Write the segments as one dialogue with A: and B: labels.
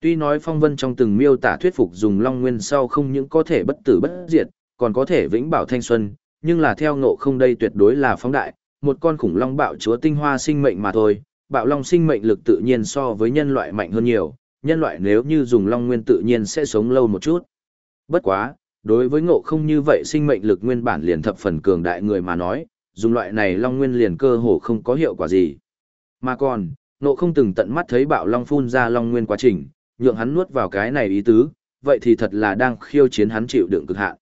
A: Tuy nói phong vân trong từng miêu tả thuyết phục dùng long nguyên sau không những có thể bất tử bất diệt, còn có thể vĩnh bảo thanh xuân, nhưng là theo ngộ không đây tuyệt đối là phóng đại, một con khủng long bạo chúa tinh hoa sinh mệnh mà thôi, bạo long sinh mệnh lực tự nhiên so với nhân loại mạnh hơn nhiều, nhân loại nếu như dùng long nguyên tự nhiên sẽ sống lâu một chút. Bất quá, đối với ngộ không như vậy sinh mệnh lực nguyên bản liền thập phần cường đại người mà nói, dùng loại này long nguyên liền cơ hồ không có hiệu quả gì. Mà còn, ngộ không từng tận mắt thấy bạo long phun ra long nguyên quá trình, nhượng hắn nuốt vào cái này ý tứ, vậy thì thật là đang khiêu chiến hắn chịu đựng cực hạn.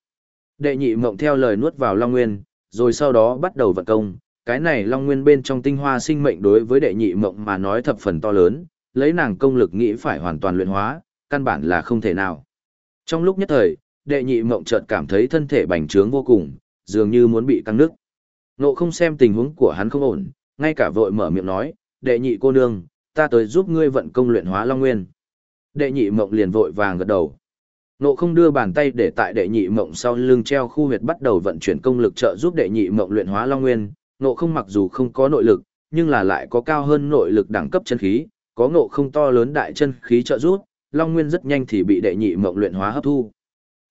A: Đệ nhị mộng theo lời nuốt vào long nguyên, rồi sau đó bắt đầu vận công, cái này long nguyên bên trong tinh hoa sinh mệnh đối với đệ nhị mộng mà nói thập phần to lớn, lấy nàng công lực nghĩ phải hoàn toàn luyện hóa, căn bản là không thể nào. Trong lúc nhất thời, đệ nhị mộng chợt cảm thấy thân thể bành trướng vô cùng, dường như muốn bị căng nước. Nộ không xem tình huống của hắn không ổn, ngay cả vội mở miệng nói, đệ nhị cô nương, ta tới giúp ngươi vận công luyện hóa long nguyên. Đệ nhị mộng liền vội vàng gật đầu. Nộ không đưa bàn tay để tại đệ nhị mộng sau lưng treo khu huyệt bắt đầu vận chuyển công lực trợ giúp đệ nhị mộng luyện hóa long nguyên. Nộ không mặc dù không có nội lực, nhưng là lại có cao hơn nội lực đẳng cấp chân khí, có ngộ không to lớn đại chân khí trợ giúp, long nguyên rất nhanh thì bị đệ nhị mộng luyện hóa hấp thu.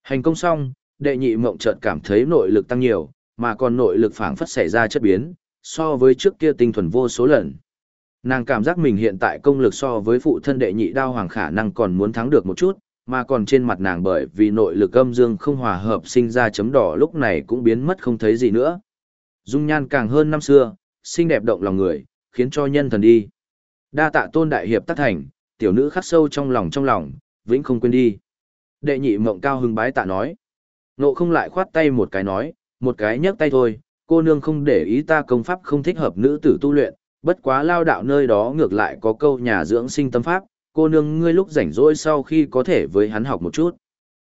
A: Hành công xong, đệ nhị mộng chợt cảm thấy nội lực tăng nhiều, mà còn nội lực phảng phất xảy ra chất biến, so với trước kia tinh thuần vô số lần. Nàng cảm giác mình hiện tại công lực so với phụ thân đệ nhị đao hoàng khả năng còn muốn thắng được một chút, mà còn trên mặt nàng bởi vì nội lực âm dương không hòa hợp sinh ra chấm đỏ lúc này cũng biến mất không thấy gì nữa. Dung nhan càng hơn năm xưa, xinh đẹp động lòng người, khiến cho nhân thần đi. Đa tạ tôn đại hiệp tác thành, tiểu nữ khắc sâu trong lòng trong lòng, vĩnh không quên đi. Đệ nhị mộng cao hưng bái tạ nói. Nộ không lại khoát tay một cái nói, một cái nhấc tay thôi, cô nương không để ý ta công pháp không thích hợp nữ tử tu luyện, bất quá lao đạo nơi đó ngược lại có câu nhà dưỡng sinh tâm pháp, cô nương ngươi lúc rảnh rỗi sau khi có thể với hắn học một chút.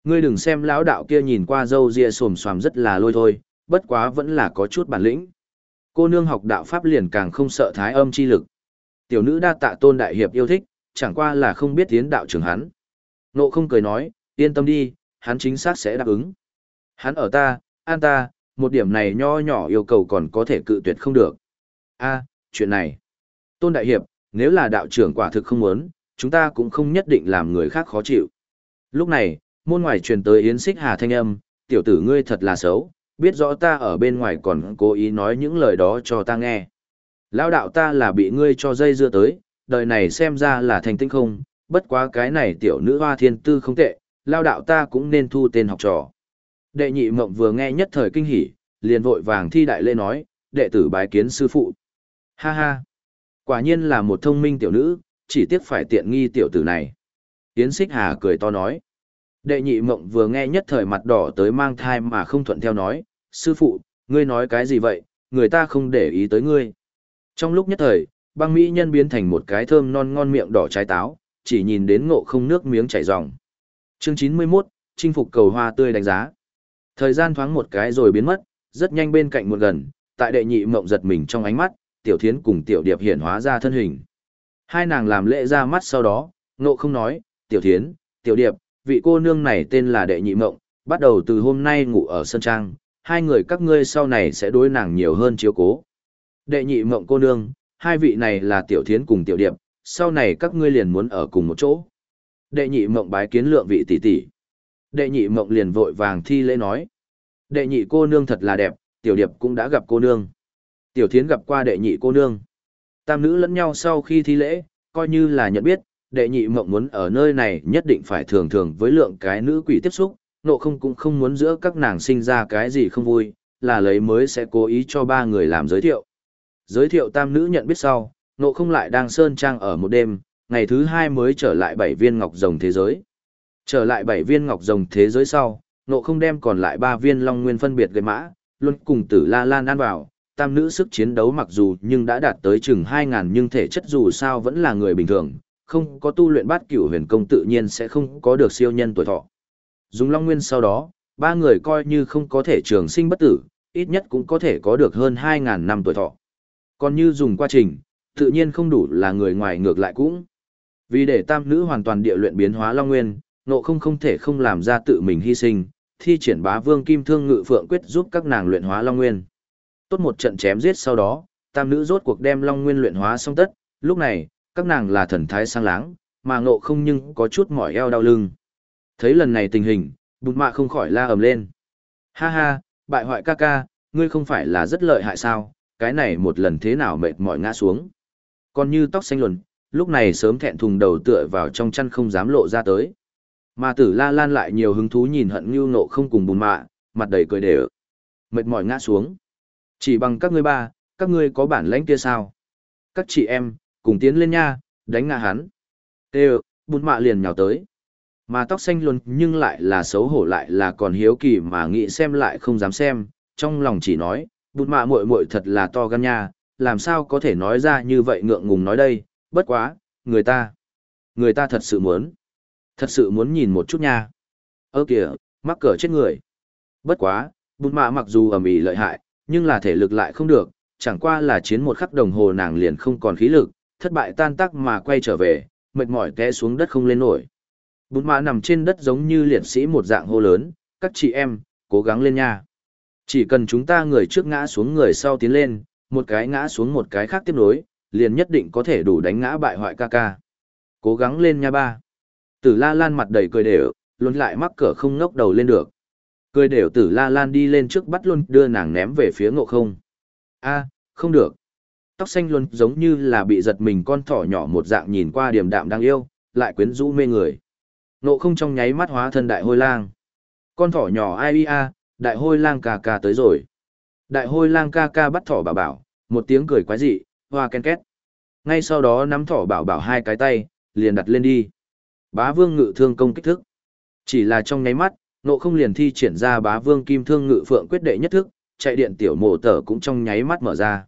A: Ngươi đừng xem lão đạo kia nhìn qua râu ria xồm xoàm rất là lôi thôi, bất quá vẫn là có chút bản lĩnh. Cô nương học đạo pháp liền càng không sợ thái âm chi lực. Tiểu nữ đa tạ tôn đại hiệp yêu thích, chẳng qua là không biết tiến đạo trưởng hắn. Nộ không cười nói, yên tâm đi, hắn chính xác sẽ đáp ứng. Hắn ở ta, an ta, một điểm này nho nhỏ yêu cầu còn có thể cự tuyệt không được. a chuyện này. Tôn Đại Hiệp, nếu là đạo trưởng quả thực không muốn, chúng ta cũng không nhất định làm người khác khó chịu. Lúc này, môn ngoài truyền tới Yến Xích Hà thanh âm, tiểu tử ngươi thật là xấu, biết rõ ta ở bên ngoài còn cố ý nói những lời đó cho ta nghe. Lão đạo ta là bị ngươi cho dây dưa tới, đời này xem ra là thành tinh không, bất quá cái này tiểu nữ hoa thiên tư không tệ, lao đạo ta cũng nên thu tên học trò. Đệ nhị mộng vừa nghe nhất thời kinh hỉ, liền vội vàng thi đại lễ nói, đệ tử bái kiến sư phụ. Ha ha, quả nhiên là một thông minh tiểu nữ, chỉ tiếc phải tiện nghi tiểu tử này. Yến Xích Hà cười to nói. Đệ nhị mộng vừa nghe nhất thời mặt đỏ tới mang thai mà không thuận theo nói, sư phụ, ngươi nói cái gì vậy, người ta không để ý tới ngươi. Trong lúc nhất thời, băng mỹ nhân biến thành một cái thơm non ngon miệng đỏ trái táo, chỉ nhìn đến ngộ không nước miếng chảy ròng. Chương 91, chinh phục cầu hoa tươi đánh giá. Thời gian thoáng một cái rồi biến mất, rất nhanh bên cạnh một gần, tại đệ nhị mộng giật mình trong ánh mắt, tiểu thiến cùng tiểu điệp hiển hóa ra thân hình. Hai nàng làm lễ ra mắt sau đó, ngộ không nói, tiểu thiến, tiểu điệp, vị cô nương này tên là đệ nhị mộng, bắt đầu từ hôm nay ngủ ở sân trang, hai người các ngươi sau này sẽ đối nàng nhiều hơn chiếu cố. Đệ nhị mộng cô nương, hai vị này là tiểu thiến cùng tiểu điệp, sau này các ngươi liền muốn ở cùng một chỗ. Đệ nhị mộng bái kiến lượng vị tỷ tỷ. Đệ nhị mộng liền vội vàng thi lễ nói. Đệ nhị cô nương thật là đẹp, tiểu điệp cũng đã gặp cô nương. Tiểu thiến gặp qua đệ nhị cô nương. Tam nữ lẫn nhau sau khi thi lễ, coi như là nhận biết, đệ nhị mộng muốn ở nơi này nhất định phải thường thường với lượng cái nữ quỷ tiếp xúc, nộ không cũng không muốn giữa các nàng sinh ra cái gì không vui, là lấy mới sẽ cố ý cho ba người làm giới thiệu. Giới thiệu tam nữ nhận biết sau, nộ không lại đang sơn trang ở một đêm, ngày thứ hai mới trở lại bảy viên ngọc rồng thế giới. Trở lại bảy viên ngọc rồng thế giới sau, nộ không đem còn lại ba viên long nguyên phân biệt gây mã, luôn cùng tử la lan ăn vào, tam nữ sức chiến đấu mặc dù nhưng đã đạt tới chừng 2.000 nhưng thể chất dù sao vẫn là người bình thường, không có tu luyện bát cửu huyền công tự nhiên sẽ không có được siêu nhân tuổi thọ. Dùng long nguyên sau đó, ba người coi như không có thể trường sinh bất tử, ít nhất cũng có thể có được hơn 2.000 năm tuổi thọ. Còn như dùng quá trình, tự nhiên không đủ là người ngoài ngược lại cũng. Vì để tam nữ hoàn toàn địa luyện biến hóa long nguyên, nộ không không thể không làm ra tự mình hy sinh, thi triển bá vương kim thương ngự phượng quyết giúp các nàng luyện hóa long nguyên. Tốt một trận chém giết sau đó, tam nữ rốt cuộc đem long nguyên luyện hóa xong tất, lúc này, các nàng là thần thái sang láng, mà ngộ không nhưng có chút mỏi eo đau lưng. Thấy lần này tình hình, bụt mạ không khỏi la ầm lên. Ha ha, bại hoại ca ca, ngươi không phải là rất lợi hại sao, cái này một lần thế nào mệt mỏi ngã xuống. Còn như tóc xanh luồn, lúc này sớm thẹn thùng đầu tựa vào trong chăn không dám lộ ra tới. Mà tử la lan lại nhiều hứng thú nhìn hận như nộ không cùng bùn mạ, mặt đầy cười đều. Mệt mỏi ngã xuống. Chỉ bằng các ngươi ba, các ngươi có bản lãnh kia sao? Các chị em, cùng tiến lên nha, đánh ngã hắn. Tê bùn mạ liền nhào tới. Mà tóc xanh luôn nhưng lại là xấu hổ lại là còn hiếu kỳ mà nghĩ xem lại không dám xem, trong lòng chỉ nói, bùn mạ muội muội thật là to gan nha, làm sao có thể nói ra như vậy ngượng ngùng nói đây, bất quá, người ta, người ta thật sự muốn, thật sự muốn nhìn một chút nha. Ơ kìa, mắc cỡ chết người. Bất quá, bùn mạ mặc dù ầm ĩ lợi hại, nhưng là thể lực lại không được, chẳng qua là chiến một khắc đồng hồ nàng liền không còn khí lực, thất bại tan tác mà quay trở về, mệt mỏi té xuống đất không lên nổi. Bún mã nằm trên đất giống như liệt sĩ một dạng hô lớn, các chị em, cố gắng lên nha. Chỉ cần chúng ta người trước ngã xuống người sau tiến lên, một cái ngã xuống một cái khác tiếp nối, liền nhất định có thể đủ đánh ngã bại hoại ca ca. Cố gắng lên nha ba. Tử la lan mặt đầy cười đều, luôn lại mắc cửa không ngốc đầu lên được. Cười đều tử la lan đi lên trước bắt luôn đưa nàng ném về phía ngộ không. a không được. Tóc xanh luôn giống như là bị giật mình con thỏ nhỏ một dạng nhìn qua điểm đạm đang yêu, lại quyến rũ mê người. Ngộ không trong nháy mắt hóa thân đại hôi lang. Con thỏ nhỏ ai a đại hôi lang ca ca tới rồi. Đại hôi lang ca ca bắt thỏ bảo bảo, một tiếng cười quái dị, hoa ken két. Ngay sau đó nắm thỏ bảo bảo hai cái tay, liền đặt lên đi. Bá vương ngự thương công kích thức. Chỉ là trong nháy mắt, nộ không liền thi triển ra bá vương kim thương ngự phượng quyết đệ nhất thức, chạy điện tiểu mộ tở cũng trong nháy mắt mở ra.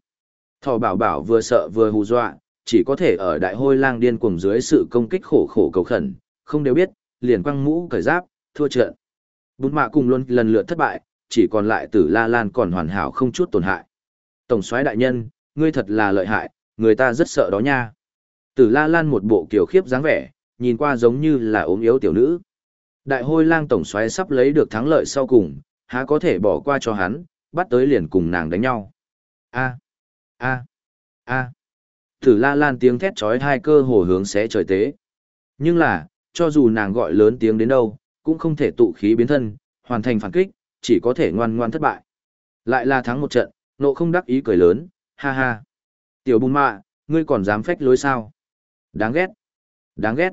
A: Thỏ bảo bảo vừa sợ vừa hù dọa, chỉ có thể ở đại hôi lang điên cuồng dưới sự công kích khổ khổ cầu khẩn, không đều biết, liền quăng mũ cởi giáp, thua trận. Bún mạ cùng luôn lần lượt thất bại, chỉ còn lại tử la lan còn hoàn hảo không chút tổn hại. Tổng soái đại nhân, ngươi thật là lợi hại, người ta rất sợ đó nha. Tử la lan một bộ kiểu khiếp dáng vẻ, nhìn qua giống như là ốm yếu tiểu nữ. Đại hôi lang tổng xoáy sắp lấy được thắng lợi sau cùng, há có thể bỏ qua cho hắn, bắt tới liền cùng nàng đánh nhau. A, a, a. thử la lan tiếng thét trói hai cơ hồ hướng xé trời tế. Nhưng là, cho dù nàng gọi lớn tiếng đến đâu, cũng không thể tụ khí biến thân, hoàn thành phản kích, chỉ có thể ngoan ngoan thất bại. Lại là thắng một trận, nộ không đắc ý cười lớn, ha ha. Tiểu bùn mạ, ngươi còn dám phách lối sao? Đáng ghét. Đáng ghét.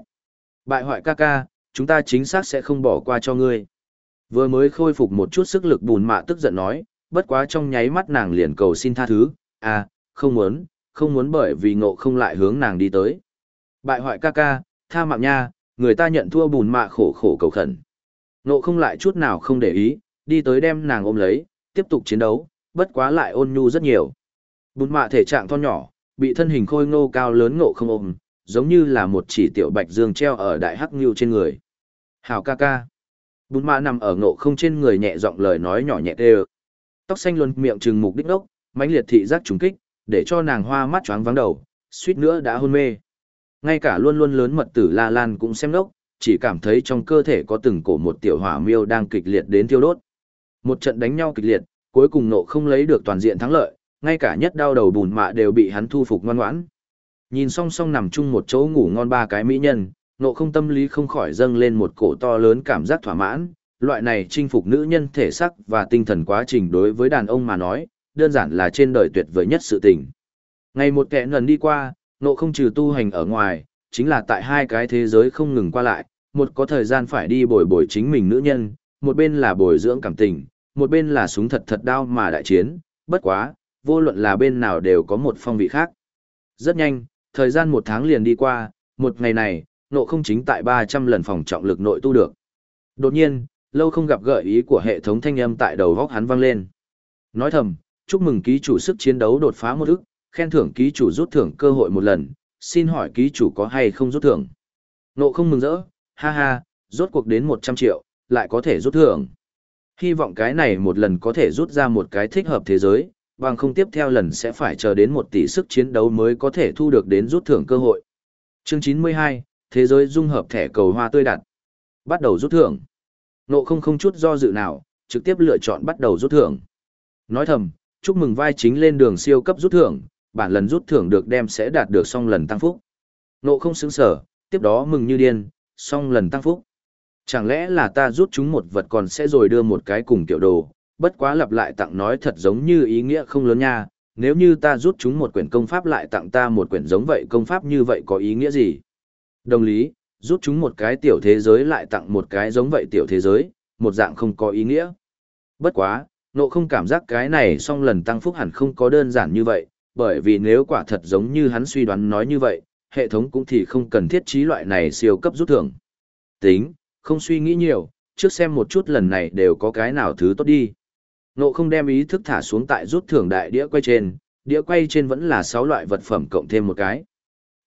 A: Bại hoại ca ca, chúng ta chính xác sẽ không bỏ qua cho ngươi. Vừa mới khôi phục một chút sức lực bùn mạ tức giận nói, bất quá trong nháy mắt nàng liền cầu xin tha thứ, à, không muốn, không muốn bởi vì ngộ không lại hướng nàng đi tới. Bại hoại ca ca, tha mạng nha, người ta nhận thua bùn mạ khổ khổ cầu khẩn. Ngộ không lại chút nào không để ý, đi tới đem nàng ôm lấy, tiếp tục chiến đấu, bất quá lại ôn nhu rất nhiều. Bùn mạ thể trạng thon nhỏ, bị thân hình khôi ngô cao lớn ngộ không ôm, giống như là một chỉ tiểu bạch dương treo ở đại hắc ngưu trên người. Hảo ca ca. Bùn mạ nằm ở ngộ không trên người nhẹ giọng lời nói nhỏ nhẹ tê Tóc xanh luôn miệng trừng mục đích đốc, mãnh liệt thị giác trùng kích, để cho nàng hoa mắt choáng vắng đầu, suýt nữa đã hôn mê. Ngay cả luôn luôn lớn mật tử La Lan cũng xem đốc, chỉ cảm thấy trong cơ thể có từng cổ một tiểu hỏa miêu đang kịch liệt đến thiêu đốt. Một trận đánh nhau kịch liệt, cuối cùng nộ không lấy được toàn diện thắng lợi, ngay cả nhất đau đầu bùn mạ đều bị hắn thu phục ngoan ngoãn. Nhìn song song nằm chung một chỗ ngủ ngon ba cái mỹ nhân, nộ không tâm lý không khỏi dâng lên một cổ to lớn cảm giác thỏa mãn. Loại này chinh phục nữ nhân thể sắc và tinh thần quá trình đối với đàn ông mà nói, đơn giản là trên đời tuyệt vời nhất sự tình. Ngày một kẻ nần đi qua, nộ không trừ tu hành ở ngoài, chính là tại hai cái thế giới không ngừng qua lại, một có thời gian phải đi bồi bồi chính mình nữ nhân, một bên là bồi dưỡng cảm tình, một bên là súng thật thật đau mà đại chiến, bất quá, vô luận là bên nào đều có một phong vị khác. Rất nhanh, thời gian một tháng liền đi qua, một ngày này, nộ không chính tại 300 lần phòng trọng lực nội tu được. Đột nhiên, lâu không gặp gợi ý của hệ thống thanh âm tại đầu góc hắn vang lên. Nói thầm, chúc mừng ký chủ sức chiến đấu đột phá một ức, khen thưởng ký chủ rút thưởng cơ hội một lần, xin hỏi ký chủ có hay không rút thưởng. Nộ không mừng rỡ, ha ha, rốt cuộc đến 100 triệu, lại có thể rút thưởng. Hy vọng cái này một lần có thể rút ra một cái thích hợp thế giới, bằng không tiếp theo lần sẽ phải chờ đến một tỷ sức chiến đấu mới có thể thu được đến rút thưởng cơ hội. Chương 92, Thế giới dung hợp thẻ cầu hoa tươi đặt. Bắt đầu rút thưởng. Nộ không không chút do dự nào, trực tiếp lựa chọn bắt đầu rút thưởng. Nói thầm, chúc mừng vai chính lên đường siêu cấp rút thưởng, bản lần rút thưởng được đem sẽ đạt được xong lần tăng phúc. Nộ không xứng sở, tiếp đó mừng như điên, xong lần tăng phúc. Chẳng lẽ là ta rút chúng một vật còn sẽ rồi đưa một cái cùng tiểu đồ, bất quá lặp lại tặng nói thật giống như ý nghĩa không lớn nha, nếu như ta rút chúng một quyển công pháp lại tặng ta một quyển giống vậy công pháp như vậy có ý nghĩa gì? Đồng lý, rút chúng một cái tiểu thế giới lại tặng một cái giống vậy tiểu thế giới, một dạng không có ý nghĩa. Bất quá, nộ không cảm giác cái này song lần tăng phúc hẳn không có đơn giản như vậy, bởi vì nếu quả thật giống như hắn suy đoán nói như vậy, hệ thống cũng thì không cần thiết trí loại này siêu cấp rút thưởng. Tính, không suy nghĩ nhiều, trước xem một chút lần này đều có cái nào thứ tốt đi. Nộ không đem ý thức thả xuống tại rút thưởng đại đĩa quay trên, đĩa quay trên vẫn là 6 loại vật phẩm cộng thêm một cái.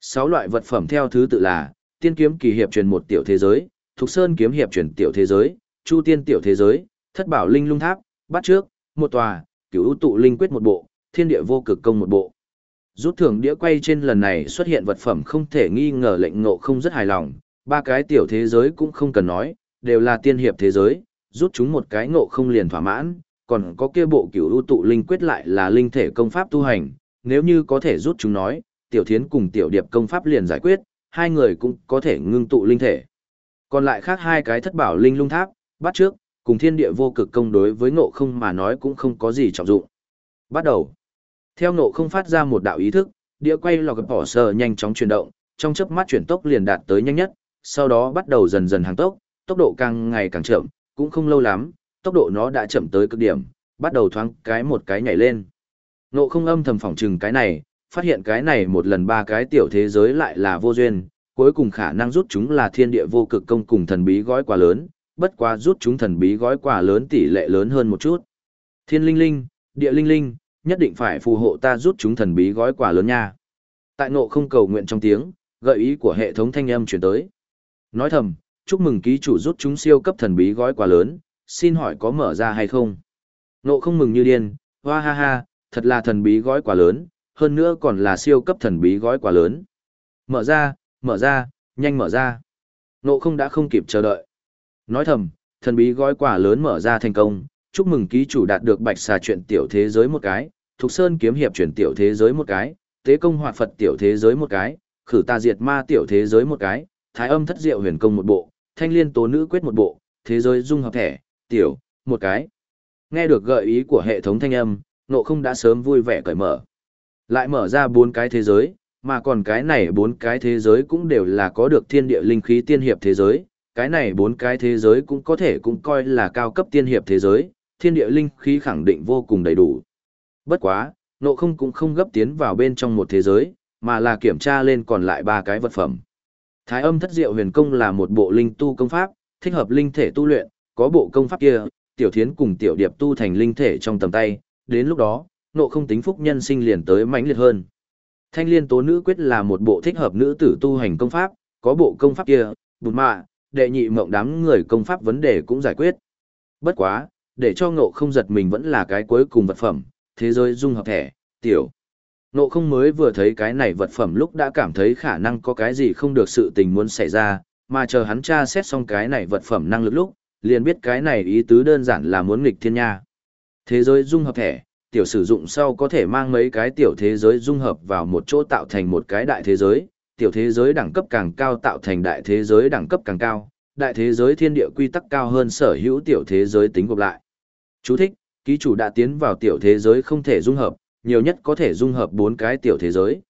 A: 6 loại vật phẩm theo thứ tự là, tiên kiếm kỳ hiệp truyền một tiểu thế giới, thục sơn kiếm hiệp truyền tiểu thế giới, chu tiên tiểu thế giới, thất bảo linh lung tháp, bắt trước, một tòa, cửu tụ linh quyết một bộ, thiên địa vô cực công một bộ. Rút thưởng đĩa quay trên lần này xuất hiện vật phẩm không thể nghi ngờ lệnh ngộ không rất hài lòng, ba cái tiểu thế giới cũng không cần nói, đều là tiên hiệp thế giới, rút chúng một cái ngộ không liền thỏa mãn, còn có kia bộ cửu ưu tụ linh quyết lại là linh thể công pháp tu hành, nếu như có thể rút chúng nói, tiểu thiến cùng tiểu điệp công pháp liền giải quyết, hai người cũng có thể ngưng tụ linh thể. Còn lại khác hai cái thất bảo linh lung tháp, bắt trước, cùng thiên địa vô cực công đối với ngộ không mà nói cũng không có gì trọng dụng. Bắt đầu. Theo ngộ không phát ra một đạo ý thức, đĩa quay lò gặp bỏ sờ nhanh chóng chuyển động, trong chớp mắt chuyển tốc liền đạt tới nhanh nhất, sau đó bắt đầu dần dần hàng tốc, tốc độ càng ngày càng chậm, cũng không lâu lắm, tốc độ nó đã chậm tới cực điểm, bắt đầu thoáng cái một cái nhảy lên. Ngộ không âm thầm phỏng trừng cái này, phát hiện cái này một lần ba cái tiểu thế giới lại là vô duyên, cuối cùng khả năng rút chúng là thiên địa vô cực công cùng thần bí gói quà lớn, bất quá rút chúng thần bí gói quà lớn tỷ lệ lớn hơn một chút. Thiên linh linh, địa linh linh, nhất định phải phù hộ ta rút chúng thần bí gói quà lớn nha. Tại ngộ không cầu nguyện trong tiếng, gợi ý của hệ thống thanh âm chuyển tới. Nói thầm, chúc mừng ký chủ rút chúng siêu cấp thần bí gói quà lớn, xin hỏi có mở ra hay không? nộ không mừng như điên, hoa ha ha, thật là thần bí gói quà lớn, hơn nữa còn là siêu cấp thần bí gói quà lớn. Mở ra, mở ra, nhanh mở ra. nộ không đã không kịp chờ đợi. Nói thầm, thần bí gói quà lớn mở ra thành công, chúc mừng ký chủ đạt được bạch xà chuyện tiểu thế giới một cái, Thục Sơn kiếm hiệp chuyển tiểu thế giới một cái, Tế công hoạt Phật tiểu thế giới một cái, Khử tà diệt ma tiểu thế giới một cái, Thái âm thất diệu huyền công một bộ, Thanh liên tố nữ quyết một bộ, Thế giới dung hợp thẻ, tiểu, một cái. Nghe được gợi ý của hệ thống thanh âm, nộ không đã sớm vui vẻ cởi mở. Lại mở ra bốn cái thế giới, mà còn cái này bốn cái thế giới cũng đều là có được thiên địa linh khí tiên hiệp thế giới, cái này bốn cái thế giới cũng có thể cũng coi là cao cấp tiên hiệp thế giới, thiên địa linh khí khẳng định vô cùng đầy đủ. Bất quá, nộ không cũng không gấp tiến vào bên trong một thế giới, mà là kiểm tra lên còn lại ba cái vật phẩm. Thái âm thất diệu huyền công là một bộ linh tu công pháp, thích hợp linh thể tu luyện, có bộ công pháp kia, tiểu thiến cùng tiểu điệp tu thành linh thể trong tầm tay, đến lúc đó, nộ không tính phúc nhân sinh liền tới mãnh liệt hơn. Thanh liên tố nữ quyết là một bộ thích hợp nữ tử tu hành công pháp, có bộ công pháp kia, bụt mạ, đệ nhị mộng đám người công pháp vấn đề cũng giải quyết. Bất quá, để cho ngộ không giật mình vẫn là cái cuối cùng vật phẩm, thế giới dung hợp thể tiểu. Ngộ không mới vừa thấy cái này vật phẩm lúc đã cảm thấy khả năng có cái gì không được sự tình muốn xảy ra, mà chờ hắn tra xét xong cái này vật phẩm năng lực lúc, liền biết cái này ý tứ đơn giản là muốn nghịch thiên nha. Thế giới dung hợp thẻ, tiểu sử dụng sau có thể mang mấy cái tiểu thế giới dung hợp vào một chỗ tạo thành một cái đại thế giới, tiểu thế giới đẳng cấp càng cao tạo thành đại thế giới đẳng cấp càng cao, đại thế giới thiên địa quy tắc cao hơn sở hữu tiểu thế giới tính gộp lại. Chú thích, ký chủ đã tiến vào tiểu thế giới không thể dung hợp, nhiều nhất có thể dung hợp bốn cái tiểu thế giới.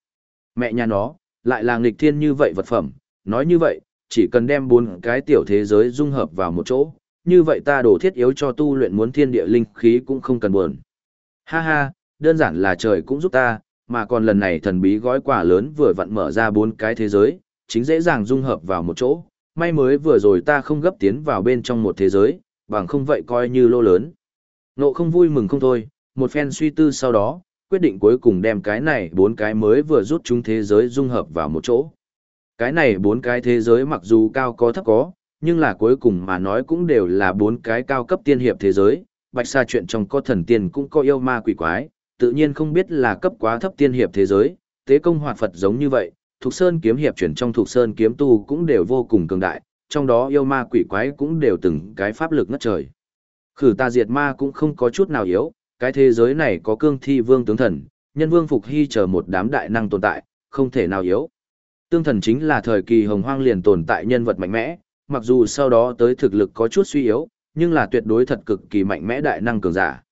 A: Mẹ nhà nó, lại là nghịch thiên như vậy vật phẩm, nói như vậy, chỉ cần đem bốn cái tiểu thế giới dung hợp vào một chỗ, như vậy ta đổ thiết yếu cho tu luyện muốn thiên địa linh khí cũng không cần buồn. Ha ha, đơn giản là trời cũng giúp ta, mà còn lần này thần bí gói quà lớn vừa vặn mở ra bốn cái thế giới, chính dễ dàng dung hợp vào một chỗ, may mới vừa rồi ta không gấp tiến vào bên trong một thế giới, bằng không vậy coi như lô lớn. Nộ không vui mừng không thôi, một phen suy tư sau đó, quyết định cuối cùng đem cái này bốn cái mới vừa rút chúng thế giới dung hợp vào một chỗ. Cái này bốn cái thế giới mặc dù cao có thấp có, nhưng là cuối cùng mà nói cũng đều là bốn cái cao cấp tiên hiệp thế giới, bạch sa chuyện trong có thần tiên cũng có yêu ma quỷ quái, tự nhiên không biết là cấp quá thấp tiên hiệp thế giới, tế công hoạt Phật giống như vậy, thuộc Sơn kiếm hiệp chuyển trong thuộc Sơn kiếm tu cũng đều vô cùng cường đại, trong đó yêu ma quỷ quái cũng đều từng cái pháp lực ngất trời. Khử ta diệt ma cũng không có chút nào yếu, cái thế giới này có cương thi vương tướng thần, nhân vương phục hy chờ một đám đại năng tồn tại, không thể nào yếu. Tương thần chính là thời kỳ hồng hoang liền tồn tại nhân vật mạnh mẽ, mặc dù sau đó tới thực lực có chút suy yếu, nhưng là tuyệt đối thật cực kỳ mạnh mẽ đại năng cường giả.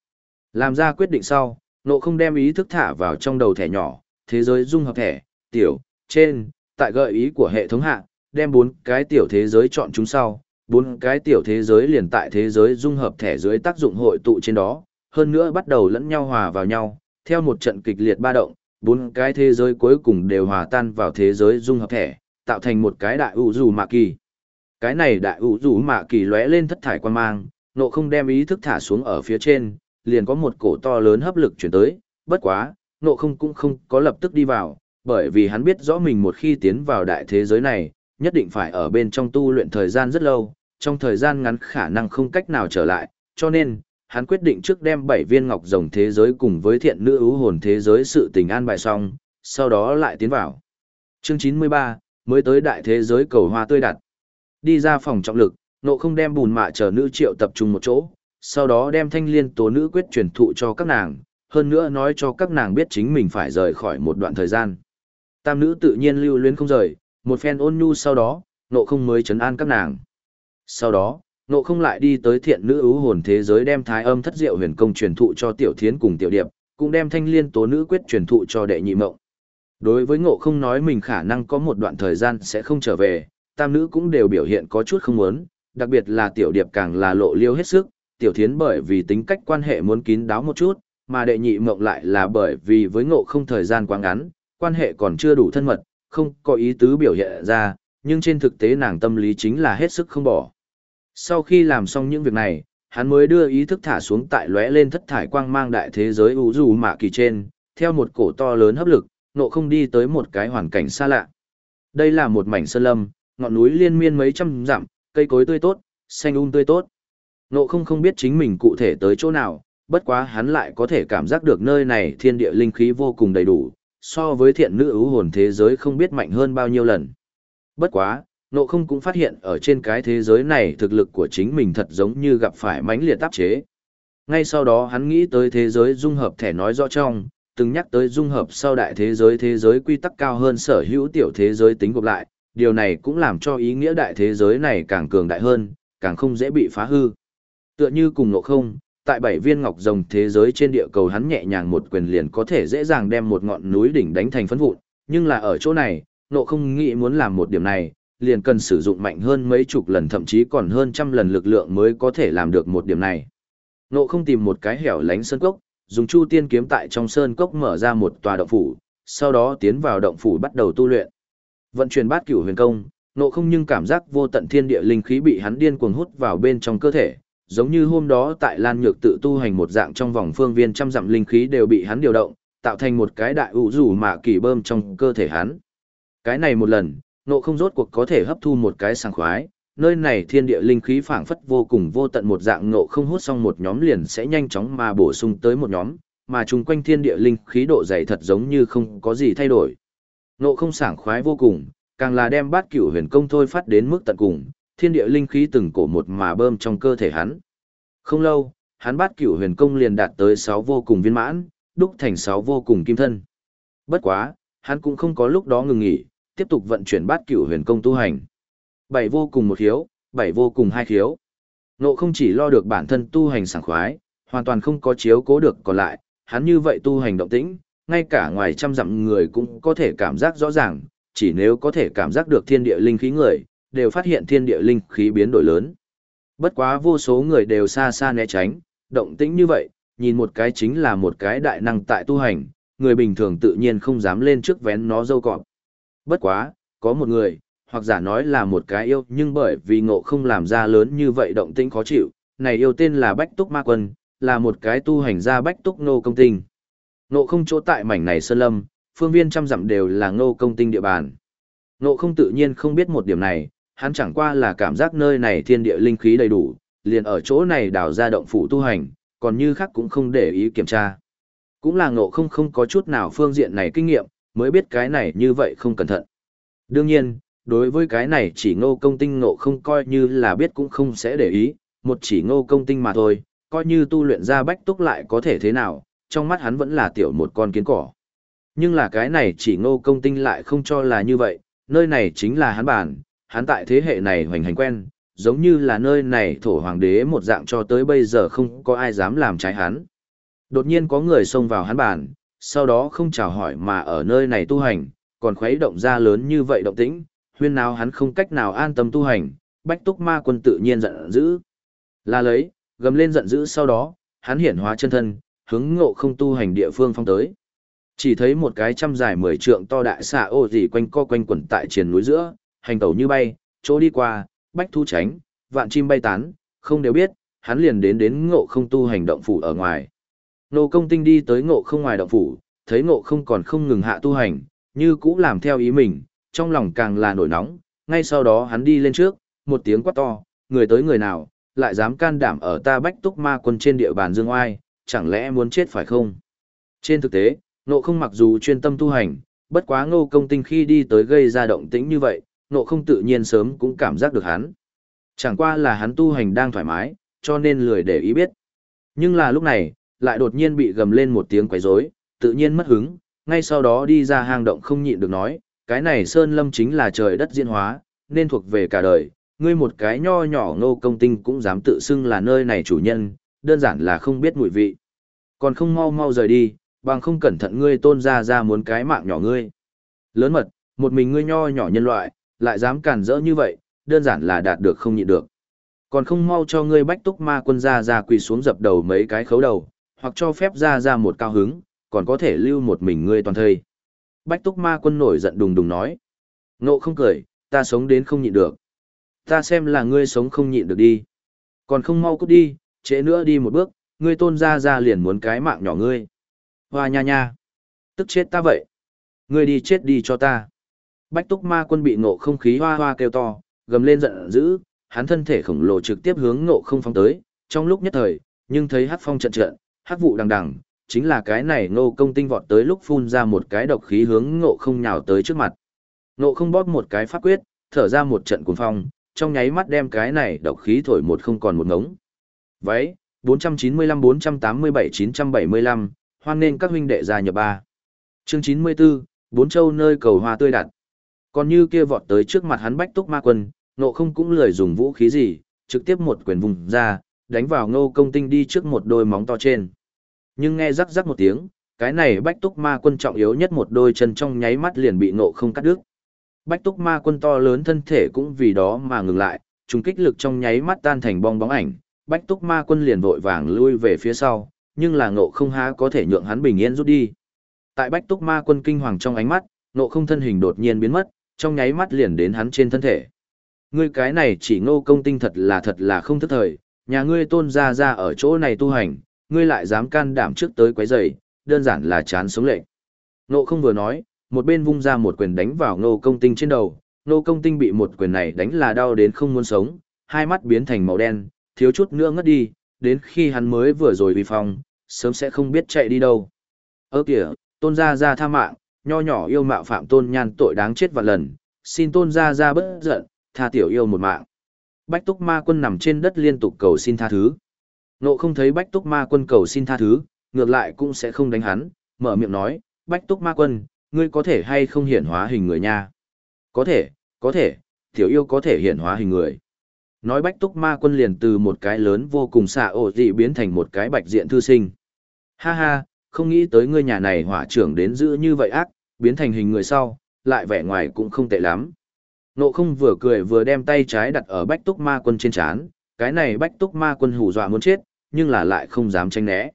A: Làm ra quyết định sau, nộ không đem ý thức thả vào trong đầu thẻ nhỏ, thế giới dung hợp thẻ, tiểu, trên, tại gợi ý của hệ thống hạ, đem bốn cái tiểu thế giới chọn chúng sau, bốn cái tiểu thế giới liền tại thế giới dung hợp thẻ dưới tác dụng hội tụ trên đó, hơn nữa bắt đầu lẫn nhau hòa vào nhau, theo một trận kịch liệt ba động, bốn cái thế giới cuối cùng đều hòa tan vào thế giới dung hợp thẻ, tạo thành một cái đại vũ trụ mạ kỳ. Cái này đại ủ rủ mạ kỳ lóe lên thất thải quan mang, nộ không đem ý thức thả xuống ở phía trên, liền có một cổ to lớn hấp lực chuyển tới, bất quá, nộ không cũng không có lập tức đi vào, bởi vì hắn biết rõ mình một khi tiến vào đại thế giới này, nhất định phải ở bên trong tu luyện thời gian rất lâu, trong thời gian ngắn khả năng không cách nào trở lại, cho nên, hắn quyết định trước đem bảy viên ngọc rồng thế giới cùng với thiện nữ ưu hồn thế giới sự tình an bài xong, sau đó lại tiến vào. Chương 93, mới tới đại thế giới cầu hoa tươi đặt. Đi ra phòng trọng lực, nộ không đem bùn mạ chờ nữ triệu tập trung một chỗ, sau đó đem thanh liên tố nữ quyết truyền thụ cho các nàng, hơn nữa nói cho các nàng biết chính mình phải rời khỏi một đoạn thời gian. Tam nữ tự nhiên lưu luyến không rời, một phen ôn nhu sau đó, nộ không mới chấn an các nàng. Sau đó, nộ không lại đi tới thiện nữ ưu hồn thế giới đem thái âm thất diệu huyền công truyền thụ cho tiểu thiến cùng tiểu điệp, cũng đem thanh liên tố nữ quyết truyền thụ cho đệ nhị mộng. Đối với ngộ không nói mình khả năng có một đoạn thời gian sẽ không trở về, tam nữ cũng đều biểu hiện có chút không muốn, đặc biệt là tiểu điệp càng là lộ liêu hết sức, tiểu thiến bởi vì tính cách quan hệ muốn kín đáo một chút, mà đệ nhị mộng lại là bởi vì với ngộ không thời gian quá ngắn, quan hệ còn chưa đủ thân mật, không có ý tứ biểu hiện ra, nhưng trên thực tế nàng tâm lý chính là hết sức không bỏ. Sau khi làm xong những việc này, hắn mới đưa ý thức thả xuống tại lóe lên thất thải quang mang đại thế giới vũ trụ mạ kỳ trên, theo một cổ to lớn hấp lực, nộ không đi tới một cái hoàn cảnh xa lạ. Đây là một mảnh sơn lâm, ngọn núi liên miên mấy trăm dặm, cây cối tươi tốt, xanh um tươi tốt. Nộ không không biết chính mình cụ thể tới chỗ nào, bất quá hắn lại có thể cảm giác được nơi này thiên địa linh khí vô cùng đầy đủ, so với thiện nữ ưu hồn thế giới không biết mạnh hơn bao nhiêu lần. Bất quá, nộ không cũng phát hiện ở trên cái thế giới này thực lực của chính mình thật giống như gặp phải mãnh liệt áp chế. Ngay sau đó hắn nghĩ tới thế giới dung hợp thẻ nói rõ trong, từng nhắc tới dung hợp sau đại thế giới thế giới quy tắc cao hơn sở hữu tiểu thế giới tính gộp lại, điều này cũng làm cho ý nghĩa đại thế giới này càng cường đại hơn, càng không dễ bị phá hư. Tựa như cùng nộ không, tại bảy viên ngọc rồng thế giới trên địa cầu hắn nhẹ nhàng một quyền liền có thể dễ dàng đem một ngọn núi đỉnh đánh thành phấn vụn, nhưng là ở chỗ này, nộ không nghĩ muốn làm một điểm này, liền cần sử dụng mạnh hơn mấy chục lần thậm chí còn hơn trăm lần lực lượng mới có thể làm được một điểm này. Nộ không tìm một cái hẻo lánh sơn cốc, dùng chu tiên kiếm tại trong sơn cốc mở ra một tòa động phủ, sau đó tiến vào động phủ bắt đầu tu luyện. Vận chuyển bát cửu huyền công, nộ không nhưng cảm giác vô tận thiên địa linh khí bị hắn điên cuồng hút vào bên trong cơ thể, giống như hôm đó tại Lan Nhược tự tu hành một dạng trong vòng phương viên trăm dặm linh khí đều bị hắn điều động, tạo thành một cái đại ủ rủ mạ kỳ bơm trong cơ thể hắn. Cái này một lần, nộ không rốt cuộc có thể hấp thu một cái sảng khoái, nơi này thiên địa linh khí phảng phất vô cùng vô tận một dạng nộ không hút xong một nhóm liền sẽ nhanh chóng mà bổ sung tới một nhóm, mà chung quanh thiên địa linh khí độ dày thật giống như không có gì thay đổi. Nộ không sảng khoái vô cùng, càng là đem bát cửu huyền công thôi phát đến mức tận cùng, thiên địa linh khí từng cổ một mà bơm trong cơ thể hắn. Không lâu, hắn bát cửu huyền công liền đạt tới 6 vô cùng viên mãn, đúc thành 6 vô cùng kim thân. Bất quá, hắn cũng không có lúc đó ngừng nghỉ, tiếp tục vận chuyển bát cửu huyền công tu hành. Bảy vô cùng một khiếu, bảy vô cùng hai khiếu. Nộ không chỉ lo được bản thân tu hành sảng khoái, hoàn toàn không có chiếu cố được còn lại, hắn như vậy tu hành động tĩnh, ngay cả ngoài trăm dặm người cũng có thể cảm giác rõ ràng, chỉ nếu có thể cảm giác được thiên địa linh khí người, đều phát hiện thiên địa linh khí biến đổi lớn. Bất quá vô số người đều xa xa né tránh, động tĩnh như vậy, nhìn một cái chính là một cái đại năng tại tu hành, người bình thường tự nhiên không dám lên trước vén nó dâu cọp. Bất quá, có một người, hoặc giả nói là một cái yêu nhưng bởi vì ngộ không làm ra lớn như vậy động tĩnh khó chịu, này yêu tên là Bách Túc Ma Quân, là một cái tu hành gia Bách Túc Nô Công Tinh. Ngộ không chỗ tại mảnh này sơn lâm, phương viên trăm dặm đều là Ngô Công Tinh địa bàn. Ngộ không tự nhiên không biết một điểm này, hắn chẳng qua là cảm giác nơi này thiên địa linh khí đầy đủ, liền ở chỗ này đào ra động phủ tu hành, còn như khác cũng không để ý kiểm tra. Cũng là ngộ không không có chút nào phương diện này kinh nghiệm, mới biết cái này như vậy không cẩn thận. Đương nhiên, đối với cái này chỉ ngô công tinh ngộ không coi như là biết cũng không sẽ để ý, một chỉ ngô công tinh mà thôi, coi như tu luyện ra bách túc lại có thể thế nào, trong mắt hắn vẫn là tiểu một con kiến cỏ. Nhưng là cái này chỉ ngô công tinh lại không cho là như vậy, nơi này chính là hắn bản, hắn tại thế hệ này hoành hành quen, giống như là nơi này thổ hoàng đế một dạng cho tới bây giờ không có ai dám làm trái hắn. Đột nhiên có người xông vào hắn bản, sau đó không chào hỏi mà ở nơi này tu hành, còn khuấy động ra lớn như vậy động tĩnh, huyên nào hắn không cách nào an tâm tu hành, bách túc ma quân tự nhiên giận dữ. Là lấy, gầm lên giận dữ sau đó, hắn hiển hóa chân thân, hướng ngộ không tu hành địa phương phong tới. Chỉ thấy một cái trăm dài mười trượng to đại xà ô gì quanh co quanh quẩn tại triền núi giữa, hành tẩu như bay, chỗ đi qua, bách thu tránh, vạn chim bay tán, không đều biết, hắn liền đến đến ngộ không tu hành động phủ ở ngoài. Nô công tinh đi tới ngộ không ngoài động phủ, thấy ngộ không còn không ngừng hạ tu hành, như cũ làm theo ý mình, trong lòng càng là nổi nóng, ngay sau đó hắn đi lên trước, một tiếng quát to, người tới người nào, lại dám can đảm ở ta bách túc ma quân trên địa bàn dương oai, chẳng lẽ muốn chết phải không? Trên thực tế, nộ không mặc dù chuyên tâm tu hành, bất quá ngô công tinh khi đi tới gây ra động tĩnh như vậy, nộ không tự nhiên sớm cũng cảm giác được hắn. Chẳng qua là hắn tu hành đang thoải mái, cho nên lười để ý biết. Nhưng là lúc này, lại đột nhiên bị gầm lên một tiếng quấy rối, tự nhiên mất hứng, ngay sau đó đi ra hang động không nhịn được nói, cái này sơn lâm chính là trời đất diễn hóa, nên thuộc về cả đời, ngươi một cái nho nhỏ ngô công tinh cũng dám tự xưng là nơi này chủ nhân, đơn giản là không biết mùi vị. Còn không mau mau rời đi, bằng không cẩn thận ngươi tôn ra ra muốn cái mạng nhỏ ngươi. Lớn mật, một mình ngươi nho nhỏ nhân loại, lại dám cản rỡ như vậy, đơn giản là đạt được không nhịn được. Còn không mau cho ngươi bách túc ma quân ra ra quỳ xuống dập đầu mấy cái khấu đầu, hoặc cho phép ra ra một cao hứng, còn có thể lưu một mình ngươi toàn thây. Bách túc ma quân nổi giận đùng đùng nói. Nộ không cười, ta sống đến không nhịn được. Ta xem là ngươi sống không nhịn được đi. Còn không mau cút đi, trễ nữa đi một bước, ngươi tôn ra ra liền muốn cái mạng nhỏ ngươi. Hoa nha nha. Tức chết ta vậy. Ngươi đi chết đi cho ta. Bách túc ma quân bị ngộ không khí hoa hoa kêu to, gầm lên giận dữ, hắn thân thể khổng lồ trực tiếp hướng ngộ không phong tới, trong lúc nhất thời, nhưng thấy hát phong trận trận, hát vụ đằng đằng, chính là cái này ngô công tinh vọt tới lúc phun ra một cái độc khí hướng ngộ không nhào tới trước mặt. Ngộ không bóp một cái pháp quyết, thở ra một trận cuồng phong, trong nháy mắt đem cái này độc khí thổi một không còn một ngống. Váy, 495-487-975, hoan nên các huynh đệ gia nhập ba. Chương 94, bốn châu nơi cầu hoa tươi đặt. Còn như kia vọt tới trước mặt hắn bách túc ma quân, nộ không cũng lười dùng vũ khí gì, trực tiếp một quyền vùng ra, đánh vào ngô công tinh đi trước một đôi móng to trên. Nhưng nghe rắc rắc một tiếng, cái này bách túc ma quân trọng yếu nhất một đôi chân trong nháy mắt liền bị nộ không cắt đứt. Bách túc ma quân to lớn thân thể cũng vì đó mà ngừng lại, trùng kích lực trong nháy mắt tan thành bong bóng ảnh, bách túc ma quân liền vội vàng lui về phía sau, nhưng là ngộ không há có thể nhượng hắn bình yên rút đi. Tại bách túc ma quân kinh hoàng trong ánh mắt, ngộ không thân hình đột nhiên biến mất, trong nháy mắt liền đến hắn trên thân thể. Ngươi cái này chỉ ngô công tinh thật là thật là không thức thời, nhà ngươi tôn ra ra ở chỗ này tu hành, ngươi lại dám can đảm trước tới quấy rầy, đơn giản là chán sống lệ. Ngộ không vừa nói, một bên vung ra một quyền đánh vào ngô công tinh trên đầu, ngô công tinh bị một quyền này đánh là đau đến không muốn sống, hai mắt biến thành màu đen, thiếu chút nữa ngất đi, đến khi hắn mới vừa rồi bị phong, sớm sẽ không biết chạy đi đâu. Ơ kìa, tôn gia gia tha mạng, nho nhỏ yêu mạo phạm tôn nhan tội đáng chết vạn lần, xin tôn gia gia bất giận, tha tiểu yêu một mạng. Bách túc ma quân nằm trên đất liên tục cầu xin tha thứ. Nộ không thấy bách túc ma quân cầu xin tha thứ, ngược lại cũng sẽ không đánh hắn, mở miệng nói, bách túc ma quân, ngươi có thể hay không hiển hóa hình người nha? Có thể, có thể, tiểu yêu có thể hiển hóa hình người. Nói bách túc ma quân liền từ một cái lớn vô cùng xạ ổ dị biến thành một cái bạch diện thư sinh. Ha ha, không nghĩ tới ngươi nhà này hỏa trưởng đến giữ như vậy ác, biến thành hình người sau, lại vẻ ngoài cũng không tệ lắm. Nộ không vừa cười vừa đem tay trái đặt ở bách túc ma quân trên chán, cái này bách túc ma quân hù dọa muốn chết, nhưng là lại không dám tranh né.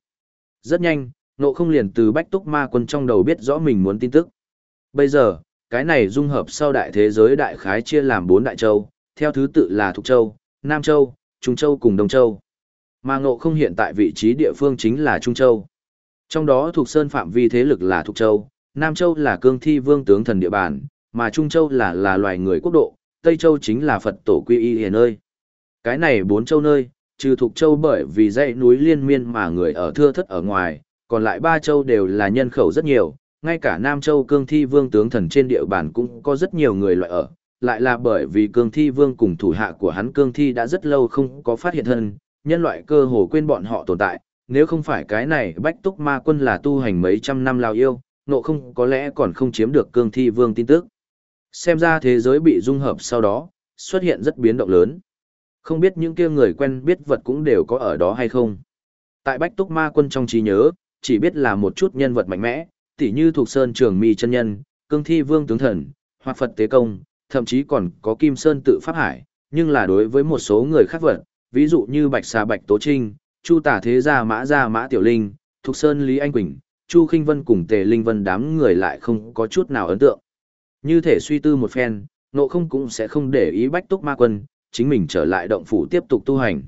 A: Rất nhanh, nộ không liền từ bách túc ma quân trong đầu biết rõ mình muốn tin tức. Bây giờ, cái này dung hợp sau đại thế giới đại khái chia làm bốn đại châu, theo thứ tự là Thục Châu, Nam Châu, Trung Châu cùng Đông Châu. Mà ngộ không hiện tại vị trí địa phương chính là Trung Châu. Trong đó thuộc sơn phạm vi thế lực là Thục Châu, Nam Châu là cương thi vương tướng thần địa bàn, mà Trung Châu là là loài người quốc độ, Tây Châu chính là Phật tổ quy y hiền ơi. Cái này bốn châu nơi, trừ Thục Châu bởi vì dãy núi liên miên mà người ở thưa thất ở ngoài, còn lại ba châu đều là nhân khẩu rất nhiều, ngay cả Nam Châu cương thi vương tướng thần trên địa bàn cũng có rất nhiều người loại ở, lại là bởi vì cương thi vương cùng thủ hạ của hắn cương thi đã rất lâu không có phát hiện thân, nhân loại cơ hồ quên bọn họ tồn tại, nếu không phải cái này bách túc ma quân là tu hành mấy trăm năm lao yêu, nộ không có lẽ còn không chiếm được cương thi vương tin tức. Xem ra thế giới bị dung hợp sau đó, xuất hiện rất biến động lớn. Không biết những kia người quen biết vật cũng đều có ở đó hay không. Tại Bách Túc Ma Quân trong trí nhớ, chỉ biết là một chút nhân vật mạnh mẽ, tỉ như thuộc Sơn Trường Mi chân nhân, Cương Thi Vương tướng thần, hoặc Phật Tế Công, thậm chí còn có Kim Sơn tự Pháp Hải, nhưng là đối với một số người khác vật, ví dụ như Bạch Xà Bạch Tố Trinh, Chu Tả Thế Gia Mã Gia Mã Tiểu Linh, Thục Sơn Lý Anh Quỳnh, Chu kinh Vân cùng Tề Linh Vân đám người lại không có chút nào ấn tượng. Như thể suy tư một phen, nộ không cũng sẽ không để ý bách túc ma quân, chính mình trở lại động phủ tiếp tục tu hành.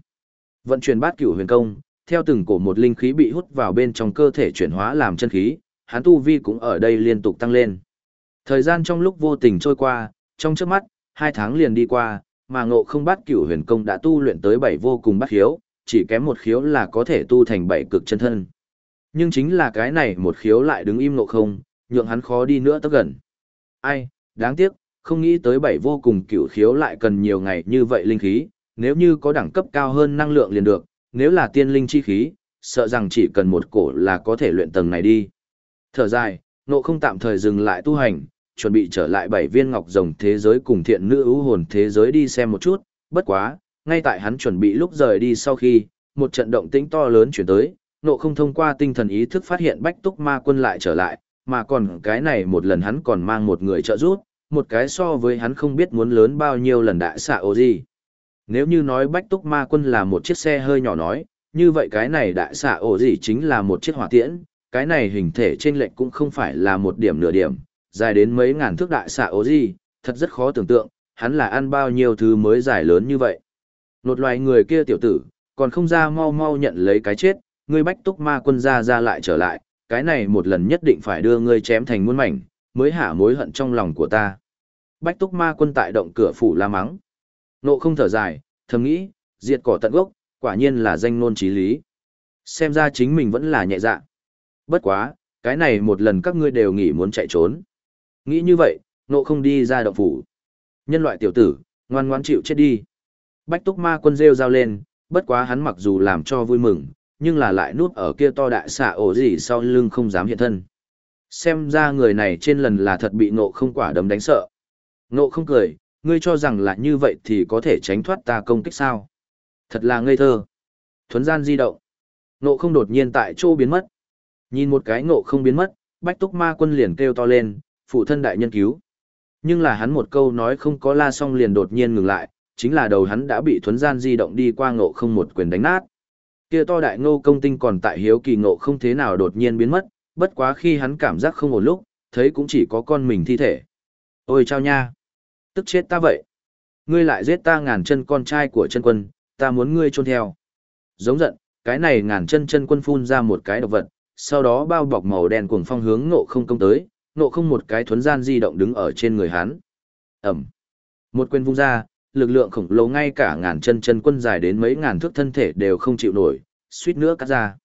A: Vận chuyển bát cửu huyền công, theo từng cổ một linh khí bị hút vào bên trong cơ thể chuyển hóa làm chân khí, hắn tu vi cũng ở đây liên tục tăng lên. Thời gian trong lúc vô tình trôi qua, trong trước mắt, hai tháng liền đi qua, mà ngộ không bát cửu huyền công đã tu luyện tới bảy vô cùng bát khiếu, chỉ kém một khiếu là có thể tu thành bảy cực chân thân. Nhưng chính là cái này một khiếu lại đứng im ngộ không, nhượng hắn khó đi nữa tới gần. Ai, đáng tiếc, không nghĩ tới bảy vô cùng cửu khiếu lại cần nhiều ngày như vậy linh khí, nếu như có đẳng cấp cao hơn năng lượng liền được, nếu là tiên linh chi khí, sợ rằng chỉ cần một cổ là có thể luyện tầng này đi. Thở dài, nộ không tạm thời dừng lại tu hành, chuẩn bị trở lại bảy viên ngọc rồng thế giới cùng thiện nữ ưu hồn thế giới đi xem một chút, bất quá, ngay tại hắn chuẩn bị lúc rời đi sau khi, một trận động tĩnh to lớn chuyển tới, nộ không thông qua tinh thần ý thức phát hiện bách túc ma quân lại trở lại, mà còn cái này một lần hắn còn mang một người trợ giúp, một cái so với hắn không biết muốn lớn bao nhiêu lần đại xạ ô gì. Nếu như nói bách túc ma quân là một chiếc xe hơi nhỏ nói, như vậy cái này đại xạ ổ gì chính là một chiếc hỏa tiễn, cái này hình thể trên lệch cũng không phải là một điểm nửa điểm, dài đến mấy ngàn thước đại xạ ố gì, thật rất khó tưởng tượng, hắn là ăn bao nhiêu thứ mới dài lớn như vậy. Nột loài người kia tiểu tử, còn không ra mau mau nhận lấy cái chết, ngươi bách túc ma quân ra ra lại trở lại, cái này một lần nhất định phải đưa ngươi chém thành muôn mảnh, mới hạ mối hận trong lòng của ta. Bách túc ma quân tại động cửa phủ la mắng. Nộ không thở dài, thầm nghĩ, diệt cỏ tận gốc, quả nhiên là danh nôn trí lý. Xem ra chính mình vẫn là nhẹ dạ. Bất quá, cái này một lần các ngươi đều nghĩ muốn chạy trốn. Nghĩ như vậy, nộ không đi ra động phủ. Nhân loại tiểu tử, ngoan ngoan chịu chết đi. Bách túc ma quân rêu rao lên, bất quá hắn mặc dù làm cho vui mừng, nhưng là lại núp ở kia to đại xạ ổ gì sau lưng không dám hiện thân. Xem ra người này trên lần là thật bị nộ không quả đấm đánh sợ. Nộ không cười, ngươi cho rằng là như vậy thì có thể tránh thoát ta công kích sao. Thật là ngây thơ. Thuấn gian di động. Nộ không đột nhiên tại chỗ biến mất. Nhìn một cái nộ không biến mất, bách túc ma quân liền kêu to lên, phụ thân đại nhân cứu. Nhưng là hắn một câu nói không có la xong liền đột nhiên ngừng lại, chính là đầu hắn đã bị thuấn gian di động đi qua ngộ không một quyền đánh nát. Kia to đại ngô công tinh còn tại hiếu kỳ ngộ không thế nào đột nhiên biến mất, bất quá khi hắn cảm giác không ổn lúc, thấy cũng chỉ có con mình thi thể. Ôi chao nha! Tức chết ta vậy! Ngươi lại giết ta ngàn chân con trai của chân quân, ta muốn ngươi trôn theo. Giống giận, cái này ngàn chân chân quân phun ra một cái độc vật, sau đó bao bọc màu đen cuồng phong hướng ngộ không công tới, nộ không một cái thuấn gian di động đứng ở trên người hắn. Ẩm! Một quyền vung ra, lực lượng khổng lồ ngay cả ngàn chân chân quân dài đến mấy ngàn thước thân thể đều không chịu nổi, suýt nữa cắt ra.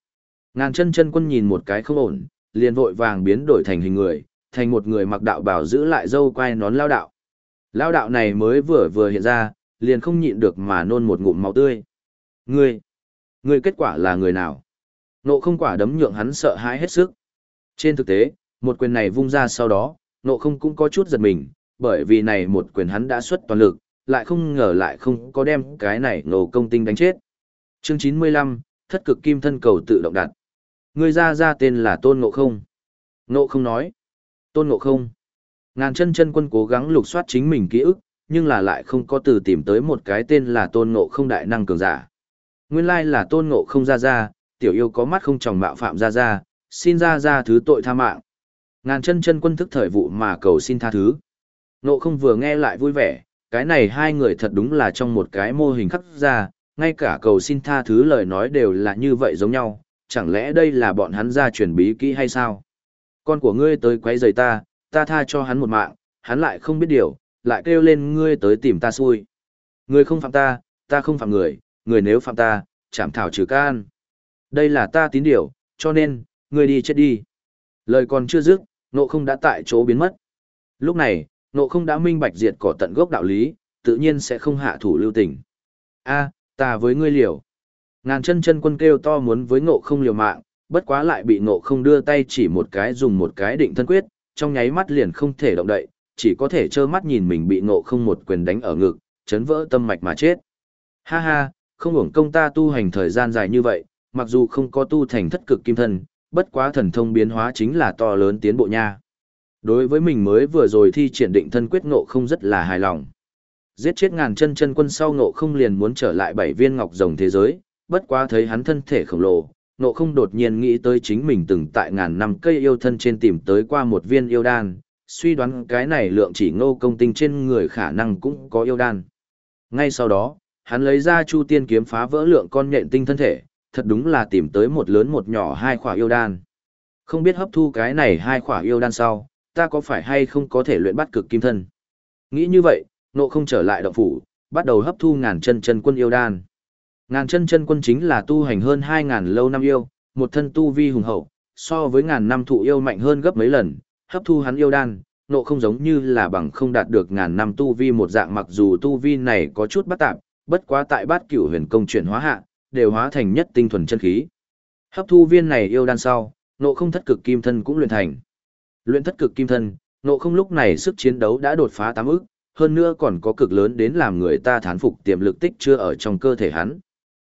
A: Ngàn chân chân quân nhìn một cái không ổn, liền vội vàng biến đổi thành hình người, thành một người mặc đạo bảo giữ lại dâu quai nón lao đạo. Lao đạo này mới vừa vừa hiện ra, liền không nhịn được mà nôn một ngụm máu tươi. Ngươi, ngươi kết quả là người nào? Nộ không quả đấm nhượng hắn sợ hãi hết sức. Trên thực tế, một quyền này vung ra sau đó, nộ không cũng có chút giật mình, bởi vì này một quyền hắn đã xuất toàn lực, lại không ngờ lại không có đem cái này nổ công tinh đánh chết. Chương 95, thất cực kim thân cầu tự động đặt. Người ra ra tên là Tôn Ngộ Không. Ngộ Không nói. Tôn Ngộ Không. Ngàn chân chân quân cố gắng lục soát chính mình ký ức, nhưng là lại không có từ tìm tới một cái tên là Tôn Ngộ Không đại năng cường giả. Nguyên lai là Tôn Ngộ Không ra ra, tiểu yêu có mắt không tròng mạo phạm ra ra, xin ra ra thứ tội tha mạng. Ngàn chân chân quân thức thời vụ mà cầu xin tha thứ. nộ Không vừa nghe lại vui vẻ, cái này hai người thật đúng là trong một cái mô hình khắc ra, ngay cả cầu xin tha thứ lời nói đều là như vậy giống nhau, chẳng lẽ đây là bọn hắn ra truyền bí kỹ hay sao? Con của ngươi tới quấy rầy ta, ta tha cho hắn một mạng, hắn lại không biết điều, lại kêu lên ngươi tới tìm ta xui. Ngươi không phạm ta, ta không phạm người, người nếu phạm ta, chảm thảo trừ can. Đây là ta tín điều, cho nên, ngươi đi chết đi. Lời còn chưa dứt, nộ không đã tại chỗ biến mất. Lúc này, nộ không đã minh bạch diệt cỏ tận gốc đạo lý, tự nhiên sẽ không hạ thủ lưu tình. A, ta với ngươi liều. Ngàn chân chân quân kêu to muốn với ngộ không liều mạng, bất quá lại bị ngộ không đưa tay chỉ một cái dùng một cái định thân quyết, trong nháy mắt liền không thể động đậy, chỉ có thể trơ mắt nhìn mình bị ngộ không một quyền đánh ở ngực, chấn vỡ tâm mạch mà chết. Ha ha, không hưởng công ta tu hành thời gian dài như vậy, mặc dù không có tu thành thất cực kim thân, bất quá thần thông biến hóa chính là to lớn tiến bộ nha. Đối với mình mới vừa rồi thi triển định thân quyết ngộ không rất là hài lòng. Giết chết ngàn chân chân quân sau ngộ không liền muốn trở lại bảy viên ngọc rồng thế giới, bất quá thấy hắn thân thể khổng lồ, ngộ không đột nhiên nghĩ tới chính mình từng tại ngàn năm cây yêu thân trên tìm tới qua một viên yêu đan, suy đoán cái này lượng chỉ ngô công tinh trên người khả năng cũng có yêu đan. Ngay sau đó, hắn lấy ra chu tiên kiếm phá vỡ lượng con nhện tinh thân thể, thật đúng là tìm tới một lớn một nhỏ hai khỏa yêu đan. Không biết hấp thu cái này hai khỏa yêu đan sau, ta có phải hay không có thể luyện bắt cực kim thân. Nghĩ như vậy, nộ không trở lại động phủ, bắt đầu hấp thu ngàn chân chân quân yêu đan. Ngàn chân chân quân chính là tu hành hơn hai ngàn lâu năm yêu, một thân tu vi hùng hậu, so với ngàn năm thụ yêu mạnh hơn gấp mấy lần, hấp thu hắn yêu đan, nộ không giống như là bằng không đạt được ngàn năm tu vi một dạng mặc dù tu vi này có chút bắt tạp, bất quá tại bát cửu huyền công chuyển hóa hạ, đều hóa thành nhất tinh thuần chân khí. Hấp thu viên này yêu đan sau, nộ không thất cực kim thân cũng luyện thành. Luyện thất cực kim thân, nộ không lúc này sức chiến đấu đã đột phá tám ức, hơn nữa còn có cực lớn đến làm người ta thán phục tiềm lực tích chưa ở trong cơ thể hắn.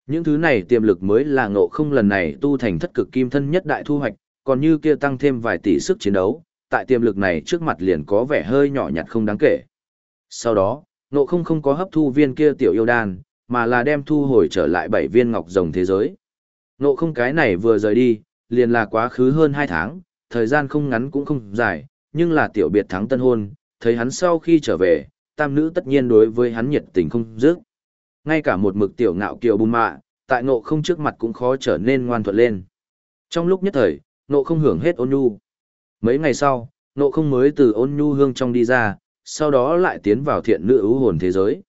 A: Những thứ này tiềm lực mới là ngộ không lần này tu thành thất cực kim thân nhất đại thu hoạch, còn như kia tăng thêm vài tỷ sức chiến đấu, tại tiềm lực này trước mặt liền có vẻ hơi nhỏ nhặt không đáng kể. Sau đó, ngộ không không có hấp thu viên kia tiểu yêu đan, mà là đem thu hồi trở lại bảy viên ngọc rồng thế giới. Nộ không cái này vừa rời đi, liền là quá khứ hơn hai tháng, thời gian không ngắn cũng không dài, nhưng là tiểu biệt thắng tân hôn, thấy hắn sau khi trở về, tam nữ tất nhiên đối với hắn nhiệt tình không dứt. Ngay cả một mực tiểu ngạo kiều bùn mạ, tại Nộ không trước mặt cũng khó trở nên ngoan thuận lên. Trong lúc nhất thời, Nộ không hưởng hết ôn nhu. Mấy ngày sau, Nộ không mới từ ôn nhu hương trong đi ra, sau đó lại tiến vào thiện nữ ưu hồn thế giới.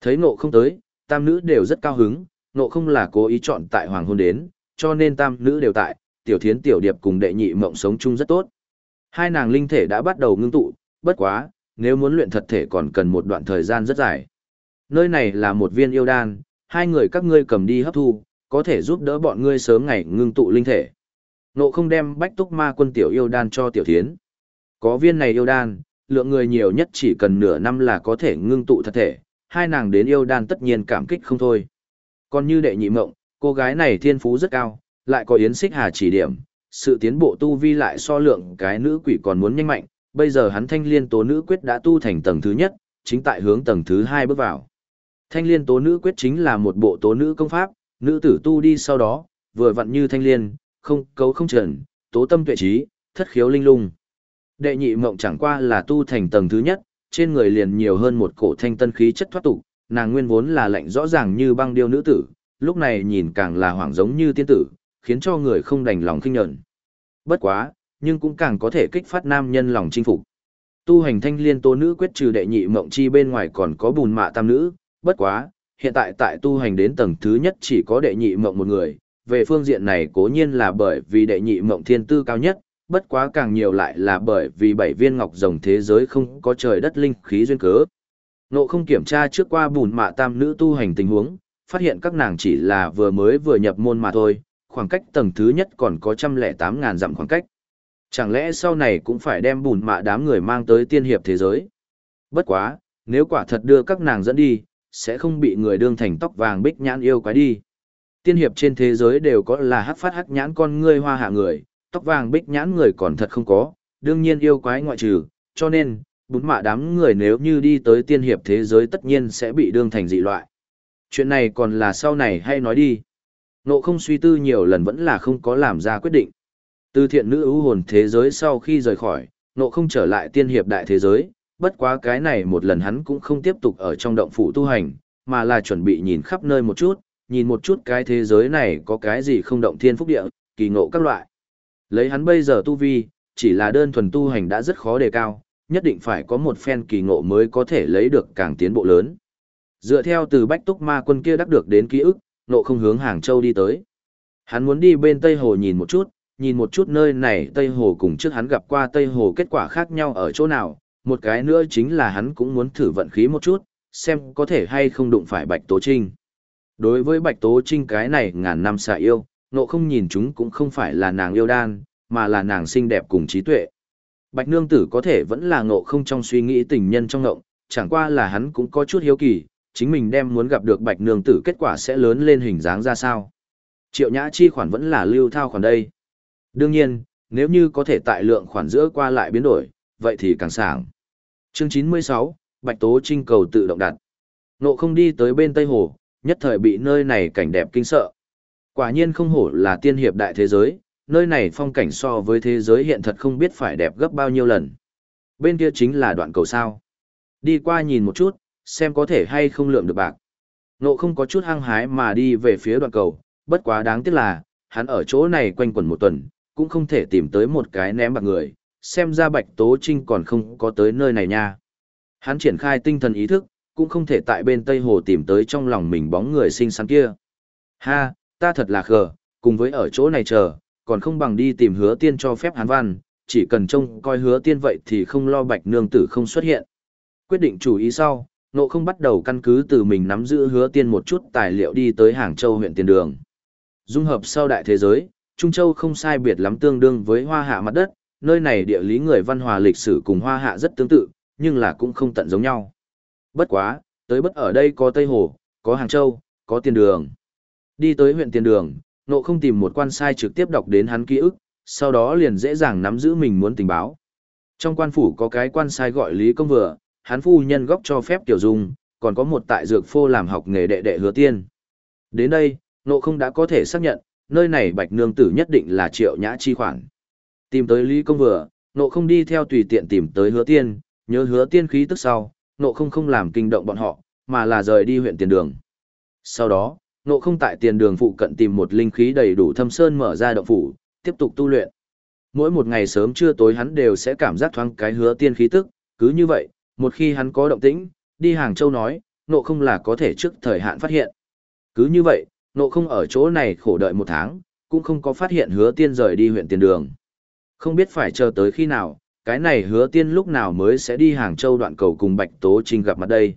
A: Thấy Nộ không tới, tam nữ đều rất cao hứng, nộ không là cố ý chọn tại hoàng hôn đến, cho nên tam nữ đều tại, tiểu thiến tiểu điệp cùng đệ nhị mộng sống chung rất tốt. Hai nàng linh thể đã bắt đầu ngưng tụ, bất quá, nếu muốn luyện thật thể còn cần một đoạn thời gian rất dài. Nơi này là một viên yêu đan, hai người các ngươi cầm đi hấp thu, có thể giúp đỡ bọn ngươi sớm ngày ngưng tụ linh thể. Nộ không đem bách túc ma quân tiểu yêu đan cho tiểu thiến. Có viên này yêu đan, lượng người nhiều nhất chỉ cần nửa năm là có thể ngưng tụ thật thể, hai nàng đến yêu đan tất nhiên cảm kích không thôi. Còn như đệ nhị mộng, cô gái này thiên phú rất cao, lại có yến xích hà chỉ điểm, sự tiến bộ tu vi lại so lượng cái nữ quỷ còn muốn nhanh mạnh, bây giờ hắn thanh liên tố nữ quyết đã tu thành tầng thứ nhất, chính tại hướng tầng thứ hai bước vào. Thanh liên tố nữ quyết chính là một bộ tố nữ công pháp, nữ tử tu đi sau đó, vừa vặn như thanh liên, không cấu không trần, tố tâm tuệ trí, thất khiếu linh lung. Đệ nhị mộng chẳng qua là tu thành tầng thứ nhất, trên người liền nhiều hơn một cổ thanh tân khí chất thoát tục, nàng nguyên vốn là lạnh rõ ràng như băng điêu nữ tử, lúc này nhìn càng là hoảng giống như tiên tử, khiến cho người không đành lòng kinh nhận. Bất quá, nhưng cũng càng có thể kích phát nam nhân lòng chinh phục. Tu hành thanh liên tố nữ quyết trừ đệ nhị mộng chi bên ngoài còn có bùn mạ tam nữ, bất quá, hiện tại tại tu hành đến tầng thứ nhất chỉ có đệ nhị mộng một người, về phương diện này cố nhiên là bởi vì đệ nhị mộng thiên tư cao nhất, bất quá càng nhiều lại là bởi vì bảy viên ngọc rồng thế giới không có trời đất linh khí duyên cớ. Nộ không kiểm tra trước qua bùn mạ tam nữ tu hành tình huống, phát hiện các nàng chỉ là vừa mới vừa nhập môn mà thôi, khoảng cách tầng thứ nhất còn có trăm lẻ tám ngàn dặm khoảng cách. Chẳng lẽ sau này cũng phải đem bùn mạ đám người mang tới tiên hiệp thế giới? Bất quá, nếu quả thật đưa các nàng dẫn đi, sẽ không bị người đương thành tóc vàng bích nhãn yêu quái đi. Tiên hiệp trên thế giới đều có là hắc phát hắc nhãn con ngươi hoa hạ người, tóc vàng bích nhãn người còn thật không có, đương nhiên yêu quái ngoại trừ, cho nên, bún mạ đám người nếu như đi tới tiên hiệp thế giới tất nhiên sẽ bị đương thành dị loại. Chuyện này còn là sau này hay nói đi. Nộ không suy tư nhiều lần vẫn là không có làm ra quyết định. Từ thiện nữ ưu hồn thế giới sau khi rời khỏi, nộ không trở lại tiên hiệp đại thế giới, bất quá cái này một lần hắn cũng không tiếp tục ở trong động phủ tu hành, mà là chuẩn bị nhìn khắp nơi một chút, nhìn một chút cái thế giới này có cái gì không động thiên phúc địa, kỳ ngộ các loại. Lấy hắn bây giờ tu vi, chỉ là đơn thuần tu hành đã rất khó đề cao, nhất định phải có một phen kỳ ngộ mới có thể lấy được càng tiến bộ lớn. Dựa theo từ Bách Túc Ma quân kia đắc được đến ký ức, nộ không hướng Hàng Châu đi tới. Hắn muốn đi bên Tây Hồ nhìn một chút, nhìn một chút nơi này Tây Hồ cùng trước hắn gặp qua Tây Hồ kết quả khác nhau ở chỗ nào, một cái nữa chính là hắn cũng muốn thử vận khí một chút, xem có thể hay không đụng phải Bạch Tố Trinh. Đối với Bạch Tố Trinh cái này ngàn năm xạ yêu, nộ không nhìn chúng cũng không phải là nàng yêu đan, mà là nàng xinh đẹp cùng trí tuệ. Bạch nương tử có thể vẫn là ngộ không trong suy nghĩ tình nhân trong ngộng, chẳng qua là hắn cũng có chút hiếu kỳ, chính mình đem muốn gặp được bạch nương tử kết quả sẽ lớn lên hình dáng ra sao. Triệu nhã chi khoản vẫn là lưu thao khoản đây. Đương nhiên, nếu như có thể tại lượng khoản giữa qua lại biến đổi, vậy thì càng sảng. Chương 96, Bạch Tố Trinh cầu tự động đặt. Nộ không đi tới bên Tây Hồ, nhất thời bị nơi này cảnh đẹp kinh sợ. Quả nhiên không hổ là tiên hiệp đại thế giới, nơi này phong cảnh so với thế giới hiện thật không biết phải đẹp gấp bao nhiêu lần. Bên kia chính là đoạn cầu sao. Đi qua nhìn một chút, xem có thể hay không lượm được bạc. Nộ không có chút hăng hái mà đi về phía đoạn cầu, bất quá đáng tiếc là, hắn ở chỗ này quanh quẩn một tuần, cũng không thể tìm tới một cái ném bạc người, xem ra Bạch Tố Trinh còn không có tới nơi này nha. Hắn triển khai tinh thần ý thức, cũng không thể tại bên Tây Hồ tìm tới trong lòng mình bóng người xinh xắn kia. Ha, ta thật là khờ, cùng với ở chỗ này chờ, còn không bằng đi tìm hứa tiên cho phép hán văn, chỉ cần trông coi hứa tiên vậy thì không lo bạch nương tử không xuất hiện. Quyết định chủ ý sau, nộ không bắt đầu căn cứ từ mình nắm giữ hứa tiên một chút tài liệu đi tới Hàng Châu huyện Tiền Đường. Dung hợp sau đại thế giới, Trung Châu không sai biệt lắm tương đương với hoa hạ mặt đất, nơi này địa lý người văn hòa lịch sử cùng hoa hạ rất tương tự, nhưng là cũng không tận giống nhau. Bất quá, tới bất ở đây có Tây Hồ, có Hàng Châu, có Tiền Đường. Đi tới huyện Tiền Đường, nộ không tìm một quan sai trực tiếp đọc đến hắn ký ức, sau đó liền dễ dàng nắm giữ mình muốn tình báo. Trong quan phủ có cái quan sai gọi Lý Công Vừa, hắn phu nhân góc cho phép tiểu dung, còn có một tại dược phô làm học nghề đệ đệ hứa tiên. Đến đây, nộ không đã có thể xác nhận, nơi này bạch nương tử nhất định là triệu nhã chi khoản. Tìm tới Lý Công Vừa, nộ không đi theo tùy tiện tìm tới hứa tiên, nhớ hứa tiên khí tức sau, nộ không không làm kinh động bọn họ, mà là rời đi huyện tiền đường. Sau đó, nộ không tại tiền đường phụ cận tìm một linh khí đầy đủ thâm sơn mở ra động phủ, tiếp tục tu luyện. Mỗi một ngày sớm trưa tối hắn đều sẽ cảm giác thoáng cái hứa tiên khí tức, cứ như vậy, một khi hắn có động tĩnh, đi Hàng Châu nói, nộ không là có thể trước thời hạn phát hiện. Cứ như vậy, nộ không ở chỗ này khổ đợi một tháng, cũng không có phát hiện hứa tiên rời đi huyện tiền đường. Không biết phải chờ tới khi nào, cái này hứa tiên lúc nào mới sẽ đi Hàng Châu đoạn cầu cùng Bạch Tố Trinh gặp mặt đây.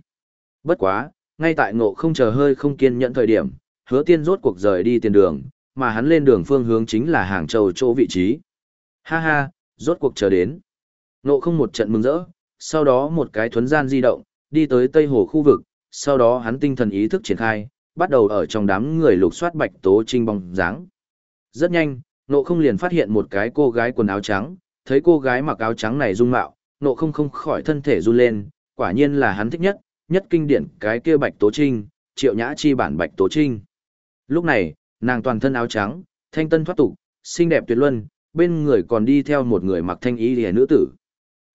A: Bất quá, ngay tại ngộ không chờ hơi không kiên nhẫn thời điểm, hứa tiên rốt cuộc rời đi tiền đường, mà hắn lên đường phương hướng chính là Hàng Châu chỗ vị trí. Ha ha, rốt cuộc chờ đến. Ngộ không một trận mừng rỡ, sau đó một cái thuấn gian di động, đi tới Tây Hồ khu vực, sau đó hắn tinh thần ý thức triển khai, bắt đầu ở trong đám người lục soát Bạch Tố Trinh bóng dáng. Rất nhanh, Ngộ không liền phát hiện một cái cô gái quần áo trắng, thấy cô gái mặc áo trắng này dung mạo, Ngộ không không khỏi thân thể run lên, quả nhiên là hắn thích nhất, nhất kinh điển cái kia Bạch Tố Trinh, triệu nhã chi bản Bạch Tố Trinh. Lúc này, nàng toàn thân áo trắng, thanh tân thoát tục, xinh đẹp tuyệt luân, bên người còn đi theo một người mặc thanh y lìa nữ tử.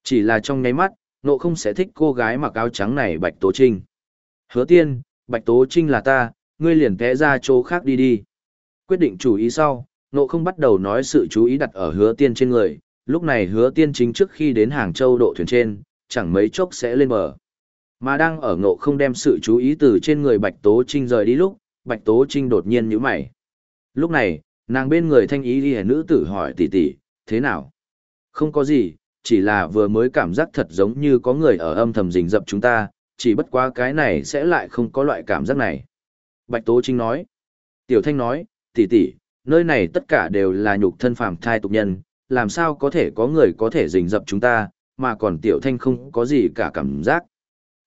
A: Chỉ là trong nháy mắt, nộ không sẽ thích cô gái mặc áo trắng này Bạch Tố Trinh. Hứa tiên, Bạch Tố Trinh là ta, ngươi liền té ra chỗ khác đi đi. Quyết định chủ ý sau, nộ không bắt đầu nói sự chú ý đặt ở hứa tiên trên người, lúc này hứa tiên chính trước khi đến Hàng Châu độ thuyền trên, chẳng mấy chốc sẽ lên bờ. Mà đang ở ngộ không đem sự chú ý từ trên người Bạch Tố Trinh rời đi lúc, Bạch Tố Trinh đột nhiên nhíu mày. Lúc này, nàng bên người thanh ý ghi nữ tử hỏi tỷ tỷ, thế nào? Không có gì, chỉ là vừa mới cảm giác thật giống như có người ở âm thầm rình rập chúng ta, chỉ bất quá cái này sẽ lại không có loại cảm giác này. Bạch Tố Trinh nói. Tiểu Thanh nói, tỷ tỷ, nơi này tất cả đều là nhục thân phàm thai tục nhân, làm sao có thể có người có thể rình rập chúng ta, mà còn Tiểu Thanh không có gì cả cảm giác.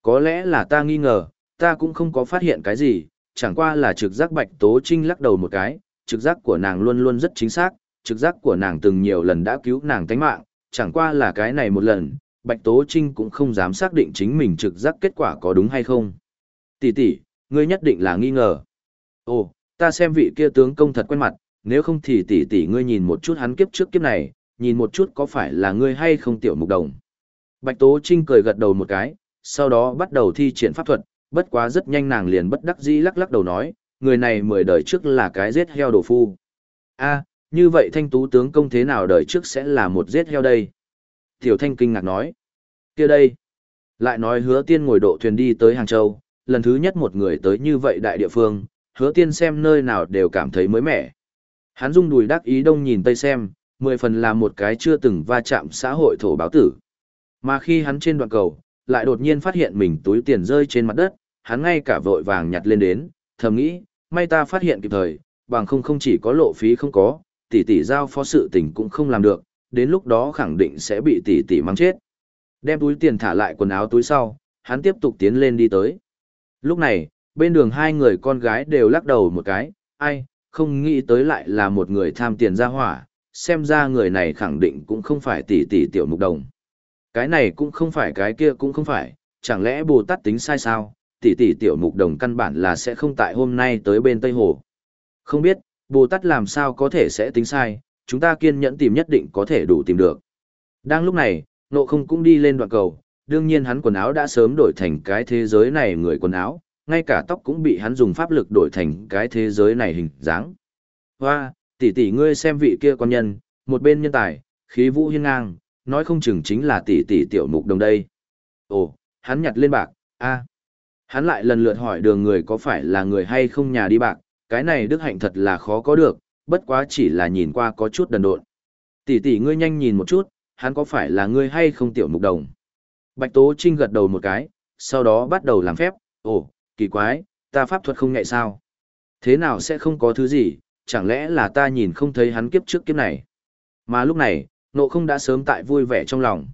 A: Có lẽ là ta nghi ngờ, ta cũng không có phát hiện cái gì, chẳng qua là trực giác Bạch Tố Trinh lắc đầu một cái, trực giác của nàng luôn luôn rất chính xác, trực giác của nàng từng nhiều lần đã cứu nàng tánh mạng, chẳng qua là cái này một lần, Bạch Tố Trinh cũng không dám xác định chính mình trực giác kết quả có đúng hay không. Tỷ tỷ, ngươi nhất định là nghi ngờ. Ồ, ta xem vị kia tướng công thật quen mặt, nếu không thì tỷ tỷ ngươi nhìn một chút hắn kiếp trước kiếp này, nhìn một chút có phải là ngươi hay không tiểu mục đồng. Bạch Tố Trinh cười gật đầu một cái, sau đó bắt đầu thi triển pháp thuật, bất quá rất nhanh nàng liền bất đắc dĩ lắc lắc đầu nói, người này mười đời trước là cái giết heo đồ phu. a như vậy thanh tú tướng công thế nào đời trước sẽ là một giết heo đây? Tiểu thanh kinh ngạc nói. kia đây. Lại nói hứa tiên ngồi độ thuyền đi tới Hàng Châu, lần thứ nhất một người tới như vậy đại địa phương, hứa tiên xem nơi nào đều cảm thấy mới mẻ. Hắn rung đùi đắc ý đông nhìn tây xem, mười phần là một cái chưa từng va chạm xã hội thổ báo tử. Mà khi hắn trên đoạn cầu, lại đột nhiên phát hiện mình túi tiền rơi trên mặt đất, hắn ngay cả vội vàng nhặt lên đến, thầm nghĩ, may ta phát hiện kịp thời, bằng không không chỉ có lộ phí không có, tỷ tỷ giao phó sự tình cũng không làm được, đến lúc đó khẳng định sẽ bị tỷ tỷ mang chết. Đem túi tiền thả lại quần áo túi sau, hắn tiếp tục tiến lên đi tới. Lúc này, bên đường hai người con gái đều lắc đầu một cái, ai, không nghĩ tới lại là một người tham tiền ra hỏa, xem ra người này khẳng định cũng không phải tỷ tỷ tiểu mục đồng. Cái này cũng không phải cái kia cũng không phải, chẳng lẽ Bồ Tát tính sai sao, tỷ tỷ tiểu mục đồng căn bản là sẽ không tại hôm nay tới bên Tây Hồ. Không biết, Bồ Tát làm sao có thể sẽ tính sai, chúng ta kiên nhẫn tìm nhất định có thể đủ tìm được. Đang lúc này, nộ không cũng đi lên đoạn cầu, đương nhiên hắn quần áo đã sớm đổi thành cái thế giới này người quần áo, ngay cả tóc cũng bị hắn dùng pháp lực đổi thành cái thế giới này hình dáng. Hoa, tỷ tỷ ngươi xem vị kia con nhân, một bên nhân tài, khí vũ hiên ngang, nói không chừng chính là tỷ tỷ tiểu mục đồng đây. Ồ, hắn nhặt lên bạc, a, Hắn lại lần lượt hỏi đường người có phải là người hay không nhà đi bạc, cái này đức hạnh thật là khó có được, bất quá chỉ là nhìn qua có chút đần độn. Tỷ tỷ ngươi nhanh nhìn một chút, hắn có phải là ngươi hay không tiểu mục đồng. Bạch Tố Trinh gật đầu một cái, sau đó bắt đầu làm phép, ồ, kỳ quái, ta pháp thuật không ngại sao. Thế nào sẽ không có thứ gì, chẳng lẽ là ta nhìn không thấy hắn kiếp trước kiếp này. Mà lúc này, nộ không đã sớm tại vui vẻ trong lòng.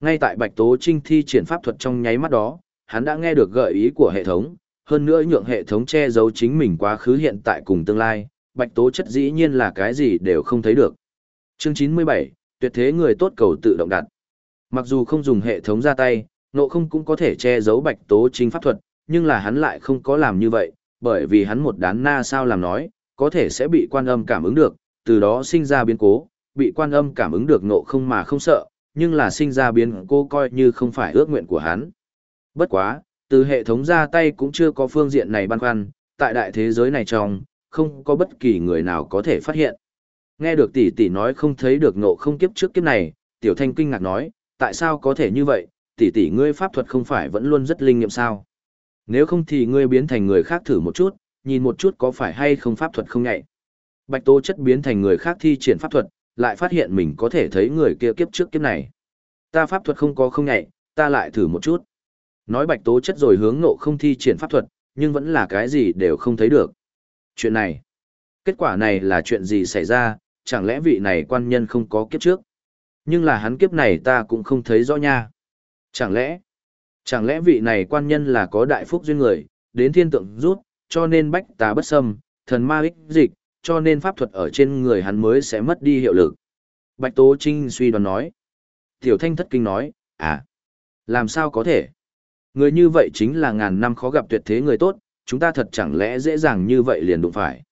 A: Ngay tại Bạch Tố Trinh thi triển pháp thuật trong nháy mắt đó, hắn đã nghe được gợi ý của hệ thống, hơn nữa nhượng hệ thống che giấu chính mình quá khứ hiện tại cùng tương lai, Bạch Tố chất dĩ nhiên là cái gì đều không thấy được. Chương 97, tuyệt thế người tốt cầu tự động đặt. Mặc dù không dùng hệ thống ra tay, nộ không cũng có thể che giấu Bạch Tố Trinh pháp thuật, nhưng là hắn lại không có làm như vậy, bởi vì hắn một đán na sao làm nói, có thể sẽ bị quan âm cảm ứng được, từ đó sinh ra biến cố, bị quan âm cảm ứng được nộ không mà không sợ, nhưng là sinh ra biến cô coi như không phải ước nguyện của hắn. Bất quá, từ hệ thống ra tay cũng chưa có phương diện này băn khoăn, tại đại thế giới này trong, không có bất kỳ người nào có thể phát hiện. Nghe được tỷ tỷ nói không thấy được nộ không kiếp trước kiếp này, tiểu thanh kinh ngạc nói, tại sao có thể như vậy, tỷ tỷ ngươi pháp thuật không phải vẫn luôn rất linh nghiệm sao? Nếu không thì ngươi biến thành người khác thử một chút, nhìn một chút có phải hay không pháp thuật không nhạy. Bạch Tố chất biến thành người khác thi triển pháp thuật, lại phát hiện mình có thể thấy người kia kiếp trước kiếp này. Ta pháp thuật không có không nhạy, ta lại thử một chút. Nói Bạch Tố chất rồi hướng nộ không thi triển pháp thuật, nhưng vẫn là cái gì đều không thấy được. Chuyện này, kết quả này là chuyện gì xảy ra, chẳng lẽ vị này quan nhân không có kiếp trước? Nhưng là hắn kiếp này ta cũng không thấy rõ nha. Chẳng lẽ, Chẳng lẽ vị này quan nhân là có đại phúc duyên người, đến thiên tượng rút, cho nên bách tá bất xâm, thần ma ích dịch, cho nên pháp thuật ở trên người hắn mới sẽ mất đi hiệu lực. Bạch Tố Trinh suy đoán nói. Tiểu Thanh thất kinh nói, à, làm sao có thể? Người như vậy chính là ngàn năm khó gặp tuyệt thế người tốt, chúng ta thật chẳng lẽ dễ dàng như vậy liền đụng phải.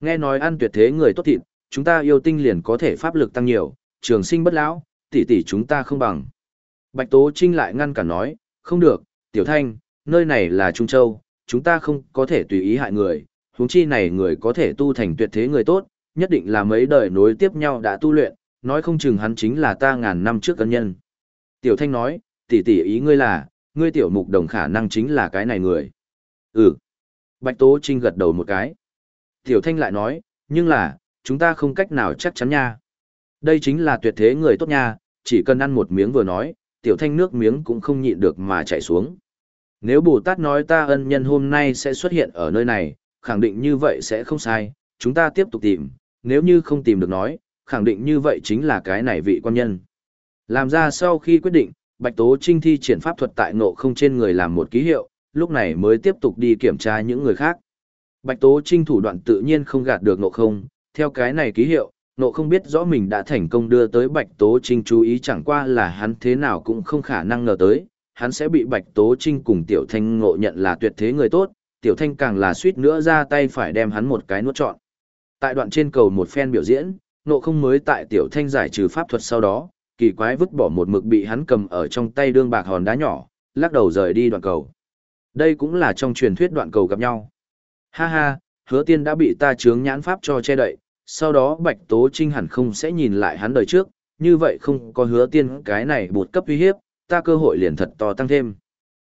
A: Nghe nói ăn tuyệt thế người tốt thịt, chúng ta yêu tinh liền có thể pháp lực tăng nhiều, trường sinh bất lão, tỷ tỷ chúng ta không bằng. Bạch Tố Trinh lại ngăn cả nói, không được, tiểu thanh, nơi này là Trung Châu, chúng ta không có thể tùy ý hại người, huống chi này người có thể tu thành tuyệt thế người tốt, nhất định là mấy đời nối tiếp nhau đã tu luyện, nói không chừng hắn chính là ta ngàn năm trước cân nhân. Tiểu thanh nói, tỷ tỷ ý ngươi là, ngươi tiểu mục đồng khả năng chính là cái này người. Ừ. Bạch Tố Trinh gật đầu một cái. Tiểu thanh lại nói, nhưng là, chúng ta không cách nào chắc chắn nha. Đây chính là tuyệt thế người tốt nha, chỉ cần ăn một miếng vừa nói, tiểu thanh nước miếng cũng không nhịn được mà chảy xuống. Nếu Bồ Tát nói ta ân nhân hôm nay sẽ xuất hiện ở nơi này, khẳng định như vậy sẽ không sai, chúng ta tiếp tục tìm, nếu như không tìm được nói, khẳng định như vậy chính là cái này vị quan nhân. Làm ra sau khi quyết định, Bạch Tố Trinh thi triển pháp thuật tại ngộ không trên người làm một ký hiệu, lúc này mới tiếp tục đi kiểm tra những người khác. Bạch Tố Trinh thủ đoạn tự nhiên không gạt được ngộ không, theo cái này ký hiệu, nộ không biết rõ mình đã thành công đưa tới Bạch Tố Trinh chú ý chẳng qua là hắn thế nào cũng không khả năng ngờ tới, hắn sẽ bị Bạch Tố Trinh cùng Tiểu Thanh ngộ nhận là tuyệt thế người tốt, Tiểu Thanh càng là suýt nữa ra tay phải đem hắn một cái nuốt trọn. Tại đoạn trên cầu một phen biểu diễn, nộ không mới tại Tiểu Thanh giải trừ pháp thuật sau đó, kỳ quái vứt bỏ một mực bị hắn cầm ở trong tay đương bạc hòn đá nhỏ, lắc đầu rời đi đoạn cầu. Đây cũng là trong truyền thuyết đoạn cầu gặp nhau. Ha ha, hứa tiên đã bị ta chướng nhãn pháp cho che đậy, sau đó Bạch Tố Trinh hẳn không sẽ nhìn lại hắn đời trước, như vậy không có hứa tiên cái này bột cấp uy hiếp, ta cơ hội liền thật to tăng thêm.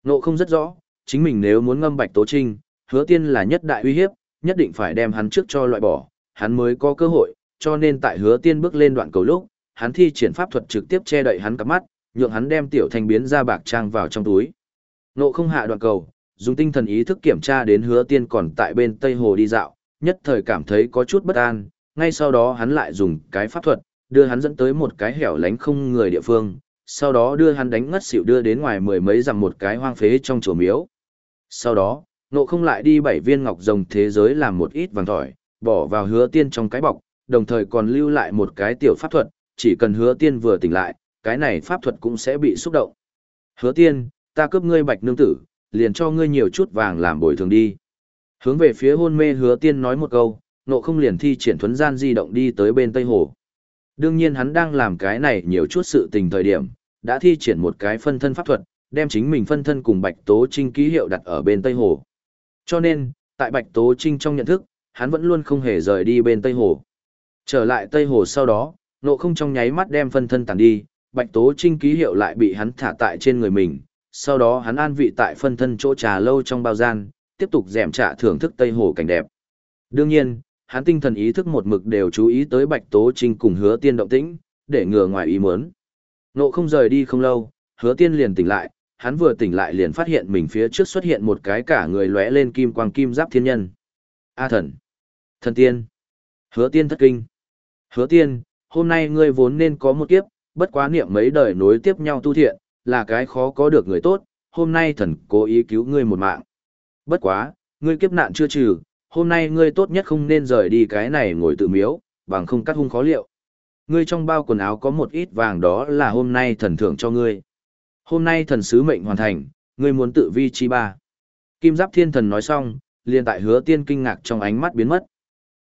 A: Nộ không rất rõ, chính mình nếu muốn ngâm Bạch Tố Trinh, hứa tiên là nhất đại uy hiếp, nhất định phải đem hắn trước cho loại bỏ, hắn mới có cơ hội, cho nên tại hứa tiên bước lên đoạn cầu lúc, hắn thi triển pháp thuật trực tiếp che đậy hắn cặp mắt, nhượng hắn đem tiểu thanh biến ra bạc trang vào trong túi. Nộ không hạ đoạn cầu, dùng tinh thần ý thức kiểm tra đến hứa tiên còn tại bên Tây Hồ đi dạo, nhất thời cảm thấy có chút bất an, ngay sau đó hắn lại dùng cái pháp thuật, đưa hắn dẫn tới một cái hẻo lánh không người địa phương, sau đó đưa hắn đánh ngất xỉu đưa đến ngoài mười mấy dặm một cái hoang phế trong chùa miếu. Sau đó, nộ không lại đi bảy viên ngọc rồng thế giới làm một ít vàng tỏi, bỏ vào hứa tiên trong cái bọc, đồng thời còn lưu lại một cái tiểu pháp thuật, chỉ cần hứa tiên vừa tỉnh lại, cái này pháp thuật cũng sẽ bị xúc động. Hứa tiên, ta cướp ngươi bạch nương tử, liền cho ngươi nhiều chút vàng làm bồi thường đi. Hướng về phía hôn mê hứa tiên nói một câu, nộ không liền thi triển thuấn gian di động đi tới bên Tây Hồ. Đương nhiên hắn đang làm cái này nhiều chút sự tình thời điểm, đã thi triển một cái phân thân pháp thuật, đem chính mình phân thân cùng Bạch Tố Trinh ký hiệu đặt ở bên Tây Hồ. Cho nên, tại Bạch Tố Trinh trong nhận thức, hắn vẫn luôn không hề rời đi bên Tây Hồ. Trở lại Tây Hồ sau đó, nộ không trong nháy mắt đem phân thân tàn đi, Bạch Tố Trinh ký hiệu lại bị hắn thả tại trên người mình, sau đó hắn an vị tại phân thân chỗ trà lâu trong bao gian, tiếp tục dẻm trạ thưởng thức Tây Hồ cảnh đẹp. Đương nhiên, hắn tinh thần ý thức một mực đều chú ý tới Bạch Tố Trinh cùng hứa tiên động tĩnh, để ngừa ngoài ý muốn. Nộ không rời đi không lâu, hứa tiên liền tỉnh lại, hắn vừa tỉnh lại liền phát hiện mình phía trước xuất hiện một cái cả người lóe lên kim quang kim giáp thiên nhân. A thần! Thần tiên! Hứa tiên thất kinh! Hứa tiên, hôm nay ngươi vốn nên có một kiếp, bất quá niệm mấy đời nối tiếp nhau tu thiện, là cái khó có được người tốt, hôm nay thần cố ý cứu ngươi một mạng. Bất quá, ngươi kiếp nạn chưa trừ, hôm nay ngươi tốt nhất không nên rời đi cái này ngồi tự miếu, bằng không cắt hung khó liệu. Ngươi trong bao quần áo có một ít vàng đó là hôm nay thần thưởng cho ngươi. Hôm nay thần sứ mệnh hoàn thành, ngươi muốn tự vi chi ba. Kim Giáp Thiên Thần nói xong, liền tại hứa tiên kinh ngạc trong ánh mắt biến mất.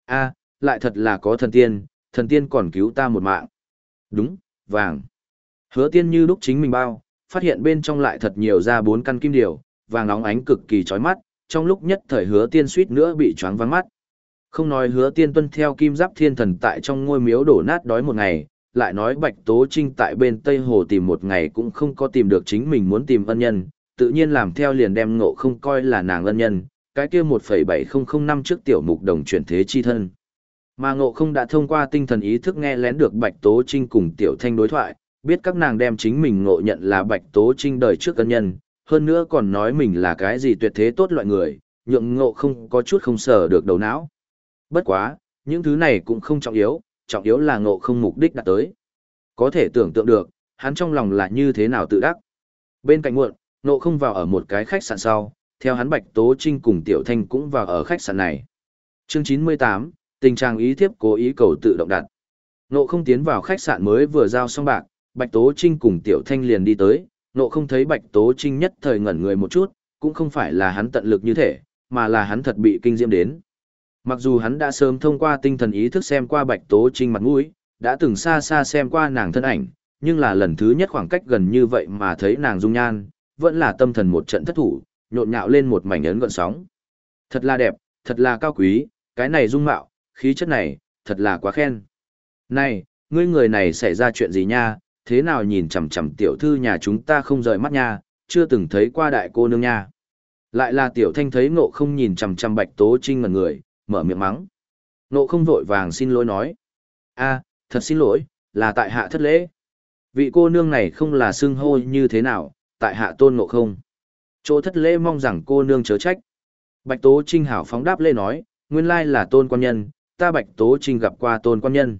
A: a lại thật là có thần tiên, thần tiên còn cứu ta một mạng. Đúng, vàng. Hứa tiên như lúc chính mình bao, phát hiện bên trong lại thật nhiều ra bốn căn kim điều, vàng nóng ánh cực kỳ chói mắt, trong lúc nhất thời hứa tiên suýt nữa bị choáng vắng mắt. Không nói hứa tiên tuân theo kim giáp thiên thần tại trong ngôi miếu đổ nát đói một ngày, lại nói bạch tố trinh tại bên Tây Hồ tìm một ngày cũng không có tìm được chính mình muốn tìm ân nhân, tự nhiên làm theo liền đem ngộ không coi là nàng ân nhân, cái kia 1,7005 năm trước tiểu mục đồng chuyển thế chi thân. Mà ngộ không đã thông qua tinh thần ý thức nghe lén được bạch tố trinh cùng tiểu thanh đối thoại, biết các nàng đem chính mình ngộ nhận là bạch tố trinh đời trước ân nhân, hơn nữa còn nói mình là cái gì tuyệt thế tốt loại người, nhượng ngộ không có chút không sở được đầu não. Bất quá, những thứ này cũng không trọng yếu, trọng yếu là ngộ không mục đích đã tới. Có thể tưởng tượng được, hắn trong lòng là như thế nào tự đắc. Bên cạnh muộn, ngộ không vào ở một cái khách sạn sau, theo hắn Bạch Tố Trinh cùng Tiểu Thanh cũng vào ở khách sạn này. Chương 98, tình trạng ý thiếp cố ý cầu tự động đặt. Ngộ không tiến vào khách sạn mới vừa giao xong bạc, Bạch Tố Trinh cùng Tiểu Thanh liền đi tới, nộ không thấy Bạch Tố Trinh nhất thời ngẩn người một chút, cũng không phải là hắn tận lực như thế, mà là hắn thật bị kinh diễm đến. Mặc dù hắn đã sớm thông qua tinh thần ý thức xem qua Bạch Tố Trinh mặt mũi, đã từng xa xa xem qua nàng thân ảnh, nhưng là lần thứ nhất khoảng cách gần như vậy mà thấy nàng dung nhan, vẫn là tâm thần một trận thất thủ, nhộn nhạo lên một mảnh ấn gọn sóng. Thật là đẹp, thật là cao quý, cái này dung mạo, khí chất này, thật là quá khen. Này, ngươi người này xảy ra chuyện gì nha, thế nào nhìn chằm chằm tiểu thư nhà chúng ta không rời mắt nha, chưa từng thấy qua đại cô nương nha. Lại là tiểu thanh thấy ngộ không nhìn chằm chằm bạch tố trinh ngần người, mở miệng mắng. nộ không vội vàng xin lỗi nói. a thật xin lỗi, là tại hạ thất lễ. Vị cô nương này không là xưng hô như thế nào, tại hạ tôn ngộ không. Chỗ thất lễ mong rằng cô nương chớ trách. Bạch tố trinh hảo phóng đáp lễ nói, nguyên lai là tôn quan nhân, ta bạch tố trinh gặp qua tôn quan nhân.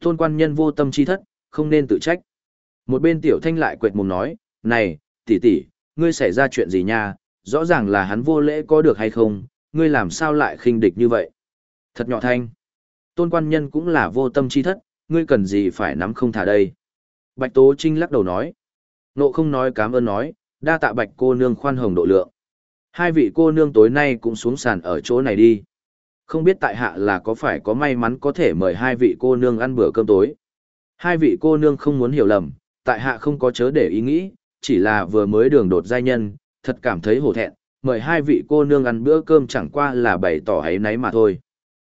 A: Tôn quan nhân vô tâm chi thất, không nên tự trách. Một bên tiểu thanh lại quệt mồm nói, này, tỷ tỷ, ngươi xảy ra chuyện gì nha, rõ ràng là hắn vô lễ có được hay không, ngươi làm sao lại khinh địch như vậy. Thật nhỏ thanh. Tôn quan nhân cũng là vô tâm chi thất, ngươi cần gì phải nắm không thả đây. Bạch Tố Trinh lắc đầu nói. Nộ không nói cảm ơn nói, đa tạ bạch cô nương khoan hồng độ lượng. Hai vị cô nương tối nay cũng xuống sàn ở chỗ này đi. Không biết tại hạ là có phải có may mắn có thể mời hai vị cô nương ăn bữa cơm tối. Hai vị cô nương không muốn hiểu lầm, tại hạ không có chớ để ý nghĩ, chỉ là vừa mới đường đột giai nhân, thật cảm thấy hổ thẹn, mời hai vị cô nương ăn bữa cơm chẳng qua là bày tỏ ấy nấy mà thôi.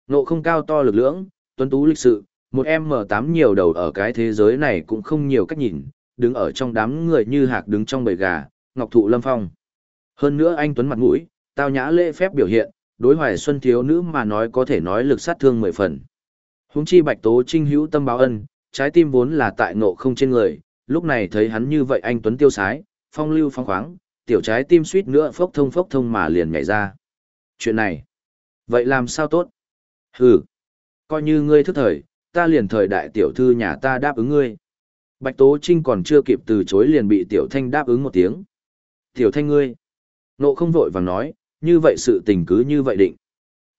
A: Nộ không cao to lực lưỡng, tuấn tú lịch sự, một em m tám nhiều đầu ở cái thế giới này cũng không nhiều cách nhìn, đứng ở trong đám người như hạc đứng trong bầy gà, ngọc thụ lâm phong. Hơn nữa anh tuấn mặt mũi, tao nhã lễ phép biểu hiện, đối hoài xuân thiếu nữ mà nói có thể nói lực sát thương mười phần. Huống chi bạch tố trinh hữu tâm báo ân, trái tim vốn là tại ngộ không trên người, lúc này thấy hắn như vậy anh Tuấn tiêu sái, phong lưu phong khoáng, tiểu trái tim suýt nữa phốc thông phốc thông mà liền nhảy ra. Chuyện này, vậy làm sao tốt? Hừ, coi như ngươi thức thời, ta liền thời đại tiểu thư nhà ta đáp ứng ngươi. Bạch Tố Trinh còn chưa kịp từ chối liền bị Tiểu Thanh đáp ứng một tiếng. Tiểu Thanh ngươi. Nộ không vội vàng nói, như vậy sự tình cứ như vậy định.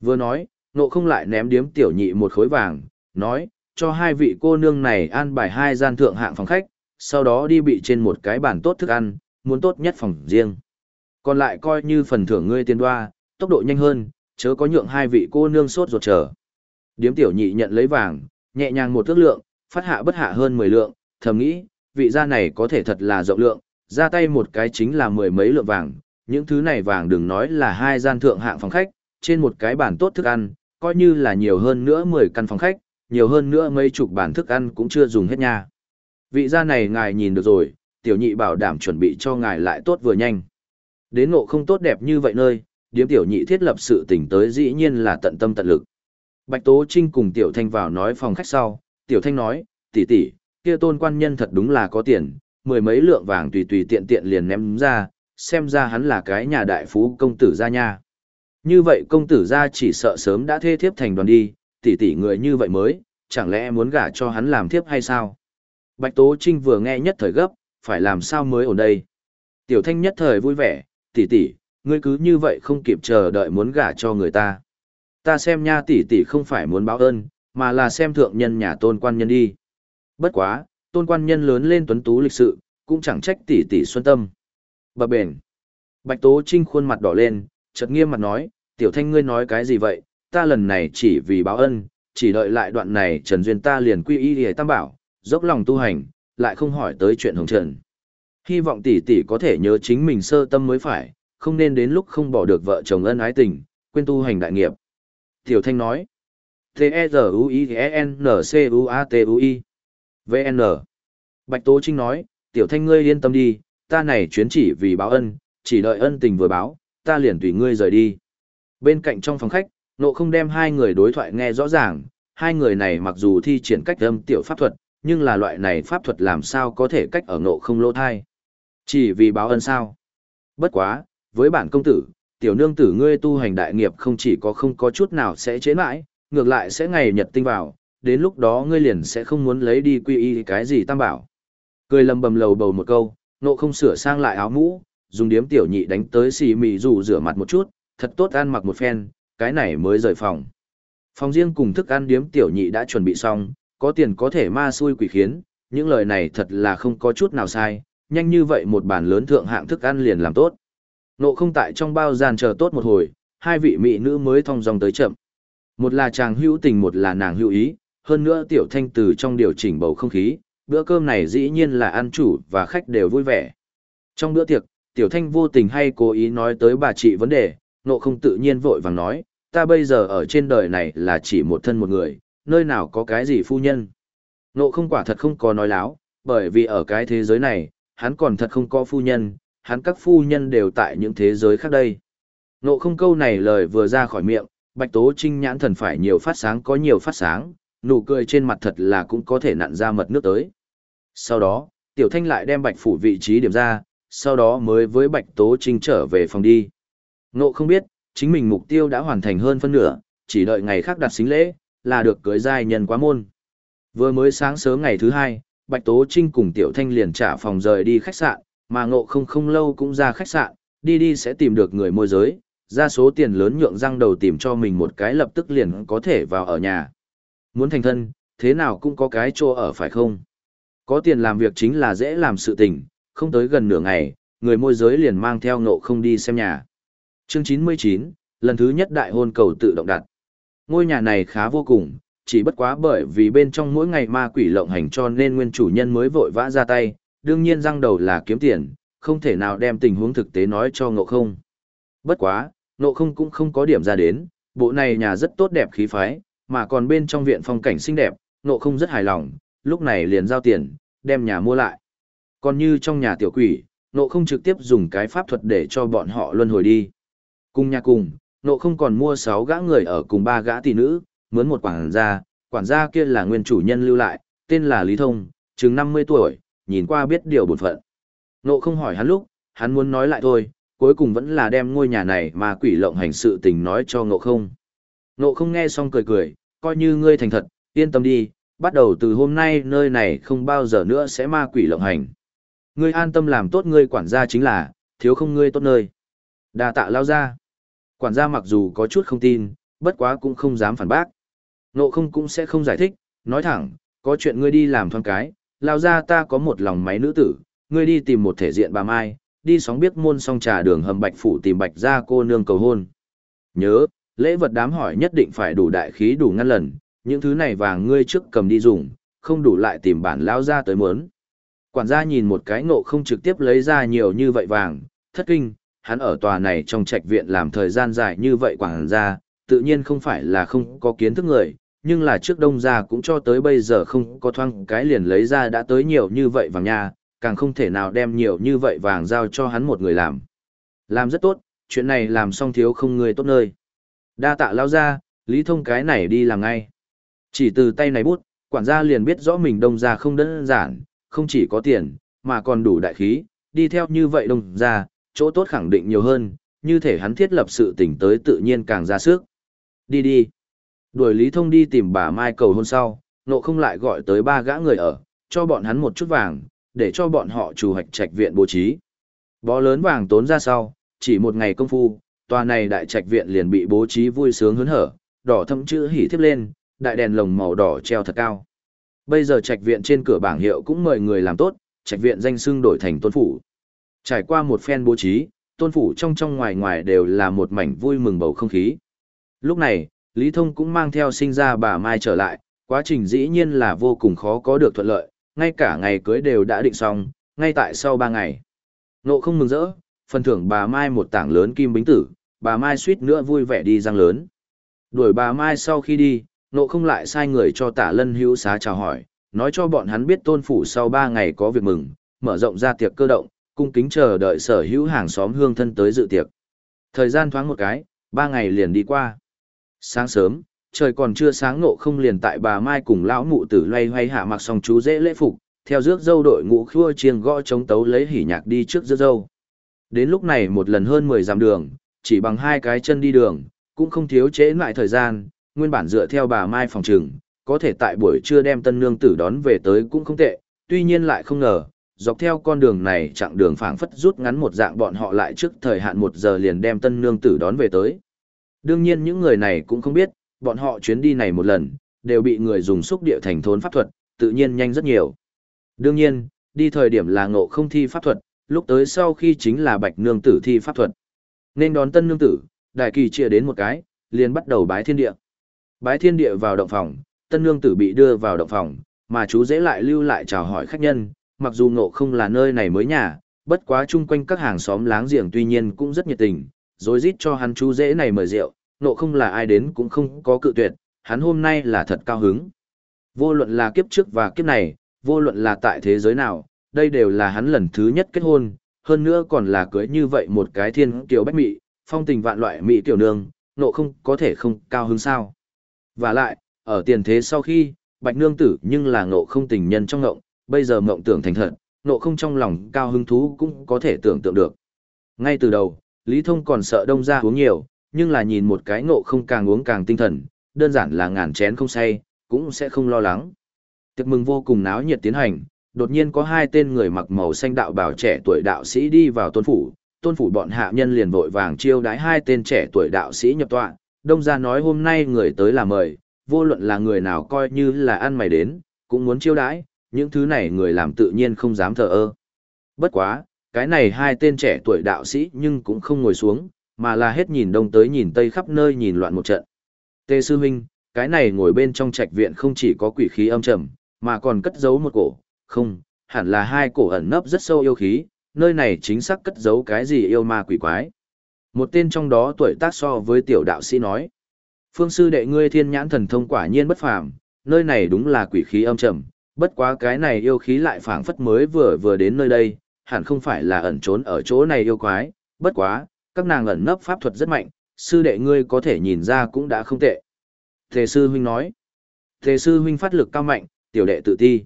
A: Vừa nói, nộ không lại ném điếm Tiểu Nhị một khối vàng, nói, cho hai vị cô nương này an bài hai gian thượng hạng phòng khách, sau đó đi bị trên một cái bàn tốt thức ăn, muốn tốt nhất phòng riêng. Còn lại coi như phần thưởng ngươi tiền đoa, tốc độ nhanh hơn, chớ có nhượng hai vị cô nương sốt ruột chờ. Điếm tiểu nhị nhận lấy vàng, nhẹ nhàng một thước lượng, phát hạ bất hạ hơn 10 lượng, thầm nghĩ, vị gia này có thể thật là rộng lượng, ra tay một cái chính là mười mấy lượng vàng, những thứ này vàng đừng nói là hai gian thượng hạng phòng khách, trên một cái bàn tốt thức ăn, coi như là nhiều hơn nữa 10 căn phòng khách, nhiều hơn nữa mấy chục bàn thức ăn cũng chưa dùng hết nha. Vị gia này ngài nhìn được rồi, tiểu nhị bảo đảm chuẩn bị cho ngài lại tốt vừa nhanh. Đến ngộ không tốt đẹp như vậy nơi, điếm tiểu nhị thiết lập sự tỉnh tới dĩ nhiên là tận tâm tận lực. Bạch Tố Trinh cùng tiểu thanh vào nói phòng khách sau, tiểu thanh nói, tỷ tỷ, kia tôn quan nhân thật đúng là có tiền, mười mấy lượng vàng tùy tùy tiện tiện liền ném ra, xem ra hắn là cái nhà đại phú công tử gia nha. Như vậy công tử gia chỉ sợ sớm đã thê thiếp thành đoàn đi, tỷ tỷ người như vậy mới, chẳng lẽ muốn gả cho hắn làm thiếp hay sao? Bạch Tố Trinh vừa nghe nhất thời gấp, phải làm sao mới ở đây? Tiểu Thanh nhất thời vui vẻ, tỷ tỷ, ngươi cứ như vậy không kịp chờ đợi muốn gả cho người ta. Ta xem nha tỷ tỷ không phải muốn báo ơn, mà là xem thượng nhân nhà tôn quan nhân đi. Bất quá, tôn quan nhân lớn lên tuấn tú lịch sự, cũng chẳng trách tỷ tỷ xuân tâm. Bà bền. Bạch Tố Trinh khuôn mặt đỏ lên, chợt nghiêm mặt nói, tiểu thanh ngươi nói cái gì vậy, ta lần này chỉ vì báo ân, chỉ đợi lại đoạn này Trần Duyên ta liền quy y hề tam bảo, dốc lòng tu hành, lại không hỏi tới chuyện hồng trần. Hy vọng tỷ tỷ có thể nhớ chính mình sơ tâm mới phải, không nên đến lúc không bỏ được vợ chồng ân ái tình, quên tu hành đại nghiệp. Tiểu Thanh nói, T-E-Z-U-I-E-N-C-U-A-T-U-I V N Bạch Tố Trinh nói, Tiểu Thanh ngươi yên tâm đi, ta này chuyến chỉ vì báo ân, chỉ đợi ân tình vừa báo, ta liền tùy ngươi rời đi. Bên cạnh trong phòng khách, nộ không đem hai người đối thoại nghe rõ ràng, hai người này mặc dù thi triển cách âm tiểu pháp thuật, nhưng là loại này pháp thuật làm sao có thể cách ở nộ không lỗ thai. Chỉ vì báo ân sao. Bất quá, với bản công tử, tiểu nương tử ngươi tu hành đại nghiệp không chỉ có không có chút nào sẽ chế mãi, ngược lại sẽ ngày nhật tinh vào, đến lúc đó ngươi liền sẽ không muốn lấy đi quy y cái gì tam bảo. Cười lầm bầm lầu bầu một câu, nộ không sửa sang lại áo mũ, dùng điếm tiểu nhị đánh tới xì mì rủ rửa mặt một chút, thật tốt ăn mặc một phen, cái này mới rời phòng. Phòng riêng cùng thức ăn điếm tiểu nhị đã chuẩn bị xong, có tiền có thể ma xui quỷ khiến, những lời này thật là không có chút nào sai, nhanh như vậy một bàn lớn thượng hạng thức ăn liền làm tốt. Nộ không tại trong bao gian chờ tốt một hồi, hai vị mỹ nữ mới thong dong tới chậm. Một là chàng hữu tình một là nàng hữu ý, hơn nữa tiểu thanh từ trong điều chỉnh bầu không khí, bữa cơm này dĩ nhiên là ăn chủ và khách đều vui vẻ. Trong bữa tiệc, tiểu thanh vô tình hay cố ý nói tới bà chị vấn đề, nộ không tự nhiên vội vàng nói, ta bây giờ ở trên đời này là chỉ một thân một người, nơi nào có cái gì phu nhân. Nộ không quả thật không có nói láo, bởi vì ở cái thế giới này, hắn còn thật không có phu nhân, hắn các phu nhân đều tại những thế giới khác đây. Nộ không câu này lời vừa ra khỏi miệng, Bạch Tố Trinh nhãn thần phải nhiều phát sáng có nhiều phát sáng, nụ cười trên mặt thật là cũng có thể nặn ra mật nước tới. Sau đó, Tiểu Thanh lại đem Bạch Phủ vị trí điểm ra, sau đó mới với Bạch Tố Trinh trở về phòng đi. Nộ không biết, chính mình mục tiêu đã hoàn thành hơn phân nửa, chỉ đợi ngày khác đặt xính lễ, là được cưới giai nhân quá môn. Vừa mới sáng sớm ngày thứ hai, Bạch Tố Trinh cùng Tiểu Thanh liền trả phòng rời đi khách sạn, mà ngộ không không lâu cũng ra khách sạn, đi đi sẽ tìm được người môi giới, ra số tiền lớn nhượng răng đầu tìm cho mình một cái lập tức liền có thể vào ở nhà. Muốn thành thân, thế nào cũng có cái chỗ ở phải không? Có tiền làm việc chính là dễ làm sự tình, không tới gần nửa ngày, người môi giới liền mang theo ngộ không đi xem nhà. Chương 99, lần thứ nhất đại hôn cầu tự động đặt. Ngôi nhà này khá vô cùng, chỉ bất quá bởi vì bên trong mỗi ngày ma quỷ lộng hành cho nên nguyên chủ nhân mới vội vã ra tay, đương nhiên răng đầu là kiếm tiền, không thể nào đem tình huống thực tế nói cho ngộ không. Bất quá, ngộ không cũng không có điểm ra đến, bộ này nhà rất tốt đẹp khí phái, mà còn bên trong viện phong cảnh xinh đẹp, ngộ không rất hài lòng, lúc này liền giao tiền, đem nhà mua lại. Còn như trong nhà tiểu quỷ, ngộ không trực tiếp dùng cái pháp thuật để cho bọn họ luân hồi đi. Cùng nhà cùng, Nộ không còn mua 6 gã người ở cùng ba gã tỷ nữ, mướn một quản gia, quản gia kia là nguyên chủ nhân lưu lại, tên là Lý Thông, chừng 50 tuổi, nhìn qua biết điều bổn phận. Nộ không hỏi hắn lúc, hắn muốn nói lại thôi, cuối cùng vẫn là đem ngôi nhà này mà quỷ lộng hành sự tình nói cho ngộ không. Nộ không nghe xong cười cười, coi như ngươi thành thật, yên tâm đi, bắt đầu từ hôm nay nơi này không bao giờ nữa sẽ ma quỷ lộng hành. Ngươi an tâm làm tốt ngươi quản gia chính là, thiếu không ngươi tốt nơi. Đà tạ lao ra. Quản gia mặc dù có chút không tin, bất quá cũng không dám phản bác. Nộ không cũng sẽ không giải thích, nói thẳng, có chuyện ngươi đi làm thoáng cái, lao ra ta có một lòng máy nữ tử, ngươi đi tìm một thể diện bà Mai, đi sóng biết môn song trà đường hầm bạch phủ tìm bạch ra cô nương cầu hôn. Nhớ, lễ vật đám hỏi nhất định phải đủ đại khí đủ ngăn lần, những thứ này vàng ngươi trước cầm đi dùng, không đủ lại tìm bản lao ra tới mớn. Quản gia nhìn một cái ngộ không trực tiếp lấy ra nhiều như vậy vàng, thất kinh, hắn ở tòa này trong trạch viện làm thời gian dài như vậy quảng gia, tự nhiên không phải là không có kiến thức người, nhưng là trước đông gia cũng cho tới bây giờ không có thoang cái liền lấy ra đã tới nhiều như vậy vàng nha, càng không thể nào đem nhiều như vậy vàng giao cho hắn một người làm. Làm rất tốt, chuyện này làm xong thiếu không người tốt nơi. Đa tạ lao ra, lý thông cái này đi làm ngay. Chỉ từ tay này bút, quản gia liền biết rõ mình đông gia không đơn giản, không chỉ có tiền, mà còn đủ đại khí, đi theo như vậy đông gia, chỗ tốt khẳng định nhiều hơn, như thể hắn thiết lập sự tỉnh tới tự nhiên càng ra sức. Đi đi. Đuổi Lý Thông đi tìm bà Mai cầu hôn sau, nộ không lại gọi tới ba gã người ở, cho bọn hắn một chút vàng, để cho bọn họ chủ hoạch trạch viện bố trí. Bó lớn vàng tốn ra sau, chỉ một ngày công phu, tòa này đại trạch viện liền bị bố trí vui sướng hớn hở, đỏ thâm chữ hỉ thiếp lên, đại đèn lồng màu đỏ treo thật cao. Bây giờ trạch viện trên cửa bảng hiệu cũng mời người làm tốt, trạch viện danh xưng đổi thành tôn phủ. Trải qua một phen bố trí, tôn phủ trong trong ngoài ngoài đều là một mảnh vui mừng bầu không khí. Lúc này, Lý Thông cũng mang theo sinh ra bà Mai trở lại, quá trình dĩ nhiên là vô cùng khó có được thuận lợi, ngay cả ngày cưới đều đã định xong, ngay tại sau ba ngày. Nộ không mừng rỡ, phần thưởng bà Mai một tảng lớn kim bính tử, bà Mai suýt nữa vui vẻ đi răng lớn. Đuổi bà Mai sau khi đi, nộ không lại sai người cho tả lân hữu xá chào hỏi, nói cho bọn hắn biết tôn phủ sau ba ngày có việc mừng, mở rộng ra tiệc cơ động, cung kính chờ đợi sở hữu hàng xóm hương thân tới dự tiệc. Thời gian thoáng một cái, ba ngày liền đi qua. Sáng sớm, trời còn chưa sáng nộ không liền tại bà Mai cùng lão mụ tử loay hoay hạ mặc xong chú dễ lễ phục, theo rước dâu đội ngũ khua chiêng gõ chống tấu lấy hỉ nhạc đi trước rước dâu. Đến lúc này một lần hơn 10 dặm đường, chỉ bằng hai cái chân đi đường, cũng không thiếu trễ lại thời gian, nguyên bản dựa theo bà Mai phòng trừng, có thể tại buổi trưa đem tân nương tử đón về tới cũng không tệ, tuy nhiên lại không ngờ, dọc theo con đường này chặng đường phảng phất rút ngắn một dạng bọn họ lại trước thời hạn một giờ liền đem tân nương tử đón về tới. Đương nhiên những người này cũng không biết, bọn họ chuyến đi này một lần, đều bị người dùng xúc địa thành thốn pháp thuật, tự nhiên nhanh rất nhiều. Đương nhiên, đi thời điểm là ngộ không thi pháp thuật, lúc tới sau khi chính là bạch nương tử thi pháp thuật. Nên đón tân nương tử, đại kỳ chia đến một cái, liền bắt đầu bái thiên địa. Bái thiên địa vào động phòng, tân nương tử bị đưa vào động phòng, mà chú dễ lại lưu lại chào hỏi khách nhân, mặc dù ngộ không là nơi này mới nhà, bất quá chung quanh các hàng xóm láng giềng tuy nhiên cũng rất nhiệt tình, rồi rít cho hắn chú dễ này mời rượu, ngộ không là ai đến cũng không có cự tuyệt, hắn hôm nay là thật cao hứng. Vô luận là kiếp trước và kiếp này, vô luận là tại thế giới nào, đây đều là hắn lần thứ nhất kết hôn, hơn nữa còn là cưới như vậy một cái thiên kiều bách mị, phong tình vạn loại mỹ tiểu nương, nộ không có thể không cao hứng sao. Và lại, ở tiền thế sau khi, bạch nương tử nhưng là ngộ không tình nhân trong ngộng, bây giờ mộng tưởng thành thật, nộ không trong lòng cao hứng thú cũng có thể tưởng tượng được. Ngay từ đầu, Lý Thông còn sợ đông ra uống nhiều, nhưng là nhìn một cái nộ không càng uống càng tinh thần, đơn giản là ngàn chén không say, cũng sẽ không lo lắng. Tiệc mừng vô cùng náo nhiệt tiến hành, đột nhiên có hai tên người mặc màu xanh đạo bào trẻ tuổi đạo sĩ đi vào tôn phủ, tôn phủ bọn hạ nhân liền vội vàng chiêu đái hai tên trẻ tuổi đạo sĩ nhập tọa, đông ra nói hôm nay người tới là mời, vô luận là người nào coi như là ăn mày đến, cũng muốn chiêu đái, những thứ này người làm tự nhiên không dám thờ ơ. Bất quá, cái này hai tên trẻ tuổi đạo sĩ nhưng cũng không ngồi xuống, mà là hết nhìn đông tới nhìn tây khắp nơi nhìn loạn một trận. Tê sư Minh, cái này ngồi bên trong trạch viện không chỉ có quỷ khí âm trầm, mà còn cất giấu một cổ, không, hẳn là hai cổ ẩn nấp rất sâu yêu khí, nơi này chính xác cất giấu cái gì yêu ma quỷ quái. Một tên trong đó tuổi tác so với tiểu đạo sĩ nói. Phương sư đệ ngươi thiên nhãn thần thông quả nhiên bất phàm, nơi này đúng là quỷ khí âm trầm, bất quá cái này yêu khí lại phảng phất mới vừa vừa đến nơi đây, hẳn không phải là ẩn trốn ở chỗ này yêu quái, bất quá, các nàng ẩn nấp pháp thuật rất mạnh, sư đệ ngươi có thể nhìn ra cũng đã không tệ. Thề sư huynh nói, Thề sư huynh phát lực cao mạnh, tiểu đệ tự ti.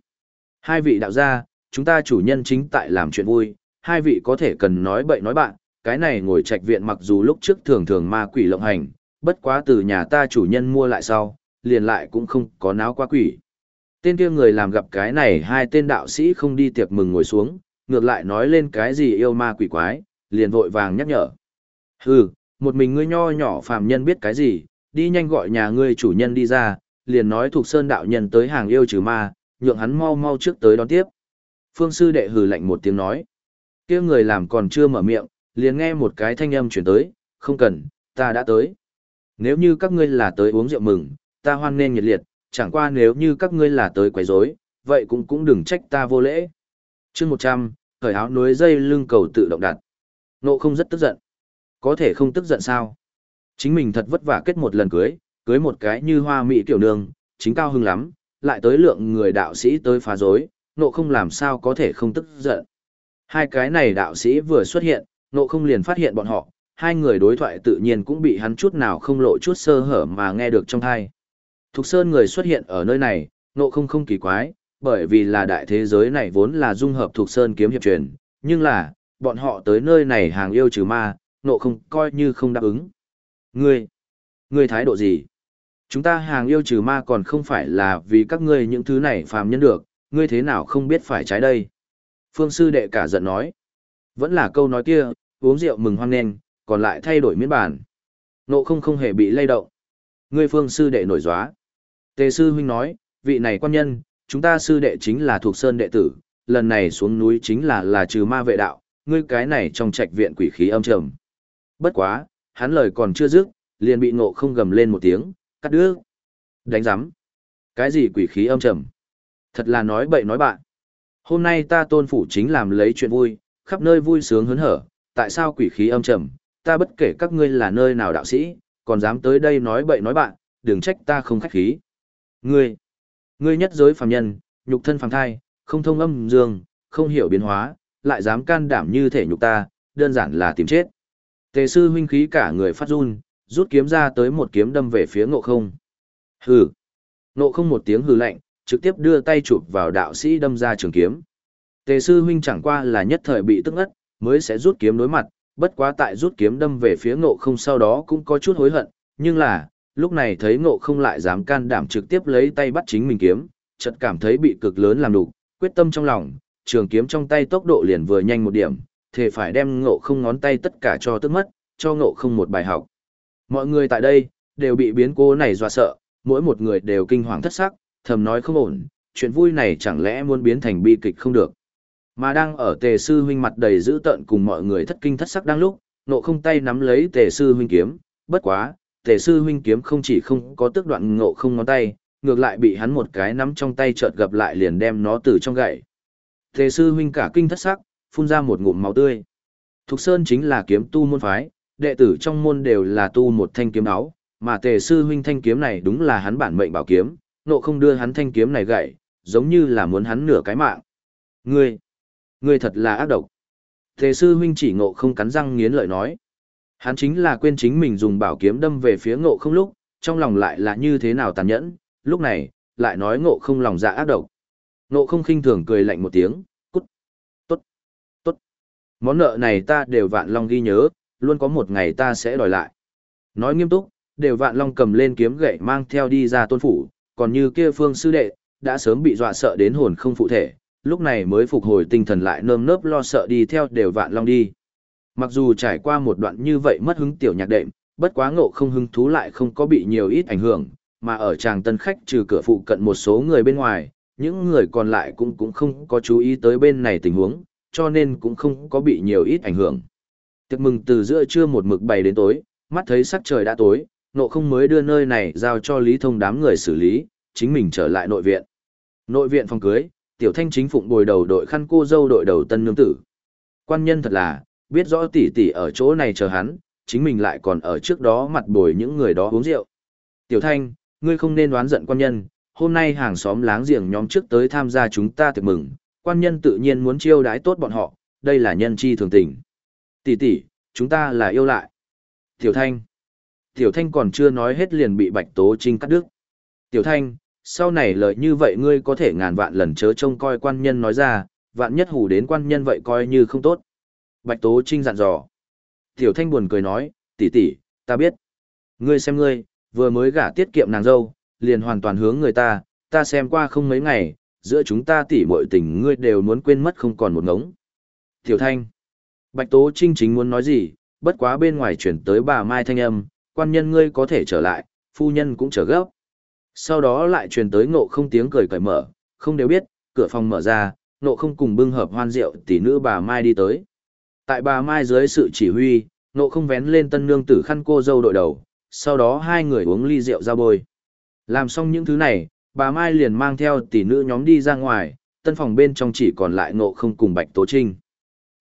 A: Hai vị đạo gia, chúng ta chủ nhân chính tại làm chuyện vui, hai vị có thể cần nói bậy nói bạn, cái này ngồi trạch viện mặc dù lúc trước thường thường ma quỷ lộng hành, bất quá từ nhà ta chủ nhân mua lại sau, liền lại cũng không có náo qua quỷ. Tên kia người làm gặp cái này hai tên đạo sĩ không đi tiệc mừng ngồi xuống, ngược lại nói lên cái gì yêu ma quỷ quái, liền vội vàng nhắc nhở. Hừ, một mình ngươi nho nhỏ phàm nhân biết cái gì, đi nhanh gọi nhà ngươi chủ nhân đi ra, liền nói thuộc sơn đạo nhân tới hàng yêu trừ ma, nhượng hắn mau mau trước tới đón tiếp. Phương sư đệ hừ lạnh một tiếng nói. kia người làm còn chưa mở miệng, liền nghe một cái thanh âm chuyển tới, không cần, ta đã tới. Nếu như các ngươi là tới uống rượu mừng, ta hoan nên nhiệt liệt, chẳng qua nếu như các ngươi là tới quấy rối, vậy cũng cũng đừng trách ta vô lễ. chương 100, khởi áo núi dây lưng cầu tự động đặt. Nộ không rất tức giận. Có thể không tức giận sao? Chính mình thật vất vả kết một lần cưới, cưới một cái như hoa mỹ tiểu nương, chính cao hưng lắm, lại tới lượng người đạo sĩ tới phá rối, nộ không làm sao có thể không tức giận. Hai cái này đạo sĩ vừa xuất hiện, nộ không liền phát hiện bọn họ, hai người đối thoại tự nhiên cũng bị hắn chút nào không lộ chút sơ hở mà nghe được trong thai. Thục Sơn người xuất hiện ở nơi này, nộ không không kỳ quái, bởi vì là đại thế giới này vốn là dung hợp Thục Sơn kiếm hiệp truyền, nhưng là, bọn họ tới nơi này hàng yêu trừ ma, nộ không coi như không đáp ứng. Ngươi, ngươi thái độ gì? Chúng ta hàng yêu trừ ma còn không phải là vì các ngươi những thứ này phàm nhân được, ngươi thế nào không biết phải trái đây? Phương sư đệ cả giận nói. Vẫn là câu nói kia, uống rượu mừng hoan nên, còn lại thay đổi miễn bản. Nộ không không hề bị lay động. Ngươi phương sư đệ nổi gióa. Tề sư huynh nói, vị này quan nhân, chúng ta sư đệ chính là thuộc sơn đệ tử, lần này xuống núi chính là là trừ ma vệ đạo, ngươi cái này trong trạch viện quỷ khí âm trầm. Bất quá, hắn lời còn chưa dứt, liền bị ngộ không gầm lên một tiếng, cắt đứa. Đánh giám. Cái gì quỷ khí âm trầm? Thật là nói bậy nói bạn. Hôm nay ta tôn phủ chính làm lấy chuyện vui, khắp nơi vui sướng hớn hở, tại sao quỷ khí âm trầm, ta bất kể các ngươi là nơi nào đạo sĩ, còn dám tới đây nói bậy nói bạn, đừng trách ta không khách khí. Ngươi, ngươi nhất giới phàm nhân, nhục thân phàm thai, không thông âm dương, không hiểu biến hóa, lại dám can đảm như thể nhục ta, đơn giản là tìm chết. Tề sư huynh khí cả người phát run, rút kiếm ra tới một kiếm đâm về phía ngộ không. Hừ. Ngộ không một tiếng hừ lạnh, trực tiếp đưa tay chụp vào đạo sĩ đâm ra trường kiếm. Tề sư huynh chẳng qua là nhất thời bị tức ất, mới sẽ rút kiếm đối mặt, bất quá tại rút kiếm đâm về phía ngộ không sau đó cũng có chút hối hận, nhưng là, lúc này thấy ngộ không lại dám can đảm trực tiếp lấy tay bắt chính mình kiếm, chợt cảm thấy bị cực lớn làm đục, quyết tâm trong lòng, trường kiếm trong tay tốc độ liền vừa nhanh một điểm, thề phải đem ngộ không ngón tay tất cả cho tức mất, cho ngộ không một bài học. Mọi người tại đây, đều bị biến cố này dọa sợ, mỗi một người đều kinh hoàng thất sắc, thầm nói không ổn, chuyện vui này chẳng lẽ muốn biến thành bi kịch không được. Mà đang ở tề sư huynh mặt đầy dữ tợn cùng mọi người thất kinh thất sắc đang lúc, nộ không tay nắm lấy tề sư huynh kiếm, bất quá, tề sư huynh kiếm không chỉ không có tước đoạn ngộ không ngón tay, ngược lại bị hắn một cái nắm trong tay chợt gặp lại liền đem nó từ trong gậy. Tề sư huynh cả kinh thất sắc, phun ra một ngụm máu tươi. Thục Sơn chính là kiếm tu môn phái, đệ tử trong môn đều là tu một thanh kiếm áo, mà tề sư huynh thanh kiếm này đúng là hắn bản mệnh bảo kiếm, nộ không đưa hắn thanh kiếm này gậy, giống như là muốn hắn nửa cái mạng. Ngươi, ngươi thật là ác độc. Tề sư huynh chỉ ngộ không cắn răng nghiến lợi nói. Hắn chính là quên chính mình dùng bảo kiếm đâm về phía ngộ không lúc, trong lòng lại là như thế nào tàn nhẫn, lúc này, lại nói ngộ không lòng dạ ác độc. Ngộ không khinh thường cười lạnh một tiếng, cút, tốt, tốt. Món nợ này ta đều vạn long ghi nhớ, luôn có một ngày ta sẽ đòi lại. Nói nghiêm túc, đều vạn long cầm lên kiếm gậy mang theo đi ra tôn phủ, còn như kia phương sư đệ, đã sớm bị dọa sợ đến hồn không phụ thể, lúc này mới phục hồi tinh thần lại nơm nớp lo sợ đi theo đều vạn long đi. Mặc dù trải qua một đoạn như vậy mất hứng tiểu nhạc đệm, bất quá ngộ không hứng thú lại không có bị nhiều ít ảnh hưởng, mà ở tràng tân khách trừ cửa phụ cận một số người bên ngoài, những người còn lại cũng cũng không có chú ý tới bên này tình huống, cho nên cũng không có bị nhiều ít ảnh hưởng. Tiệc mừng từ giữa trưa một mực bày đến tối, mắt thấy sắc trời đã tối, nộ không mới đưa nơi này giao cho Lý Thông đám người xử lý, chính mình trở lại nội viện. Nội viện phòng cưới, tiểu thanh chính phụng bồi đầu đội khăn cô dâu đội đầu tân nương tử. Quan nhân thật là, biết rõ tỷ tỷ ở chỗ này chờ hắn, chính mình lại còn ở trước đó mặt bồi những người đó uống rượu. Tiểu thanh, ngươi không nên đoán giận quan nhân, hôm nay hàng xóm láng giềng nhóm trước tới tham gia chúng ta tiệc mừng, quan nhân tự nhiên muốn chiêu đãi tốt bọn họ, đây là nhân chi thường tình. Tỷ tỷ, chúng ta là yêu lại. Tiểu thanh. Tiểu thanh còn chưa nói hết liền bị bạch tố trinh cắt đứt. Tiểu thanh, sau này lời như vậy ngươi có thể ngàn vạn lần chớ trông coi quan nhân nói ra, vạn nhất hù đến quan nhân vậy coi như không tốt. Bạch Tố Trinh dặn dò. Tiểu Thanh buồn cười nói, tỷ tỷ, ta biết. Ngươi xem ngươi, vừa mới gả tiết kiệm nàng dâu, liền hoàn toàn hướng người ta, ta xem qua không mấy ngày, giữa chúng ta tỷ muội tình ngươi đều muốn quên mất không còn một ngống. Tiểu Thanh. Bạch Tố Trinh chính muốn nói gì, bất quá bên ngoài chuyển tới bà Mai Thanh âm, quan nhân ngươi có thể trở lại, phu nhân cũng trở gấp. Sau đó lại truyền tới ngộ không tiếng cười cởi mở, không đều biết, cửa phòng mở ra, ngộ không cùng bưng hợp hoan rượu tỷ nữ bà Mai đi tới. Tại bà Mai dưới sự chỉ huy, Nộ không vén lên tân nương tử khăn cô dâu đội đầu, sau đó hai người uống ly rượu ra bôi. Làm xong những thứ này, bà Mai liền mang theo tỷ nữ nhóm đi ra ngoài, tân phòng bên trong chỉ còn lại Nộ không cùng Bạch Tố Trinh.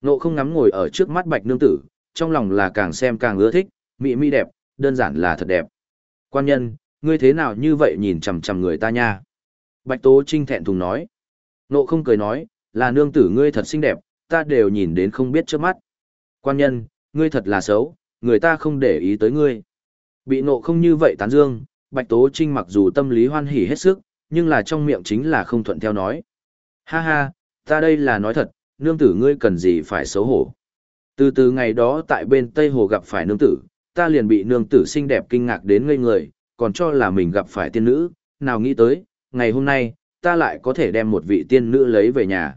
A: Nộ không ngắm ngồi ở trước mắt Bạch Nương Tử, trong lòng là càng xem càng ưa thích, mỹ mỹ đẹp, đơn giản là thật đẹp. Quan nhân, ngươi thế nào như vậy nhìn chằm chằm người ta nha? Bạch Tố Trinh thẹn thùng nói. Nộ không cười nói, là nương tử ngươi thật xinh đẹp, ta đều nhìn đến không biết trước mắt. Quan nhân, ngươi thật là xấu, người ta không để ý tới ngươi. Bị nộ không như vậy tán dương, Bạch Tố Trinh mặc dù tâm lý hoan hỉ hết sức, nhưng là trong miệng chính là không thuận theo nói. Ha ha, ta đây là nói thật, nương tử ngươi cần gì phải xấu hổ. Từ từ ngày đó tại bên Tây Hồ gặp phải nương tử, ta liền bị nương tử xinh đẹp kinh ngạc đến ngây người, còn cho là mình gặp phải tiên nữ, nào nghĩ tới, ngày hôm nay, ta lại có thể đem một vị tiên nữ lấy về nhà.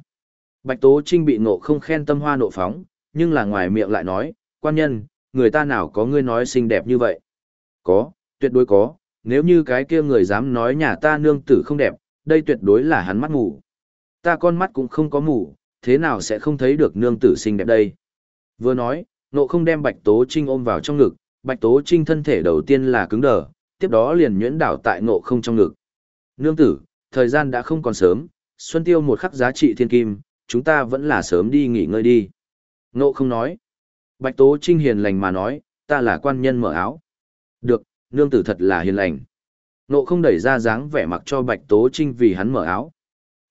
A: Bạch Tố Trinh bị nộ không khen tâm hoa nộ phóng, nhưng là ngoài miệng lại nói, quan nhân, người ta nào có ngươi nói xinh đẹp như vậy. Có, tuyệt đối có, nếu như cái kia người dám nói nhà ta nương tử không đẹp, đây tuyệt đối là hắn mắt mù. Ta con mắt cũng không có mù, thế nào sẽ không thấy được nương tử xinh đẹp đây. Vừa nói, nộ không đem Bạch Tố Trinh ôm vào trong ngực, Bạch Tố Trinh thân thể đầu tiên là cứng đờ, tiếp đó liền nhuyễn đảo tại nộ không trong ngực. Nương tử, thời gian đã không còn sớm, Xuân Tiêu một khắc giá trị thiên kim, chúng ta vẫn là sớm đi nghỉ ngơi đi. Nộ không nói. Bạch Tố Trinh hiền lành mà nói, ta là quan nhân mở áo. Được, nương tử thật là hiền lành. Nộ không đẩy ra dáng vẻ mặc cho Bạch Tố Trinh vì hắn mở áo.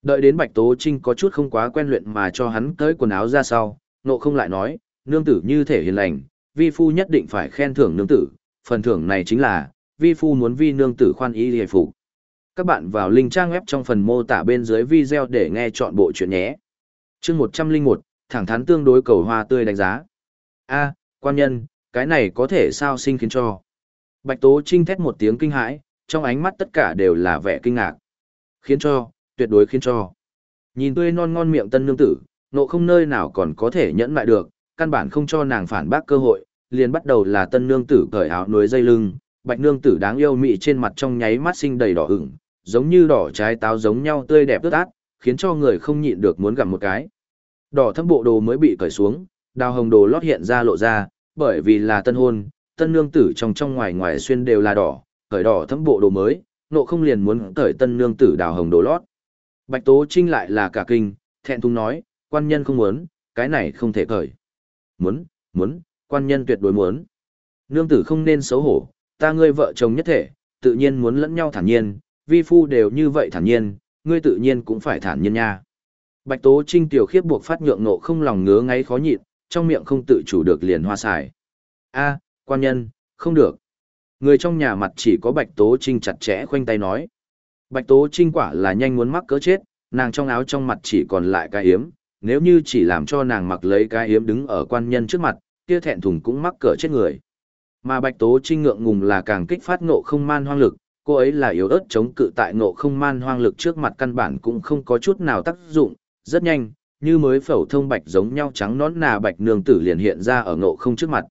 A: Đợi đến Bạch Tố Trinh có chút không quá quen luyện mà cho hắn tới quần áo ra sau, nộ không lại nói, nương tử như thể hiền lành, vi phu nhất định phải khen thưởng nương tử, phần thưởng này chính là, vi phu muốn vi nương tử khoan ý hề phục. Các bạn vào link trang web trong phần mô tả bên dưới video để nghe chọn bộ chuyện nhé chương 101, thẳng thắn tương đối cầu hoa tươi đánh giá. a quan nhân, cái này có thể sao sinh khiến cho. Bạch Tố Trinh thét một tiếng kinh hãi, trong ánh mắt tất cả đều là vẻ kinh ngạc. Khiến cho, tuyệt đối khiến cho. Nhìn tươi non ngon miệng tân nương tử, nộ không nơi nào còn có thể nhẫn lại được, căn bản không cho nàng phản bác cơ hội, liền bắt đầu là tân nương tử cởi áo núi dây lưng, bạch nương tử đáng yêu mị trên mặt trong nháy mắt sinh đầy đỏ ửng, giống như đỏ trái táo giống nhau tươi đẹp ướt át, khiến cho người không nhịn được muốn gặm một cái. Đỏ thâm bộ đồ mới bị cởi xuống, đào hồng đồ lót hiện ra lộ ra, bởi vì là tân hôn, tân nương tử trong trong ngoài ngoài xuyên đều là đỏ, cởi đỏ thâm bộ đồ mới, nộ không liền muốn cởi tân nương tử đào hồng đồ lót. Bạch Tố Trinh lại là cả kinh, thẹn thùng nói, quan nhân không muốn, cái này không thể cởi. Muốn, muốn, quan nhân tuyệt đối muốn. Nương tử không nên xấu hổ, ta ngươi vợ chồng nhất thể, tự nhiên muốn lẫn nhau thản nhiên, vi phu đều như vậy thản nhiên, ngươi tự nhiên cũng phải thản nhiên nha. Bạch Tố Trinh tiểu khiếp buộc phát nhượng nộ không lòng ngứa ngáy khó nhịn, trong miệng không tự chủ được liền hoa xài. A, quan nhân, không được. Người trong nhà mặt chỉ có Bạch Tố Trinh chặt chẽ khoanh tay nói. Bạch Tố Trinh quả là nhanh muốn mắc cỡ chết, nàng trong áo trong mặt chỉ còn lại cái hiếm, nếu như chỉ làm cho nàng mặc lấy cái hiếm đứng ở quan nhân trước mặt, kia thẹn thùng cũng mắc cỡ chết người. Mà Bạch Tố Trinh ngượng ngùng là càng kích phát ngộ không man hoang lực, cô ấy là yếu ớt chống cự tại ngộ không man hoang lực trước mặt căn bản cũng không có chút nào tác dụng, rất nhanh, như mới phẩu thông bạch giống nhau trắng nón nà bạch nương tử liền hiện ra ở ngộ không trước mặt.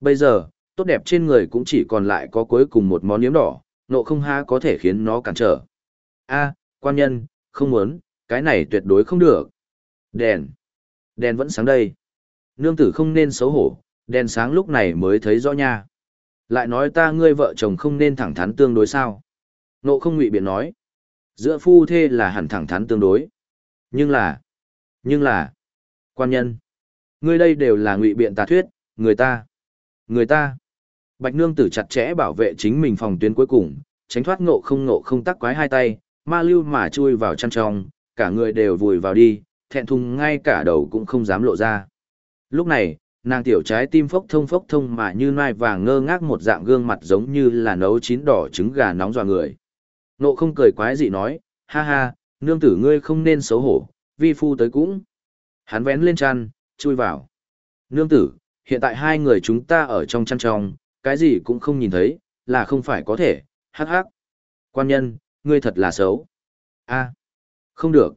A: Bây giờ, tốt đẹp trên người cũng chỉ còn lại có cuối cùng một món yếm đỏ, ngộ không ha có thể khiến nó cản trở. a quan nhân, không muốn, cái này tuyệt đối không được. Đèn. Đèn vẫn sáng đây. Nương tử không nên xấu hổ, đèn sáng lúc này mới thấy rõ nha. Lại nói ta ngươi vợ chồng không nên thẳng thắn tương đối sao. Nộ không ngụy biện nói. Giữa phu thê là hẳn thẳng thắn tương đối. Nhưng là, nhưng là, quan nhân, ngươi đây đều là ngụy biện tà thuyết, người ta, người ta. Bạch nương tử chặt chẽ bảo vệ chính mình phòng tuyến cuối cùng, tránh thoát ngộ không ngộ không tắc quái hai tay, ma lưu mà chui vào chăn trong, cả người đều vùi vào đi, thẹn thùng ngay cả đầu cũng không dám lộ ra. Lúc này, nàng tiểu trái tim phốc thông phốc thông mà như nai vàng ngơ ngác một dạng gương mặt giống như là nấu chín đỏ trứng gà nóng dọa người. Nộ không cười quái dị nói, ha ha, nương tử ngươi không nên xấu hổ, vi phu tới cũng. Hắn vén lên chăn, chui vào. Nương tử, hiện tại hai người chúng ta ở trong chăn trong, cái gì cũng không nhìn thấy, là không phải có thể, hắc hắc. Quan nhân, ngươi thật là xấu. a không được.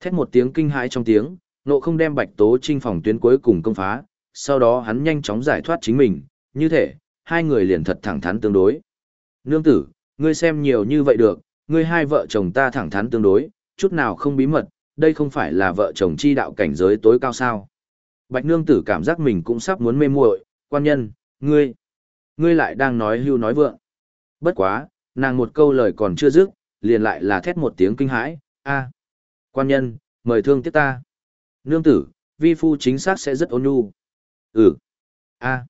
A: Thét một tiếng kinh hãi trong tiếng, nộ không đem bạch tố trinh phòng tuyến cuối cùng công phá, sau đó hắn nhanh chóng giải thoát chính mình, như thể, hai người liền thật thẳng thắn tương đối. Nương tử, ngươi xem nhiều như vậy được, ngươi hai vợ chồng ta thẳng thắn tương đối, chút nào không bí mật, đây không phải là vợ chồng chi đạo cảnh giới tối cao sao. Bạch nương tử cảm giác mình cũng sắp muốn mê muội, quan nhân, ngươi, ngươi lại đang nói hưu nói vượng. Bất quá, nàng một câu lời còn chưa dứt, liền lại là thét một tiếng kinh hãi, a, quan nhân, mời thương tiếc ta. Nương tử, vi phu chính xác sẽ rất ôn nhu. Ừ, a,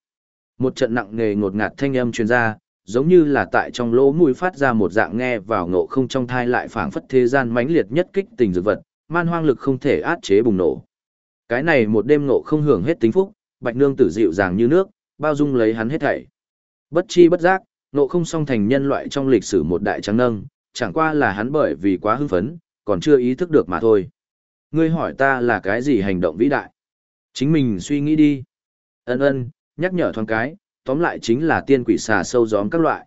A: một trận nặng nề ngột ngạt thanh âm truyền ra, giống như là tại trong lỗ mũi phát ra một dạng nghe vào ngộ không trong thai lại phảng phất thế gian mãnh liệt nhất kích tình dược vật, man hoang lực không thể át chế bùng nổ. Cái này một đêm ngộ không hưởng hết tính phúc, bạch nương tử dịu dàng như nước, bao dung lấy hắn hết thảy. Bất chi bất giác, ngộ không song thành nhân loại trong lịch sử một đại trắng nâng, chẳng qua là hắn bởi vì quá hưng phấn, còn chưa ý thức được mà thôi. Ngươi hỏi ta là cái gì hành động vĩ đại? Chính mình suy nghĩ đi. Ân ân, nhắc nhở thoáng cái, tóm lại chính là tiên quỷ xà sâu gióm các loại.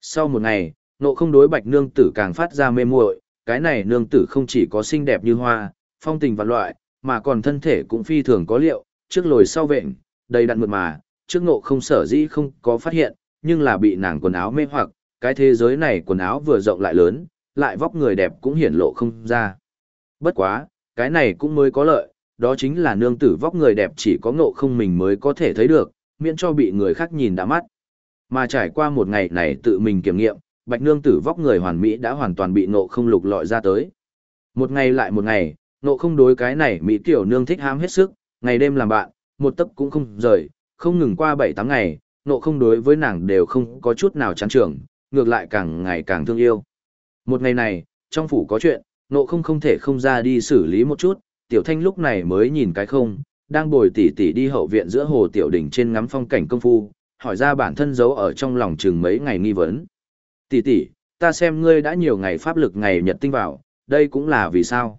A: Sau một ngày, nộ không đối bạch nương tử càng phát ra mê muội, cái này nương tử không chỉ có xinh đẹp như hoa, phong tình vạn loại, mà còn thân thể cũng phi thường có liệu, trước lồi sau vện, đầy đặn mượt mà, trước nộ không sở dĩ không có phát hiện, nhưng là bị nàng quần áo mê hoặc, cái thế giới này quần áo vừa rộng lại lớn, lại vóc người đẹp cũng hiển lộ không ra. Bất quá, cái này cũng mới có lợi, đó chính là nương tử vóc người đẹp chỉ có ngộ không mình mới có thể thấy được, miễn cho bị người khác nhìn đã mắt. Mà trải qua một ngày này tự mình kiểm nghiệm, bạch nương tử vóc người hoàn mỹ đã hoàn toàn bị nộ không lục lọi ra tới. Một ngày lại một ngày, nộ không đối cái này mỹ tiểu nương thích ham hết sức, ngày đêm làm bạn, một tấc cũng không rời, không ngừng qua bảy tám ngày, nộ không đối với nàng đều không có chút nào chán trường, ngược lại càng ngày càng thương yêu. Một ngày này, trong phủ có chuyện, nộ không không thể không ra đi xử lý một chút, tiểu thanh lúc này mới nhìn cái không, đang bồi tỉ tỉ đi hậu viện giữa hồ tiểu đỉnh trên ngắm phong cảnh công phu, hỏi ra bản thân giấu ở trong lòng chừng mấy ngày nghi vấn. Tỷ tỷ, ta xem ngươi đã nhiều ngày pháp lực ngày nhật tinh vào, đây cũng là vì sao?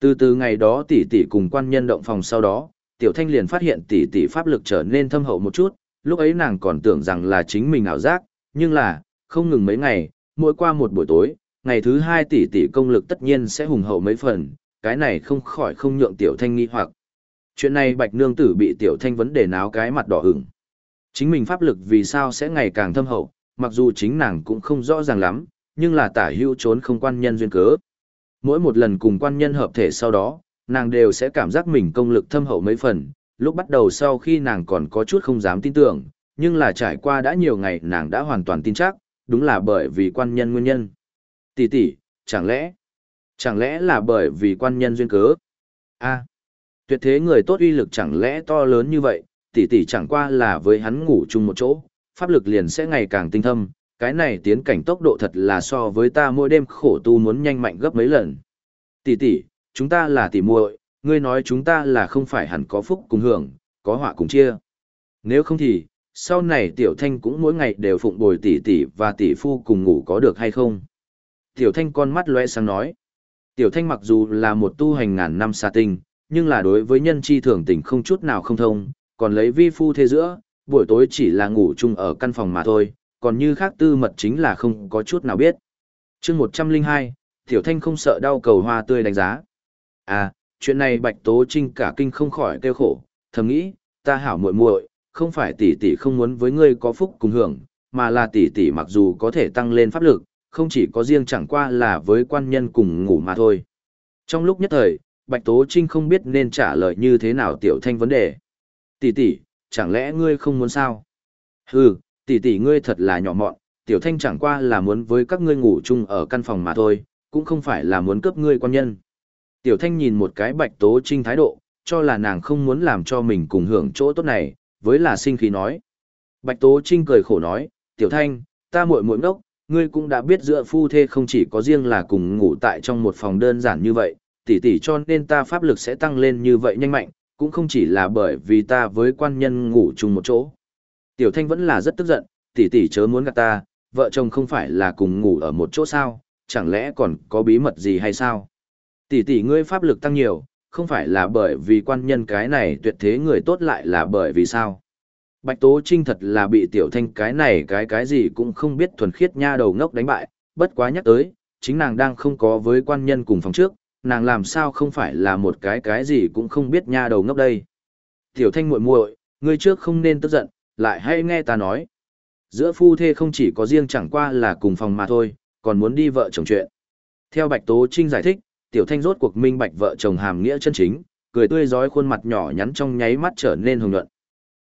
A: Từ từ ngày đó tỷ tỷ cùng quan nhân động phòng sau đó, tiểu thanh liền phát hiện tỷ tỷ pháp lực trở nên thâm hậu một chút, lúc ấy nàng còn tưởng rằng là chính mình ảo giác, nhưng là, không ngừng mấy ngày, mỗi qua một buổi tối, ngày thứ hai tỷ tỷ công lực tất nhiên sẽ hùng hậu mấy phần, cái này không khỏi không nhượng tiểu thanh nghi hoặc. Chuyện này bạch nương tử bị tiểu thanh vấn đề náo cái mặt đỏ ửng. Chính mình pháp lực vì sao sẽ ngày càng thâm hậu, mặc dù chính nàng cũng không rõ ràng lắm, nhưng là tả hữu trốn không quan nhân duyên cớ. Mỗi một lần cùng quan nhân hợp thể sau đó, nàng đều sẽ cảm giác mình công lực thâm hậu mấy phần, lúc bắt đầu sau khi nàng còn có chút không dám tin tưởng, nhưng là trải qua đã nhiều ngày nàng đã hoàn toàn tin chắc, đúng là bởi vì quan nhân nguyên nhân. Tỷ tỷ, chẳng lẽ, chẳng lẽ là bởi vì quan nhân duyên cớ? a tuyệt thế người tốt uy lực chẳng lẽ to lớn như vậy, tỷ tỷ chẳng qua là với hắn ngủ chung một chỗ, pháp lực liền sẽ ngày càng tinh thâm, cái này tiến cảnh tốc độ thật là so với ta mỗi đêm khổ tu muốn nhanh mạnh gấp mấy lần. Tỷ tỷ, chúng ta là tỷ muội, ngươi nói chúng ta là không phải hẳn có phúc cùng hưởng, có họa cùng chia. Nếu không thì, sau này tiểu thanh cũng mỗi ngày đều phụng bồi tỷ tỷ và tỷ phu cùng ngủ có được hay không? Tiểu thanh con mắt lóe sáng nói. Tiểu thanh mặc dù là một tu hành ngàn năm xa tinh, nhưng là đối với nhân chi thường tình không chút nào không thông, còn lấy vi phu thế giữa, buổi tối chỉ là ngủ chung ở căn phòng mà thôi, còn như khác tư mật chính là không có chút nào biết. chương 102, Tiểu Thanh không sợ đau cầu hoa tươi đánh giá. À, chuyện này Bạch Tố Trinh cả kinh không khỏi kêu khổ, thầm nghĩ, ta hảo muội muội, không phải tỷ tỷ không muốn với ngươi có phúc cùng hưởng, mà là tỷ tỷ mặc dù có thể tăng lên pháp lực, không chỉ có riêng chẳng qua là với quan nhân cùng ngủ mà thôi. Trong lúc nhất thời, Bạch Tố Trinh không biết nên trả lời như thế nào Tiểu Thanh vấn đề. Tỷ tỷ, chẳng lẽ ngươi không muốn sao? Hừ, tỷ tỷ ngươi thật là nhỏ mọn, Tiểu Thanh chẳng qua là muốn với các ngươi ngủ chung ở căn phòng mà thôi, cũng không phải là muốn cướp ngươi quan nhân. Tiểu Thanh nhìn một cái Bạch Tố Trinh thái độ, cho là nàng không muốn làm cho mình cùng hưởng chỗ tốt này, với là sinh khí nói. Bạch Tố Trinh cười khổ nói, Tiểu Thanh, ta muội muội ngốc, ngươi cũng đã biết giữa phu thê không chỉ có riêng là cùng ngủ tại trong một phòng đơn giản như vậy, tỷ tỷ cho nên ta pháp lực sẽ tăng lên như vậy nhanh mạnh, cũng không chỉ là bởi vì ta với quan nhân ngủ chung một chỗ. Tiểu Thanh vẫn là rất tức giận, tỷ tỷ chớ muốn gạt ta, vợ chồng không phải là cùng ngủ ở một chỗ sao, chẳng lẽ còn có bí mật gì hay sao? Tỷ tỷ ngươi pháp lực tăng nhiều, không phải là bởi vì quan nhân cái này tuyệt thế người tốt lại là bởi vì sao? Bạch Tố Trinh thật là bị Tiểu Thanh cái này cái cái gì cũng không biết thuần khiết nha đầu ngốc đánh bại, bất quá nhắc tới, chính nàng đang không có với quan nhân cùng phòng trước, nàng làm sao không phải là một cái cái gì cũng không biết nha đầu ngốc đây. Tiểu thanh muội muội, ngươi trước không nên tức giận, lại hãy nghe ta nói. Giữa phu thê không chỉ có riêng chẳng qua là cùng phòng mà thôi, còn muốn đi vợ chồng chuyện. Theo Bạch Tố Trinh giải thích, Tiểu Thanh rốt cuộc minh bạch vợ chồng hàm nghĩa chân chính, cười tươi rói khuôn mặt nhỏ nhắn trong nháy mắt trở nên hồng nhuận.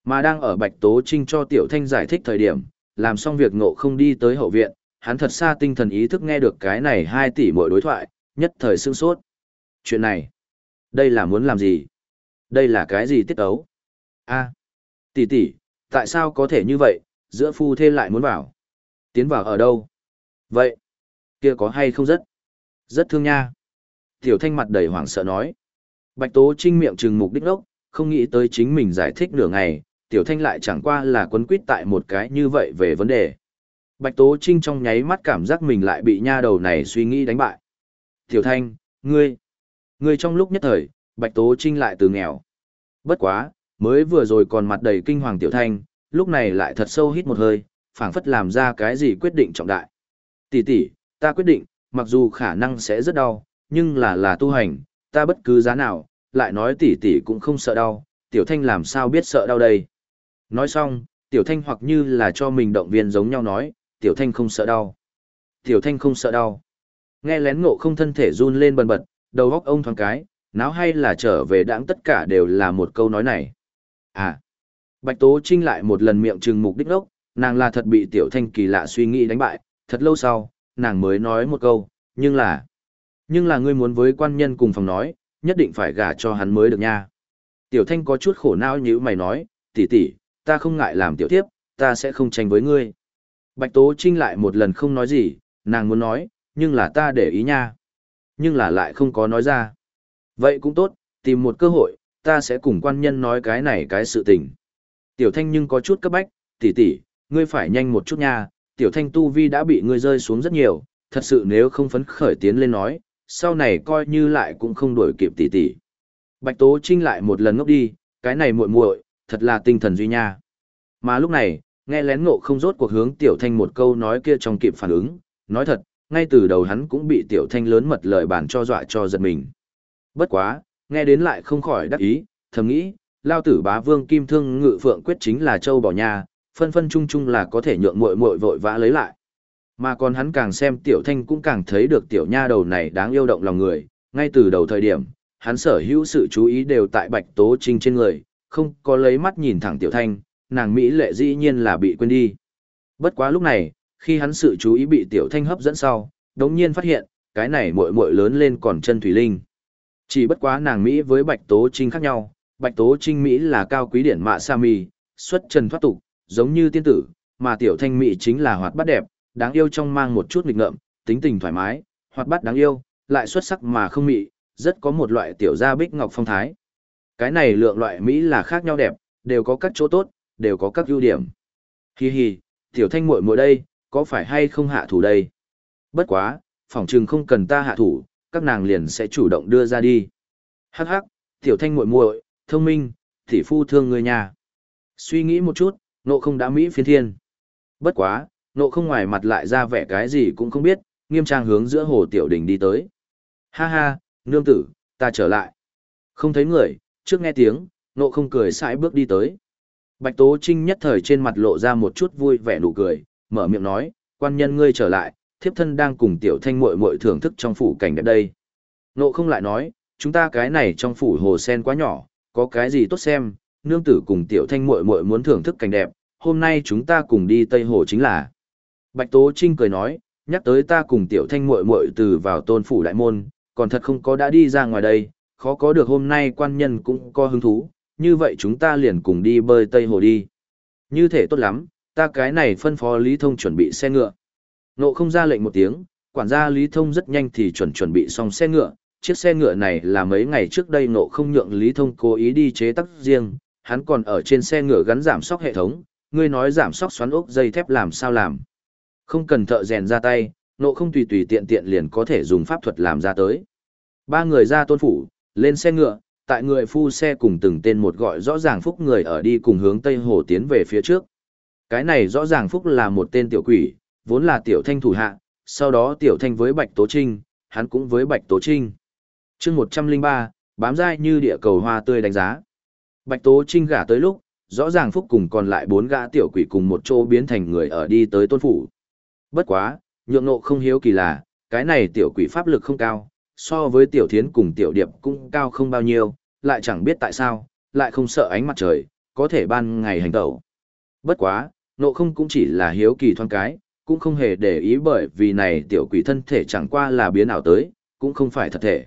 A: Mà đang ở Bạch Tố Trinh cho Tiểu Thanh giải thích thời điểm, làm xong việc ngộ không đi tới hậu viện, hắn thật xa tinh thần ý thức nghe được cái này hai tỷ mỗi đối thoại, nhất thời sương sốt. Chuyện này, đây là muốn làm gì? Đây là cái gì tiết ấu? a tỷ tỷ, tại sao có thể như vậy, giữa phu thê lại muốn vào? Tiến vào ở đâu? Vậy, kia có hay không rất? Rất thương nha. Tiểu thanh mặt đầy hoảng sợ nói. Bạch Tố Trinh miệng trừng mục đích đốc, không nghĩ tới chính mình giải thích nửa ngày, Tiểu Thanh lại chẳng qua là quấn quýt tại một cái như vậy về vấn đề. Bạch Tố Trinh trong nháy mắt cảm giác mình lại bị nha đầu này suy nghĩ đánh bại. Tiểu Thanh, ngươi, ngươi trong lúc nhất thời, Bạch Tố Trinh lại từ nghèo. Bất quá, mới vừa rồi còn mặt đầy kinh hoàng Tiểu Thanh, lúc này lại thật sâu hít một hơi, phảng phất làm ra cái gì quyết định trọng đại. Tỷ tỷ, ta quyết định, mặc dù khả năng sẽ rất đau, nhưng là là tu hành, ta bất cứ giá nào, lại nói tỷ tỷ cũng không sợ đau, tiểu thanh làm sao biết sợ đau đây. Nói xong, tiểu thanh hoặc như là cho mình động viên giống nhau nói, tiểu thanh không sợ đau. Tiểu thanh không sợ đau. Nghe lén ngộ không thân thể run lên bần bật, đầu góc ông thoáng cái, náo hay là trở về đãng tất cả đều là một câu nói này. À, Bạch Tố Trinh lại một lần miệng trừng mục đích đốc, nàng là thật bị tiểu thanh kỳ lạ suy nghĩ đánh bại, thật lâu sau, nàng mới nói một câu, nhưng là, nhưng là ngươi muốn với quan nhân cùng phòng nói, nhất định phải gả cho hắn mới được nha. Tiểu thanh có chút khổ não như mày nói, tỷ tỷ, ta không ngại làm tiểu tiếp, ta sẽ không tranh với ngươi. Bạch Tố Trinh lại một lần không nói gì, nàng muốn nói, nhưng là ta để ý nha. Nhưng là lại không có nói ra. Vậy cũng tốt, tìm một cơ hội, ta sẽ cùng quan nhân nói cái này cái sự tình. Tiểu thanh nhưng có chút cấp bách, tỷ tỷ, ngươi phải nhanh một chút nha, tiểu thanh tu vi đã bị ngươi rơi xuống rất nhiều, thật sự nếu không phấn khởi tiến lên nói, sau này coi như lại cũng không đuổi kịp tỷ tỷ. Bạch Tố Trinh lại một lần ngốc đi, cái này muội muội, thật là tinh thần duy nha. Mà lúc này, nghe lén ngộ không rốt cuộc hướng Tiểu Thanh một câu nói kia trong kịp phản ứng, nói thật, ngay từ đầu hắn cũng bị Tiểu Thanh lớn mật lời bàn cho dọa cho giật mình. Bất quá, nghe đến lại không khỏi đắc ý, thầm nghĩ, lao tử bá vương kim thương ngự phượng quyết chính là châu bò nha, phân phân chung chung là có thể nhượng muội muội vội vã lấy lại. Mà còn hắn càng xem tiểu thanh cũng càng thấy được tiểu nha đầu này đáng yêu động lòng người, ngay từ đầu thời điểm, hắn sở hữu sự chú ý đều tại bạch tố trinh trên người, không có lấy mắt nhìn thẳng tiểu thanh, nàng Mỹ lệ dĩ nhiên là bị quên đi. Bất quá lúc này, khi hắn sự chú ý bị tiểu thanh hấp dẫn sau, đống nhiên phát hiện, cái này muội muội lớn lên còn chân thủy linh. Chỉ bất quá nàng Mỹ với bạch tố trinh khác nhau, bạch tố trinh Mỹ là cao quý điển mạ sa mì, xuất trần thoát tục, giống như tiên tử, mà tiểu thanh Mỹ chính là hoạt bát đẹp, đáng yêu trong mang một chút nghịch ngợm, tính tình thoải mái, hoạt bát đáng yêu, lại xuất sắc mà không mị, rất có một loại tiểu gia bích ngọc phong thái. Cái này lượng loại Mỹ là khác nhau đẹp, đều có các chỗ tốt, đều có các ưu điểm. Hi hi, tiểu thanh muội muội đây, có phải hay không hạ thủ đây? Bất quá, phỏng chừng không cần ta hạ thủ, các nàng liền sẽ chủ động đưa ra đi. Hắc hắc, tiểu thanh muội muội, thông minh, tỷ phu thương người nhà. Suy nghĩ một chút, nộ không đã Mỹ phiên thiên. Bất quá, nộ không ngoài mặt lại ra vẻ cái gì cũng không biết, nghiêm trang hướng giữa hồ tiểu đình đi tới. Ha ha, nương tử, ta trở lại. Không thấy người, trước nghe tiếng, nộ không cười sải bước đi tới. Bạch Tố Trinh nhất thời trên mặt lộ ra một chút vui vẻ nụ cười, mở miệng nói, quan nhân ngươi trở lại, thiếp thân đang cùng tiểu thanh muội muội thưởng thức trong phủ cảnh đẹp đây. Nộ không lại nói, chúng ta cái này trong phủ hồ sen quá nhỏ, có cái gì tốt xem, nương tử cùng tiểu thanh muội muội muốn thưởng thức cảnh đẹp, hôm nay chúng ta cùng đi Tây Hồ chính là. Bạch Tố Trinh cười nói, nhắc tới ta cùng tiểu thanh muội muội từ vào tôn phủ đại môn, còn thật không có đã đi ra ngoài đây, khó có được hôm nay quan nhân cũng có hứng thú, như vậy chúng ta liền cùng đi bơi Tây Hồ đi. Như thể tốt lắm, ta cái này phân phó Lý Thông chuẩn bị xe ngựa. Nộ không ra lệnh một tiếng, quản gia Lý Thông rất nhanh thì chuẩn chuẩn bị xong xe ngựa. Chiếc xe ngựa này là mấy ngày trước đây nộ không nhượng Lý Thông cố ý đi chế tác riêng, hắn còn ở trên xe ngựa gắn giảm sóc hệ thống, ngươi nói giảm sóc xoắn ốc dây thép làm sao làm. Không cần thợ rèn ra tay, nộ không tùy tùy tiện tiện liền có thể dùng pháp thuật làm ra tới. Ba người ra tôn phủ, lên xe ngựa, tại người phu xe cùng từng tên một gọi rõ ràng phúc người ở đi cùng hướng Tây Hồ tiến về phía trước. Cái này rõ ràng phúc là một tên tiểu quỷ, vốn là tiểu thanh thủ hạ, sau đó Tiểu Thanh với Bạch Tố Trinh, hắn cũng với Bạch Tố Trinh. chương 103, bám dai như địa cầu hoa tươi đánh giá. Bạch Tố Trinh gả tới lúc, rõ ràng Phúc cùng còn lại bốn gã tiểu quỷ cùng một chỗ biến thành người ở đi tới tôn phủ. Bất quá, nhượng nộ không hiếu kỳ là, cái này tiểu quỷ pháp lực không cao, so với tiểu thiến cùng tiểu điệp cũng cao không bao nhiêu, lại chẳng biết tại sao, lại không sợ ánh mặt trời, có thể ban ngày hành tẩu. Bất quá, nộ không cũng chỉ là hiếu kỳ thoáng cái, cũng không hề để ý bởi vì này tiểu quỷ thân thể chẳng qua là biến ảo tới, cũng không phải thật thể.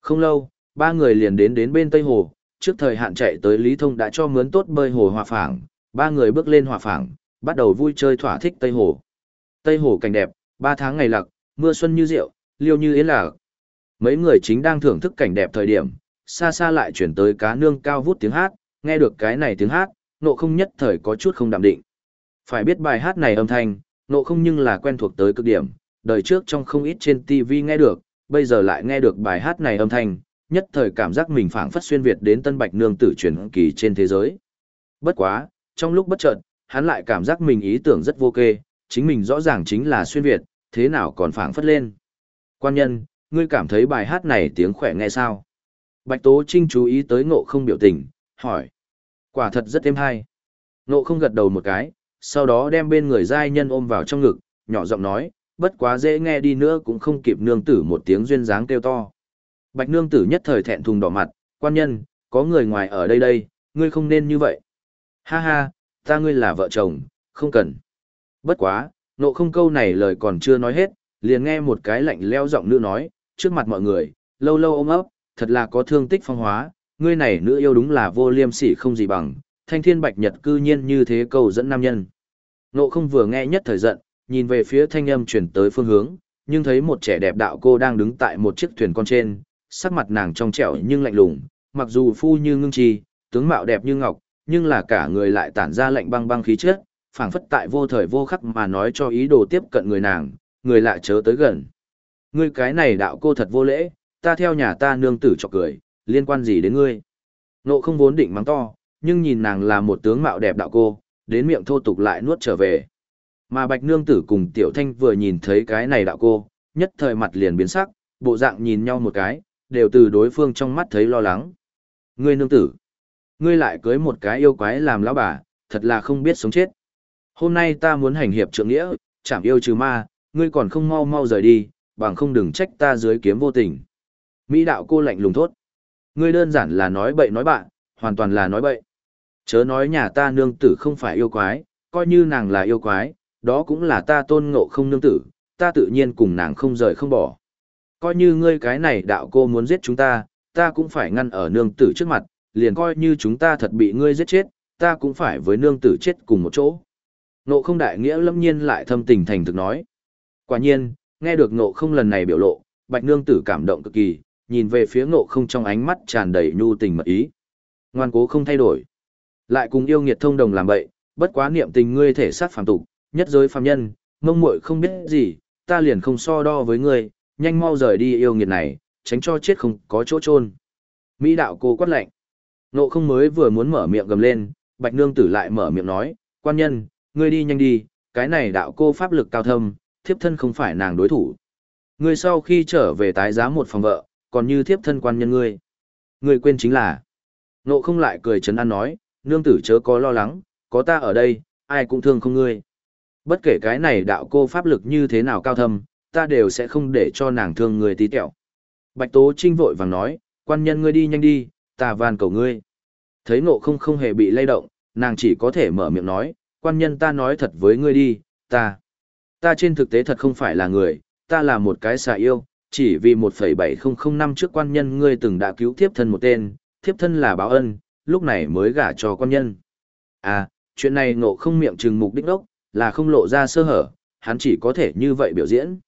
A: Không lâu, ba người liền đến đến bên Tây Hồ, trước thời hạn chạy tới Lý Thông đã cho mướn tốt bơi hồ hòa phảng, ba người bước lên hòa phảng, bắt đầu vui chơi thỏa thích Tây Hồ. Tây Hồ cảnh đẹp, ba tháng ngày lặc, mưa xuân như rượu, liêu như yến lạc. Mấy người chính đang thưởng thức cảnh đẹp thời điểm, xa xa lại chuyển tới cá nương cao vút tiếng hát, nghe được cái này tiếng hát, nộ không nhất thời có chút không đạm định. Phải biết bài hát này âm thanh, nộ không nhưng là quen thuộc tới cực điểm, đời trước trong không ít trên TV nghe được, bây giờ lại nghe được bài hát này âm thanh, nhất thời cảm giác mình phảng phất xuyên Việt đến tân bạch nương tử truyền kỳ trên thế giới. Bất quá, trong lúc bất chợt, hắn lại cảm giác mình ý tưởng rất vô kê, chính mình rõ ràng chính là xuyên Việt, thế nào còn phảng phất lên. Quan nhân, ngươi cảm thấy bài hát này tiếng khỏe nghe sao? Bạch Tố Trinh chú ý tới ngộ không biểu tình, hỏi. Quả thật rất êm hay. Ngộ không gật đầu một cái, sau đó đem bên người giai nhân ôm vào trong ngực, nhỏ giọng nói, bất quá dễ nghe đi nữa cũng không kịp nương tử một tiếng duyên dáng kêu to. Bạch nương tử nhất thời thẹn thùng đỏ mặt, quan nhân, có người ngoài ở đây đây, ngươi không nên như vậy. Ha ha, ta ngươi là vợ chồng, không cần. Bất quá, nộ không câu này lời còn chưa nói hết, liền nghe một cái lạnh leo giọng nữ nói, trước mặt mọi người, lâu lâu ôm ấp, thật là có thương tích phong hóa, ngươi này nữ yêu đúng là vô liêm sỉ không gì bằng, thanh thiên bạch nhật cư nhiên như thế cầu dẫn nam nhân. Nộ không vừa nghe nhất thời giận, nhìn về phía thanh âm chuyển tới phương hướng, nhưng thấy một trẻ đẹp đạo cô đang đứng tại một chiếc thuyền con trên, sắc mặt nàng trong trẻo nhưng lạnh lùng, mặc dù phu như ngưng trì, tướng mạo đẹp như ngọc, nhưng là cả người lại tản ra lạnh băng băng khí chất, phảng phất tại vô thời vô khắc mà nói cho ý đồ tiếp cận người nàng, người lại chớ tới gần. Ngươi cái này đạo cô thật vô lễ, ta theo nhà ta nương tử cho cười, liên quan gì đến ngươi? Nộ không vốn định mắng to, nhưng nhìn nàng là một tướng mạo đẹp đạo cô, đến miệng thô tục lại nuốt trở về. Mà bạch nương tử cùng tiểu thanh vừa nhìn thấy cái này đạo cô, nhất thời mặt liền biến sắc, bộ dạng nhìn nhau một cái, đều từ đối phương trong mắt thấy lo lắng. Ngươi nương tử, ngươi lại cưới một cái yêu quái làm lão bà, thật là không biết sống chết. Hôm nay ta muốn hành hiệp trượng nghĩa, chẳng yêu trừ ma, ngươi còn không mau mau rời đi, bằng không đừng trách ta dưới kiếm vô tình. Mỹ đạo cô lạnh lùng thốt. Ngươi đơn giản là nói bậy nói bạn, hoàn toàn là nói bậy. Chớ nói nhà ta nương tử không phải yêu quái, coi như nàng là yêu quái, đó cũng là ta tôn ngộ không nương tử, ta tự nhiên cùng nàng không rời không bỏ. Coi như ngươi cái này đạo cô muốn giết chúng ta, ta cũng phải ngăn ở nương tử trước mặt, liền coi như chúng ta thật bị ngươi giết chết, ta cũng phải với nương tử chết cùng một chỗ. Ngộ không đại nghĩa lâm nhiên lại thâm tình thành thực nói. Quả nhiên, nghe được ngộ không lần này biểu lộ, bạch nương tử cảm động cực kỳ, nhìn về phía ngộ không trong ánh mắt tràn đầy nhu tình mật ý. Ngoan cố không thay đổi. Lại cùng yêu nghiệt thông đồng làm bậy, bất quá niệm tình ngươi thể sát phàm tục, nhất giới phàm nhân, mông muội không biết gì, ta liền không so đo với ngươi, nhanh mau rời đi yêu nghiệt này, tránh cho chết không có chỗ chôn. Mỹ đạo cô quát lạnh. Nộ không mới vừa muốn mở miệng gầm lên, bạch nương tử lại mở miệng nói, quan nhân, ngươi đi nhanh đi, cái này đạo cô pháp lực cao thâm, thiếp thân không phải nàng đối thủ. Ngươi sau khi trở về tái giá một phòng vợ, còn như thiếp thân quan nhân ngươi. Ngươi quên chính là. Nộ không lại cười chấn an nói, nương tử chớ có lo lắng, có ta ở đây, ai cũng thương không ngươi. Bất kể cái này đạo cô pháp lực như thế nào cao thâm, ta đều sẽ không để cho nàng thương người tí tẹo. Bạch Tố Trinh vội vàng nói, quan nhân ngươi đi nhanh đi, ta van cầu ngươi. Thấy ngộ không không hề bị lay động, nàng chỉ có thể mở miệng nói, quan nhân ta nói thật với ngươi đi, ta. Ta trên thực tế thật không phải là người, ta là một cái xà yêu, chỉ vì 1,7005 năm trước quan nhân ngươi từng đã cứu thiếp thân một tên, thiếp thân là báo ân, lúc này mới gả cho quan nhân. À, chuyện này ngộ không miệng trừng mục đích đốc, là không lộ ra sơ hở, hắn chỉ có thể như vậy biểu diễn.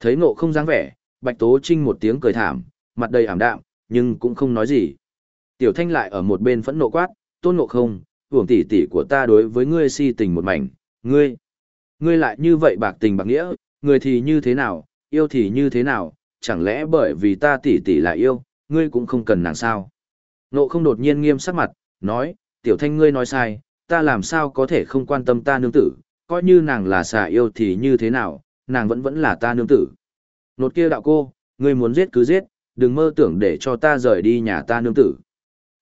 A: Thấy ngộ không dáng vẻ, Bạch Tố Trinh một tiếng cười thảm, mặt đầy ảm đạm, nhưng cũng không nói gì. Tiểu Thanh lại ở một bên phẫn nộ quát, tôn ngộ không, hưởng tỷ tỷ của ta đối với ngươi si tình một mảnh, ngươi. Ngươi lại như vậy bạc tình bạc nghĩa, người thì như thế nào, yêu thì như thế nào, chẳng lẽ bởi vì ta tỷ tỷ là yêu, ngươi cũng không cần nàng sao. Nộ không đột nhiên nghiêm sắc mặt, nói, tiểu thanh ngươi nói sai, ta làm sao có thể không quan tâm ta nương tử, coi như nàng là xà yêu thì như thế nào, nàng vẫn vẫn là ta nương tử. Nột kia đạo cô, ngươi muốn giết cứ giết, đừng mơ tưởng để cho ta rời đi nhà ta nương tử.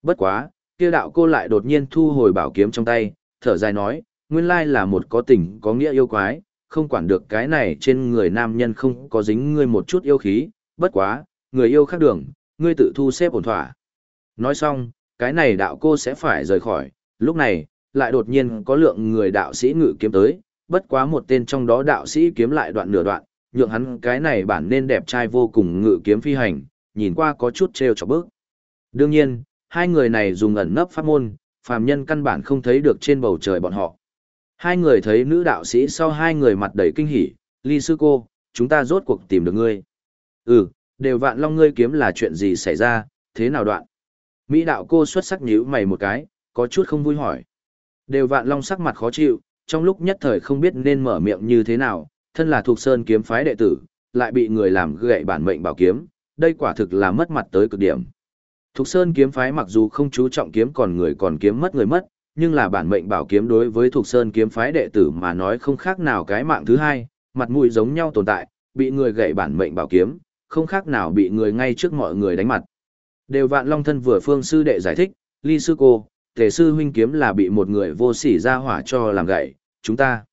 A: Bất quá, kia đạo cô lại đột nhiên thu hồi bảo kiếm trong tay, thở dài nói, nguyên lai là một có tình có nghĩa yêu quái, không quản được cái này trên người nam nhân không có dính ngươi một chút yêu khí, bất quá, người yêu khác đường, ngươi tự thu xếp ổn thỏa. Nói xong, cái này đạo cô sẽ phải rời khỏi, lúc này, lại đột nhiên có lượng người đạo sĩ ngự kiếm tới, bất quá một tên trong đó đạo sĩ kiếm lại đoạn nửa đoạn, nhượng hắn cái này bản nên đẹp trai vô cùng ngự kiếm phi hành, nhìn qua có chút trêu chọc bước. Đương nhiên, hai người này dùng ẩn nấp pháp môn, phàm nhân căn bản không thấy được trên bầu trời bọn họ. Hai người thấy nữ đạo sĩ sau hai người mặt đầy kinh hỉ, ly sư cô, chúng ta rốt cuộc tìm được ngươi. Ừ, đều vạn long ngươi kiếm là chuyện gì xảy ra, thế nào đoạn? Mỹ đạo cô xuất sắc nhíu mày một cái, có chút không vui hỏi. Đều vạn long sắc mặt khó chịu, trong lúc nhất thời không biết nên mở miệng như thế nào, thân là thuộc sơn kiếm phái đệ tử, lại bị người làm gậy bản mệnh bảo kiếm, đây quả thực là mất mặt tới cực điểm. Thục Sơn kiếm phái mặc dù không chú trọng kiếm còn người còn kiếm mất người mất, nhưng là bản mệnh bảo kiếm đối với thuộc Sơn kiếm phái đệ tử mà nói không khác nào cái mạng thứ hai, mặt mũi giống nhau tồn tại, bị người gậy bản mệnh bảo kiếm, không khác nào bị người ngay trước mọi người đánh mặt. Đều vạn long thân vừa phương sư đệ giải thích, ly sư cô, tề sư huynh kiếm là bị một người vô sỉ ra hỏa cho làm gậy, chúng ta.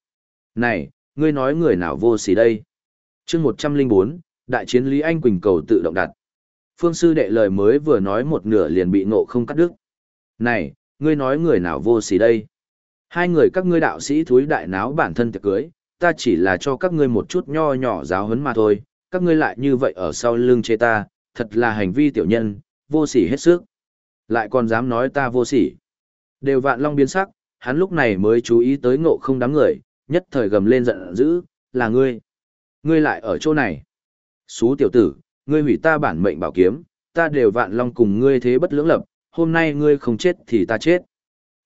A: Này, ngươi nói người nào vô sỉ đây? chương 104, đại chiến Lý Anh Quỳnh cầu tự động đặt. Phương sư đệ lời mới vừa nói một nửa liền bị ngộ không cắt đứt. Này, ngươi nói người nào vô sỉ đây? Hai người các ngươi đạo sĩ thúi đại náo bản thân tiệc cưới, ta chỉ là cho các ngươi một chút nho nhỏ giáo huấn mà thôi, các ngươi lại như vậy ở sau lưng chê ta, thật là hành vi tiểu nhân, vô sỉ hết sức. Lại còn dám nói ta vô sỉ. Đều vạn long biến sắc, hắn lúc này mới chú ý tới ngộ không đám người, nhất thời gầm lên giận dữ, là ngươi. Ngươi lại ở chỗ này. Xú tiểu tử, ngươi hủy ta bản mệnh bảo kiếm, ta đều vạn long cùng ngươi thế bất lưỡng lập, hôm nay ngươi không chết thì ta chết.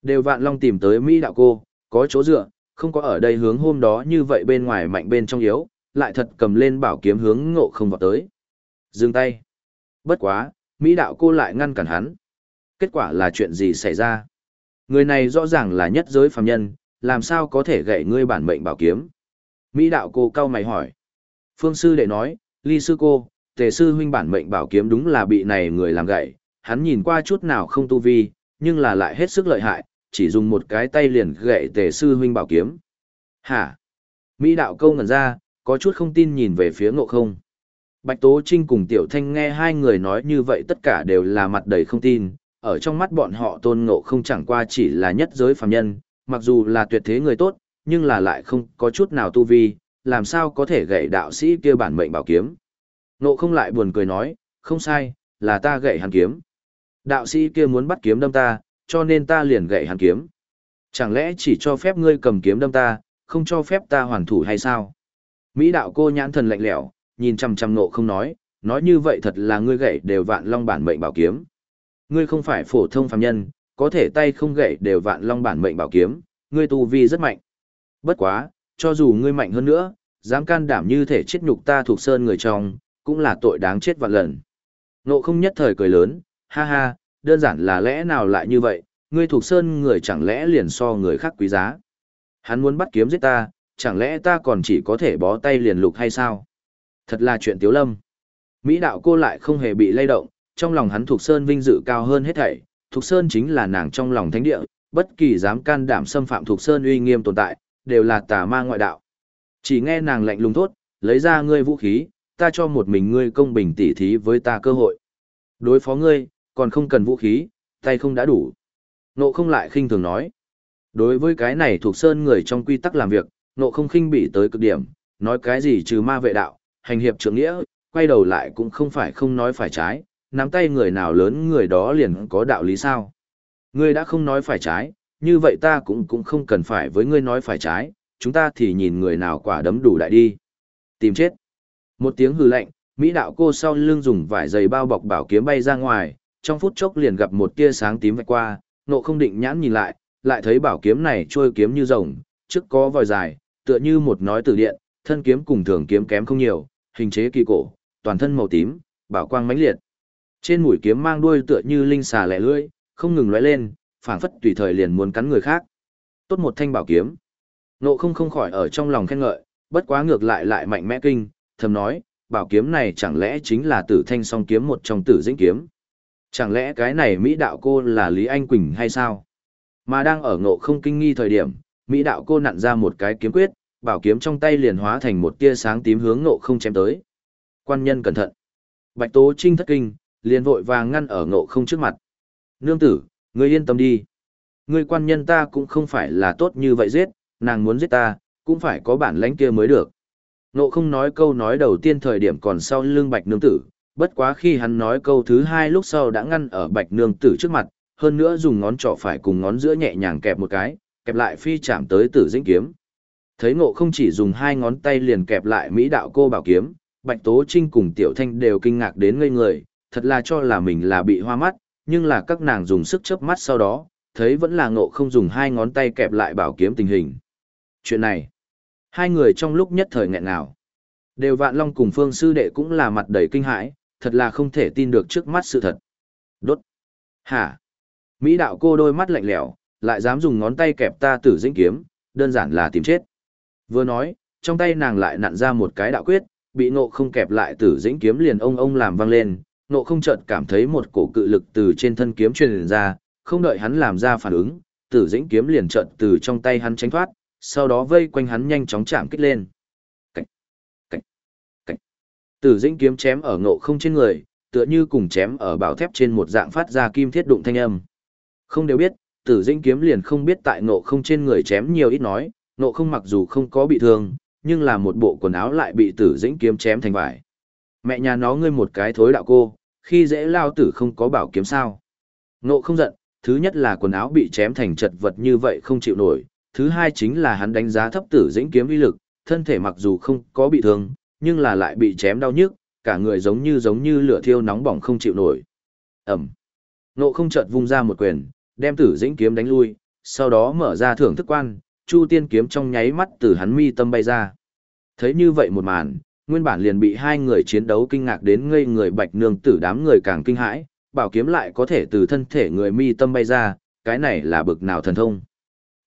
A: Đều vạn long tìm tới Mỹ đạo cô, có chỗ dựa, không có ở đây hướng hôm đó như vậy bên ngoài mạnh bên trong yếu, lại thật cầm lên bảo kiếm hướng ngộ không vào tới. Dừng tay. Bất quá, Mỹ đạo cô lại ngăn cản hắn. Kết quả là chuyện gì xảy ra? Người này rõ ràng là nhất giới phàm nhân, làm sao có thể gậy ngươi bản mệnh bảo kiếm? Mỹ đạo cô cau mày hỏi. Phương sư đệ nói, ly sư cô, tề sư huynh bản mệnh bảo kiếm đúng là bị này người làm gậy, hắn nhìn qua chút nào không tu vi, nhưng là lại hết sức lợi hại, chỉ dùng một cái tay liền gậy tề sư huynh bảo kiếm. Hả? Mỹ đạo câu ngẩn ra, có chút không tin nhìn về phía ngộ không. Bạch Tố Trinh cùng Tiểu Thanh nghe hai người nói như vậy tất cả đều là mặt đầy không tin, ở trong mắt bọn họ tôn ngộ không chẳng qua chỉ là nhất giới phàm nhân, mặc dù là tuyệt thế người tốt, nhưng là lại không có chút nào tu vi, làm sao có thể gậy đạo sĩ kia bản mệnh bảo kiếm. Ngộ không lại buồn cười nói, không sai, là ta gậy hàn kiếm. Đạo sĩ kia muốn bắt kiếm đâm ta, cho nên ta liền gậy hắn kiếm. Chẳng lẽ chỉ cho phép ngươi cầm kiếm đâm ta, không cho phép ta hoàn thủ hay sao? Mỹ đạo cô nhãn thần lạnh lẽo, nhìn chăm chăm nộ không nói, nói như vậy thật là ngươi gậy đều vạn long bản mệnh bảo kiếm. Ngươi không phải phổ thông phàm nhân, có thể tay không gậy đều vạn long bản mệnh bảo kiếm, ngươi tu vi rất mạnh. Bất quá, cho dù ngươi mạnh hơn nữa, dám can đảm như thể chết nhục ta thuộc sơn người trong, cũng là tội đáng chết vạn lần. Nộ không nhất thời cười lớn, ha ha, đơn giản là lẽ nào lại như vậy, ngươi thuộc sơn người chẳng lẽ liền so người khác quý giá. Hắn muốn bắt kiếm giết ta, chẳng lẽ ta còn chỉ có thể bó tay liền lục hay sao? Thật là chuyện tiếu lâm. Mỹ đạo cô lại không hề bị lay động, trong lòng hắn thuộc sơn vinh dự cao hơn hết thảy, thuộc sơn chính là nàng trong lòng thánh địa, bất kỳ dám can đảm xâm phạm thuộc sơn uy nghiêm tồn tại, đều là tà ma ngoại đạo. Chỉ nghe nàng lạnh lùng thốt, lấy ra ngươi vũ khí, ta cho một mình ngươi công bình tỉ thí với ta cơ hội. Đối phó ngươi, còn không cần vũ khí, tay không đã đủ. Nộ không lại khinh thường nói. Đối với cái này thuộc sơn người trong quy tắc làm việc, nộ không khinh bị tới cực điểm, nói cái gì trừ ma vệ đạo, hành hiệp trưởng nghĩa, quay đầu lại cũng không phải không nói phải trái, nắm tay người nào lớn người đó liền có đạo lý sao. Ngươi đã không nói phải trái, như vậy ta cũng cũng không cần phải với ngươi nói phải trái, chúng ta thì nhìn người nào quả đấm đủ đại đi. Tìm chết. Một tiếng hư lạnh, Mỹ đạo cô sau lưng dùng vải giày bao bọc bảo kiếm bay ra ngoài, trong phút chốc liền gặp một tia sáng tím vạch qua, nộ không định nhãn nhìn lại, lại thấy bảo kiếm này trôi kiếm như rồng, trước có vòi dài, tựa như một nói từ điện, thân kiếm cùng thường kiếm kém không nhiều, hình chế kỳ cổ, toàn thân màu tím, bảo quang mãnh liệt. Trên mũi kiếm mang đuôi tựa như linh xà lẻ lưỡi, không ngừng lóe lên, phảng phất tùy thời liền muốn cắn người khác. Tốt một thanh bảo kiếm. Nộ không không khỏi ở trong lòng khen ngợi, bất quá ngược lại lại mạnh mẽ kinh, thầm nói, bảo kiếm này chẳng lẽ chính là tử thanh song kiếm một trong tử dĩnh kiếm. Chẳng lẽ cái này Mỹ đạo cô là Lý Anh Quỳnh hay sao? Mà đang ở ngộ không kinh nghi thời điểm, Mỹ đạo cô nặn ra một cái kiếm quyết, bảo kiếm trong tay liền hóa thành một tia sáng tím hướng ngộ không chém tới. Quan nhân cẩn thận. Bạch Tố Trinh thất kinh, liền vội vàng ngăn ở ngộ không trước mặt. Nương tử, ngươi yên tâm đi. Ngươi quan nhân ta cũng không phải là tốt như vậy giết, nàng muốn giết ta, cũng phải có bản lãnh kia mới được. Ngộ không nói câu nói đầu tiên thời điểm còn sau lưng bạch nương tử, bất quá khi hắn nói câu thứ hai lúc sau đã ngăn ở bạch nương tử trước mặt, hơn nữa dùng ngón trỏ phải cùng ngón giữa nhẹ nhàng kẹp một cái, kẹp lại phi chạm tới tử dĩnh kiếm. Thấy ngộ không chỉ dùng hai ngón tay liền kẹp lại Mỹ đạo cô bảo kiếm, Bạch Tố Trinh cùng Tiểu Thanh đều kinh ngạc đến ngây người, thật là cho là mình là bị hoa mắt, nhưng là các nàng dùng sức chớp mắt sau đó, thấy vẫn là ngộ không dùng hai ngón tay kẹp lại bảo kiếm tình hình. Chuyện này, hai người trong lúc nhất thời nghẹn nào. Đều Vạn Long cùng Phương Sư Đệ cũng là mặt đầy kinh hãi, thật là không thể tin được trước mắt sự thật. Đốt. Hả? Mỹ đạo cô đôi mắt lạnh lẽo, lại dám dùng ngón tay kẹp ta tử dĩnh kiếm, đơn giản là tìm chết. Vừa nói, trong tay nàng lại nặn ra một cái đạo quyết, bị nộ không kẹp lại tử dĩnh kiếm liền ông ông làm vang lên, nộ không chợt cảm thấy một cổ cự lực từ trên thân kiếm truyền ra, không đợi hắn làm ra phản ứng, tử dĩnh kiếm liền chợt từ trong tay hắn tránh thoát, sau đó vây quanh hắn nhanh chóng chạm kích lên. Tử dĩnh kiếm chém ở nộ không trên người, tựa như cùng chém ở bảo thép trên một dạng phát ra kim thiết đụng thanh âm. Không đều biết, tử dĩnh kiếm liền không biết tại nộ không trên người chém nhiều ít nói, nộ không mặc dù không có bị thương, nhưng là một bộ quần áo lại bị tử dĩnh kiếm chém thành vải. Mẹ nhà nó ngươi một cái thối đạo cô, khi dễ lao tử không có bảo kiếm sao. Nộ không giận, thứ nhất là quần áo bị chém thành chật vật như vậy không chịu nổi, thứ hai chính là hắn đánh giá thấp tử dĩnh kiếm uy lực, thân thể mặc dù không có bị thương, nhưng là lại bị chém đau nhức, cả người giống như giống như lửa thiêu nóng bỏng không chịu nổi. Ẩm. Nộ không chợt vung ra một quyền, đem tử dĩnh kiếm đánh lui, sau đó mở ra thưởng thức quan, chu tiên kiếm trong nháy mắt từ hắn mi tâm bay ra. Thấy như vậy một màn, nguyên bản liền bị hai người chiến đấu kinh ngạc đến ngây người bạch nương tử đám người càng kinh hãi, bảo kiếm lại có thể từ thân thể người mi tâm bay ra, cái này là bực nào thần thông.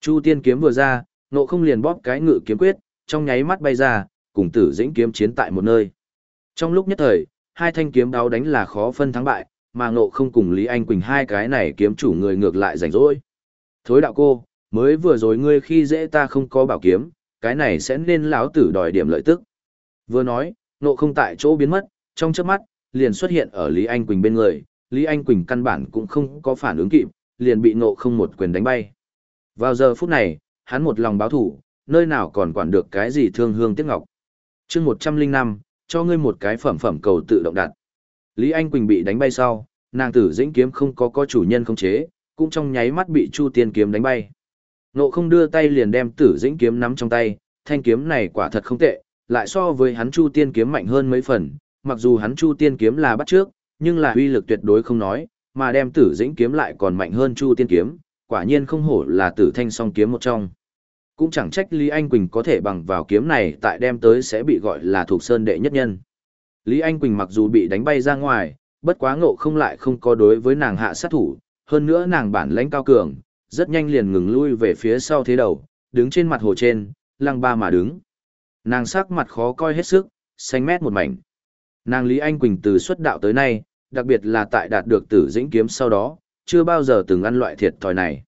A: Chu tiên kiếm vừa ra, nộ không liền bóp cái ngự kiếm quyết, trong nháy mắt bay ra, cùng tử dĩnh kiếm chiến tại một nơi. Trong lúc nhất thời, hai thanh kiếm đáo đánh là khó phân thắng bại, mà nộ không cùng Lý Anh Quỳnh hai cái này kiếm chủ người ngược lại rảnh rỗi. Thối đạo cô, mới vừa rồi ngươi khi dễ ta không có bảo kiếm, cái này sẽ nên lão tử đòi điểm lợi tức. Vừa nói, nộ không tại chỗ biến mất, trong chớp mắt, liền xuất hiện ở Lý Anh Quỳnh bên người, Lý Anh Quỳnh căn bản cũng không có phản ứng kịp, liền bị nộ không một quyền đánh bay. Vào giờ phút này, hắn một lòng báo thủ, nơi nào còn quản được cái gì thương hương tiếc ngọc chương 105, cho ngươi một cái phẩm phẩm cầu tự động đặt. Lý Anh Quỳnh bị đánh bay sau, nàng tử dĩnh kiếm không có có chủ nhân không chế, cũng trong nháy mắt bị Chu Tiên kiếm đánh bay. Nộ không đưa tay liền đem tử dĩnh kiếm nắm trong tay, thanh kiếm này quả thật không tệ, lại so với hắn Chu Tiên kiếm mạnh hơn mấy phần, mặc dù hắn Chu Tiên kiếm là bắt trước, nhưng là uy lực tuyệt đối không nói, mà đem tử dĩnh kiếm lại còn mạnh hơn Chu Tiên kiếm, quả nhiên không hổ là tử thanh song kiếm một trong. Cũng chẳng trách Lý Anh Quỳnh có thể bằng vào kiếm này tại đem tới sẽ bị gọi là thuộc sơn đệ nhất nhân. Lý Anh Quỳnh mặc dù bị đánh bay ra ngoài, bất quá ngộ không lại không có đối với nàng hạ sát thủ, hơn nữa nàng bản lãnh cao cường, rất nhanh liền ngừng lui về phía sau thế đầu, đứng trên mặt hồ trên, lăng ba mà đứng. Nàng sắc mặt khó coi hết sức, xanh mét một mảnh. Nàng Lý Anh Quỳnh từ xuất đạo tới nay, đặc biệt là tại đạt được tử dĩnh kiếm sau đó, chưa bao giờ từng ăn loại thiệt thòi này.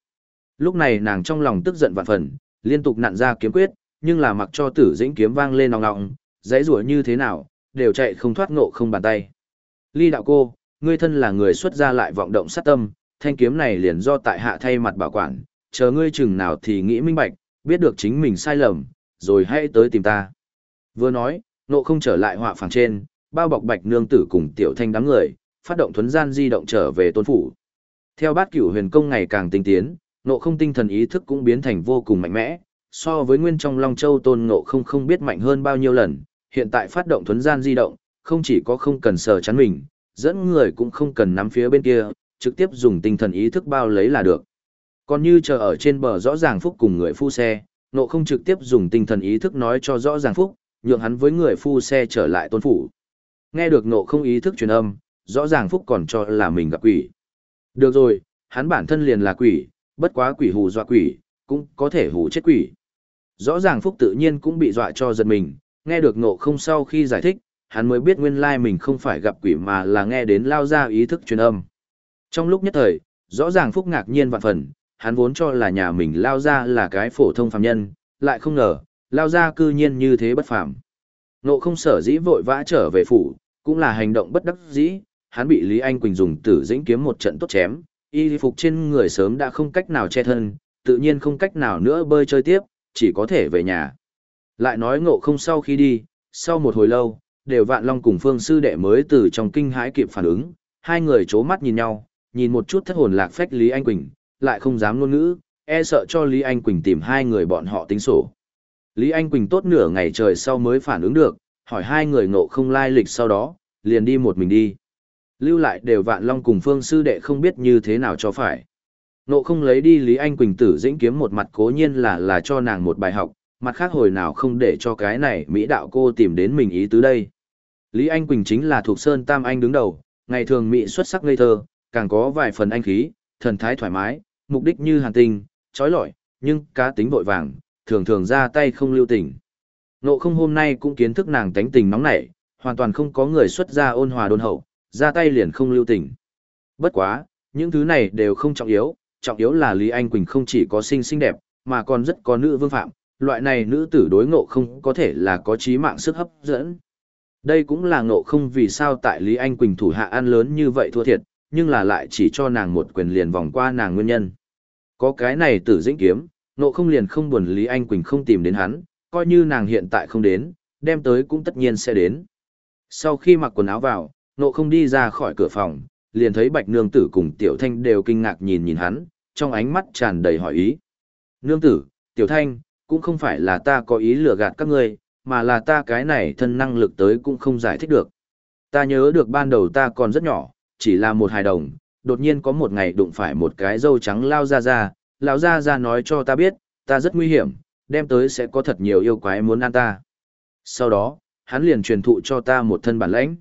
A: Lúc này nàng trong lòng tức giận vạn phần, liên tục nặn ra kiếm quyết, nhưng là mặc cho tử dĩnh kiếm vang lên nòng nọng, dãy rủa như thế nào, đều chạy không thoát ngộ không bàn tay. Ly đạo cô, ngươi thân là người xuất gia lại vọng động sát tâm, thanh kiếm này liền do tại hạ thay mặt bảo quản, chờ ngươi chừng nào thì nghĩ minh bạch, biết được chính mình sai lầm, rồi hãy tới tìm ta. Vừa nói, nộ không trở lại họa phẳng trên, bao bọc bạch nương tử cùng tiểu thanh đám người, phát động thuấn gian di động trở về tôn phủ. Theo bát cửu huyền công ngày càng tinh tiến, nộ không tinh thần ý thức cũng biến thành vô cùng mạnh mẽ, so với nguyên trong Long Châu tôn nộ không không biết mạnh hơn bao nhiêu lần, hiện tại phát động thuấn gian di động, không chỉ có không cần sờ chắn mình, dẫn người cũng không cần nắm phía bên kia, trực tiếp dùng tinh thần ý thức bao lấy là được. Còn như chờ ở trên bờ rõ ràng phúc cùng người phu xe, nộ không trực tiếp dùng tinh thần ý thức nói cho rõ ràng phúc, nhượng hắn với người phu xe trở lại tôn phủ. Nghe được nộ không ý thức truyền âm, rõ ràng phúc còn cho là mình gặp quỷ. Được rồi, hắn bản thân liền là quỷ, bất quá quỷ hù dọa quỷ, cũng có thể hù chết quỷ. Rõ ràng Phúc tự nhiên cũng bị dọa cho giật mình, nghe được ngộ không sau khi giải thích, hắn mới biết nguyên lai mình không phải gặp quỷ mà là nghe đến lao ra ý thức truyền âm. Trong lúc nhất thời, rõ ràng Phúc ngạc nhiên vạn phần, hắn vốn cho là nhà mình lao ra là cái phổ thông phàm nhân, lại không ngờ, lao ra cư nhiên như thế bất phàm. Ngộ không sở dĩ vội vã trở về phủ, cũng là hành động bất đắc dĩ, hắn bị Lý Anh Quỳnh dùng tử dĩnh kiếm một trận tốt chém, y phục trên người sớm đã không cách nào che thân, tự nhiên không cách nào nữa bơi chơi tiếp, chỉ có thể về nhà. Lại nói ngộ không sau khi đi, sau một hồi lâu, đều vạn long cùng phương sư đệ mới từ trong kinh hãi kịp phản ứng, hai người chố mắt nhìn nhau, nhìn một chút thất hồn lạc phách Lý Anh Quỳnh, lại không dám ngôn ngữ, e sợ cho Lý Anh Quỳnh tìm hai người bọn họ tính sổ. Lý Anh Quỳnh tốt nửa ngày trời sau mới phản ứng được, hỏi hai người ngộ không lai lịch sau đó, liền đi một mình đi. Lưu lại đều vạn long cùng phương sư đệ không biết như thế nào cho phải. nộ không lấy đi Lý Anh Quỳnh tử dĩnh kiếm một mặt cố nhiên là là cho nàng một bài học, mặt khác hồi nào không để cho cái này Mỹ đạo cô tìm đến mình ý tứ đây. Lý Anh Quỳnh chính là thuộc Sơn Tam Anh đứng đầu, ngày thường Mỹ xuất sắc ngây thơ, càng có vài phần anh khí, thần thái thoải mái, mục đích như hàn tinh, trói lọi, nhưng cá tính vội vàng, thường thường ra tay không lưu tình. Nộ không hôm nay cũng kiến thức nàng tánh tình nóng nảy, hoàn toàn không có người xuất ra ôn hòa đôn hậu, ra tay liền không lưu tình. Bất quá, những thứ này đều không trọng yếu, trọng yếu là Lý Anh Quỳnh không chỉ có xinh xinh đẹp, mà còn rất có nữ vương phạm, loại này nữ tử đối ngộ không có thể là có trí mạng sức hấp dẫn. Đây cũng là ngộ không vì sao tại Lý Anh Quỳnh thủ hạ ăn lớn như vậy thua thiệt, nhưng là lại chỉ cho nàng một quyền liền vòng qua nàng nguyên nhân. Có cái này tử dĩnh kiếm, ngộ không liền không buồn Lý Anh Quỳnh không tìm đến hắn, coi như nàng hiện tại không đến, đem tới cũng tất nhiên sẽ đến. Sau khi mặc quần áo vào, Nộ không đi ra khỏi cửa phòng, liền thấy bạch nương tử cùng tiểu thanh đều kinh ngạc nhìn nhìn hắn, trong ánh mắt tràn đầy hỏi ý. Nương tử, tiểu thanh, cũng không phải là ta có ý lừa gạt các ngươi, mà là ta cái này thân năng lực tới cũng không giải thích được. Ta nhớ được ban đầu ta còn rất nhỏ, chỉ là một hài đồng, đột nhiên có một ngày đụng phải một cái dâu trắng lao ra ra, lão ra ra nói cho ta biết, ta rất nguy hiểm, đem tới sẽ có thật nhiều yêu quái muốn ăn ta. Sau đó, hắn liền truyền thụ cho ta một thân bản lãnh.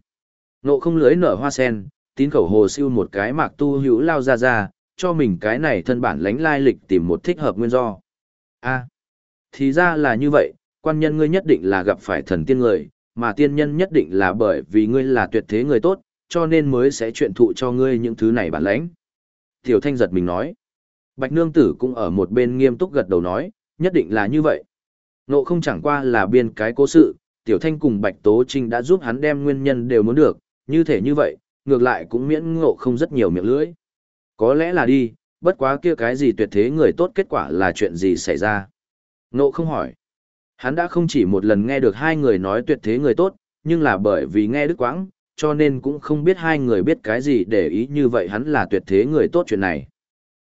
A: Nộ không lưới nở hoa sen, tín khẩu hồ siêu một cái mạc tu hữu lao ra ra, cho mình cái này thân bản lãnh lai lịch tìm một thích hợp nguyên do. a thì ra là như vậy, quan nhân ngươi nhất định là gặp phải thần tiên người, mà tiên nhân nhất định là bởi vì ngươi là tuyệt thế người tốt, cho nên mới sẽ chuyện thụ cho ngươi những thứ này bản lãnh. Tiểu thanh giật mình nói. Bạch nương tử cũng ở một bên nghiêm túc gật đầu nói, nhất định là như vậy. Nộ không chẳng qua là biên cái cố sự, tiểu thanh cùng bạch tố trinh đã giúp hắn đem nguyên nhân đều muốn được, như thể như vậy, ngược lại cũng miễn ngộ không rất nhiều miệng lưỡi. Có lẽ là đi, bất quá kia cái gì tuyệt thế người tốt kết quả là chuyện gì xảy ra. Ngộ không hỏi. Hắn đã không chỉ một lần nghe được hai người nói tuyệt thế người tốt, nhưng là bởi vì nghe đức quãng, cho nên cũng không biết hai người biết cái gì để ý như vậy hắn là tuyệt thế người tốt chuyện này.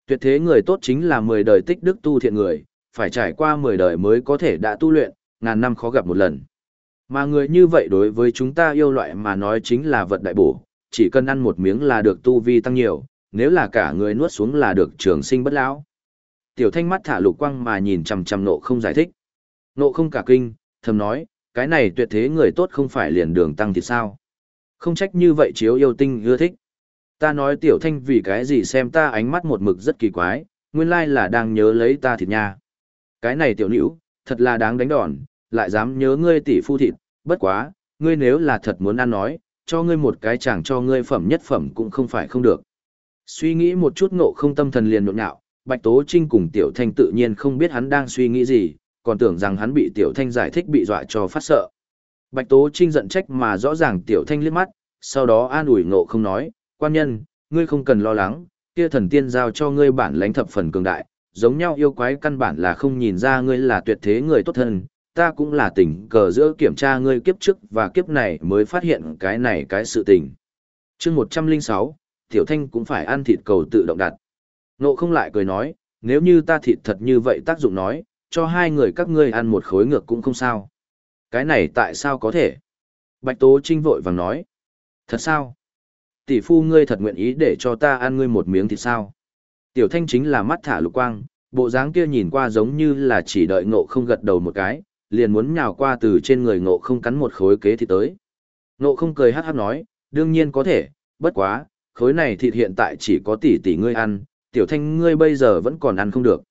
A: Tuyệt thế người tốt chính là 10 đời tích đức tu thiện người, phải trải qua 10 đời mới có thể đã tu luyện, ngàn năm khó gặp một lần. Mà người như vậy đối với chúng ta yêu loại mà nói chính là vật đại bổ, chỉ cần ăn một miếng là được tu vi tăng nhiều, nếu là cả người nuốt xuống là được trường sinh bất lão. Tiểu thanh mắt thả lục quang mà nhìn chằm chằm nộ không giải thích. Nộ không cả kinh, thầm nói, cái này tuyệt thế người tốt không phải liền đường tăng thì sao? Không trách như vậy chiếu yêu tinh ưa thích. Ta nói tiểu thanh vì cái gì xem ta ánh mắt một mực rất kỳ quái, nguyên lai là đang nhớ lấy ta thịt nha. Cái này tiểu nữ, thật là đáng đánh đòn, lại dám nhớ ngươi tỷ phu thịt, bất quá, ngươi nếu là thật muốn ăn nói, cho ngươi một cái chẳng cho ngươi phẩm nhất phẩm cũng không phải không được. Suy nghĩ một chút ngộ không tâm thần liền nộn nhạo, Bạch Tố Trinh cùng Tiểu Thanh tự nhiên không biết hắn đang suy nghĩ gì, còn tưởng rằng hắn bị Tiểu Thanh giải thích bị dọa cho phát sợ. Bạch Tố Trinh giận trách mà rõ ràng Tiểu Thanh liếc mắt, sau đó an ủi ngộ không nói, quan nhân, ngươi không cần lo lắng, kia thần tiên giao cho ngươi bản lãnh thập phần cường đại, giống nhau yêu quái căn bản là không nhìn ra ngươi là tuyệt thế người tốt thân, ta cũng là tình cờ giữa kiểm tra ngươi kiếp trước và kiếp này mới phát hiện cái này cái sự tình. chương 106, Tiểu Thanh cũng phải ăn thịt cầu tự động đặt. Nộ không lại cười nói, nếu như ta thịt thật như vậy tác dụng nói, cho hai người các ngươi ăn một khối ngược cũng không sao. Cái này tại sao có thể? Bạch Tố Trinh vội vàng nói. Thật sao? Tỷ phu ngươi thật nguyện ý để cho ta ăn ngươi một miếng thịt sao? Tiểu Thanh chính là mắt thả lục quang, bộ dáng kia nhìn qua giống như là chỉ đợi ngộ không gật đầu một cái, liền muốn nhào qua từ trên người ngộ không cắn một khối kế thịt tới. Ngộ không cười hát hát nói, đương nhiên có thể, bất quá, khối này thịt hiện tại chỉ có tỷ tỷ ngươi ăn, tiểu thanh ngươi bây giờ vẫn còn ăn không được.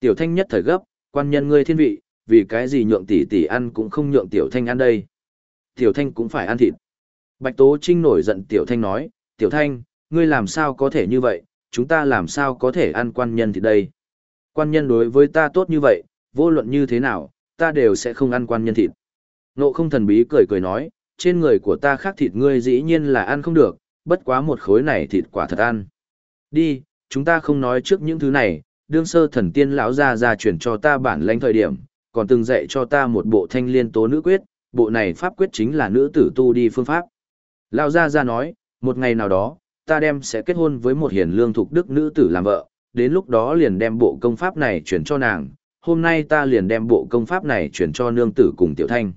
A: Tiểu thanh nhất thời gấp, quan nhân ngươi thiên vị, vì cái gì nhượng tỷ tỷ ăn cũng không nhượng Tiểu Thanh ăn đây. Tiểu Thanh cũng phải ăn thịt. Bạch Tố Trinh nổi giận Tiểu Thanh nói, Tiểu Thanh, ngươi làm sao có thể như vậy, chúng ta làm sao có thể ăn quan nhân thịt đây. Quan nhân đối với ta tốt như vậy, vô luận như thế nào, ta đều sẽ không ăn quan nhân thịt. Nộ không thần bí cười cười nói, trên người của ta khác thịt ngươi dĩ nhiên là ăn không được, bất quá một khối này thịt quả thật ăn. Đi, chúng ta không nói trước những thứ này, đương sơ thần tiên lão ra ra chuyển cho ta bản lãnh thời điểm, còn từng dạy cho ta một bộ thanh liên tố nữ quyết, bộ này pháp quyết chính là nữ tử tu đi phương pháp. Lão ra ra nói, một ngày nào đó, ta đem sẽ kết hôn với một hiền lương thục đức nữ tử làm vợ, đến lúc đó liền đem bộ công pháp này chuyển cho nàng, hôm nay ta liền đem bộ công pháp này chuyển cho nương tử cùng tiểu thanh.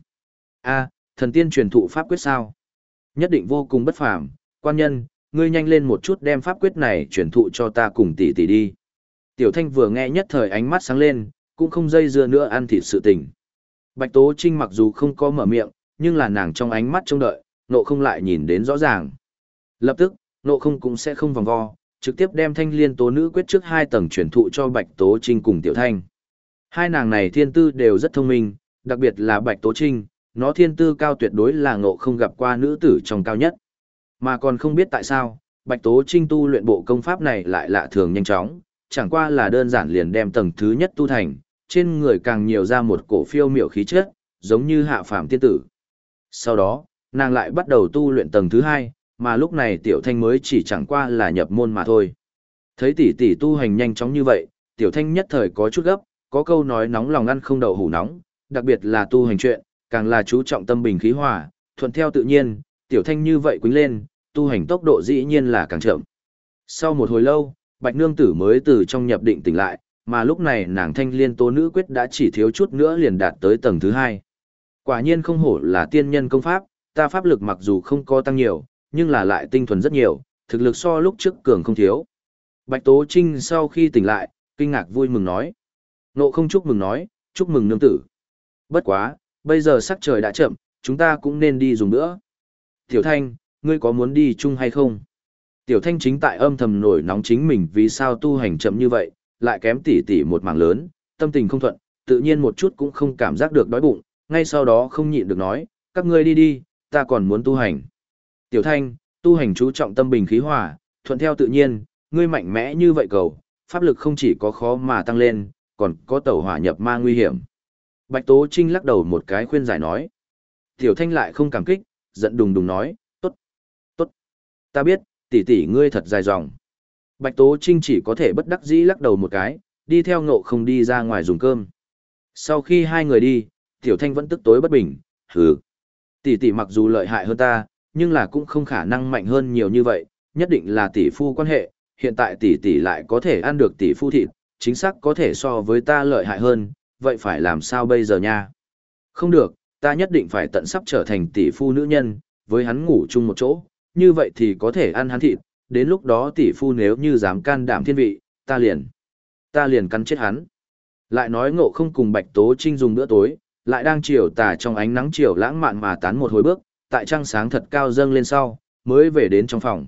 A: A, thần tiên truyền thụ pháp quyết sao? Nhất định vô cùng bất phàm, quan nhân, ngươi nhanh lên một chút đem pháp quyết này truyền thụ cho ta cùng tỷ tỷ đi. Tiểu thanh vừa nghe nhất thời ánh mắt sáng lên, cũng không dây dưa nữa ăn thịt sự tình. Bạch Tố Trinh mặc dù không có mở miệng, nhưng là nàng trong ánh mắt trông đợi, nộ không lại nhìn đến rõ ràng. Lập tức, nộ không cũng sẽ không vòng vo, trực tiếp đem thanh liên tố nữ quyết trước hai tầng truyền thụ cho Bạch Tố Trinh cùng Tiểu Thanh. Hai nàng này thiên tư đều rất thông minh, đặc biệt là Bạch Tố Trinh, nó thiên tư cao tuyệt đối là ngộ không gặp qua nữ tử trong cao nhất. Mà còn không biết tại sao, Bạch Tố Trinh tu luyện bộ công pháp này lại lạ thường nhanh chóng, chẳng qua là đơn giản liền đem tầng thứ nhất tu thành, trên người càng nhiều ra một cổ phiêu miểu khí chất, giống như hạ phàm tiên tử. Sau đó, nàng lại bắt đầu tu luyện tầng thứ hai, mà lúc này tiểu thanh mới chỉ chẳng qua là nhập môn mà thôi. Thấy tỷ tỷ tu hành nhanh chóng như vậy, tiểu thanh nhất thời có chút gấp, có câu nói nóng lòng ăn không đậu hủ nóng, đặc biệt là tu hành chuyện, càng là chú trọng tâm bình khí hòa, thuận theo tự nhiên, tiểu thanh như vậy quýnh lên, tu hành tốc độ dĩ nhiên là càng chậm. Sau một hồi lâu, Bạch Nương Tử mới từ trong nhập định tỉnh lại, mà lúc này nàng thanh liên tố nữ quyết đã chỉ thiếu chút nữa liền đạt tới tầng thứ hai. Quả nhiên không hổ là tiên nhân công pháp, ta pháp lực mặc dù không có tăng nhiều, nhưng là lại tinh thuần rất nhiều, thực lực so lúc trước cường không thiếu. Bạch Tố Trinh sau khi tỉnh lại, kinh ngạc vui mừng nói. Nộ không chúc mừng nói, chúc mừng nương tử. Bất quá, bây giờ sắc trời đã chậm, chúng ta cũng nên đi dùng nữa. Tiểu Thanh, ngươi có muốn đi chung hay không? Tiểu Thanh chính tại âm thầm nổi nóng chính mình vì sao tu hành chậm như vậy, lại kém tỉ tỉ một mảng lớn, tâm tình không thuận, tự nhiên một chút cũng không cảm giác được đói bụng, ngay sau đó không nhịn được nói, các ngươi đi đi, ta còn muốn tu hành. Tiểu Thanh, tu hành chú trọng tâm bình khí hòa, thuận theo tự nhiên, ngươi mạnh mẽ như vậy cầu, pháp lực không chỉ có khó mà tăng lên, còn có tẩu hỏa nhập ma nguy hiểm. Bạch Tố Trinh lắc đầu một cái khuyên giải nói. Tiểu Thanh lại không cảm kích, giận đùng đùng nói, tốt, tốt, ta biết, tỷ tỷ ngươi thật dài dòng. Bạch Tố Trinh chỉ có thể bất đắc dĩ lắc đầu một cái, đi theo ngộ không đi ra ngoài dùng cơm. Sau khi hai người đi, Tiểu Thanh vẫn tức tối bất bình, hừ. Tỷ tỷ mặc dù lợi hại hơn ta, nhưng là cũng không khả năng mạnh hơn nhiều như vậy, nhất định là tỷ phu quan hệ, hiện tại tỷ tỷ lại có thể ăn được tỷ phu thịt, chính xác có thể so với ta lợi hại hơn, vậy phải làm sao bây giờ nha? Không được, ta nhất định phải tận sắp trở thành tỷ phu nữ nhân, với hắn ngủ chung một chỗ, như vậy thì có thể ăn hắn thịt, đến lúc đó tỷ phu nếu như dám can đảm thiên vị, ta liền, ta liền cắn chết hắn. Lại nói ngộ không cùng Bạch Tố Trinh dùng bữa tối, lại đang chiều tà trong ánh nắng chiều lãng mạn mà tán một hồi bước, tại trăng sáng thật cao dâng lên sau, mới về đến trong phòng.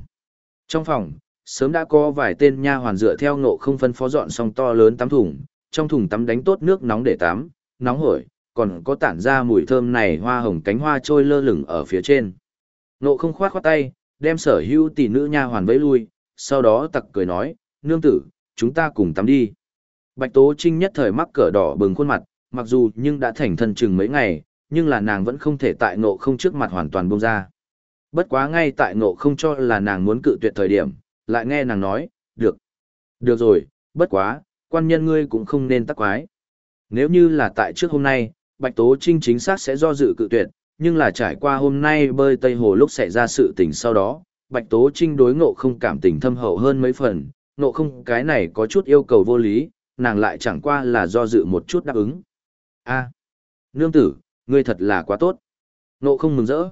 A: Trong phòng, sớm đã có vài tên nha hoàn dựa theo ngộ không phân phó dọn xong to lớn tắm thùng, trong thùng tắm đánh tốt nước nóng để tắm, nóng hổi, còn có tản ra mùi thơm này hoa hồng cánh hoa trôi lơ lửng ở phía trên. Ngộ không khoát khoát tay, đem sở hữu tỷ nữ nha hoàn vẫy lui, sau đó tặc cười nói, nương tử, chúng ta cùng tắm đi. Bạch Tố Trinh nhất thời mắc cỡ đỏ bừng khuôn mặt, mặc dù nhưng đã thành thân chừng mấy ngày, nhưng là nàng vẫn không thể tại ngộ không trước mặt hoàn toàn buông ra. Bất quá ngay tại ngộ không cho là nàng muốn cự tuyệt thời điểm, lại nghe nàng nói, được. Được rồi, bất quá, quan nhân ngươi cũng không nên tắc quái. Nếu như là tại trước hôm nay, Bạch Tố Trinh chính xác sẽ do dự cự tuyệt, nhưng là trải qua hôm nay bơi Tây Hồ lúc xảy ra sự tình sau đó, Bạch Tố Trinh đối ngộ không cảm tình thâm hậu hơn mấy phần, ngộ không cái này có chút yêu cầu vô lý, nàng lại chẳng qua là do dự một chút đáp ứng. a nương tử, ngươi thật là quá tốt. Ngộ không mừng rỡ.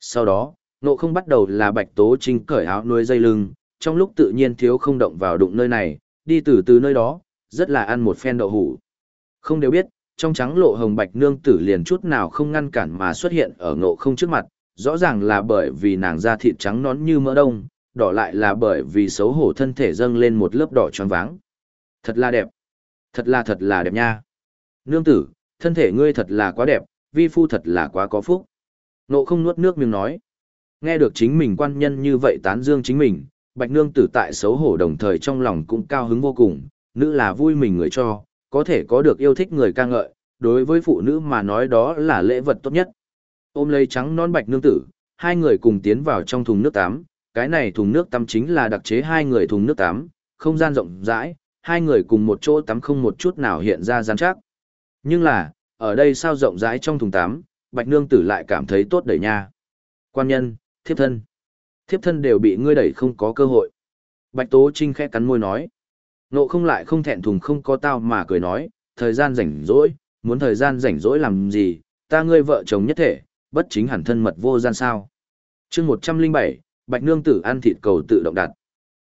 A: Sau đó, ngộ không bắt đầu là Bạch Tố Trinh cởi áo nuôi dây lưng, trong lúc tự nhiên thiếu không động vào đụng nơi này, đi từ từ nơi đó, rất là ăn một phen đậu hủ. Không đều biết, trong trắng lộ hồng bạch nương tử liền chút nào không ngăn cản mà xuất hiện ở ngộ không trước mặt, rõ ràng là bởi vì nàng da thịt trắng nón như mỡ đông, đỏ lại là bởi vì xấu hổ thân thể dâng lên một lớp đỏ tròn váng. Thật là đẹp. Thật là thật là đẹp nha. Nương tử, thân thể ngươi thật là quá đẹp, vi phu thật là quá có phúc. Nộ không nuốt nước miếng nói. Nghe được chính mình quan nhân như vậy tán dương chính mình, bạch nương tử tại xấu hổ đồng thời trong lòng cũng cao hứng vô cùng, nữ là vui mình người cho, có thể có được yêu thích người ca ngợi, đối với phụ nữ mà nói đó là lễ vật tốt nhất. Ôm lấy trắng non bạch nương tử, hai người cùng tiến vào trong thùng nước tắm, cái này thùng nước tắm chính là đặc chế hai người thùng nước tắm, không gian rộng rãi, hai người cùng một chỗ tắm không một chút nào hiện ra gian chắc. Nhưng là, ở đây sao rộng rãi trong thùng tắm, bạch nương tử lại cảm thấy tốt đẩy nha. Quan nhân, thiếp thân. Thiếp thân đều bị ngươi đẩy không có cơ hội. Bạch Tố Trinh khẽ cắn môi nói. Nộ không lại không thẹn thùng không có tao mà cười nói, thời gian rảnh rỗi, muốn thời gian rảnh rỗi làm gì, ta ngươi vợ chồng nhất thể, bất chính hẳn thân mật vô gian sao. chương 107, Bạch Nương Tử ăn thịt cầu tự động đặt.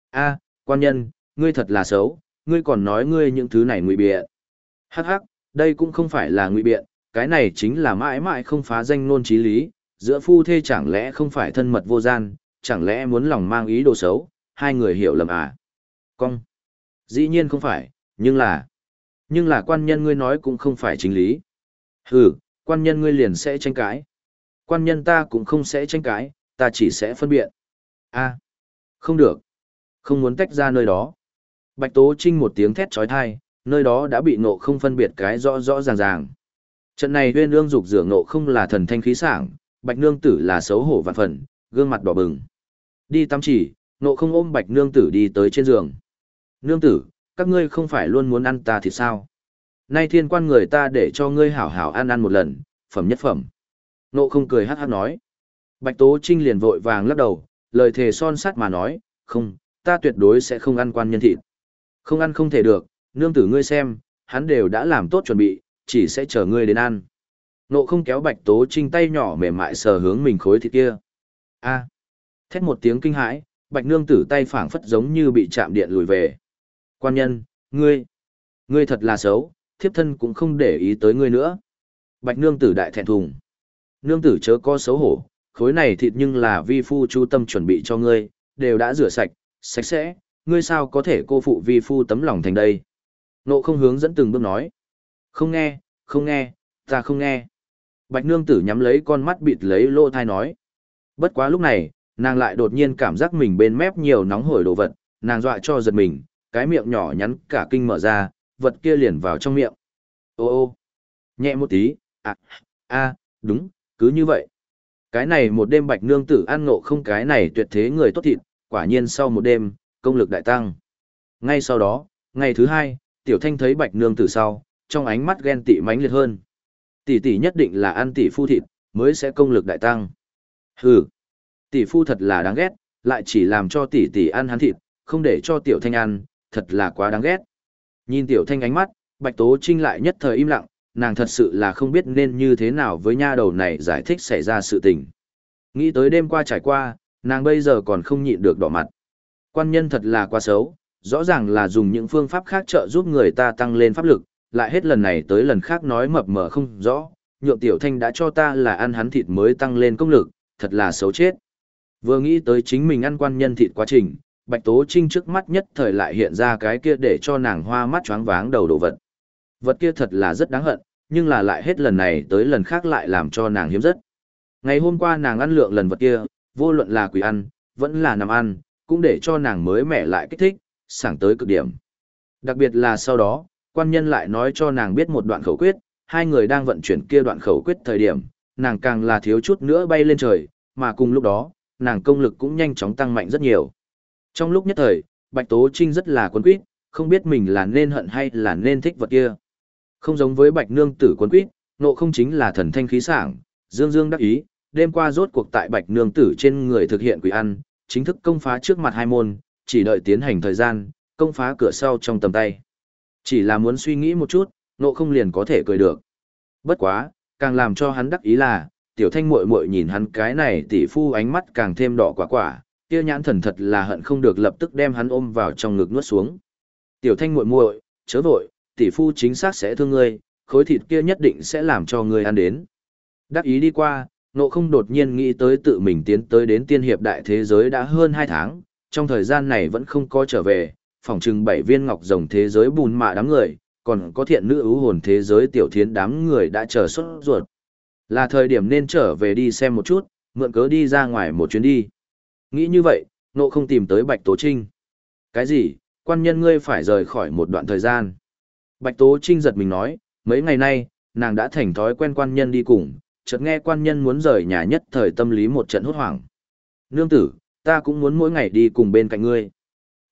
A: a quan nhân, ngươi thật là xấu, ngươi còn nói ngươi những thứ này ngụy biện. Hắc hắc, đây cũng không phải là ngụy biện, cái này chính là mãi mãi không phá danh nôn trí lý, giữa phu thê chẳng lẽ không phải thân mật vô gian, chẳng lẽ muốn lòng mang ý đồ xấu, hai người hiểu lầm à? Cong. Dĩ nhiên không phải, nhưng là... Nhưng là quan nhân ngươi nói cũng không phải chính lý. Hừ, quan nhân ngươi liền sẽ tranh cãi. Quan nhân ta cũng không sẽ tranh cãi, ta chỉ sẽ phân biện. a không được. Không muốn tách ra nơi đó. Bạch Tố Trinh một tiếng thét trói thai, nơi đó đã bị nộ không phân biệt cái rõ rõ ràng ràng. Trận này huyên ương dục rửa nộ không là thần thanh khí sảng, bạch nương tử là xấu hổ vạn phần, gương mặt đỏ bừng. Đi tắm chỉ, nộ không ôm bạch nương tử đi tới trên giường. Nương tử, các ngươi không phải luôn muốn ăn ta thì sao? Nay thiên quan người ta để cho ngươi hảo hảo ăn ăn một lần, phẩm nhất phẩm. Nộ không cười hát hát nói. Bạch Tố Trinh liền vội vàng lắc đầu, lời thề son sắt mà nói, không, ta tuyệt đối sẽ không ăn quan nhân thịt. Không ăn không thể được, nương tử ngươi xem, hắn đều đã làm tốt chuẩn bị, chỉ sẽ chờ ngươi đến ăn. Nộ không kéo Bạch Tố Trinh tay nhỏ mềm mại sờ hướng mình khối thịt kia. A. Thét một tiếng kinh hãi, Bạch nương tử tay phảng phất giống như bị chạm điện lùi về. Quan nhân, ngươi, ngươi thật là xấu, thiếp thân cũng không để ý tới ngươi nữa. Bạch nương tử đại thẹn thùng. Nương tử chớ có xấu hổ, khối này thịt nhưng là vi phu chu tâm chuẩn bị cho ngươi, đều đã rửa sạch, sạch sẽ, ngươi sao có thể cô phụ vi phu tấm lòng thành đây. Nộ không hướng dẫn từng bước nói. Không nghe, không nghe, ta không nghe. Bạch nương tử nhắm lấy con mắt bịt lấy lô thai nói. Bất quá lúc này, nàng lại đột nhiên cảm giác mình bên mép nhiều nóng hổi đồ vật, nàng dọa cho giật mình, cái miệng nhỏ nhắn cả kinh mở ra, vật kia liền vào trong miệng. Ô ô, nhẹ một tí, à, a, đúng, cứ như vậy. Cái này một đêm bạch nương tử ăn ngộ không cái này tuyệt thế người tốt thịt, quả nhiên sau một đêm, công lực đại tăng. Ngay sau đó, ngày thứ hai, tiểu thanh thấy bạch nương tử sau, trong ánh mắt ghen tị mãnh liệt hơn. Tỷ tỷ nhất định là ăn tỷ phu thịt, mới sẽ công lực đại tăng. Hừ, tỷ phu thật là đáng ghét, lại chỉ làm cho tỷ tỷ ăn hắn thịt, không để cho tiểu thanh ăn, thật là quá đáng ghét. Nhìn tiểu thanh ánh mắt, Bạch Tố Trinh lại nhất thời im lặng, nàng thật sự là không biết nên như thế nào với nha đầu này giải thích xảy ra sự tình. Nghĩ tới đêm qua trải qua, nàng bây giờ còn không nhịn được đỏ mặt. Quan nhân thật là quá xấu, rõ ràng là dùng những phương pháp khác trợ giúp người ta tăng lên pháp lực, lại hết lần này tới lần khác nói mập mờ không rõ, nhượng tiểu thanh đã cho ta là ăn hắn thịt mới tăng lên công lực, thật là xấu chết. Vừa nghĩ tới chính mình ăn quan nhân thịt quá trình, Bạch Tố Trinh trước mắt nhất thời lại hiện ra cái kia để cho nàng hoa mắt choáng váng đầu đồ vật. Vật kia thật là rất đáng hận, nhưng là lại hết lần này tới lần khác lại làm cho nàng hiếm rất. Ngày hôm qua nàng ăn lượng lần vật kia, vô luận là quỷ ăn, vẫn là nằm ăn, cũng để cho nàng mới mẻ lại kích thích, sảng tới cực điểm. Đặc biệt là sau đó, quan nhân lại nói cho nàng biết một đoạn khẩu quyết, hai người đang vận chuyển kia đoạn khẩu quyết thời điểm, nàng càng là thiếu chút nữa bay lên trời, mà cùng lúc đó, nàng công lực cũng nhanh chóng tăng mạnh rất nhiều. Trong lúc nhất thời, Bạch Tố Trinh rất là quấn quýt, không biết mình là nên hận hay là nên thích vật kia. Không giống với Bạch Nương tử quấn quýt, nộ không chính là thần thanh khí sảng, dương dương đắc ý, đêm qua rốt cuộc tại Bạch Nương tử trên người thực hiện quỷ ăn, chính thức công phá trước mặt hai môn, chỉ đợi tiến hành thời gian, công phá cửa sau trong tầm tay. Chỉ là muốn suy nghĩ một chút, nộ không liền có thể cười được. Bất quá, càng làm cho hắn đắc ý là, tiểu thanh muội muội nhìn hắn cái này tỷ phu ánh mắt càng thêm đỏ quả quả, kia nhãn thần thật là hận không được lập tức đem hắn ôm vào trong ngực nuốt xuống. Tiểu thanh muội muội, chớ vội, tỷ phu chính xác sẽ thương ngươi, khối thịt kia nhất định sẽ làm cho ngươi ăn đến. Đắc ý đi qua, nộ không đột nhiên nghĩ tới tự mình tiến tới đến tiên hiệp đại thế giới đã hơn 2 tháng, trong thời gian này vẫn không có trở về, phòng trừng bảy viên ngọc rồng thế giới bùn mạ đám người, còn có thiện nữ ưu hồn thế giới tiểu thiến đám người đã chờ xuất ruột. Là thời điểm nên trở về đi xem một chút, mượn cớ đi ra ngoài một chuyến đi. Nghĩ như vậy, nộ không tìm tới Bạch Tố Trinh. Cái gì, quan nhân ngươi phải rời khỏi một đoạn thời gian. Bạch Tố Trinh giật mình nói, mấy ngày nay, nàng đã thành thói quen quan nhân đi cùng, chợt nghe quan nhân muốn rời nhà nhất thời tâm lý một trận hốt hoảng. Nương tử, ta cũng muốn mỗi ngày đi cùng bên cạnh ngươi.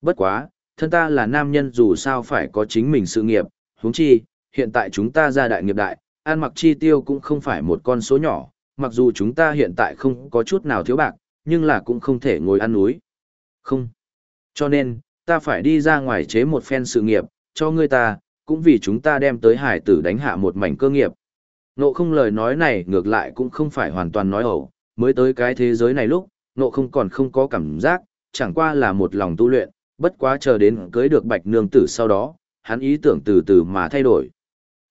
A: Bất quá, thân ta là nam nhân dù sao phải có chính mình sự nghiệp, huống chi, hiện tại chúng ta ra đại nghiệp đại, ăn mặc chi tiêu cũng không phải một con số nhỏ, mặc dù chúng ta hiện tại không có chút nào thiếu bạc, nhưng là cũng không thể ngồi ăn núi. Không. Cho nên, ta phải đi ra ngoài chế một phen sự nghiệp, cho ngươi ta, cũng vì chúng ta đem tới hải tử đánh hạ một mảnh cơ nghiệp. Nộ không lời nói này ngược lại cũng không phải hoàn toàn nói ẩu, mới tới cái thế giới này lúc, nộ không còn không có cảm giác, chẳng qua là một lòng tu luyện, bất quá chờ đến cưới được bạch nương tử sau đó, hắn ý tưởng từ từ mà thay đổi.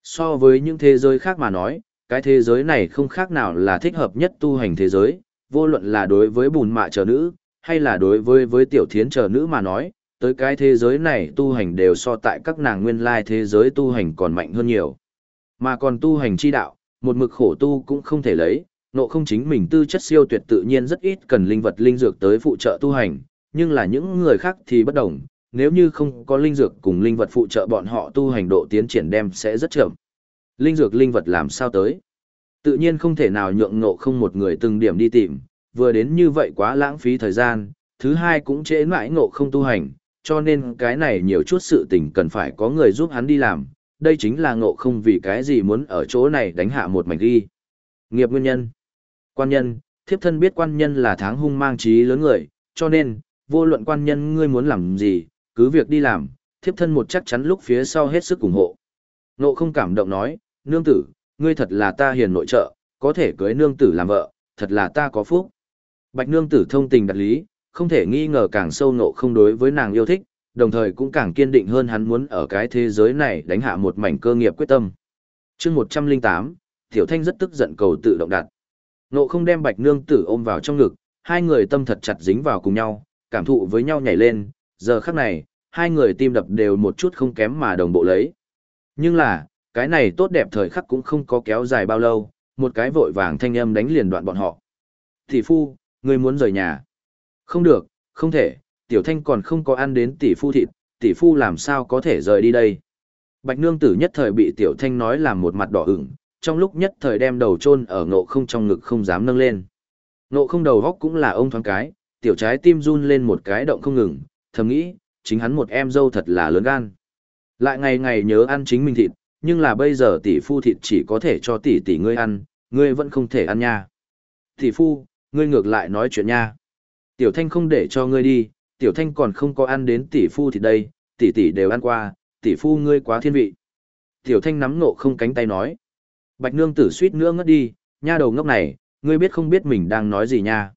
A: So với những thế giới khác mà nói, cái thế giới này không khác nào là thích hợp nhất tu hành thế giới, vô luận là đối với bùn mạ chờ nữ, hay là đối với với tiểu thiến chờ nữ mà nói, tới cái thế giới này tu hành đều so tại các nàng nguyên lai thế giới tu hành còn mạnh hơn nhiều. Mà còn tu hành chi đạo, một mực khổ tu cũng không thể lấy, nộ không chính mình tư chất siêu tuyệt tự nhiên rất ít cần linh vật linh dược tới phụ trợ tu hành, nhưng là những người khác thì bất đồng, nếu như không có linh dược cùng linh vật phụ trợ bọn họ tu hành độ tiến triển đem sẽ rất chậm. Linh dược linh vật làm sao tới? Tự nhiên không thể nào nhượng nộ không một người từng điểm đi tìm, vừa đến như vậy quá lãng phí thời gian, thứ hai cũng trễ mãi ngộ không tu hành, cho nên cái này nhiều chút sự tình cần phải có người giúp hắn đi làm, đây chính là ngộ không vì cái gì muốn ở chỗ này đánh hạ một mảnh ghi. Nghiệp nguyên nhân Quan nhân, thiếp thân biết quan nhân là tháng hung mang trí lớn người, cho nên, vô luận quan nhân ngươi muốn làm gì, cứ việc đi làm, thiếp thân một chắc chắn lúc phía sau hết sức ủng hộ. Nộ không cảm động nói, nương tử, ngươi thật là ta hiền nội trợ, có thể cưới nương tử làm vợ, thật là ta có phúc. Bạch nương tử thông tình đặt lý, không thể nghi ngờ càng sâu nộ không đối với nàng yêu thích, đồng thời cũng càng kiên định hơn hắn muốn ở cái thế giới này đánh hạ một mảnh cơ nghiệp quyết tâm. chương 108, Tiểu Thanh rất tức giận cầu tự động đặt. Nộ không đem bạch nương tử ôm vào trong ngực, hai người tâm thật chặt dính vào cùng nhau, cảm thụ với nhau nhảy lên, giờ khắc này, hai người tim đập đều một chút không kém mà đồng bộ lấy. Nhưng là, cái này tốt đẹp thời khắc cũng không có kéo dài bao lâu, một cái vội vàng thanh âm đánh liền đoạn bọn họ. Tỷ phu, ngươi muốn rời nhà. Không được, không thể, tiểu thanh còn không có ăn đến tỷ phu thịt, tỷ phu làm sao có thể rời đi đây. Bạch nương tử nhất thời bị tiểu thanh nói làm một mặt đỏ ửng, trong lúc nhất thời đem đầu chôn ở ngộ không trong ngực không dám nâng lên. Ngộ không đầu góc cũng là ông thoáng cái, tiểu trái tim run lên một cái động không ngừng, thầm nghĩ, chính hắn một em dâu thật là lớn gan. Lại ngày ngày nhớ ăn chính mình thịt, nhưng là bây giờ tỷ phu thịt chỉ có thể cho tỷ tỷ ngươi ăn, ngươi vẫn không thể ăn nha. Tỷ phu, ngươi ngược lại nói chuyện nha. Tiểu thanh không để cho ngươi đi, tiểu thanh còn không có ăn đến tỷ phu thịt đây, tỷ tỷ đều ăn qua, tỷ phu ngươi quá thiên vị. Tiểu thanh nắm nộ không cánh tay nói. Bạch nương tử suýt nữa ngất đi, nha đầu ngốc này, ngươi biết không biết mình đang nói gì nha.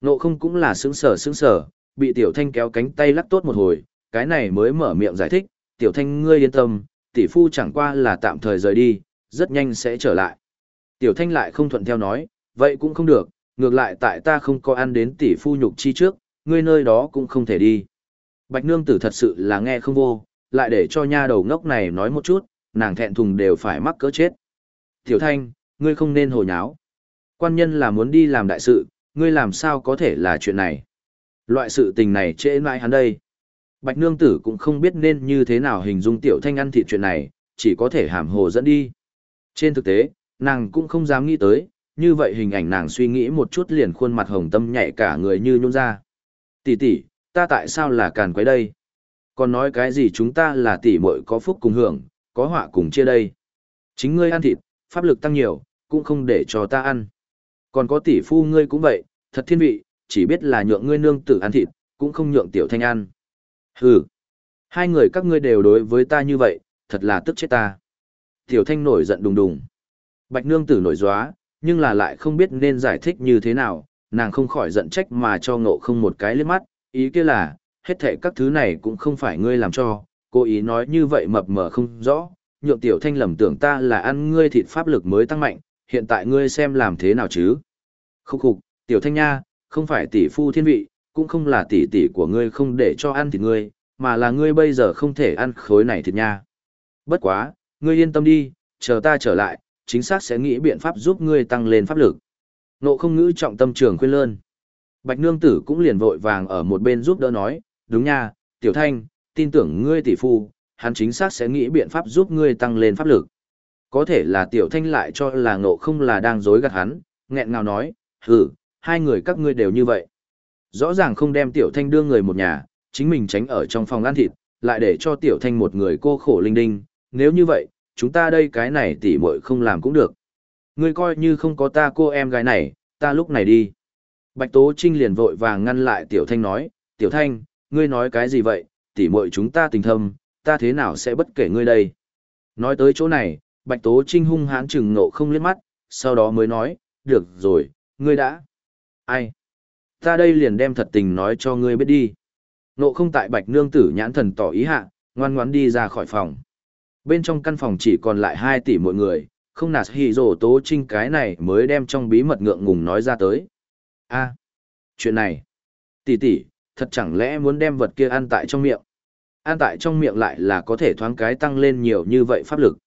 A: Nộ không cũng là sướng sở sướng sở, bị tiểu thanh kéo cánh tay lắc tốt một hồi, cái này mới mở miệng giải thích, tiểu thanh ngươi yên tâm, tỷ phu chẳng qua là tạm thời rời đi, rất nhanh sẽ trở lại. Tiểu thanh lại không thuận theo nói, vậy cũng không được, ngược lại tại ta không có ăn đến tỷ phu nhục chi trước, ngươi nơi đó cũng không thể đi. Bạch nương tử thật sự là nghe không vô, lại để cho nha đầu ngốc này nói một chút, nàng thẹn thùng đều phải mắc cỡ chết. Tiểu thanh, ngươi không nên hồ nháo. Quan nhân là muốn đi làm đại sự, ngươi làm sao có thể là chuyện này. Loại sự tình này trễ mãi hắn đây. Bạch nương tử cũng không biết nên như thế nào hình dung tiểu thanh ăn thịt chuyện này, chỉ có thể hàm hồ dẫn đi. Trên thực tế, nàng cũng không dám nghĩ tới, như vậy hình ảnh nàng suy nghĩ một chút liền khuôn mặt hồng tâm nhảy cả người như nhún ra. Tỷ tỷ, ta tại sao là càn quấy đây? Còn nói cái gì chúng ta là tỷ muội có phúc cùng hưởng, có họa cùng chia đây. Chính ngươi ăn thịt, pháp lực tăng nhiều, cũng không để cho ta ăn. Còn có tỷ phu ngươi cũng vậy, thật thiên vị, chỉ biết là nhượng ngươi nương tử ăn thịt, cũng không nhượng tiểu thanh ăn. Hừ, hai người các ngươi đều đối với ta như vậy, thật là tức chết ta. Tiểu thanh nổi giận đùng đùng. Bạch nương tử nổi gióa, nhưng là lại không biết nên giải thích như thế nào, nàng không khỏi giận trách mà cho ngộ không một cái liếc mắt, ý kia là, hết thệ các thứ này cũng không phải ngươi làm cho, cố ý nói như vậy mập mờ không rõ, nhượng tiểu thanh lầm tưởng ta là ăn ngươi thịt pháp lực mới tăng mạnh, hiện tại ngươi xem làm thế nào chứ. Khúc khục, tiểu thanh nha, không phải tỷ phu thiên vị, cũng không là tỷ tỷ của ngươi không để cho ăn thịt ngươi, mà là ngươi bây giờ không thể ăn khối này thịt nha. Bất quá, ngươi yên tâm đi, chờ ta trở lại, chính xác sẽ nghĩ biện pháp giúp ngươi tăng lên pháp lực. Nộ không ngữ trọng tâm trường khuyên lơn. Bạch nương tử cũng liền vội vàng ở một bên giúp đỡ nói, đúng nha, tiểu thanh, tin tưởng ngươi tỷ phu, hắn chính xác sẽ nghĩ biện pháp giúp ngươi tăng lên pháp lực. Có thể là tiểu thanh lại cho là ngộ không là đang dối gạt hắn, nghẹn ngào nói, hừ, hai người các ngươi đều như vậy. Rõ ràng không đem tiểu thanh đưa người một nhà, chính mình tránh ở trong phòng ăn thịt, lại để cho tiểu thanh một người cô khổ linh đinh, nếu như vậy, chúng ta đây cái này tỉ muội không làm cũng được. Ngươi coi như không có ta cô em gái này, ta lúc này đi. Bạch Tố Trinh liền vội vàng ngăn lại Tiểu Thanh nói, Tiểu Thanh, ngươi nói cái gì vậy, tỉ muội chúng ta tình thâm, ta thế nào sẽ bất kể ngươi đây. Nói tới chỗ này, Bạch Tố Trinh hung hãn chừng nộ không liếc mắt, sau đó mới nói, được rồi, ngươi đã. Ai? Ta đây liền đem thật tình nói cho ngươi biết đi. Nộ không tại Bạch Nương Tử nhãn thần tỏ ý hạ, ngoan ngoãn đi ra khỏi phòng. Bên trong căn phòng chỉ còn lại 2 tỷ mỗi người, không nạt hì rổ tố trinh cái này mới đem trong bí mật ngượng ngùng nói ra tới. a chuyện này, tỷ tỷ, thật chẳng lẽ muốn đem vật kia ăn tại trong miệng. Ăn tại trong miệng lại là có thể thoáng cái tăng lên nhiều như vậy pháp lực.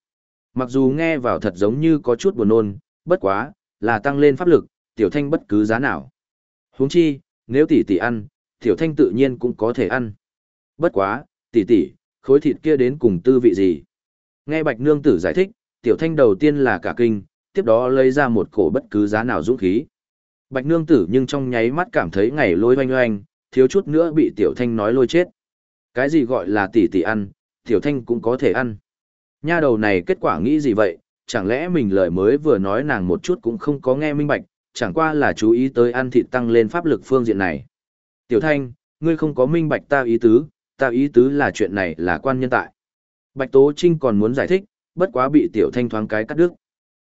A: Mặc dù nghe vào thật giống như có chút buồn nôn, bất quá, là tăng lên pháp lực, tiểu thanh bất cứ giá nào huống chi, nếu tỷ tỷ ăn, tiểu thanh tự nhiên cũng có thể ăn. Bất quá, tỷ tỷ, khối thịt kia đến cùng tư vị gì? Nghe Bạch Nương Tử giải thích, Tiểu Thanh đầu tiên là cả kinh, tiếp đó lấy ra một cổ bất cứ giá nào dũng khí. Bạch Nương Tử nhưng trong nháy mắt cảm thấy ngày lôi oanh oanh, thiếu chút nữa bị Tiểu Thanh nói lôi chết. Cái gì gọi là tỷ tỷ ăn, Tiểu Thanh cũng có thể ăn. Nha đầu này kết quả nghĩ gì vậy, chẳng lẽ mình lời mới vừa nói nàng một chút cũng không có nghe minh bạch, chẳng qua là chú ý tới ăn thịt tăng lên pháp lực phương diện này. Tiểu Thanh, ngươi không có minh bạch ta ý tứ, ta ý tứ là chuyện này là quan nhân tại. Bạch Tố Trinh còn muốn giải thích, bất quá bị Tiểu Thanh thoáng cái cắt đứt.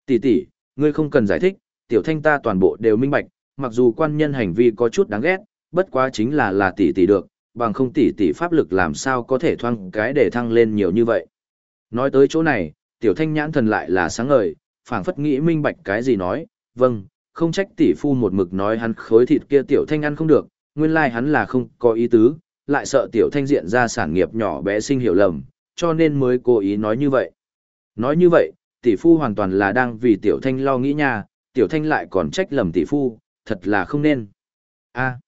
A: Tỷ tỷ, ngươi không cần giải thích, Tiểu Thanh ta toàn bộ đều minh bạch, mặc dù quan nhân hành vi có chút đáng ghét, bất quá chính là là tỷ tỷ được, bằng không tỷ tỷ pháp lực làm sao có thể thoáng cái để thăng lên nhiều như vậy. Nói tới chỗ này, Tiểu Thanh nhãn thần lại là sáng ngời, phảng phất nghĩ minh bạch cái gì nói, vâng, không trách tỷ phu một mực nói hắn khối thịt kia Tiểu Thanh ăn không được, nguyên lai like hắn là không có ý tứ, lại sợ Tiểu Thanh diện ra sản nghiệp nhỏ bé sinh hiểu lầm, cho nên mới cố ý nói như vậy. Nói như vậy, tỷ phu hoàn toàn là đang vì tiểu thanh lo nghĩ nha, tiểu thanh lại còn trách lầm tỷ phu, thật là không nên. a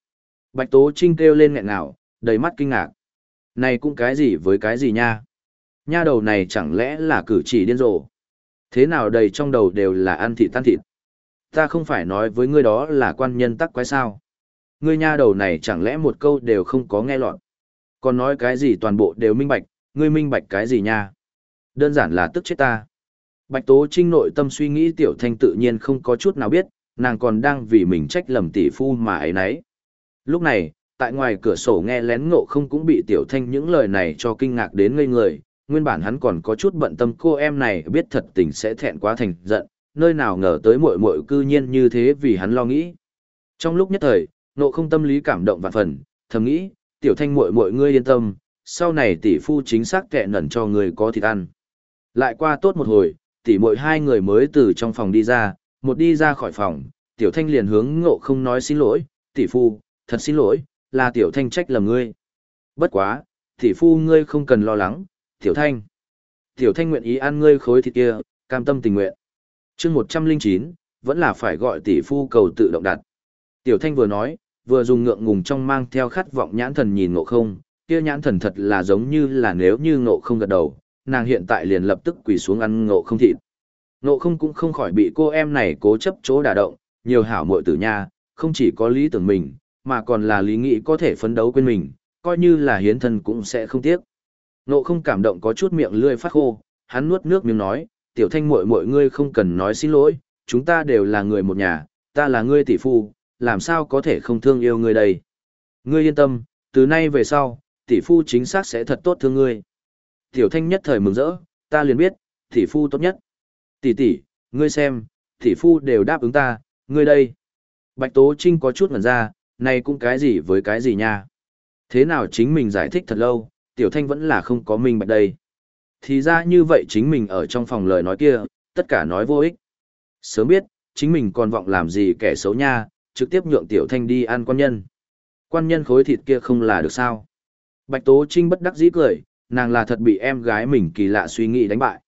A: Bạch Tố Trinh kêu lên nghẹn ngào, đầy mắt kinh ngạc. Này cũng cái gì với cái gì nha? Nha đầu này chẳng lẽ là cử chỉ điên rồ? Thế nào đầy trong đầu đều là ăn thịt tan thịt? Ta không phải nói với ngươi đó là quan nhân tắc quái sao? Ngươi nha đầu này chẳng lẽ một câu đều không có nghe lọt? Còn nói cái gì toàn bộ đều minh bạch, ngươi minh bạch cái gì nha? Đơn giản là tức chết ta. Bạch Tố Trinh nội tâm suy nghĩ Tiểu Thanh tự nhiên không có chút nào biết, nàng còn đang vì mình trách lầm tỷ phu mà ấy nấy. Lúc này, tại ngoài cửa sổ nghe lén ngộ không cũng bị Tiểu Thanh những lời này cho kinh ngạc đến ngây người, nguyên bản hắn còn có chút bận tâm cô em này biết thật tình sẽ thẹn quá thành giận, nơi nào ngờ tới muội muội cư nhiên như thế vì hắn lo nghĩ. Trong lúc nhất thời, nộ không tâm lý cảm động vạn phần, thầm nghĩ, Tiểu Thanh muội muội ngươi yên tâm, sau này tỷ phu chính xác kẹ nẩn cho người có thịt ăn. Lại qua tốt một hồi, tỷ muội hai người mới từ trong phòng đi ra, một đi ra khỏi phòng, tiểu thanh liền hướng ngộ không nói xin lỗi, tỷ phu, thật xin lỗi, là tiểu thanh trách lầm ngươi. Bất quá, tỷ phu ngươi không cần lo lắng, tiểu thanh. Tiểu thanh nguyện ý ăn ngươi khối thịt kia, cam tâm tình nguyện chương 109, vẫn là phải gọi tỷ phu cầu tự động đặt. Tiểu thanh vừa nói, vừa dùng ngượng ngùng trong mang theo khát vọng nhãn thần nhìn ngộ không, kia nhãn thần thật là giống như là nếu như ngộ không gật đầu, nàng hiện tại liền lập tức quỳ xuống ăn ngộ không thịt. Ngộ không cũng không khỏi bị cô em này cố chấp chỗ đả động, nhiều hảo muội tử nha, không chỉ có lý tưởng mình, mà còn là lý nghĩ có thể phấn đấu quên mình, coi như là hiến thân cũng sẽ không tiếc. Ngộ không cảm động có chút miệng lươi phát khô, hắn nuốt nước miếng nói, tiểu thanh muội muội ngươi không cần nói xin lỗi, chúng ta đều là người một nhà, ta là ngươi tỷ phu, làm sao có thể không thương yêu ngươi đây. Ngươi yên tâm, từ nay về sau, tỷ phu chính xác sẽ thật tốt thương ngươi. Tiểu thanh nhất thời mừng rỡ, ta liền biết, tỷ phu tốt nhất. Tỷ tỷ, ngươi xem, tỷ phu đều đáp ứng ta, ngươi đây. Bạch Tố Trinh có chút ngẩn ra, này cũng cái gì với cái gì nha. Thế nào chính mình giải thích thật lâu, tiểu thanh vẫn là không có minh bạch đây. Thì ra như vậy chính mình ở trong phòng lời nói kia, tất cả nói vô ích. Sớm biết, chính mình còn vọng làm gì kẻ xấu nha, trực tiếp nhượng tiểu thanh đi ăn quan nhân. Quan nhân khối thịt kia không là được sao. Bạch Tố Trinh bất đắc dĩ cười, nàng là thật bị em gái mình kỳ lạ suy nghĩ đánh bại.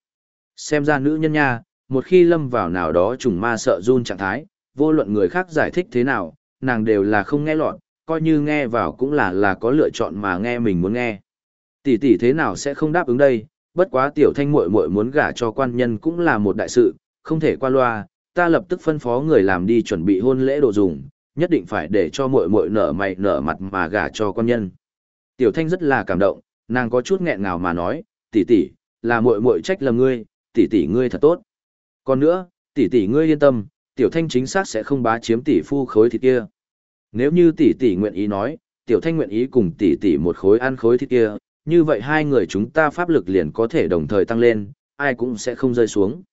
A: Xem ra nữ nhân nha, một khi lâm vào nào đó trùng ma sợ run trạng thái, vô luận người khác giải thích thế nào, nàng đều là không nghe lọt, coi như nghe vào cũng là là có lựa chọn mà nghe mình muốn nghe. Tỷ tỷ thế nào sẽ không đáp ứng đây, bất quá tiểu thanh muội muội muốn gả cho quan nhân cũng là một đại sự, không thể qua loa, ta lập tức phân phó người làm đi chuẩn bị hôn lễ đồ dùng, nhất định phải để cho muội muội nở mày nở mặt mà gả cho quan nhân. Tiểu thanh rất là cảm động, nàng có chút nghẹn ngào mà nói, tỷ tỷ, là muội muội trách lầm ngươi, tỷ tỷ ngươi thật tốt. Còn nữa, tỷ tỷ ngươi yên tâm, tiểu thanh chính xác sẽ không bá chiếm tỷ phu khối thịt kia. Nếu như tỷ tỷ nguyện ý nói, tiểu thanh nguyện ý cùng tỷ tỷ một khối ăn khối thịt kia, như vậy hai người chúng ta pháp lực liền có thể đồng thời tăng lên, ai cũng sẽ không rơi xuống.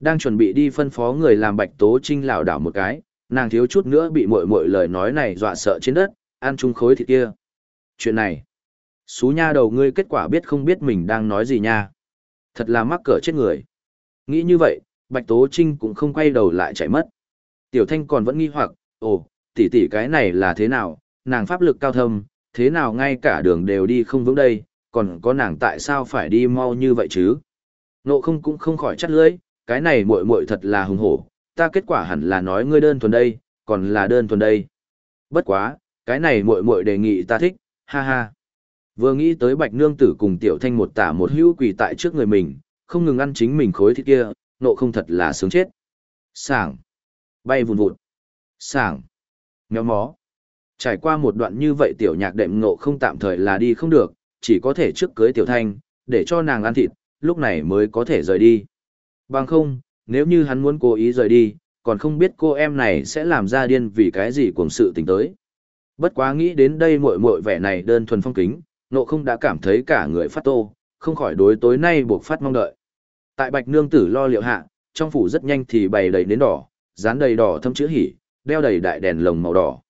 A: Đang chuẩn bị đi phân phó người làm Bạch Tố Trinh lảo đảo một cái, nàng thiếu chút nữa bị muội muội lời nói này dọa sợ trên đất, ăn chung khối thịt kia. Chuyện này, xú nha đầu ngươi kết quả biết không biết mình đang nói gì nha. Thật là mắc cỡ chết người. Nghĩ như vậy, Bạch Tố Trinh cũng không quay đầu lại chạy mất. Tiểu Thanh còn vẫn nghi hoặc, ồ, tỷ tỷ cái này là thế nào, nàng pháp lực cao thâm, thế nào ngay cả đường đều đi không vững đây, còn có nàng tại sao phải đi mau như vậy chứ? Nộ không cũng không khỏi chắt lưỡi, cái này muội muội thật là hùng hổ, ta kết quả hẳn là nói ngươi đơn thuần đây, còn là đơn thuần đây. Bất quá, cái này muội muội đề nghị ta thích, ha ha. Vừa nghĩ tới bạch nương tử cùng tiểu thanh một tả một hữu quỳ tại trước người mình, không ngừng ăn chính mình khối thịt kia, nộ không thật là sướng chết. Sảng. Bay vùn vụt. Sảng. Méo mó. Trải qua một đoạn như vậy tiểu nhạc đệm nộ không tạm thời là đi không được, chỉ có thể trước cưới tiểu thanh, để cho nàng ăn thịt, lúc này mới có thể rời đi. Bằng không, nếu như hắn muốn cố ý rời đi, còn không biết cô em này sẽ làm ra điên vì cái gì cùng sự tình tới. Bất quá nghĩ đến đây muội muội vẻ này đơn thuần phong kính, nộ không đã cảm thấy cả người phát tô, không khỏi đối tối nay buộc phát mong đợi. Tại bạch nương tử lo liệu hạ, trong phủ rất nhanh thì bày đầy nến đỏ, dán đầy đỏ thâm chữ hỉ, đeo đầy đại đèn lồng màu đỏ.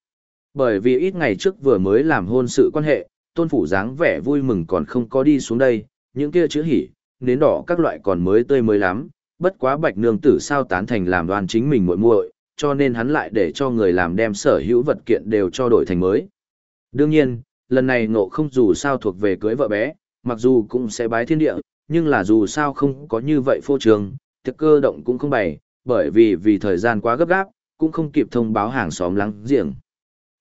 A: Bởi vì ít ngày trước vừa mới làm hôn sự quan hệ, tôn phủ dáng vẻ vui mừng còn không có đi xuống đây, những kia chữ hỉ, nến đỏ các loại còn mới tươi mới lắm, bất quá bạch nương tử sao tán thành làm đoàn chính mình muội muội, cho nên hắn lại để cho người làm đem sở hữu vật kiện đều cho đổi thành mới. Đương nhiên, lần này ngộ không dù sao thuộc về cưới vợ bé, mặc dù cũng sẽ bái thiên địa, nhưng là dù sao không có như vậy phô trường, thực cơ động cũng không bày, bởi vì vì thời gian quá gấp gáp, cũng không kịp thông báo hàng xóm lắng giềng.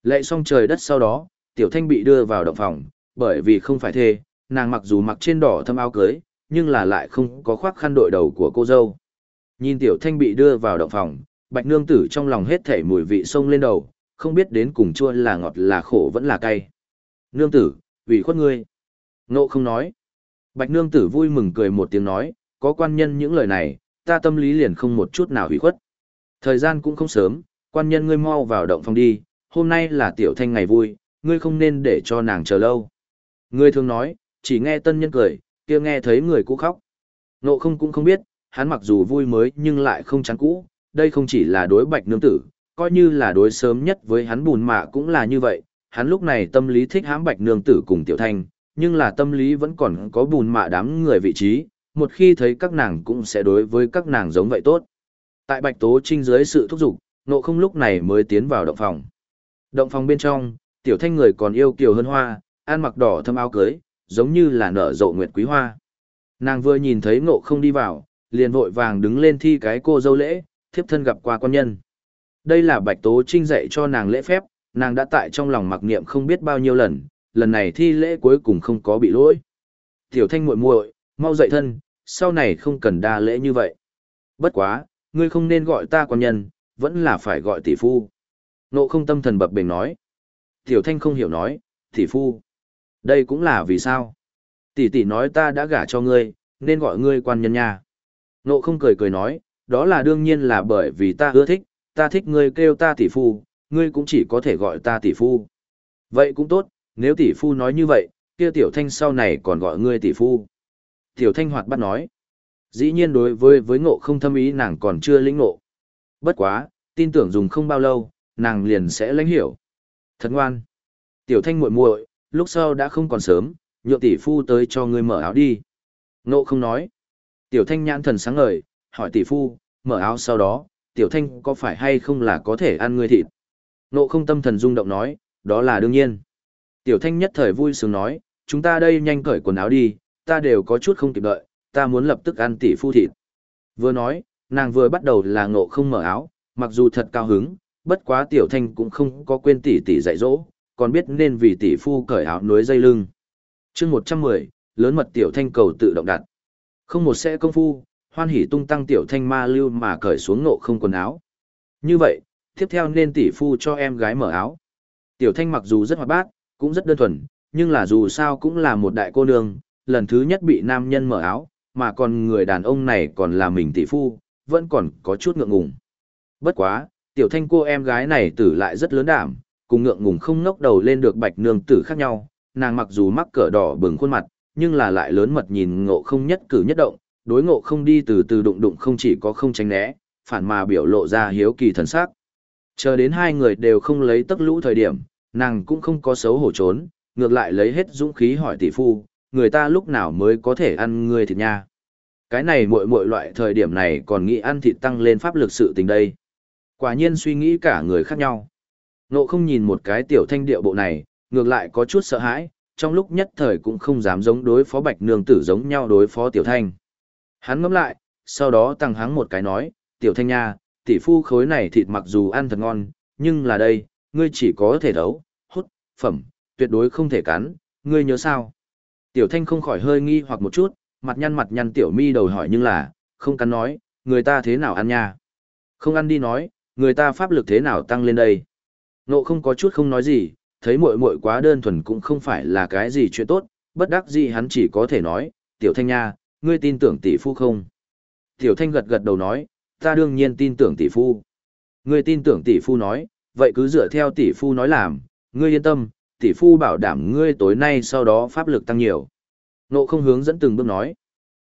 A: Lệ xong trời đất sau đó, tiểu thanh bị đưa vào động phòng, bởi vì không phải thê, nàng mặc dù mặc trên đỏ thâm áo cưới, nhưng là lại không có khoác khăn đội đầu của cô dâu. Nhìn tiểu thanh bị đưa vào động phòng, bạch nương tử trong lòng hết thảy mùi vị sông lên đầu, không biết đến cùng chua là ngọt là khổ vẫn là cay. Nương tử, ủy khuất ngươi. Nộ không nói. Bạch nương tử vui mừng cười một tiếng nói, có quan nhân những lời này, ta tâm lý liền không một chút nào hủy khuất. Thời gian cũng không sớm, quan nhân ngươi mau vào động phòng đi, hôm nay là tiểu thanh ngày vui, ngươi không nên để cho nàng chờ lâu. Ngươi thường nói, chỉ nghe tân nhân cười, kia nghe thấy người cũ khóc. Nộ không cũng không biết, hắn mặc dù vui mới nhưng lại không chán cũ, đây không chỉ là đối bạch nương tử, coi như là đối sớm nhất với hắn bùn mạ cũng là như vậy, hắn lúc này tâm lý thích hãm bạch nương tử cùng tiểu thanh, nhưng là tâm lý vẫn còn có bùn mạ đám người vị trí, một khi thấy các nàng cũng sẽ đối với các nàng giống vậy tốt. Tại bạch tố trinh dưới sự thúc giục, nộ không lúc này mới tiến vào động phòng. Động phòng bên trong, tiểu thanh người còn yêu kiều hơn hoa, ăn mặc đỏ thâm áo cưới, giống như là nở rộ nguyệt quý hoa. Nàng vừa nhìn thấy ngộ không đi vào, liền vội vàng đứng lên thi cái cô dâu lễ, thiếp thân gặp qua quan nhân. Đây là bạch tố trinh dạy cho nàng lễ phép, nàng đã tại trong lòng mặc niệm không biết bao nhiêu lần, lần này thi lễ cuối cùng không có bị lỗi. Tiểu thanh muội muội, mau dậy thân, sau này không cần đa lễ như vậy. Bất quá, ngươi không nên gọi ta quan nhân, vẫn là phải gọi tỷ phu. Nộ không tâm thần bập bềnh nói. Tiểu thanh không hiểu nói, tỷ phu. Đây cũng là vì sao? Tỷ tỷ nói ta đã gả cho ngươi, nên gọi ngươi quan nhân nha. Nộ không cười cười nói, đó là đương nhiên là bởi vì ta ưa thích, ta thích ngươi kêu ta tỷ phu, ngươi cũng chỉ có thể gọi ta tỷ phu. Vậy cũng tốt, nếu tỷ phu nói như vậy, kia tiểu thanh sau này còn gọi ngươi tỷ phu. Tiểu thanh hoạt bắt nói, dĩ nhiên đối với với ngộ không thâm ý nàng còn chưa lĩnh ngộ. Bất quá, tin tưởng dùng không bao lâu, nàng liền sẽ lãnh hiểu. Thật ngoan. Tiểu thanh muội muội, lúc sau đã không còn sớm, nhượng tỷ phu tới cho ngươi mở áo đi. Ngộ không nói. Tiểu thanh nhãn thần sáng ngời, hỏi tỷ phu, mở áo sau đó, tiểu thanh có phải hay không là có thể ăn ngươi thịt? Ngộ không tâm thần rung động nói, đó là đương nhiên. Tiểu thanh nhất thời vui sướng nói, chúng ta đây nhanh cởi quần áo đi, ta đều có chút không kịp đợi, ta muốn lập tức ăn tỷ phu thịt. Vừa nói, nàng vừa bắt đầu là ngộ không mở áo, mặc dù thật cao hứng, bất quá tiểu thanh cũng không có quên tỷ tỷ dạy dỗ, còn biết nên vì tỷ phu cởi áo núi dây lưng. chương 110, lớn mật tiểu thanh cầu tự động đặt. Không một sẽ công phu, hoan hỉ tung tăng tiểu thanh ma lưu mà cởi xuống ngộ không quần áo. Như vậy, tiếp theo nên tỷ phu cho em gái mở áo. Tiểu thanh mặc dù rất hoạt bát, cũng rất đơn thuần, nhưng là dù sao cũng là một đại cô nương, lần thứ nhất bị nam nhân mở áo, mà còn người đàn ông này còn là mình tỷ phu, vẫn còn có chút ngượng ngùng. Bất quá, tiểu thanh cô em gái này tử lại rất lớn đảm, cùng ngượng ngùng không ngốc đầu lên được bạch nương tử khác nhau, nàng mặc dù mắc cỡ đỏ bừng khuôn mặt, nhưng là lại lớn mật nhìn ngộ không nhất cử nhất động, đối ngộ không đi từ từ đụng đụng không chỉ có không tránh né, phản mà biểu lộ ra hiếu kỳ thần sắc. Chờ đến hai người đều không lấy tấc lũ thời điểm, nàng cũng không có xấu hổ trốn, ngược lại lấy hết dũng khí hỏi tỷ phu, người ta lúc nào mới có thể ăn người thịt nha. Cái này muội muội loại thời điểm này còn nghĩ ăn thịt tăng lên pháp lực sự tình đây. Quả nhiên suy nghĩ cả người khác nhau. Nộ không nhìn một cái tiểu thanh điệu bộ này, ngược lại có chút sợ hãi, trong lúc nhất thời cũng không dám giống đối phó bạch nương tử giống nhau đối phó tiểu thanh. Hắn ngẫm lại, sau đó tăng hắng một cái nói, tiểu thanh nha, tỷ phu khối này thịt mặc dù ăn thật ngon, nhưng là đây, ngươi chỉ có thể đấu, hút, phẩm, tuyệt đối không thể cắn, ngươi nhớ sao? Tiểu thanh không khỏi hơi nghi hoặc một chút, mặt nhăn mặt nhăn tiểu mi đầu hỏi nhưng là, không cắn nói, người ta thế nào ăn nha? Không ăn đi nói, người ta pháp lực thế nào tăng lên đây? Nộ không có chút không nói gì, thấy muội muội quá đơn thuần cũng không phải là cái gì chuyện tốt, bất đắc dĩ hắn chỉ có thể nói, tiểu thanh nha, ngươi tin tưởng tỷ phu không? Tiểu thanh gật gật đầu nói, ta đương nhiên tin tưởng tỷ phu. Ngươi tin tưởng tỷ phu nói, vậy cứ dựa theo tỷ phu nói làm, ngươi yên tâm, tỷ phu bảo đảm ngươi tối nay sau đó pháp lực tăng nhiều. Nộ không hướng dẫn từng bước nói.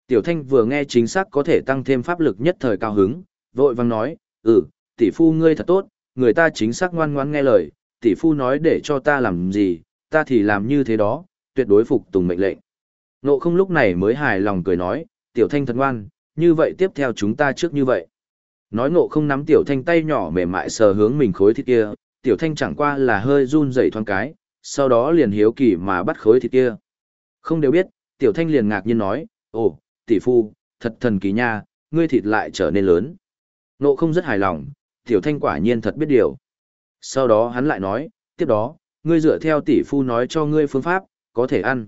A: Tiểu thanh vừa nghe chính xác có thể tăng thêm pháp lực nhất thời cao hứng, vội vang nói, ừ, tỷ phu ngươi thật tốt, người ta chính xác ngoan ngoãn nghe lời, tỷ phu nói để cho ta làm gì, ta thì làm như thế đó, tuyệt đối phục tùng mệnh lệnh. Nộ không lúc này mới hài lòng cười nói, tiểu thanh thật ngoan, như vậy tiếp theo chúng ta trước như vậy. Nói nộ không nắm tiểu thanh tay nhỏ mềm mại sờ hướng mình khối thịt kia, tiểu thanh chẳng qua là hơi run rẩy thoáng cái, sau đó liền hiếu kỳ mà bắt khối thịt kia. Không đều biết, tiểu thanh liền ngạc nhiên nói, ồ, tỷ phu, thật thần kỳ nha, ngươi thịt lại trở nên lớn. Nộ không rất hài lòng, tiểu thanh quả nhiên thật biết điều. Sau đó hắn lại nói, tiếp đó, ngươi dựa theo tỷ phu nói cho ngươi phương pháp, có thể ăn.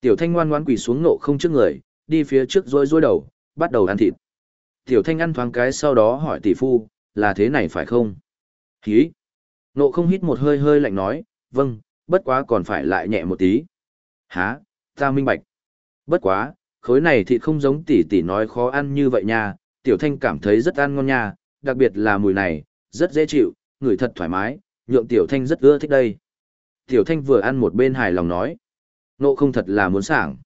A: Tiểu thanh ngoan ngoãn quỳ xuống nộ không trước người, đi phía trước rối rối đầu, bắt đầu ăn thịt. Tiểu thanh ăn thoáng cái sau đó hỏi tỷ phu, là thế này phải không? Hí! Nộ không hít một hơi hơi lạnh nói, vâng, bất quá còn phải lại nhẹ một tí. Há, ta minh bạch. Bất quá, khối này thịt không giống tỷ tỷ nói khó ăn như vậy nha, tiểu thanh cảm thấy rất ăn ngon nha, đặc biệt là mùi này, rất dễ chịu, ngửi thật thoải mái, nhượng tiểu thanh rất ưa thích đây. Tiểu thanh vừa ăn một bên hài lòng nói, nộ không thật là muốn sảng.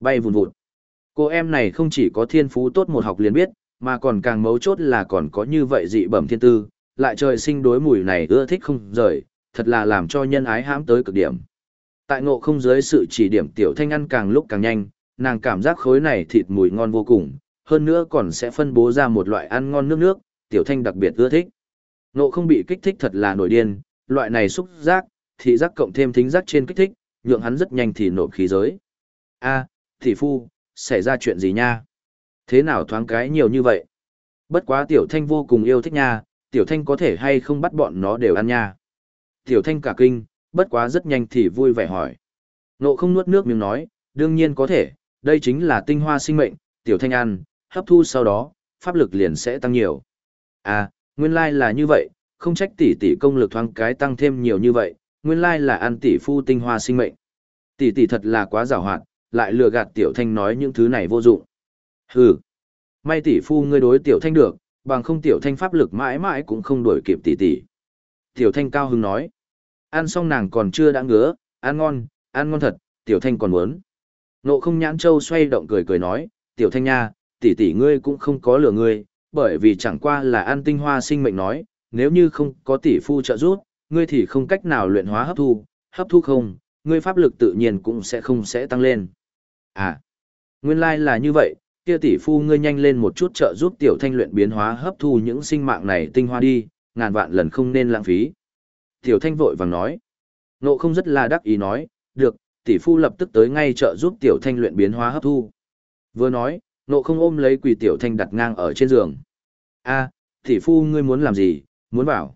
A: Bay vùn vụt. Cô em này không chỉ có thiên phú tốt một học liền biết, mà còn càng mấu chốt là còn có như vậy dị bẩm thiên tư, lại trời sinh đối mùi này ưa thích không rời, thật là làm cho nhân ái hãm tới cực điểm. Tại ngộ không dưới sự chỉ điểm tiểu thanh ăn càng lúc càng nhanh, nàng cảm giác khối này thịt mùi ngon vô cùng, hơn nữa còn sẽ phân bố ra một loại ăn ngon nước nước, tiểu thanh đặc biệt ưa thích. Ngộ không bị kích thích thật là nổi điên, loại này xúc giác, thị giác cộng thêm thính giác trên kích thích, nhượng hắn rất nhanh thì nộp khí giới. A, à, thị phu, xảy ra chuyện gì nha? Thế nào thoáng cái nhiều như vậy? Bất quá tiểu thanh vô cùng yêu thích nha, tiểu thanh có thể hay không bắt bọn nó đều ăn nha. Tiểu thanh cả kinh, bất quá rất nhanh thì vui vẻ hỏi. Nộ không nuốt nước miếng nói, đương nhiên có thể, đây chính là tinh hoa sinh mệnh, tiểu thanh ăn, hấp thu sau đó, pháp lực liền sẽ tăng nhiều. À, nguyên lai là như vậy, không trách tỷ tỷ công lực thoáng cái tăng thêm nhiều như vậy, nguyên lai là ăn tỷ phu tinh hoa sinh mệnh. Tỷ tỷ thật là quá giàu hoạt, lại lừa gạt tiểu thanh nói những thứ này vô dụng. Hừ, may tỷ phu ngươi đối tiểu thanh được, bằng không tiểu thanh pháp lực mãi mãi cũng không đuổi kịp tỷ tỷ. Tiểu thanh cao hứng nói, ăn xong nàng còn chưa đã ngứa, ăn ngon, ăn ngon thật, tiểu thanh còn muốn. Nộ không nhãn châu xoay động cười cười nói, tiểu thanh nha, tỷ tỷ ngươi cũng không có lừa ngươi, bởi vì chẳng qua là ăn tinh hoa sinh mệnh nói, nếu như không có tỷ phu trợ giúp, ngươi thì không cách nào luyện hóa hấp thu, hấp thu không, ngươi pháp lực tự nhiên cũng sẽ không sẽ tăng lên. À, nguyên lai like là như vậy, kia tỷ phu ngươi nhanh lên một chút trợ giúp tiểu thanh luyện biến hóa hấp thu những sinh mạng này tinh hoa đi, ngàn vạn lần không nên lãng phí. Tiểu thanh vội vàng nói. Nộ không rất là đắc ý nói, được, tỷ phu lập tức tới ngay trợ giúp tiểu thanh luyện biến hóa hấp thu. Vừa nói, nộ không ôm lấy quỷ tiểu thanh đặt ngang ở trên giường. a tỷ phu ngươi muốn làm gì, muốn bảo.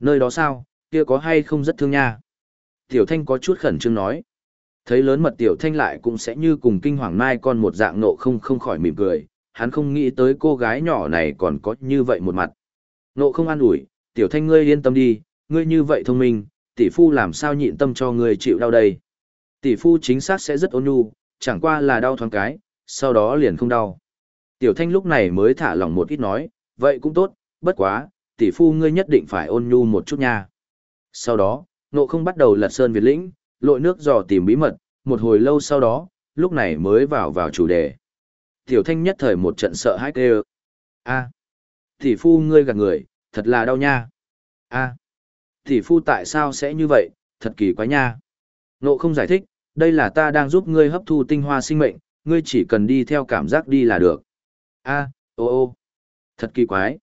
A: Nơi đó sao, kia có hay không rất thương nha. Tiểu thanh có chút khẩn trương nói. Thấy lớn mật tiểu thanh lại cũng sẽ như cùng kinh hoàng mai con một dạng nộ không không khỏi mỉm cười, hắn không nghĩ tới cô gái nhỏ này còn có như vậy một mặt. Nộ không an ủi, tiểu thanh ngươi yên tâm đi, ngươi như vậy thông minh, tỷ phu làm sao nhịn tâm cho ngươi chịu đau đây. Tỷ phu chính xác sẽ rất ôn nhu, chẳng qua là đau thoáng cái, sau đó liền không đau. Tiểu thanh lúc này mới thả lỏng một ít nói, vậy cũng tốt, bất quá, tỷ phu ngươi nhất định phải ôn nhu một chút nha. Sau đó, nộ không bắt đầu lật sơn Việt lĩnh, lội nước dò tìm bí mật, một hồi lâu sau đó, lúc này mới vào vào chủ đề. Tiểu thanh nhất thời một trận sợ hãi kêu. a tỷ phu ngươi gạt người, thật là đau nha. a tỷ phu tại sao sẽ như vậy, thật kỳ quá nha. Nộ không giải thích, đây là ta đang giúp ngươi hấp thu tinh hoa sinh mệnh, ngươi chỉ cần đi theo cảm giác đi là được. a ô ô, thật kỳ quái.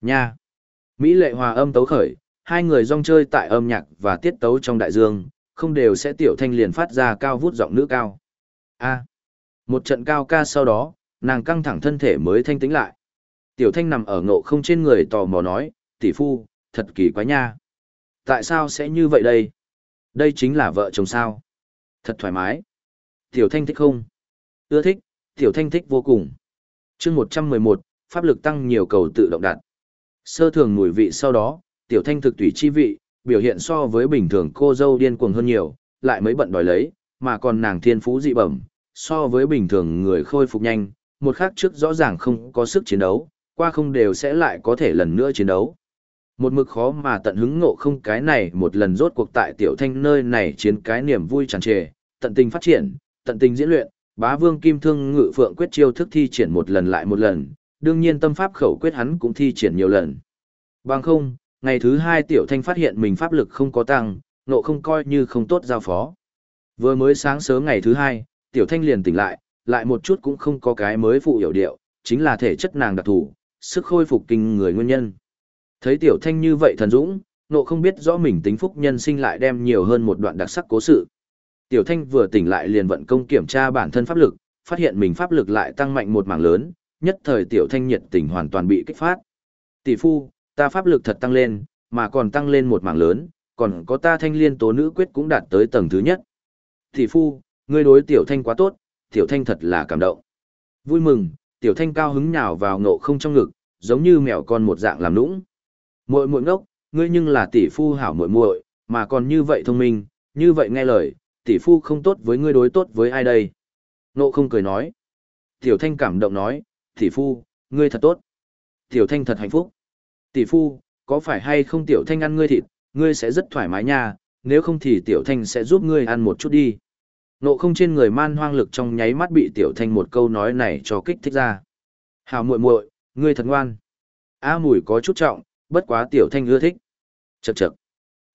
A: Nha. Mỹ lệ hòa âm tấu khởi, hai người rong chơi tại âm nhạc và tiết tấu trong đại dương, không đều sẽ tiểu thanh liền phát ra cao vút giọng nữ cao. A. Một trận cao ca sau đó, nàng căng thẳng thân thể mới thanh tĩnh lại. Tiểu thanh nằm ở ngộ không trên người tò mò nói, tỷ phu, thật kỳ quái nha. Tại sao sẽ như vậy đây? Đây chính là vợ chồng sao? Thật thoải mái. Tiểu thanh thích không? Ưa thích, tiểu thanh thích vô cùng. chương một trăm mười một, pháp lực tăng nhiều cầu tự động đặt. Sơ thường mùi vị sau đó, tiểu thanh thực tùy chi vị, biểu hiện so với bình thường cô dâu điên cuồng hơn nhiều, lại mới bận đòi lấy, mà còn nàng thiên phú dị bẩm, so với bình thường người khôi phục nhanh, một khắc trước rõ ràng không có sức chiến đấu, qua không đều sẽ lại có thể lần nữa chiến đấu. Một mực khó mà tận hứng ngộ không cái này một lần rốt cuộc tại tiểu thanh nơi này chiến cái niềm vui tràn trề, tận tình phát triển, tận tình diễn luyện, bá vương kim thương ngự phượng quyết chiêu thức thi triển một lần lại một lần, đương nhiên tâm pháp khẩu quyết hắn cũng thi triển nhiều lần. Bằng không, ngày thứ hai tiểu thanh phát hiện mình pháp lực không có tăng, nộ không coi như không tốt giao phó. Vừa mới sáng sớm ngày thứ hai, tiểu thanh liền tỉnh lại, lại một chút cũng không có cái mới phụ hiểu điệu, chính là thể chất nàng đặc thù, sức khôi phục kinh người nguyên nhân. Thấy tiểu thanh như vậy thần dũng, nộ không biết rõ mình tính phúc nhân sinh lại đem nhiều hơn một đoạn đặc sắc cố sự. Tiểu thanh vừa tỉnh lại liền vận công kiểm tra bản thân pháp lực, phát hiện mình pháp lực lại tăng mạnh một mảng lớn, nhất thời tiểu thanh nhiệt tình hoàn toàn bị kích phát. Tỷ phu, ta pháp lực thật tăng lên, mà còn tăng lên một mảng lớn, còn có ta thanh liên tố nữ quyết cũng đạt tới tầng thứ nhất. Tỷ phu, ngươi đối tiểu thanh quá tốt, tiểu thanh thật là cảm động. Vui mừng, tiểu thanh cao hứng nhào vào ngộ không trong ngực, giống như mèo con một dạng làm nũng. Muội muội ngốc, ngươi nhưng là tỷ phu hảo muội muội, mà còn như vậy thông minh, như vậy nghe lời, tỷ phu không tốt với ngươi đối tốt với ai đây? Nộ không cười nói. Tiểu thanh cảm động nói, tỷ phu, ngươi thật tốt. Tiểu thanh thật hạnh phúc. Tỷ phu, có phải hay không tiểu thanh ăn ngươi thịt, ngươi sẽ rất thoải mái nha, nếu không thì tiểu thanh sẽ giúp ngươi ăn một chút đi. Nộ không trên người man hoang lực trong nháy mắt bị tiểu thanh một câu nói này cho kích thích ra. Hào muội muội, ngươi thật ngoan. A mùi có chút trọng, bất quá tiểu thanh ưa thích. Chậc chậc.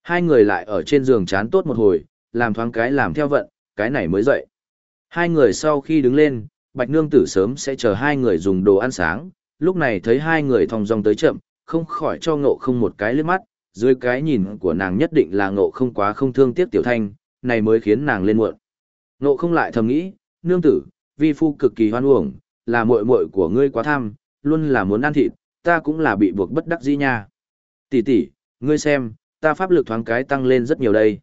A: Hai người lại ở trên giường chán tốt một hồi, làm thoáng cái làm theo vận, cái này mới dậy. Hai người sau khi đứng lên, Bạch Nương Tử sớm sẽ chờ hai người dùng đồ ăn sáng, lúc này thấy hai người thong dong tới chậm, không khỏi cho ngộ không một cái liếc mắt, dưới cái nhìn của nàng nhất định là ngộ không quá không thương tiếc tiểu thanh, này mới khiến nàng lên muộn. Ngộ không lại thầm nghĩ, nương tử, vi phu cực kỳ hoan uổng, là muội muội của ngươi quá tham, luôn là muốn ăn thịt, ta cũng là bị buộc bất đắc dĩ nha. Tỷ tỷ, ngươi xem, ta pháp lực thoáng cái tăng lên rất nhiều đây.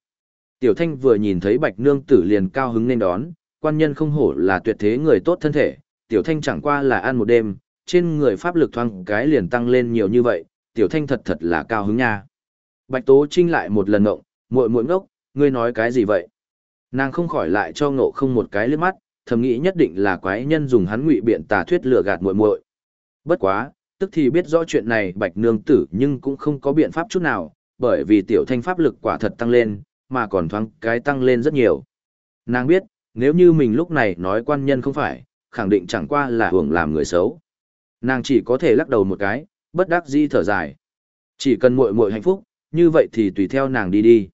A: Tiểu thanh vừa nhìn thấy bạch nương tử liền cao hứng nên đón, quan nhân không hổ là tuyệt thế người tốt thân thể, tiểu thanh chẳng qua là ăn một đêm, trên người pháp lực thoáng cái liền tăng lên nhiều như vậy, tiểu thanh thật thật là cao hứng nha. Bạch Tố Trinh lại một lần ngộng, muội muội ngốc, ngươi nói cái gì vậy? Nàng không khỏi lại cho ngộ không một cái liếc mắt, thầm nghĩ nhất định là quái nhân dùng hắn ngụy biện tà thuyết lừa gạt muội muội. Bất quá, tức thì biết rõ chuyện này bạch nương tử nhưng cũng không có biện pháp chút nào, bởi vì tiểu thanh pháp lực quả thật tăng lên, mà còn thoáng cái tăng lên rất nhiều. Nàng biết, nếu như mình lúc này nói quan nhân không phải, khẳng định chẳng qua là hưởng làm người xấu. Nàng chỉ có thể lắc đầu một cái, bất đắc dĩ thở dài. Chỉ cần muội muội hạnh phúc, như vậy thì tùy theo nàng đi đi.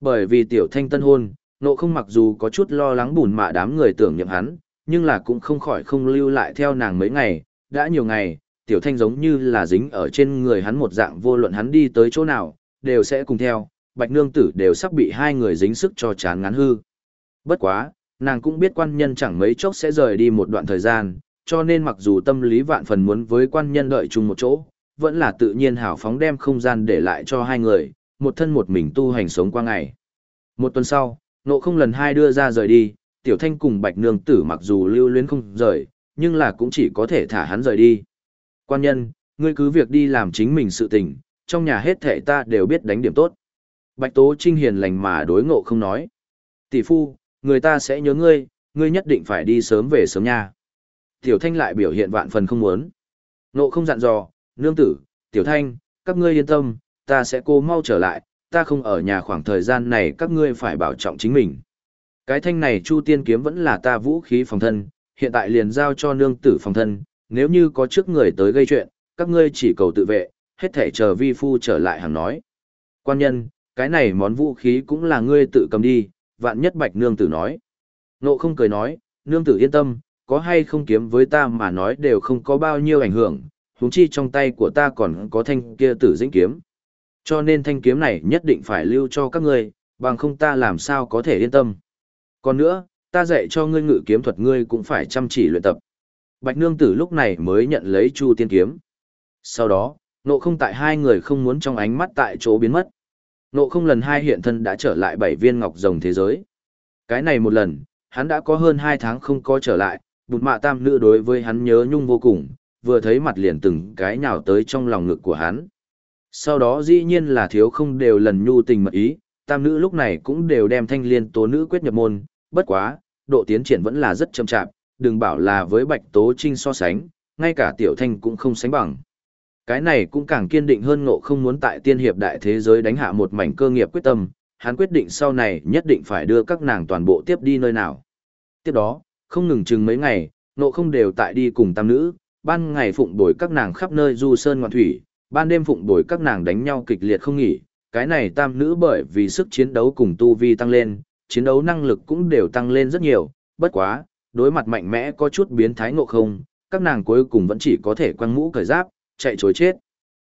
A: Bởi vì tiểu thanh tân hôn, nộ không mặc dù có chút lo lắng bùn mạ đám người tưởng nhậm hắn, nhưng là cũng không khỏi không lưu lại theo nàng mấy ngày, đã nhiều ngày, tiểu thanh giống như là dính ở trên người hắn một dạng vô luận hắn đi tới chỗ nào, đều sẽ cùng theo, bạch nương tử đều sắp bị hai người dính sức cho chán ngán hư. Bất quá, nàng cũng biết quan nhân chẳng mấy chốc sẽ rời đi một đoạn thời gian, cho nên mặc dù tâm lý vạn phần muốn với quan nhân đợi chung một chỗ, vẫn là tự nhiên hào phóng đem không gian để lại cho hai người, một thân một mình tu hành sống qua ngày. Một tuần sau, nộ không lần hai đưa ra rời đi, tiểu thanh cùng bạch nương tử mặc dù lưu luyến không rời, nhưng là cũng chỉ có thể thả hắn rời đi. Quan nhân, ngươi cứ việc đi làm chính mình sự tình, trong nhà hết thể ta đều biết đánh điểm tốt. Bạch Tố Trinh hiền lành mà đối ngộ không nói. Tỷ phu, người ta sẽ nhớ ngươi, ngươi nhất định phải đi sớm về sớm nha. Tiểu Thanh lại biểu hiện vạn phần không muốn. Ngộ không dặn dò, nương tử, Tiểu Thanh, các ngươi yên tâm, ta sẽ cô mau trở lại, ta không ở nhà khoảng thời gian này các ngươi phải bảo trọng chính mình. Cái thanh này Chu Tiên kiếm vẫn là ta vũ khí phòng thân, hiện tại liền giao cho nương tử phòng thân, nếu như có trước người tới gây chuyện, các ngươi chỉ cầu tự vệ, hết thể chờ vi phu trở lại hàng nói. Quan nhân, cái này món vũ khí cũng là ngươi tự cầm đi, vạn nhất bạch nương tử nói. Nộ không cười nói, nương tử yên tâm, có hay không kiếm với ta mà nói đều không có bao nhiêu ảnh hưởng, huống chi trong tay của ta còn có thanh kia tử dĩnh kiếm. Cho nên thanh kiếm này nhất định phải lưu cho các ngươi, bằng không ta làm sao có thể yên tâm. Còn nữa, ta dạy cho ngươi ngự kiếm thuật ngươi cũng phải chăm chỉ luyện tập. Bạch nương tử lúc này mới nhận lấy chu tiên kiếm. Sau đó, nộ không tại hai người không muốn trong ánh mắt tại chỗ biến mất. Nộ không lần hai hiện thân đã trở lại bảy viên ngọc rồng thế giới. Cái này một lần, hắn đã có hơn hai tháng không có trở lại, bụt mạ tam nữ đối với hắn nhớ nhung vô cùng, vừa thấy mặt liền từng cái nhào tới trong lòng ngực của hắn. Sau đó dĩ nhiên là thiếu không đều lần nhu tình mật ý, tam nữ lúc này cũng đều đem thanh liên tố nữ quyết nhập môn, bất quá, độ tiến triển vẫn là rất chậm chạp, đừng bảo là với bạch tố trinh so sánh, ngay cả tiểu thanh cũng không sánh bằng. Cái này cũng càng kiên định hơn ngộ không muốn tại tiên hiệp đại thế giới đánh hạ một mảnh cơ nghiệp quyết tâm, hắn quyết định sau này nhất định phải đưa các nàng toàn bộ tiếp đi nơi nào. Tiếp đó, không ngừng chừng mấy ngày, ngộ không đều tại đi cùng tam nữ, ban ngày phụng bồi các nàng khắp nơi du sơn ngoạn thủy, ban đêm phụng bồi các nàng đánh nhau kịch liệt không nghỉ. Cái này tam nữ bởi vì sức chiến đấu cùng tu vi tăng lên, chiến đấu năng lực cũng đều tăng lên rất nhiều, bất quá, đối mặt mạnh mẽ có chút biến thái ngộ không, các nàng cuối cùng vẫn chỉ có thể quăng mũ cởi giáp, chạy chối chết.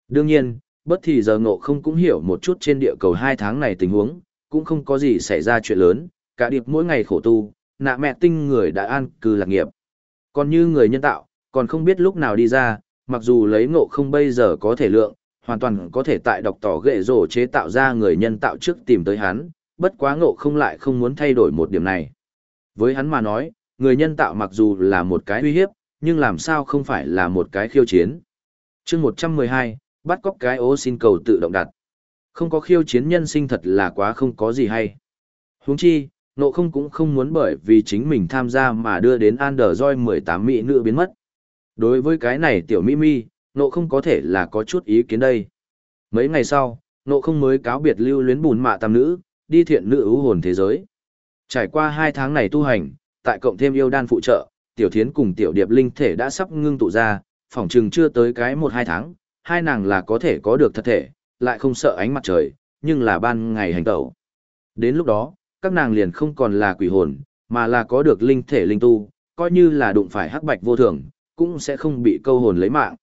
A: Đương nhiên, bất thì giờ ngộ không cũng hiểu một chút trên địa cầu hai tháng này tình huống, cũng không có gì xảy ra chuyện lớn, cả điệp mỗi ngày khổ tu, nạ mẹ tinh người đã an cư lạc nghiệp. Còn như người nhân tạo, còn không biết lúc nào đi ra, mặc dù lấy ngộ không bây giờ có thể lượng, hoàn toàn có thể tại độc tỏ ghệ rổ chế tạo ra người nhân tạo trước tìm tới hắn, bất quá ngộ không lại không muốn thay đổi một điểm này. Với hắn mà nói, người nhân tạo mặc dù là một cái uy hiếp, nhưng làm sao không phải là một cái khiêu chiến chương một trăm mười hai, bắt cóc cái ô xin cầu tự động đặt. Không có khiêu chiến nhân sinh thật là quá không có gì hay. Huống chi, nộ không cũng không muốn bởi vì chính mình tham gia mà đưa đến an đờ roi mười tám mỹ nữ biến mất. Đối với cái này tiểu mỹ mi nộ không có thể là có chút ý kiến đây. Mấy ngày sau, nộ không mới cáo biệt lưu luyến bùn mạ tam nữ, đi thiện nữ ưu hồn thế giới. Trải qua hai tháng này tu hành, tại cộng thêm yêu đan phụ trợ, tiểu thiến cùng tiểu điệp linh thể đã sắp ngưng tụ ra phỏng chừng chưa tới cái một hai tháng, hai nàng là có thể có được thật thể, lại không sợ ánh mặt trời, nhưng là ban ngày hành tẩu. Đến lúc đó, các nàng liền không còn là quỷ hồn, mà là có được linh thể linh tu, coi như là đụng phải hắc bạch vô thường, cũng sẽ không bị câu hồn lấy mạng.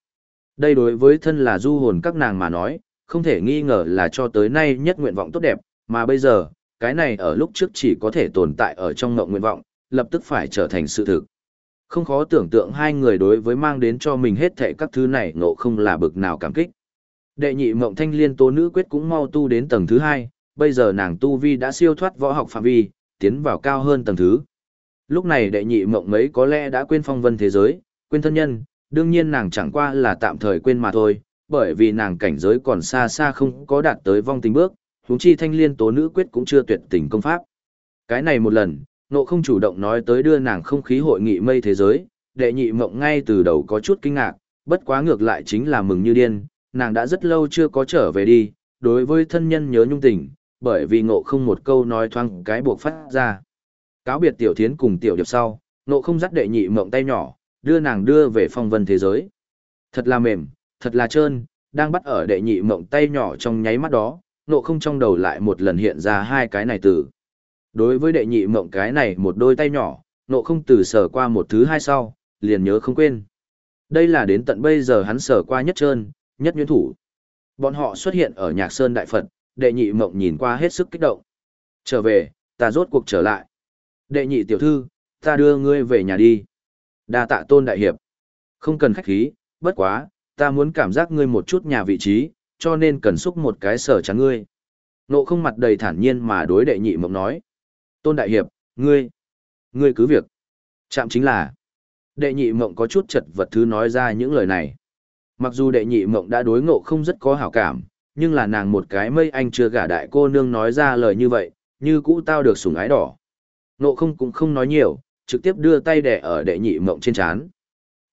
A: Đây đối với thân là du hồn các nàng mà nói, không thể nghi ngờ là cho tới nay nhất nguyện vọng tốt đẹp, mà bây giờ, cái này ở lúc trước chỉ có thể tồn tại ở trong ngộng nguyện vọng, lập tức phải trở thành sự thực. Không khó tưởng tượng hai người đối với mang đến cho mình hết thệ các thứ này ngộ không là bực nào cảm kích. Đệ nhị mộng thanh liên tố nữ quyết cũng mau tu đến tầng thứ hai, bây giờ nàng tu vi đã siêu thoát võ học phạm vi, tiến vào cao hơn tầng thứ. Lúc này đệ nhị mộng mấy có lẽ đã quên phong vân thế giới, quên thân nhân, đương nhiên nàng chẳng qua là tạm thời quên mà thôi, bởi vì nàng cảnh giới còn xa xa không có đạt tới vong tình bước, huống chi thanh liên tố nữ quyết cũng chưa tuyệt tình công pháp. Cái này một lần, nộ không chủ động nói tới đưa nàng không khí hội nghị mây thế giới, đệ nhị mộng ngay từ đầu có chút kinh ngạc, bất quá ngược lại chính là mừng như điên, nàng đã rất lâu chưa có trở về đi, đối với thân nhân nhớ nhung tình, bởi vì ngộ không một câu nói thoáng cái buộc phát ra. Cáo biệt tiểu thiến cùng tiểu điệp sau, ngộ không dắt đệ nhị mộng tay nhỏ, đưa nàng đưa về phong vân thế giới. Thật là mềm, thật là trơn, đang bắt ở đệ nhị mộng tay nhỏ trong nháy mắt đó, ngộ không trong đầu lại một lần hiện ra hai cái này từ. Đối với đệ nhị mộng cái này một đôi tay nhỏ, nộ không từ sở qua một thứ hai sau, liền nhớ không quên. Đây là đến tận bây giờ hắn sở qua nhất trơn, nhất nguyên thủ. Bọn họ xuất hiện ở nhạc sơn đại Phật, đệ nhị mộng nhìn qua hết sức kích động. Trở về, ta rốt cuộc trở lại. Đệ nhị tiểu thư, ta đưa ngươi về nhà đi. Đa tạ tôn đại hiệp. Không cần khách khí, bất quá, ta muốn cảm giác ngươi một chút nhà vị trí, cho nên cần xúc một cái sở trắng ngươi. Nộ không mặt đầy thản nhiên mà đối đệ nhị mộng nói. Tôn đại hiệp, ngươi, ngươi cứ việc. Chạm chính là, đệ nhị mộng có chút chật vật thứ nói ra những lời này. Mặc dù đệ nhị mộng đã đối ngộ không rất có hảo cảm, nhưng là nàng một cái mây anh chưa gả đại cô nương nói ra lời như vậy, như cũ tao được sủng ái đỏ. Ngộ không cũng không nói nhiều, trực tiếp đưa tay đẻ ở đệ nhị mộng trên chán.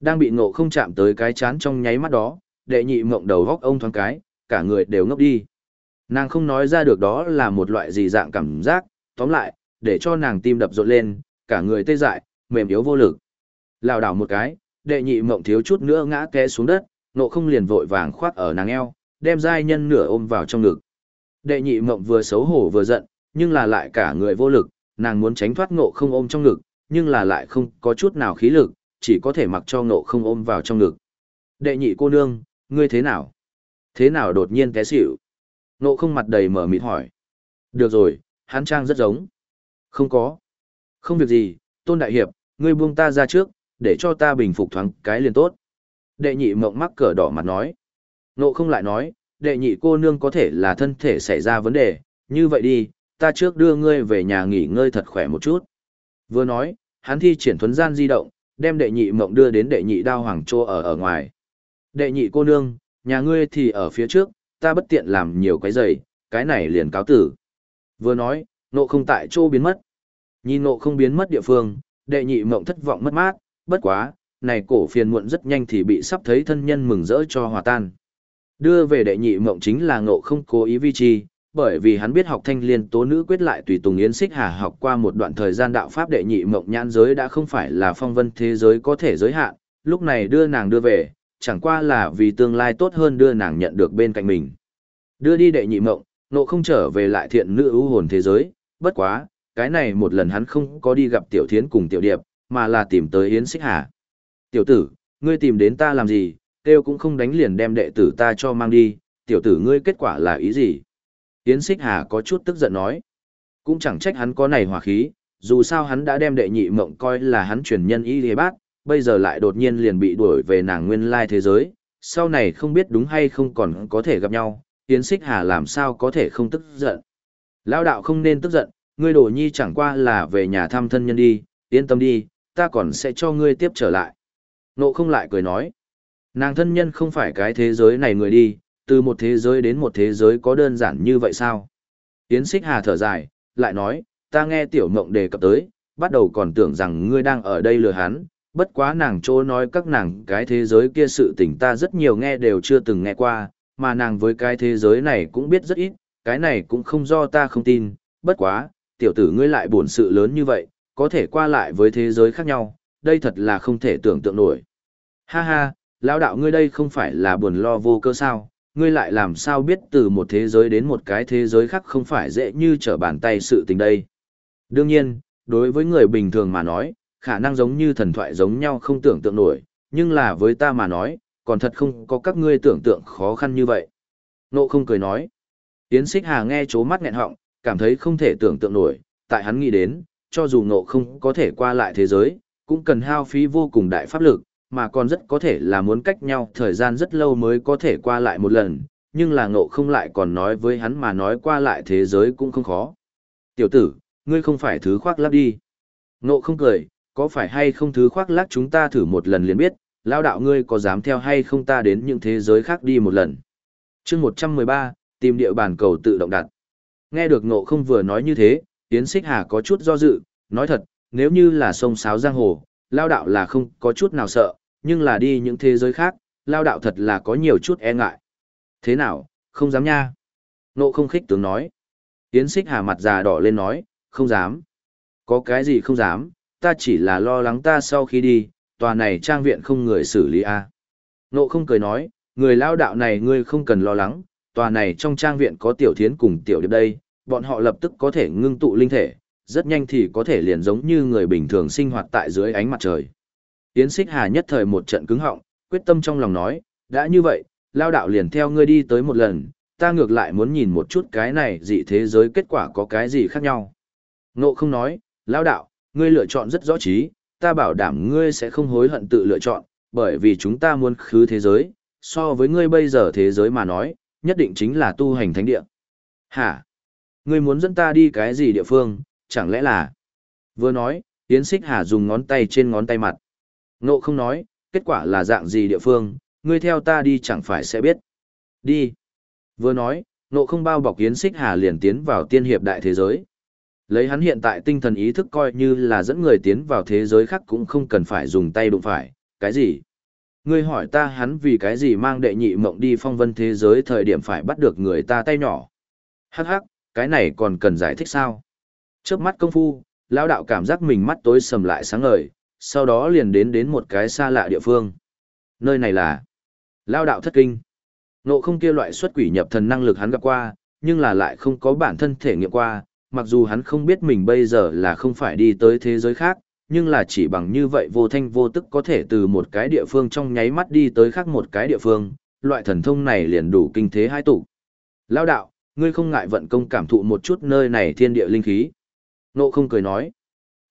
A: Đang bị ngộ không chạm tới cái chán trong nháy mắt đó, đệ nhị mộng đầu góc ông thoáng cái, cả người đều ngốc đi. Nàng không nói ra được đó là một loại gì dạng cảm giác, tóm lại, để cho nàng tim đập rộn lên, cả người tê dại, mềm yếu vô lực. Lào đảo một cái, đệ nhị mộng thiếu chút nữa ngã té xuống đất, nộ không liền vội vàng khoác ở nàng eo, đem giai nhân nửa ôm vào trong ngực. Đệ nhị mộng vừa xấu hổ vừa giận, nhưng là lại cả người vô lực, nàng muốn tránh thoát ngộ không ôm trong ngực, nhưng là lại không có chút nào khí lực, chỉ có thể mặc cho ngộ không ôm vào trong ngực. Đệ nhị cô nương, ngươi thế nào? Thế nào đột nhiên té xỉu? Ngộ không mặt đầy mở mịt hỏi. Được rồi, hắn trang rất giống. Không có. Không việc gì, tôn đại hiệp, ngươi buông ta ra trước, để cho ta bình phục thoáng cái liền tốt. Đệ nhị mộng mắc cờ đỏ mặt nói. nộ không lại nói, đệ nhị cô nương có thể là thân thể xảy ra vấn đề, như vậy đi, ta trước đưa ngươi về nhà nghỉ ngơi thật khỏe một chút. Vừa nói, hắn thi triển thuấn gian di động, đem đệ nhị mộng đưa đến đệ nhị đao hoàng trô ở ở ngoài. Đệ nhị cô nương, nhà ngươi thì ở phía trước, ta bất tiện làm nhiều cái giày, cái này liền cáo tử. Vừa nói, nộ không tại chỗ biến mất. Nhìn nộ không biến mất địa phương, đệ nhị mộng thất vọng mất mát, bất quá, này cổ phiền muộn rất nhanh thì bị sắp thấy thân nhân mừng rỡ cho hòa tan. Đưa về đệ nhị mộng chính là ngộ không cố ý vi trì, bởi vì hắn biết học thanh liên tố nữ quyết lại tùy tùng yến xích hà học qua một đoạn thời gian đạo pháp đệ nhị mộng nhãn giới đã không phải là phong vân thế giới có thể giới hạn, lúc này đưa nàng đưa về, chẳng qua là vì tương lai tốt hơn đưa nàng nhận được bên cạnh mình. Đưa đi đệ nhị mộng, nộ không trở về lại thiện nữ ưu hồn thế giới, bất quá, cái này một lần hắn không có đi gặp tiểu thiến cùng tiểu điệp, mà là tìm tới yến xích hà. Tiểu tử, ngươi tìm đến ta làm gì, kêu cũng không đánh liền đem đệ tử ta cho mang đi, tiểu tử ngươi kết quả là ý gì? Yến Xích Hà có chút tức giận nói. Cũng chẳng trách hắn có này hòa khí, dù sao hắn đã đem đệ nhị mộng coi là hắn truyền nhân y lý bác, bây giờ lại đột nhiên liền bị đuổi về nàng nguyên lai thế giới, sau này không biết đúng hay không còn có thể gặp nhau, Yến Xích Hà làm sao có thể không tức giận. Lao đạo không nên tức giận, ngươi đổ nhi chẳng qua là về nhà thăm thân nhân đi, yên tâm đi, ta còn sẽ cho ngươi tiếp trở lại. Nộ không lại cười nói, nàng thân nhân không phải cái thế giới này người đi, từ một thế giới đến một thế giới có đơn giản như vậy sao? Yến Xích Hà thở dài, lại nói, ta nghe tiểu mộng đề cập tới, bắt đầu còn tưởng rằng ngươi đang ở đây lừa hắn, bất quá nàng chỗ nói các nàng cái thế giới kia sự tình ta rất nhiều nghe đều chưa từng nghe qua, mà nàng với cái thế giới này cũng biết rất ít, cái này cũng không do ta không tin, bất quá, tiểu tử ngươi lại buồn sự lớn như vậy, có thể qua lại với thế giới khác nhau, đây thật là không thể tưởng tượng nổi. Ha ha, lão đạo ngươi đây không phải là buồn lo vô cơ sao, ngươi lại làm sao biết từ một thế giới đến một cái thế giới khác không phải dễ như trở bàn tay sự tình đây. Đương nhiên, đối với người bình thường mà nói, khả năng giống như thần thoại giống nhau không tưởng tượng nổi, nhưng là với ta mà nói, còn thật không có các ngươi tưởng tượng khó khăn như vậy. Nộ không cười nói. Yến xích hà nghe chố mắt nghẹn họng, cảm thấy không thể tưởng tượng nổi, tại hắn nghĩ đến, cho dù nộ không có thể qua lại thế giới, cũng cần hao phí vô cùng đại pháp lực, mà còn rất có thể là muốn cách nhau thời gian rất lâu mới có thể qua lại một lần, nhưng là ngộ không lại còn nói với hắn mà nói qua lại thế giới cũng không khó. Tiểu tử, ngươi không phải thứ khoác lác đi. Ngộ không cười, có phải hay không thứ khoác lác chúng ta thử một lần liền biết, lao đạo ngươi có dám theo hay không ta đến những thế giới khác đi một lần. chương 113, tìm địa bàn cầu tự động đặt. Nghe được ngộ không vừa nói như thế, Yến Xích Hà có chút do dự, nói thật, nếu như là sông sáo giang hồ, lao đạo là không có chút nào sợ, nhưng là đi những thế giới khác, lao đạo thật là có nhiều chút e ngại. Thế nào, không dám nha. Nộ không khích tướng nói. Yến xích hà mặt già đỏ lên nói, không dám. Có cái gì không dám, ta chỉ là lo lắng ta sau khi đi, tòa này trang viện không người xử lý a. À. Nộ không cười nói, người lao đạo này ngươi không cần lo lắng, tòa này trong trang viện có tiểu thiến cùng tiểu điệp đây, bọn họ lập tức có thể ngưng tụ linh thể, rất nhanh thì có thể liền giống như người bình thường sinh hoạt tại dưới ánh mặt trời. Yến Xích Hà nhất thời một trận cứng họng, quyết tâm trong lòng nói, đã như vậy, lao đạo liền theo ngươi đi tới một lần, ta ngược lại muốn nhìn một chút cái này dị thế giới kết quả có cái gì khác nhau. Ngộ không nói, lao đạo, Ngươi lựa chọn rất rõ trí, ta bảo đảm ngươi sẽ không hối hận tự lựa chọn, bởi vì chúng ta muốn khứ thế giới, so với ngươi bây giờ thế giới mà nói, nhất định chính là tu hành thánh địa. Hả? Ngươi muốn dẫn ta đi cái gì địa phương, chẳng lẽ là... Vừa nói, Yến Xích Hà dùng ngón tay trên ngón tay mặt. Ngộ không nói, kết quả là dạng gì địa phương, ngươi theo ta đi chẳng phải sẽ biết. Đi. Vừa nói, ngộ không bao bọc Yến Xích Hà liền tiến vào tiên hiệp đại thế giới. Lấy hắn hiện tại tinh thần ý thức coi như là dẫn người tiến vào thế giới khác cũng không cần phải dùng tay đụng phải, cái gì? Ngươi hỏi ta hắn vì cái gì mang đệ nhị mộng đi phong vân thế giới thời điểm phải bắt được người ta tay nhỏ. Hắc hắc, cái này còn cần giải thích sao? Trước mắt công phu, lão đạo cảm giác mình mắt tối sầm lại sáng ngời, sau đó liền đến đến một cái xa lạ địa phương. Nơi này là lão đạo thất kinh. Nộ không kia loại xuất quỷ nhập thần năng lực hắn gặp qua, nhưng là lại không có bản thân thể nghiệm qua, mặc dù hắn không biết mình bây giờ là không phải đi tới thế giới khác, nhưng là chỉ bằng như vậy vô thanh vô tức có thể từ một cái địa phương trong nháy mắt đi tới khác một cái địa phương, loại thần thông này liền đủ kinh thế hai tụ. Lao đạo, ngươi không ngại vận công cảm thụ một chút nơi này thiên địa linh khí. Nộ không cười nói.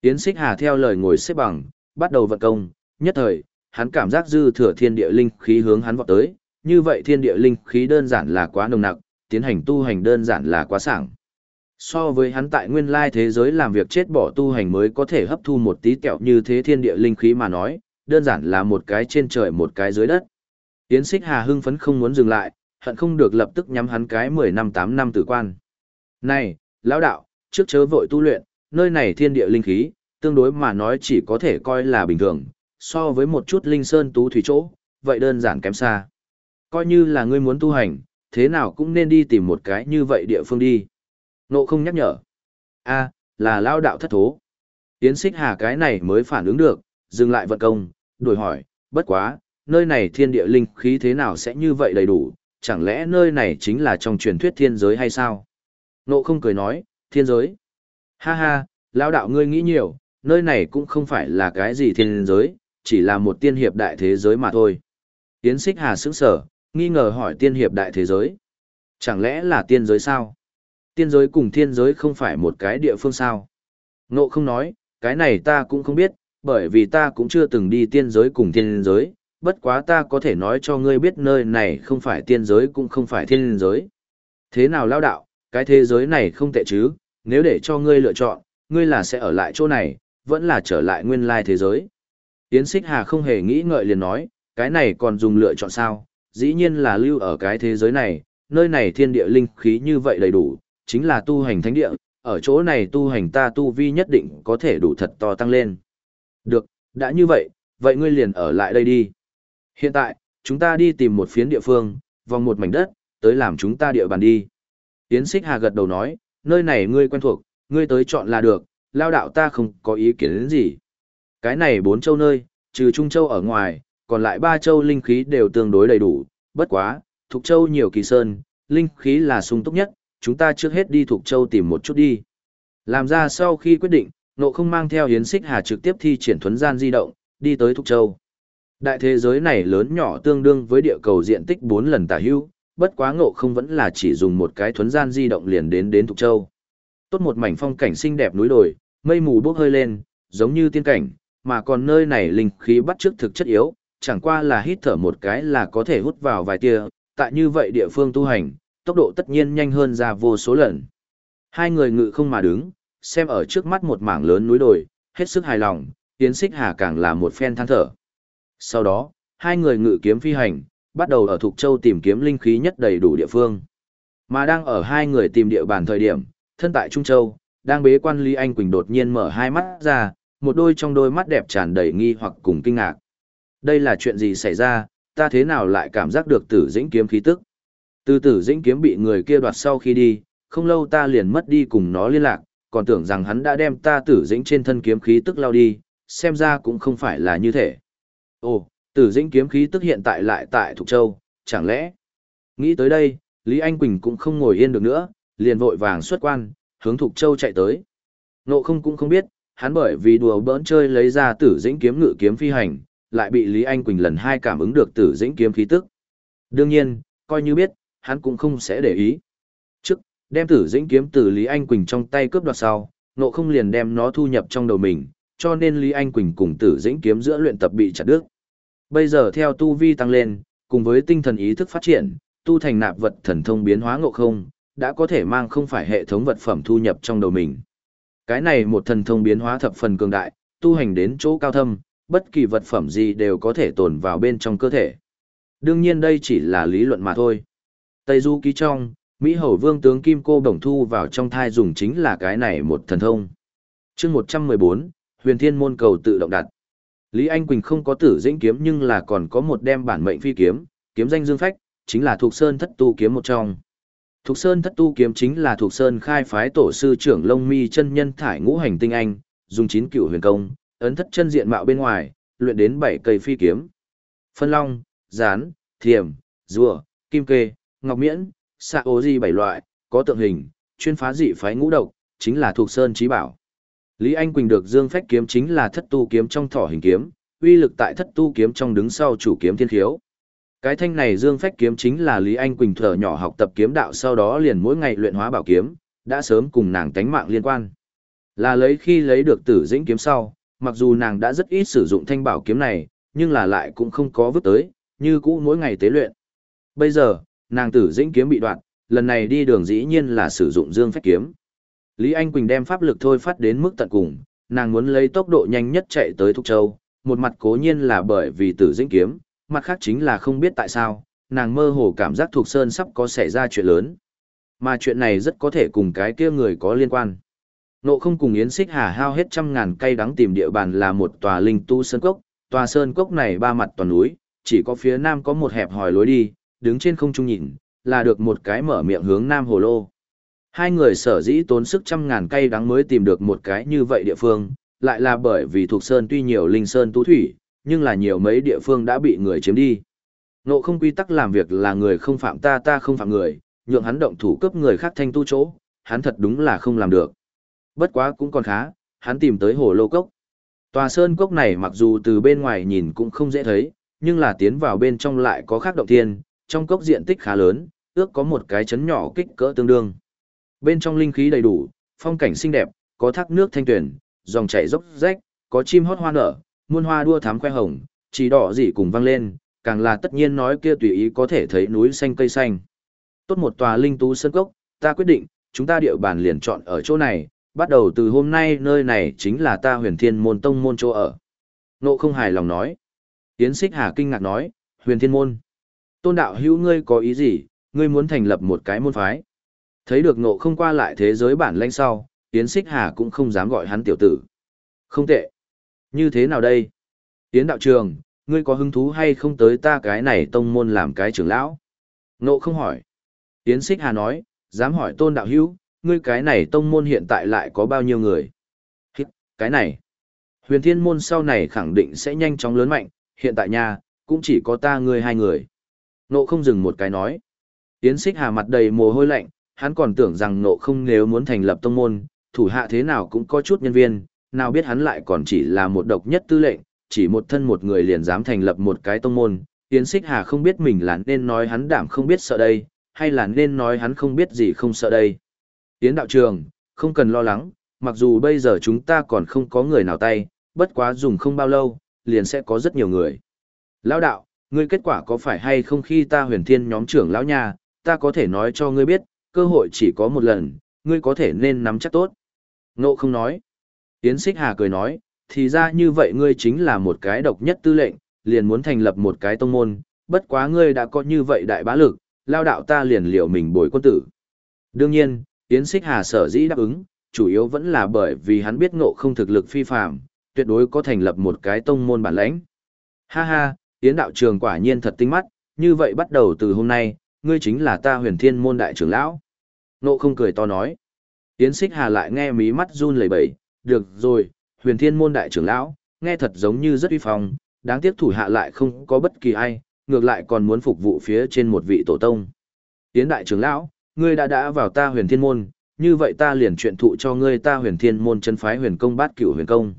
A: Yến xích hà theo lời ngồi xếp bằng, bắt đầu vận công, nhất thời, hắn cảm giác dư thừa thiên địa linh khí hướng hắn vọt tới, như vậy thiên địa linh khí đơn giản là quá nồng nặc, tiến hành tu hành đơn giản là quá sảng. So với hắn tại nguyên lai thế giới làm việc chết bỏ tu hành mới có thể hấp thu một tí kẹo như thế thiên địa linh khí mà nói, đơn giản là một cái trên trời một cái dưới đất. Yến xích hà hưng phấn không muốn dừng lại, hận không được lập tức nhắm hắn cái 10 năm 8 năm tử quan. Này, lão đạo, trước chớ vội tu luyện, nơi này thiên địa linh khí, tương đối mà nói chỉ có thể coi là bình thường, so với một chút linh sơn tú thủy chỗ, vậy đơn giản kém xa. Coi như là ngươi muốn tu hành, thế nào cũng nên đi tìm một cái như vậy địa phương đi. Nộ không nhắc nhở. a là lao đạo thất thố. Yến xích hà cái này mới phản ứng được, dừng lại vận công, đổi hỏi, bất quá, nơi này thiên địa linh khí thế nào sẽ như vậy đầy đủ, chẳng lẽ nơi này chính là trong truyền thuyết thiên giới hay sao? Nộ không cười nói, thiên giới. Ha ha, lão đạo ngươi nghĩ nhiều, nơi này cũng không phải là cái gì thiên giới, chỉ là một tiên hiệp đại thế giới mà thôi. Yến xích hà sững sở, nghi ngờ hỏi tiên hiệp đại thế giới. Chẳng lẽ là tiên giới sao? Tiên giới cùng thiên giới không phải một cái địa phương sao? Nộ không nói, cái này ta cũng không biết, bởi vì ta cũng chưa từng đi tiên giới cùng thiên giới, bất quá ta có thể nói cho ngươi biết nơi này không phải tiên giới cũng không phải thiên giới. Thế nào lao đạo, cái thế giới này không tệ chứ, nếu để cho ngươi lựa chọn, ngươi là sẽ ở lại chỗ này, vẫn là trở lại nguyên lai thế giới. Yến Xích Hà không hề nghĩ ngợi liền nói, cái này còn dùng lựa chọn sao, dĩ nhiên là lưu ở cái thế giới này, nơi này thiên địa linh khí như vậy đầy đủ, chính là tu hành thánh địa, ở chỗ này tu hành ta tu vi nhất định có thể đủ thật to tăng lên. Được, đã như vậy, vậy ngươi liền ở lại đây đi. Hiện tại, chúng ta đi tìm một phiến địa phương, vòng một mảnh đất, tới làm chúng ta địa bàn đi. Yến Xích Hà gật đầu nói, nơi này ngươi quen thuộc, ngươi tới chọn là được, lao đạo ta không có ý kiến đến gì. Cái này bốn châu nơi, trừ Trung Châu ở ngoài, còn lại ba châu linh khí đều tương đối đầy đủ, bất quá, Thục Châu nhiều kỳ sơn, linh khí là sung túc nhất, chúng ta trước hết đi Thục Châu tìm một chút đi. Làm ra sau khi quyết định, nộ không mang theo Yến xích hà trực tiếp thi triển thuấn gian di động, đi tới Thục Châu. Đại thế giới này lớn nhỏ tương đương với địa cầu diện tích 4 lần tả hữu, bất quá ngộ không vẫn là chỉ dùng một cái thuấn gian di động liền đến đến Thục Châu. Tốt một mảnh phong cảnh xinh đẹp núi đồi, mây mù bốc hơi lên, giống như tiên cảnh, mà còn nơi này linh khí bắt trước thực chất yếu, chẳng qua là hít thở một cái là có thể hút vào vài tia, tại như vậy địa phương tu hành, tốc độ tất nhiên nhanh hơn ra vô số lần. Hai người ngự không mà đứng, xem ở trước mắt một mảng lớn núi đồi, hết sức hài lòng, tiến xích hà càng là một phen than thở. Sau đó, hai người ngự kiếm phi hành, bắt đầu ở Thục Châu tìm kiếm linh khí nhất đầy đủ địa phương. Mà đang ở hai người tìm địa bàn thời điểm, thân tại Trung Châu, đang bế quan Lý Anh Quỳnh đột nhiên mở hai mắt ra, một đôi trong đôi mắt đẹp tràn đầy nghi hoặc cùng kinh ngạc. Đây là chuyện gì xảy ra, ta thế nào lại cảm giác được tử dĩnh kiếm khí tức? Từ tử dĩnh kiếm bị người kia đoạt sau khi đi, không lâu ta liền mất đi cùng nó liên lạc, còn tưởng rằng hắn đã đem ta tử dĩnh trên thân kiếm khí tức lao đi, xem ra cũng không phải là như thế. Ồ, tử dĩnh kiếm khí tức hiện tại lại tại Thục Châu, chẳng lẽ? Nghĩ tới đây, Lý Anh Quỳnh cũng không ngồi yên được nữa, liền vội vàng xuất quan, hướng Thục Châu chạy tới. Nộ không cũng không biết, hắn bởi vì đùa bỡn chơi lấy ra tử dĩnh kiếm ngự kiếm phi hành, lại bị Lý Anh Quỳnh lần hai cảm ứng được tử dĩnh kiếm khí tức. Đương nhiên, coi như biết, hắn cũng không sẽ để ý. Trước, đem tử dĩnh kiếm từ Lý Anh Quỳnh trong tay cướp đoạt sau, nộ không liền đem nó thu nhập trong đầu mình, cho nên Lý Anh Quỳnh cùng tử dĩnh kiếm giữa luyện tập bị chặt đứt. Bây giờ theo tu vi tăng lên, cùng với tinh thần ý thức phát triển, tu thành nạp vật thần thông biến hóa ngộ không, đã có thể mang không phải hệ thống vật phẩm thu nhập trong đầu mình. Cái này một thần thông biến hóa thập phần cường đại, tu hành đến chỗ cao thâm, bất kỳ vật phẩm gì đều có thể tồn vào bên trong cơ thể. Đương nhiên đây chỉ là lý luận mà thôi. Tây Du ký trong, Mỹ Hầu Vương tướng Kim Cô Đồng thu vào trong thai dùng chính là cái này một thần thông. chương 114, huyền thiên môn cầu tự động đặt. Lý Anh Quỳnh không có tử dĩnh kiếm nhưng là còn có một đem bản mệnh phi kiếm, kiếm danh dương phách, chính là thuộc sơn thất tu kiếm một trong. Thuộc sơn thất tu kiếm chính là thuộc sơn khai phái tổ sư trưởng Long mi chân nhân thải ngũ hành tinh anh, dùng chín cựu huyền công, ấn thất chân diện mạo bên ngoài, luyện đến bảy cây phi kiếm. Phân long, gián, thiềm, rùa, kim kê, ngọc miễn, xạ ố di bảy loại, có tượng hình, chuyên phá dị phái ngũ độc, chính là thuộc sơn trí bảo. Lý Anh Quỳnh được dương phách kiếm chính là thất tu kiếm trong thỏ hình kiếm, uy lực tại thất tu kiếm trong đứng sau chủ kiếm thiên khiếu. Cái thanh này dương phách kiếm chính là Lý Anh Quỳnh thở nhỏ học tập kiếm đạo sau đó liền mỗi ngày luyện hóa bảo kiếm, đã sớm cùng nàng tánh mạng liên quan. Là lấy khi lấy được tử dĩnh kiếm sau, mặc dù nàng đã rất ít sử dụng thanh bảo kiếm này, nhưng là lại cũng không có vứt tới, như cũ mỗi ngày tế luyện. Bây giờ, nàng tử dĩnh kiếm bị đoạn, lần này đi đường dĩ nhiên là sử dụng dương phách kiếm. Lý Anh Quỳnh đem pháp lực thôi phát đến mức tận cùng, nàng muốn lấy tốc độ nhanh nhất chạy tới Thục Châu, một mặt cố nhiên là bởi vì tử dĩnh kiếm, mặt khác chính là không biết tại sao, nàng mơ hồ cảm giác Thục Sơn sắp có xảy ra chuyện lớn. Mà chuyện này rất có thể cùng cái kia người có liên quan. Nộ không cùng Yến Xích Hà hao hết trăm ngàn cây đắng tìm địa bàn là một tòa linh tu sơn cốc, tòa sơn cốc này ba mặt toàn núi, chỉ có phía nam có một hẹp hòi lối đi, đứng trên không trung nhìn, là được một cái mở miệng hướng nam hồ lô. Hai người sở dĩ tốn sức trăm ngàn cây đắng mới tìm được một cái như vậy địa phương, lại là bởi vì thuộc sơn tuy nhiều linh sơn tú thủy, nhưng là nhiều mấy địa phương đã bị người chiếm đi. Nộ không quy tắc làm việc là người không phạm ta ta không phạm người, nhượng hắn động thủ cấp người khác thanh tu chỗ, hắn thật đúng là không làm được. Bất quá cũng còn khá, hắn tìm tới hồ lô cốc. Tòa sơn cốc này mặc dù từ bên ngoài nhìn cũng không dễ thấy, nhưng là tiến vào bên trong lại có khác động thiên, trong cốc diện tích khá lớn, ước có một cái chấn nhỏ kích cỡ tương đương. Bên trong linh khí đầy đủ, phong cảnh xinh đẹp, có thác nước thanh tuyển, dòng chảy dốc rách, có chim hót hoa nở, muôn hoa đua thám khoe hồng, chỉ đỏ gì cùng vang lên, càng là tất nhiên nói kia tùy ý có thể thấy núi xanh cây xanh. Tốt một tòa linh tú sơn cốc, ta quyết định, chúng ta địa bàn liền chọn ở chỗ này, bắt đầu từ hôm nay nơi này chính là ta huyền thiên môn tông môn chỗ ở. Nộ không hài lòng nói. Yến xích hà kinh ngạc nói, huyền thiên môn. Tôn đạo hữu ngươi có ý gì, ngươi muốn thành lập một cái môn phái. Thấy được nộ không qua lại thế giới bản lãnh sau, Yến Xích Hà cũng không dám gọi hắn tiểu tử. Không tệ. Như thế nào đây? Yến đạo trường, ngươi có hứng thú hay không tới ta cái này tông môn làm cái trưởng lão? Nộ không hỏi. Yến Xích Hà nói, dám hỏi tôn đạo hữu, ngươi cái này tông môn hiện tại lại có bao nhiêu người? Hít, cái này. Huyền thiên môn sau này khẳng định sẽ nhanh chóng lớn mạnh, hiện tại nha, cũng chỉ có ta ngươi hai người. Nộ không dừng một cái nói. Yến Xích Hà mặt đầy mồ hôi lạnh, hắn còn tưởng rằng nộ không nếu muốn thành lập tông môn, thủ hạ thế nào cũng có chút nhân viên, nào biết hắn lại còn chỉ là một độc nhất tư lệnh, chỉ một thân một người liền dám thành lập một cái tông môn. Yến Xích Hà không biết mình là nên nói hắn đảm không biết sợ đây, hay là nên nói hắn không biết gì không sợ đây. Yến đạo trường, không cần lo lắng, mặc dù bây giờ chúng ta còn không có người nào tay, bất quá dùng không bao lâu, liền sẽ có rất nhiều người. Lão đạo, ngươi kết quả có phải hay không khi ta huyền thiên nhóm trưởng lão nha, ta có thể nói cho ngươi biết, cơ hội chỉ có một lần, ngươi có thể nên nắm chắc tốt. Ngộ không nói. Yến Xích Hà cười nói, thì ra như vậy ngươi chính là một cái độc nhất tư lệnh, liền muốn thành lập một cái tông môn, bất quá ngươi đã có như vậy đại bá lực, lao đạo ta liền liệu mình bồi quân tử. Đương nhiên, Yến Xích Hà sở dĩ đáp ứng, chủ yếu vẫn là bởi vì hắn biết ngộ không thực lực phi phạm, tuyệt đối có thành lập một cái tông môn bản lãnh. Ha ha, Yến đạo trường quả nhiên thật tinh mắt, như vậy bắt đầu từ hôm nay, ngươi chính là ta huyền thiên môn đại trưởng lão. Nộ không cười to nói. Yến xích hà lại nghe mí mắt run lẩy bẩy, được rồi, huyền thiên môn đại trưởng lão, nghe thật giống như rất uy phong, đáng tiếc thủ hạ lại không có bất kỳ ai, ngược lại còn muốn phục vụ phía trên một vị tổ tông. Yến đại trưởng lão, ngươi đã đã vào ta huyền thiên môn, như vậy ta liền chuyện thụ cho ngươi ta huyền thiên môn chân phái huyền công bát cửu huyền công.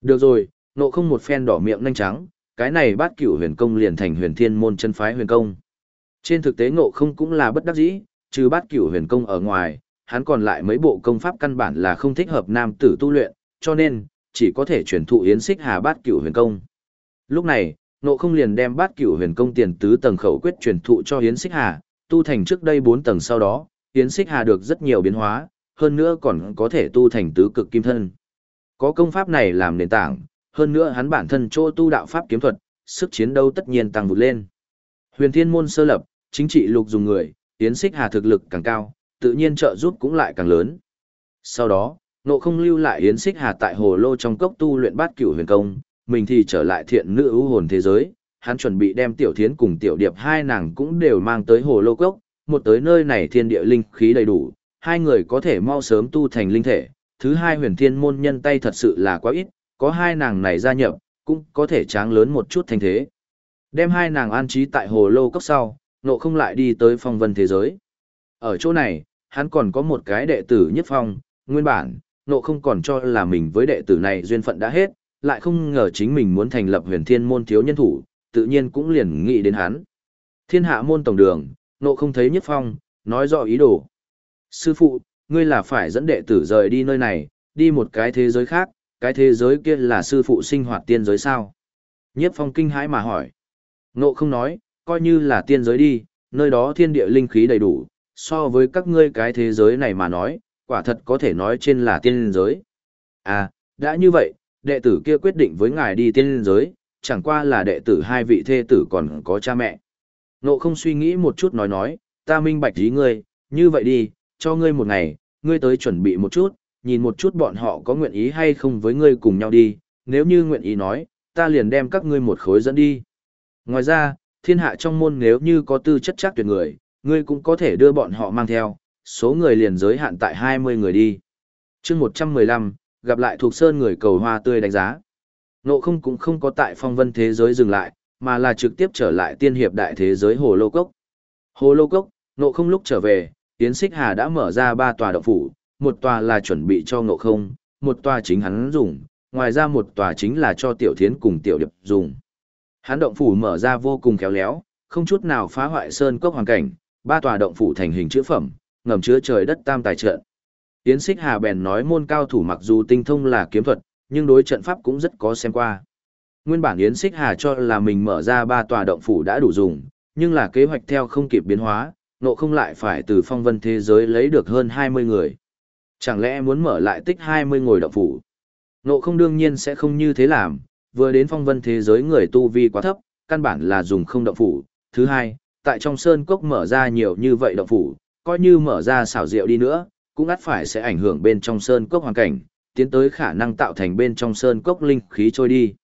A: Được rồi, nộ không một phen đỏ miệng nhanh trắng, cái này bát cửu huyền công liền thành huyền thiên môn chân phái huyền công. Trên thực tế ngộ không cũng là bất đắc dĩ, trừ bát cửu huyền công ở ngoài, hắn còn lại mấy bộ công pháp căn bản là không thích hợp nam tử tu luyện, cho nên, chỉ có thể chuyển thụ Yến Xích Hà bát cửu huyền công. Lúc này, nộ không liền đem bát cửu huyền công tiền tứ tầng khẩu quyết truyền thụ cho Yến Xích Hà, tu thành trước đây bốn tầng sau đó, Yến Xích Hà được rất nhiều biến hóa, hơn nữa còn có thể tu thành tứ cực kim thân. Có công pháp này làm nền tảng, hơn nữa hắn bản thân chỗ tu đạo pháp kiếm thuật, sức chiến đấu tất nhiên tăng vụt lên. Huyền Thiên môn sơ lập, chính trị lục dùng người, Yến Xích Hà thực lực càng cao, tự nhiên trợ giúp cũng lại càng lớn. Sau đó, nộ không lưu lại Yến Xích Hà tại hồ lô trong cốc tu luyện bát cửu huyền công, mình thì trở lại thiện nữ ưu hồn thế giới, hắn chuẩn bị đem tiểu thiến cùng tiểu điệp hai nàng cũng đều mang tới hồ lô cốc, một tới nơi này thiên địa linh khí đầy đủ, hai người có thể mau sớm tu thành linh thể, thứ hai huyền thiên môn nhân tay thật sự là quá ít, có hai nàng này gia nhập, cũng có thể tráng lớn một chút thành thế. Đem hai nàng an trí tại hồ lô cốc sau, nộ không lại đi tới phong vân thế giới. Ở chỗ này, hắn còn có một cái đệ tử nhất phong, nguyên bản, nộ không còn cho là mình với đệ tử này duyên phận đã hết, lại không ngờ chính mình muốn thành lập huyền thiên môn thiếu nhân thủ, tự nhiên cũng liền nghĩ đến hắn. Thiên hạ môn tổng đường, nộ không thấy nhất phong, nói rõ ý đồ. Sư phụ, ngươi là phải dẫn đệ tử rời đi nơi này, đi một cái thế giới khác, cái thế giới kia là sư phụ sinh hoạt tiên giới sao? Nhiếp phong kinh hãi mà hỏi. Nộ không nói, coi như là tiên giới đi, nơi đó thiên địa linh khí đầy đủ, so với các ngươi cái thế giới này mà nói, quả thật có thể nói trên là tiên giới. À, đã như vậy, đệ tử kia quyết định với ngài đi tiên giới, chẳng qua là đệ tử hai vị thê tử còn có cha mẹ. Nộ không suy nghĩ một chút nói nói, ta minh bạch ý ngươi, như vậy đi, cho ngươi một ngày, ngươi tới chuẩn bị một chút, nhìn một chút bọn họ có nguyện ý hay không với ngươi cùng nhau đi, nếu như nguyện ý nói, ta liền đem các ngươi một khối dẫn đi. Ngoài ra, thiên hạ trong môn nếu như có tư chất chắc tuyệt người, ngươi cũng có thể đưa bọn họ mang theo, số người liền giới hạn tại 20 người đi. chương 115, gặp lại thuộc sơn người cầu hoa tươi đánh giá. Nộ không cũng không có tại phong vân thế giới dừng lại, mà là trực tiếp trở lại tiên hiệp đại thế giới Hồ Lô Cốc. Hồ Lô Cốc, nộ không lúc trở về, Yến Xích Hà đã mở ra ba tòa động phủ, một tòa là chuẩn bị cho nộ không, một tòa chính hắn dùng, ngoài ra một tòa chính là cho tiểu thiến cùng tiểu điệp dùng. Hán động phủ mở ra vô cùng khéo léo, không chút nào phá hoại sơn cốc hoàn cảnh, ba tòa động phủ thành hình chữ phẩm, ngầm chứa trời đất tam tài trận. Yến Xích Hà bèn nói môn cao thủ mặc dù tinh thông là kiếm thuật, nhưng đối trận pháp cũng rất có xem qua. Nguyên bản Yến Xích Hà cho là mình mở ra ba tòa động phủ đã đủ dùng, nhưng là kế hoạch theo không kịp biến hóa, nộ không lại phải từ phong vân thế giới lấy được hơn 20 người. Chẳng lẽ muốn mở lại tích 20 ngồi động phủ? Nộ không đương nhiên sẽ không như thế làm, vừa đến phong vân thế giới người tu vi quá thấp, căn bản là dùng không động phủ. Thứ hai, tại trong sơn cốc mở ra nhiều như vậy động phủ, coi như mở ra xảo diệu đi nữa, cũng ắt phải sẽ ảnh hưởng bên trong sơn cốc hoàn cảnh, tiến tới khả năng tạo thành bên trong sơn cốc linh khí trôi đi.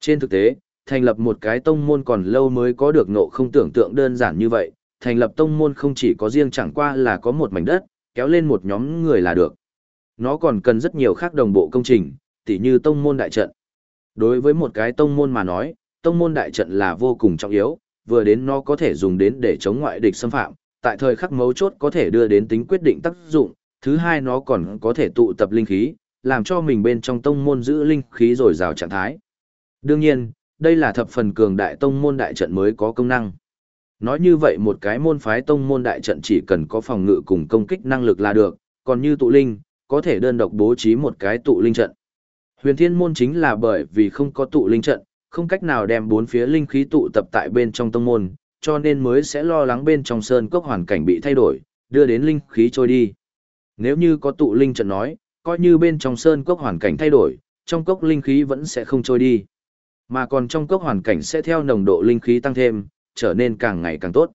A: Trên thực tế, thành lập một cái tông môn còn lâu mới có được nộ không tưởng tượng đơn giản như vậy, thành lập tông môn không chỉ có riêng chẳng qua là có một mảnh đất, kéo lên một nhóm người là được. Nó còn cần rất nhiều khác đồng bộ công trình, tỉ như tông môn đại trận. Đối với một cái tông môn mà nói, tông môn đại trận là vô cùng trọng yếu, vừa đến nó có thể dùng đến để chống ngoại địch xâm phạm, tại thời khắc mấu chốt có thể đưa đến tính quyết định tác dụng, thứ hai nó còn có thể tụ tập linh khí, làm cho mình bên trong tông môn giữ linh khí rồi rào trạng thái. Đương nhiên, đây là thập phần cường đại tông môn đại trận mới có công năng. Nói như vậy một cái môn phái tông môn đại trận chỉ cần có phòng ngự cùng công kích năng lực là được, còn như tụ linh, có thể đơn độc bố trí một cái tụ linh trận. Huyền thiên môn chính là bởi vì không có tụ linh trận, không cách nào đem bốn phía linh khí tụ tập tại bên trong tông môn, cho nên mới sẽ lo lắng bên trong sơn cốc hoàn cảnh bị thay đổi, đưa đến linh khí trôi đi. Nếu như có tụ linh trận nói, coi như bên trong sơn cốc hoàn cảnh thay đổi, trong cốc linh khí vẫn sẽ không trôi đi. Mà còn trong cốc hoàn cảnh sẽ theo nồng độ linh khí tăng thêm, trở nên càng ngày càng tốt.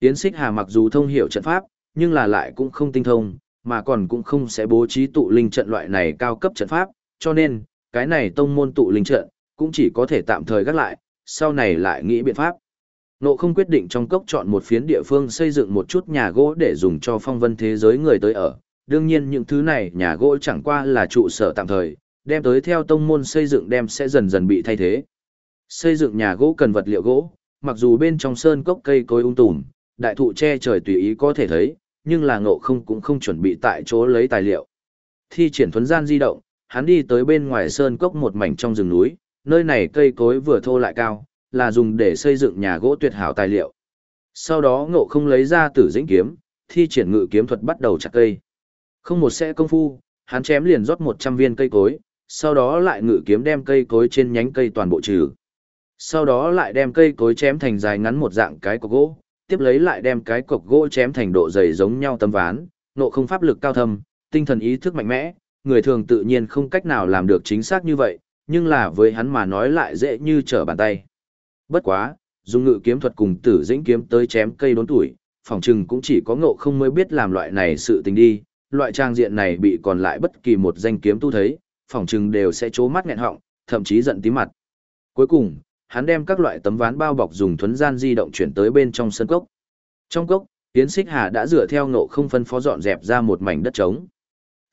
A: Yến xích hà mặc dù thông hiểu trận pháp, nhưng là lại cũng không tinh thông, mà còn cũng không sẽ bố trí tụ linh trận loại này cao cấp trận pháp, cho nên, cái này tông môn tụ linh trận, cũng chỉ có thể tạm thời gác lại, sau này lại nghĩ biện pháp. Nộ không quyết định trong cốc chọn một phiến địa phương xây dựng một chút nhà gỗ để dùng cho phong vân thế giới người tới ở. Đương nhiên những thứ này nhà gỗ chẳng qua là trụ sở tạm thời, đem tới theo tông môn xây dựng đem sẽ dần dần bị thay thế. Xây dựng nhà gỗ cần vật liệu gỗ, mặc dù bên trong sơn cốc cây cối ung tùm, đại thụ che trời tùy ý có thể thấy, nhưng là ngộ không cũng không chuẩn bị tại chỗ lấy tài liệu. Thi triển thuấn gian di động, hắn đi tới bên ngoài sơn cốc một mảnh trong rừng núi, nơi này cây cối vừa thô lại cao, là dùng để xây dựng nhà gỗ tuyệt hảo tài liệu. Sau đó ngộ không lấy ra tử dĩnh kiếm, thi triển ngự kiếm thuật bắt đầu chặt cây. Không một sẽ công phu, hắn chém liền rót 100 viên cây cối, sau đó lại ngự kiếm đem cây cối trên nhánh cây toàn bộ trừ. Sau đó lại đem cây cối chém thành dài ngắn một dạng cái cọc gỗ, tiếp lấy lại đem cái cọc gỗ chém thành độ dày giống nhau tấm ván, nộ không pháp lực cao thâm, tinh thần ý thức mạnh mẽ, người thường tự nhiên không cách nào làm được chính xác như vậy, nhưng là với hắn mà nói lại dễ như trở bàn tay. Bất quá, dùng ngự kiếm thuật cùng tử dĩnh kiếm tới chém cây đốn tuổi, phòng trừng cũng chỉ có ngộ không mới biết làm loại này sự tình đi, loại trang diện này bị còn lại bất kỳ một danh kiếm tu thấy, phòng trừng đều sẽ chố mắt nghẹn họng, thậm chí giận tí mặt. Cuối cùng, hắn đem các loại tấm ván bao bọc dùng thuấn gian di động chuyển tới bên trong sân cốc. Trong cốc, Tiến Xích Hà đã dựa theo ngộ không phân phó dọn dẹp ra một mảnh đất trống.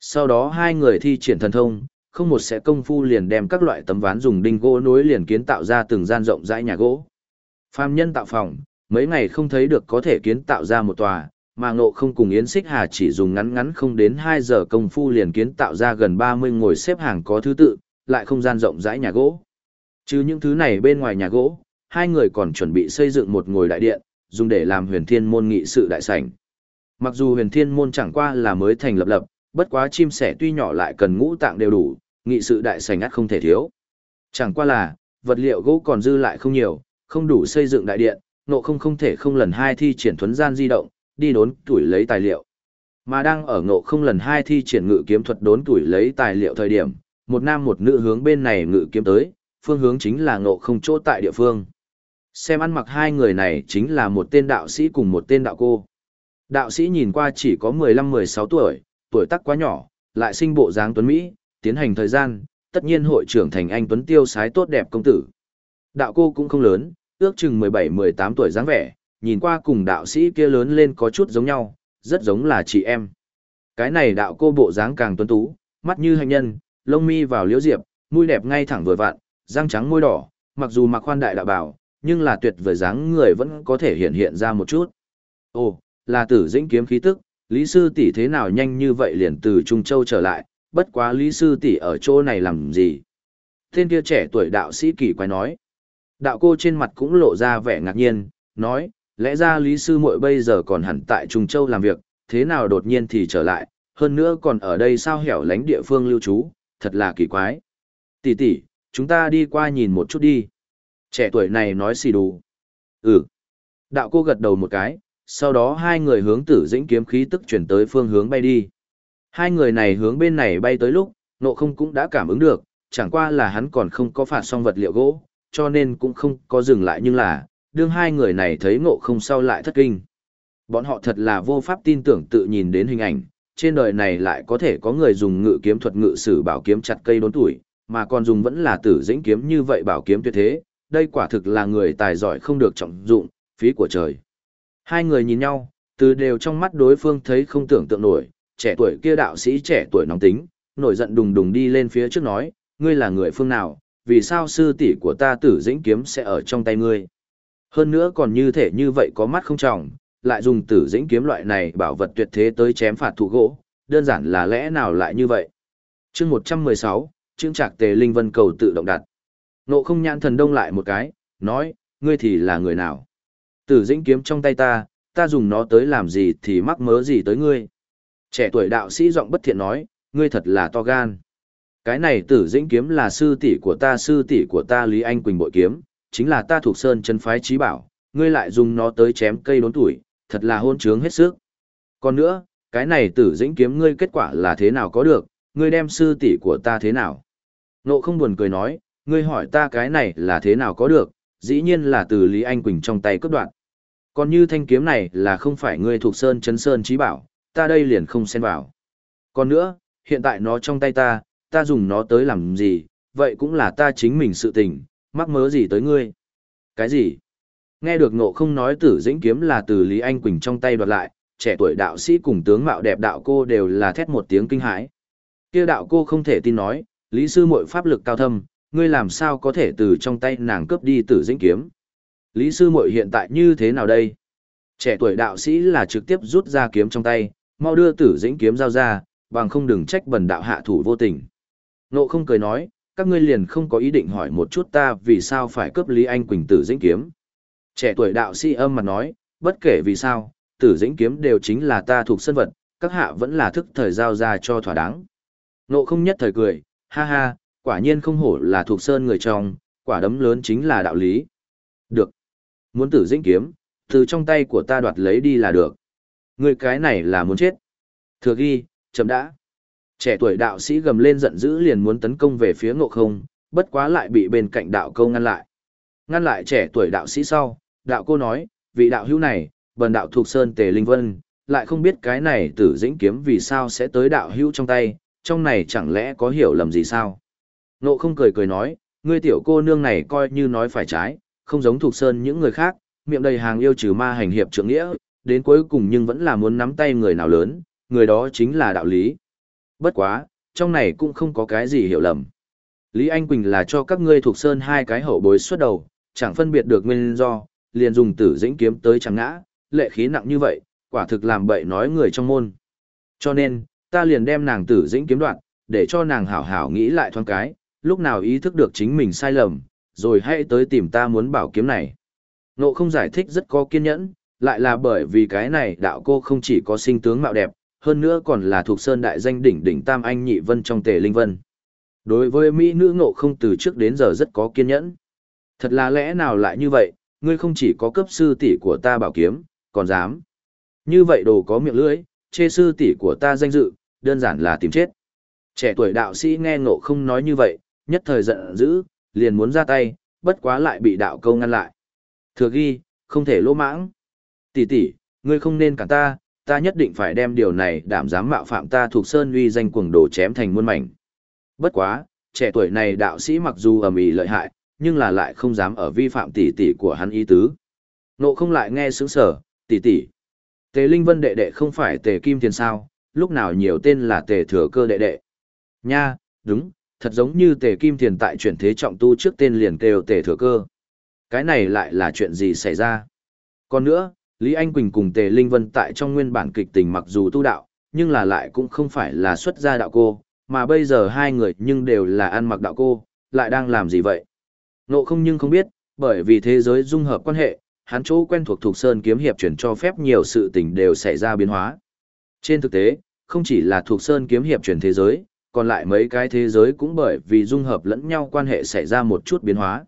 A: Sau đó hai người thi triển thần thông, không một sẽ công phu liền đem các loại tấm ván dùng đinh gỗ nối liền kiến tạo ra từng gian rộng rãi nhà gỗ. Phạm nhân tạo phòng, mấy ngày không thấy được có thể kiến tạo ra một tòa, mà ngộ không cùng Yến Xích Hà chỉ dùng ngắn ngắn không đến 2 giờ công phu liền kiến tạo ra gần 30 ngồi xếp hàng có thứ tự, lại không gian rộng rãi nhà gỗ. Chứ những thứ này bên ngoài nhà gỗ, hai người còn chuẩn bị xây dựng một ngồi đại điện, dùng để làm huyền thiên môn nghị sự đại sảnh. Mặc dù huyền thiên môn chẳng qua là mới thành lập lập, bất quá chim sẻ tuy nhỏ lại cần ngũ tạng đều đủ, nghị sự đại sảnh ắt không thể thiếu. Chẳng qua là, vật liệu gỗ còn dư lại không nhiều, không đủ xây dựng đại điện, nộ không không thể không lần hai thi triển thuấn gian di động, đi đốn tuổi lấy tài liệu. Mà đang ở ngộ không lần hai thi triển ngự kiếm thuật đốn tuổi lấy tài liệu thời điểm, một nam một nữ hướng bên này ngự kiếm tới, phương hướng chính là ngộ không chỗ tại địa phương. Xem ăn mặc hai người này chính là một tên đạo sĩ cùng một tên đạo cô. Đạo sĩ nhìn qua chỉ có 15-16 tuổi, tuổi tác quá nhỏ, lại sinh bộ dáng tuấn Mỹ, tiến hành thời gian, tất nhiên hội trưởng thành anh tuấn tiêu sái tốt đẹp công tử. Đạo cô cũng không lớn, ước chừng 17-18 tuổi dáng vẻ, nhìn qua cùng đạo sĩ kia lớn lên có chút giống nhau, rất giống là chị em. Cái này đạo cô bộ dáng càng tuấn tú, mắt như hành nhân, lông mi vào liễu diệp, mũi đẹp ngay thẳng vừa vặn, răng trắng môi đỏ, mặc dù mặc khoan đại đạo bảo, nhưng là tuyệt vời dáng người vẫn có thể hiện hiện ra một chút. Ồ, là tử dĩnh kiếm khí tức, Lý Sư tỷ thế nào nhanh như vậy liền từ Trung Châu trở lại, bất quá Lý Sư tỷ ở chỗ này làm gì? Tên kia trẻ tuổi đạo sĩ kỳ quái nói. Đạo cô trên mặt cũng lộ ra vẻ ngạc nhiên, nói, lẽ ra Lý Sư muội bây giờ còn hẳn tại Trung Châu làm việc, thế nào đột nhiên thì trở lại, hơn nữa còn ở đây sao hẻo lánh địa phương lưu trú, thật là kỳ quái. Tỷ tỷ, chúng ta đi qua nhìn một chút đi. Trẻ tuổi này nói xì đủ. Ừ. Đạo cô gật đầu một cái, sau đó hai người hướng tử dĩnh kiếm khí tức chuyển tới phương hướng bay đi. Hai người này hướng bên này bay tới lúc, nộ không cũng đã cảm ứng được, chẳng qua là hắn còn không có phạt xong vật liệu gỗ, cho nên cũng không có dừng lại nhưng là, đương hai người này thấy ngộ không sau lại thất kinh. Bọn họ thật là vô pháp tin tưởng tự nhìn đến hình ảnh, trên đời này lại có thể có người dùng ngự kiếm thuật ngự sử bảo kiếm chặt cây đốn tuổi, mà còn dùng vẫn là tử dĩnh kiếm như vậy bảo kiếm tuyệt thế, đây quả thực là người tài giỏi không được trọng dụng, phí của trời. Hai người nhìn nhau, từ đều trong mắt đối phương thấy không tưởng tượng nổi, trẻ tuổi kia đạo sĩ trẻ tuổi nóng tính, nổi giận đùng đùng đi lên phía trước nói, ngươi là người phương nào, vì sao sư tỷ của ta tử dĩnh kiếm sẽ ở trong tay ngươi. Hơn nữa còn như thể như vậy có mắt không trọng, lại dùng tử dĩnh kiếm loại này bảo vật tuyệt thế tới chém phạt thủ gỗ, đơn giản là lẽ nào lại như vậy. chương 116, chương trạc tề linh vân cầu tự động đặt. Nộ không nhãn thần đông lại một cái, nói, ngươi thì là người nào? Tử dĩnh kiếm trong tay ta, ta dùng nó tới làm gì thì mắc mớ gì tới ngươi? Trẻ tuổi đạo sĩ giọng bất thiện nói, ngươi thật là to gan. Cái này tử dĩnh kiếm là sư tỷ của ta sư tỷ của ta Lý Anh Quỳnh bội kiếm, chính là ta thuộc sơn chân phái trí bảo, ngươi lại dùng nó tới chém cây đốn tuổi, thật là hôn trướng hết sức. Còn nữa, cái này tử dĩnh kiếm ngươi kết quả là thế nào có được, ngươi đem sư tỷ của ta thế nào? Nộ không buồn cười nói, ngươi hỏi ta cái này là thế nào có được, dĩ nhiên là từ Lý Anh Quỳnh trong tay cướp đoạn. Còn như thanh kiếm này là không phải ngươi thuộc sơn chấn sơn trí bảo, ta đây liền không xen vào. Còn nữa, hiện tại nó trong tay ta, ta dùng nó tới làm gì, vậy cũng là ta chính mình sự tình, mắc mớ gì tới ngươi. Cái gì? Nghe được ngộ không nói tử dĩnh kiếm là từ Lý Anh Quỳnh trong tay đoạt lại, trẻ tuổi đạo sĩ cùng tướng mạo đẹp đạo cô đều là thét một tiếng kinh hãi. Kia đạo cô không thể tin nói, Lý sư muội pháp lực cao thâm, ngươi làm sao có thể từ trong tay nàng cướp đi tử dĩnh kiếm. Lý sư muội hiện tại như thế nào đây? Trẻ tuổi đạo sĩ là trực tiếp rút ra kiếm trong tay, mau đưa tử dĩnh kiếm giao ra, bằng không đừng trách bần đạo hạ thủ vô tình. Nộ không cười nói, các ngươi liền không có ý định hỏi một chút ta vì sao phải cướp Lý Anh Quỳnh tử dĩnh kiếm. Trẻ tuổi đạo sĩ âm mặt nói, bất kể vì sao, tử dĩnh kiếm đều chính là ta thuộc sân vật, các hạ vẫn là thức thời giao ra cho thỏa đáng. Nộ không nhất thời cười, ha ha, quả nhiên không hổ là thuộc sơn người trong, quả đấm lớn chính là đạo lý. Được. Muốn tử dĩnh kiếm, từ trong tay của ta đoạt lấy đi là được. Người cái này là muốn chết. Thừa ghi, chấm đã. Trẻ tuổi đạo sĩ gầm lên giận dữ liền muốn tấn công về phía ngộ không, bất quá lại bị bên cạnh đạo câu ngăn lại. Ngăn lại trẻ tuổi đạo sĩ sau, đạo cô nói, vị đạo hữu này, bần đạo thuộc sơn tề linh vân, lại không biết cái này tử dĩnh kiếm vì sao sẽ tới đạo hữu trong tay, trong này chẳng lẽ có hiểu lầm gì sao? Ngộ không cười cười nói, ngươi tiểu cô nương này coi như nói phải trái, không giống thuộc sơn những người khác, miệng đầy hàng yêu trừ ma hành hiệp trưởng nghĩa, đến cuối cùng nhưng vẫn là muốn nắm tay người nào lớn, người đó chính là đạo lý. Bất quá, trong này cũng không có cái gì hiểu lầm. Lý Anh Quỳnh là cho các ngươi thuộc sơn hai cái hậu bối xuất đầu, chẳng phân biệt được nguyên do, liền dùng tử dĩnh kiếm tới chẳng ngã, lệ khí nặng như vậy, quả thực làm bậy nói người trong môn. Cho nên, ta liền đem nàng tử dĩnh kiếm đoạn, để cho nàng hảo hảo nghĩ lại thoáng cái, lúc nào ý thức được chính mình sai lầm, rồi hãy tới tìm ta muốn bảo kiếm này. Nộ không giải thích rất có kiên nhẫn, lại là bởi vì cái này đạo cô không chỉ có sinh tướng mạo đẹp, hơn nữa còn là thuộc sơn đại danh đỉnh đỉnh tam anh nhị vân trong tề linh vân. Đối với Mỹ nữ ngộ không từ trước đến giờ rất có kiên nhẫn. Thật là lẽ nào lại như vậy, ngươi không chỉ có cấp sư tỷ của ta bảo kiếm, còn dám. Như vậy đồ có miệng lưỡi, chê sư tỷ của ta danh dự, đơn giản là tìm chết. Trẻ tuổi đạo sĩ nghe ngộ không nói như vậy, nhất thời giận dữ, liền muốn ra tay, bất quá lại bị đạo câu ngăn lại. Thừa ghi, không thể lỗ mãng. Tỷ tỷ, ngươi không nên cản ta, ta nhất định phải đem điều này đảm dám mạo phạm ta thuộc sơn uy danh cuồng đồ chém thành muôn mảnh. Bất quá, trẻ tuổi này đạo sĩ mặc dù ầm ĩ lợi hại, nhưng là lại không dám ở vi phạm tỷ tỷ của hắn ý tứ. Nộ không lại nghe sướng sở, tỷ tỷ. Tề Linh Vân đệ đệ không phải Tề Kim Tiền sao, lúc nào nhiều tên là Tề Thừa Cơ đệ đệ. Nha, đúng, thật giống như Tề Kim Tiền tại chuyển thế trọng tu trước tên liền kêu Tề Thừa Cơ. Cái này lại là chuyện gì xảy ra? Còn nữa, Lý Anh Quỳnh cùng Tề Linh Vân tại trong nguyên bản kịch tình mặc dù tu đạo, nhưng là lại cũng không phải là xuất gia đạo cô, mà bây giờ hai người nhưng đều là ăn mặc đạo cô, lại đang làm gì vậy? Nộ không nhưng không biết, bởi vì thế giới dung hợp quan hệ, hắn chỗ quen thuộc thuộc sơn kiếm hiệp chuyển cho phép nhiều sự tình đều xảy ra biến hóa. Trên thực tế, không chỉ là thuộc sơn kiếm hiệp chuyển thế giới, còn lại mấy cái thế giới cũng bởi vì dung hợp lẫn nhau quan hệ xảy ra một chút biến hóa.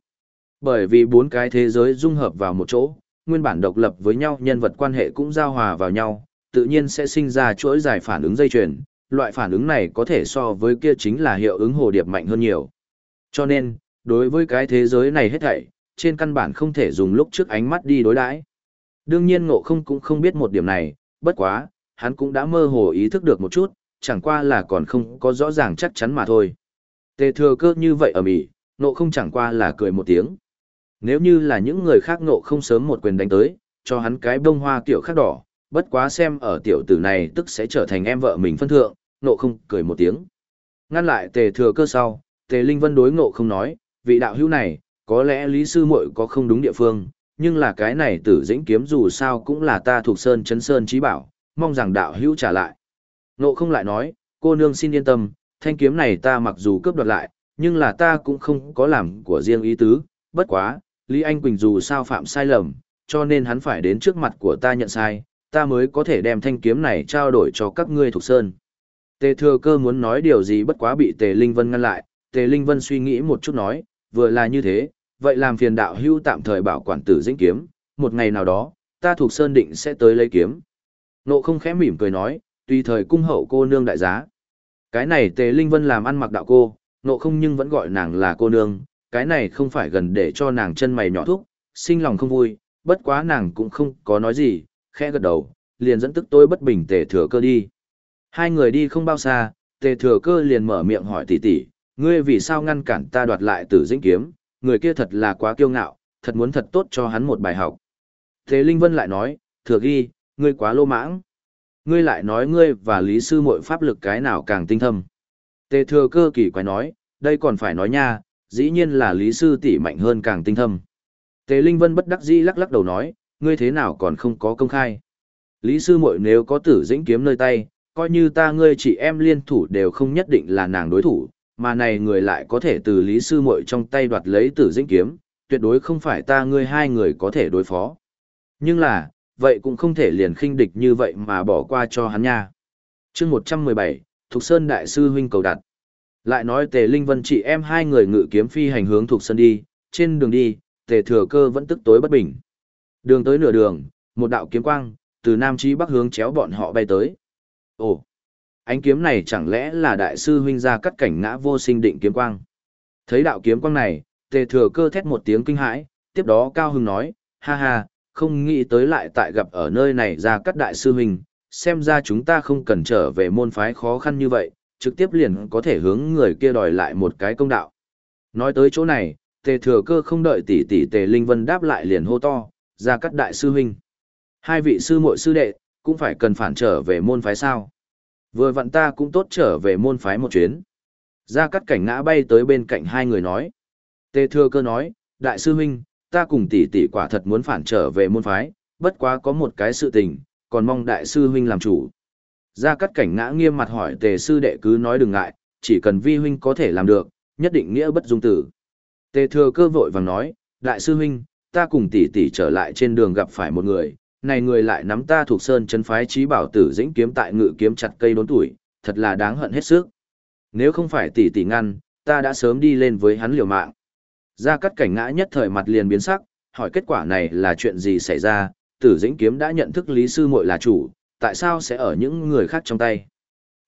A: Bởi vì bốn cái thế giới dung hợp vào một chỗ, nguyên bản độc lập với nhau nhân vật quan hệ cũng giao hòa vào nhau, tự nhiên sẽ sinh ra chuỗi dài phản ứng dây chuyền. Loại phản ứng này có thể so với kia chính là hiệu ứng hồ điệp mạnh hơn nhiều. Cho nên, đối với cái thế giới này hết thảy, trên căn bản không thể dùng lúc trước ánh mắt đi đối đãi. Đương nhiên ngộ không cũng không biết một điểm này, bất quá, hắn cũng đã mơ hồ ý thức được một chút, chẳng qua là còn không có rõ ràng chắc chắn mà thôi. Tề thừa cơ như vậy ở Mỹ, nộ không chẳng qua là cười một tiếng. Nếu như là những người khác nộ không sớm một quyền đánh tới, cho hắn cái bông hoa kiểu khác đỏ, bất quá xem ở tiểu tử này tức sẽ trở thành em vợ mình phân thượng, nộ không cười một tiếng. Ngăn lại tề thừa cơ sau, tề linh vân đối nộ không nói, vị đạo hữu này, có lẽ lý sư muội có không đúng địa phương, nhưng là cái này tử dĩnh kiếm dù sao cũng là ta thuộc sơn chấn sơn trí bảo, mong rằng đạo hữu trả lại. Ngộ không lại nói, cô nương xin yên tâm, thanh kiếm này ta mặc dù cướp đoạt lại, nhưng là ta cũng không có làm của riêng ý tứ, bất quá, Lý Anh Quỳnh dù sao phạm sai lầm, cho nên hắn phải đến trước mặt của ta nhận sai, ta mới có thể đem thanh kiếm này trao đổi cho các ngươi thuộc sơn. Tề thừa cơ muốn nói điều gì bất quá bị Tề Linh Vân ngăn lại, Tề Linh Vân suy nghĩ một chút nói, vừa là như thế, vậy làm phiền đạo hưu tạm thời bảo quản tử dĩnh kiếm, một ngày nào đó, ta thuộc sơn định sẽ tới lấy kiếm. Nộ không khẽ mỉm cười nói, tùy thời cung hậu cô nương đại giá. Cái này Tề Linh Vân làm ăn mặc đạo cô, nộ không nhưng vẫn gọi nàng là cô nương, cái này không phải gần để cho nàng chân mày nhỏ thúc, sinh lòng không vui, bất quá nàng cũng không có nói gì, khẽ gật đầu, liền dẫn tức tôi bất bình tề thừa cơ đi. Hai người đi không bao xa, tề thừa cơ liền mở miệng hỏi tỷ tỷ, ngươi vì sao ngăn cản ta đoạt lại tử dĩnh kiếm, người kia thật là quá kiêu ngạo, thật muốn thật tốt cho hắn một bài học. Tề Linh Vân lại nói, thừa ghi, ngươi quá lô mãng. Ngươi lại nói ngươi và lý sư muội pháp lực cái nào càng tinh thâm. Tề thừa cơ kỳ quái nói, đây còn phải nói nha, dĩ nhiên là lý sư tỷ mạnh hơn càng tinh thâm. Tề Linh Vân bất đắc dĩ lắc lắc đầu nói, ngươi thế nào còn không có công khai. Lý sư muội nếu có tử dĩnh kiếm nơi tay, coi như ta ngươi chị em liên thủ đều không nhất định là nàng đối thủ, mà này người lại có thể từ lý sư muội trong tay đoạt lấy tử dĩnh kiếm, tuyệt đối không phải ta ngươi hai người có thể đối phó. Nhưng là, vậy cũng không thể liền khinh địch như vậy mà bỏ qua cho hắn nha. chương 117, Thục Sơn Đại sư huynh cầu đặt. Lại nói Tề Linh Vân chị em hai người ngự kiếm phi hành hướng Thục Sơn đi, trên đường đi, Tề Thừa Cơ vẫn tức tối bất bình. Đường tới nửa đường, một đạo kiếm quang, từ Nam Chí Bắc hướng chéo bọn họ bay tới. Ồ, ánh kiếm này chẳng lẽ là đại sư huynh ra cắt cảnh ngã vô sinh định kiếm quang. Thấy đạo kiếm quang này, Tề Thừa Cơ thét một tiếng kinh hãi, tiếp đó cao hưng nói, ha ha, không nghĩ tới lại tại gặp ở nơi này ra cắt đại sư huynh, xem ra chúng ta không cần trở về môn phái khó khăn như vậy, trực tiếp liền có thể hướng người kia đòi lại một cái công đạo. Nói tới chỗ này, tề thừa cơ không đợi tỷ tỷ tề linh vân đáp lại liền hô to, ra cắt đại sư huynh. Hai vị sư muội sư đệ, cũng phải cần phản trở về môn phái sao. Vừa vặn ta cũng tốt trở về môn phái một chuyến. Ra cắt cảnh ngã bay tới bên cạnh hai người nói. Tề thừa cơ nói, đại sư huynh, ta cùng tỷ tỷ quả thật muốn phản trở về môn phái, bất quá có một cái sự tình, còn mong đại sư huynh làm chủ. Gia Cát Cảnh ngã nghiêm mặt hỏi tề sư đệ cứ nói đừng ngại, chỉ cần vi huynh có thể làm được, nhất định nghĩa bất dung tử. Tề thừa cơ vội vàng nói, đại sư huynh, ta cùng tỷ tỷ trở lại trên đường gặp phải một người, này người lại nắm ta thuộc sơn chân phái trí bảo tử dĩnh kiếm tại ngự kiếm chặt cây đốn tuổi, thật là đáng hận hết sức. Nếu không phải tỷ tỷ ngăn, ta đã sớm đi lên với hắn liều mạng. Gia Cát Cảnh ngã nhất thời mặt liền biến sắc, hỏi kết quả này là chuyện gì xảy ra, tử dĩnh kiếm đã nhận thức lý sư muội là chủ, tại sao sẽ ở những người khác trong tay.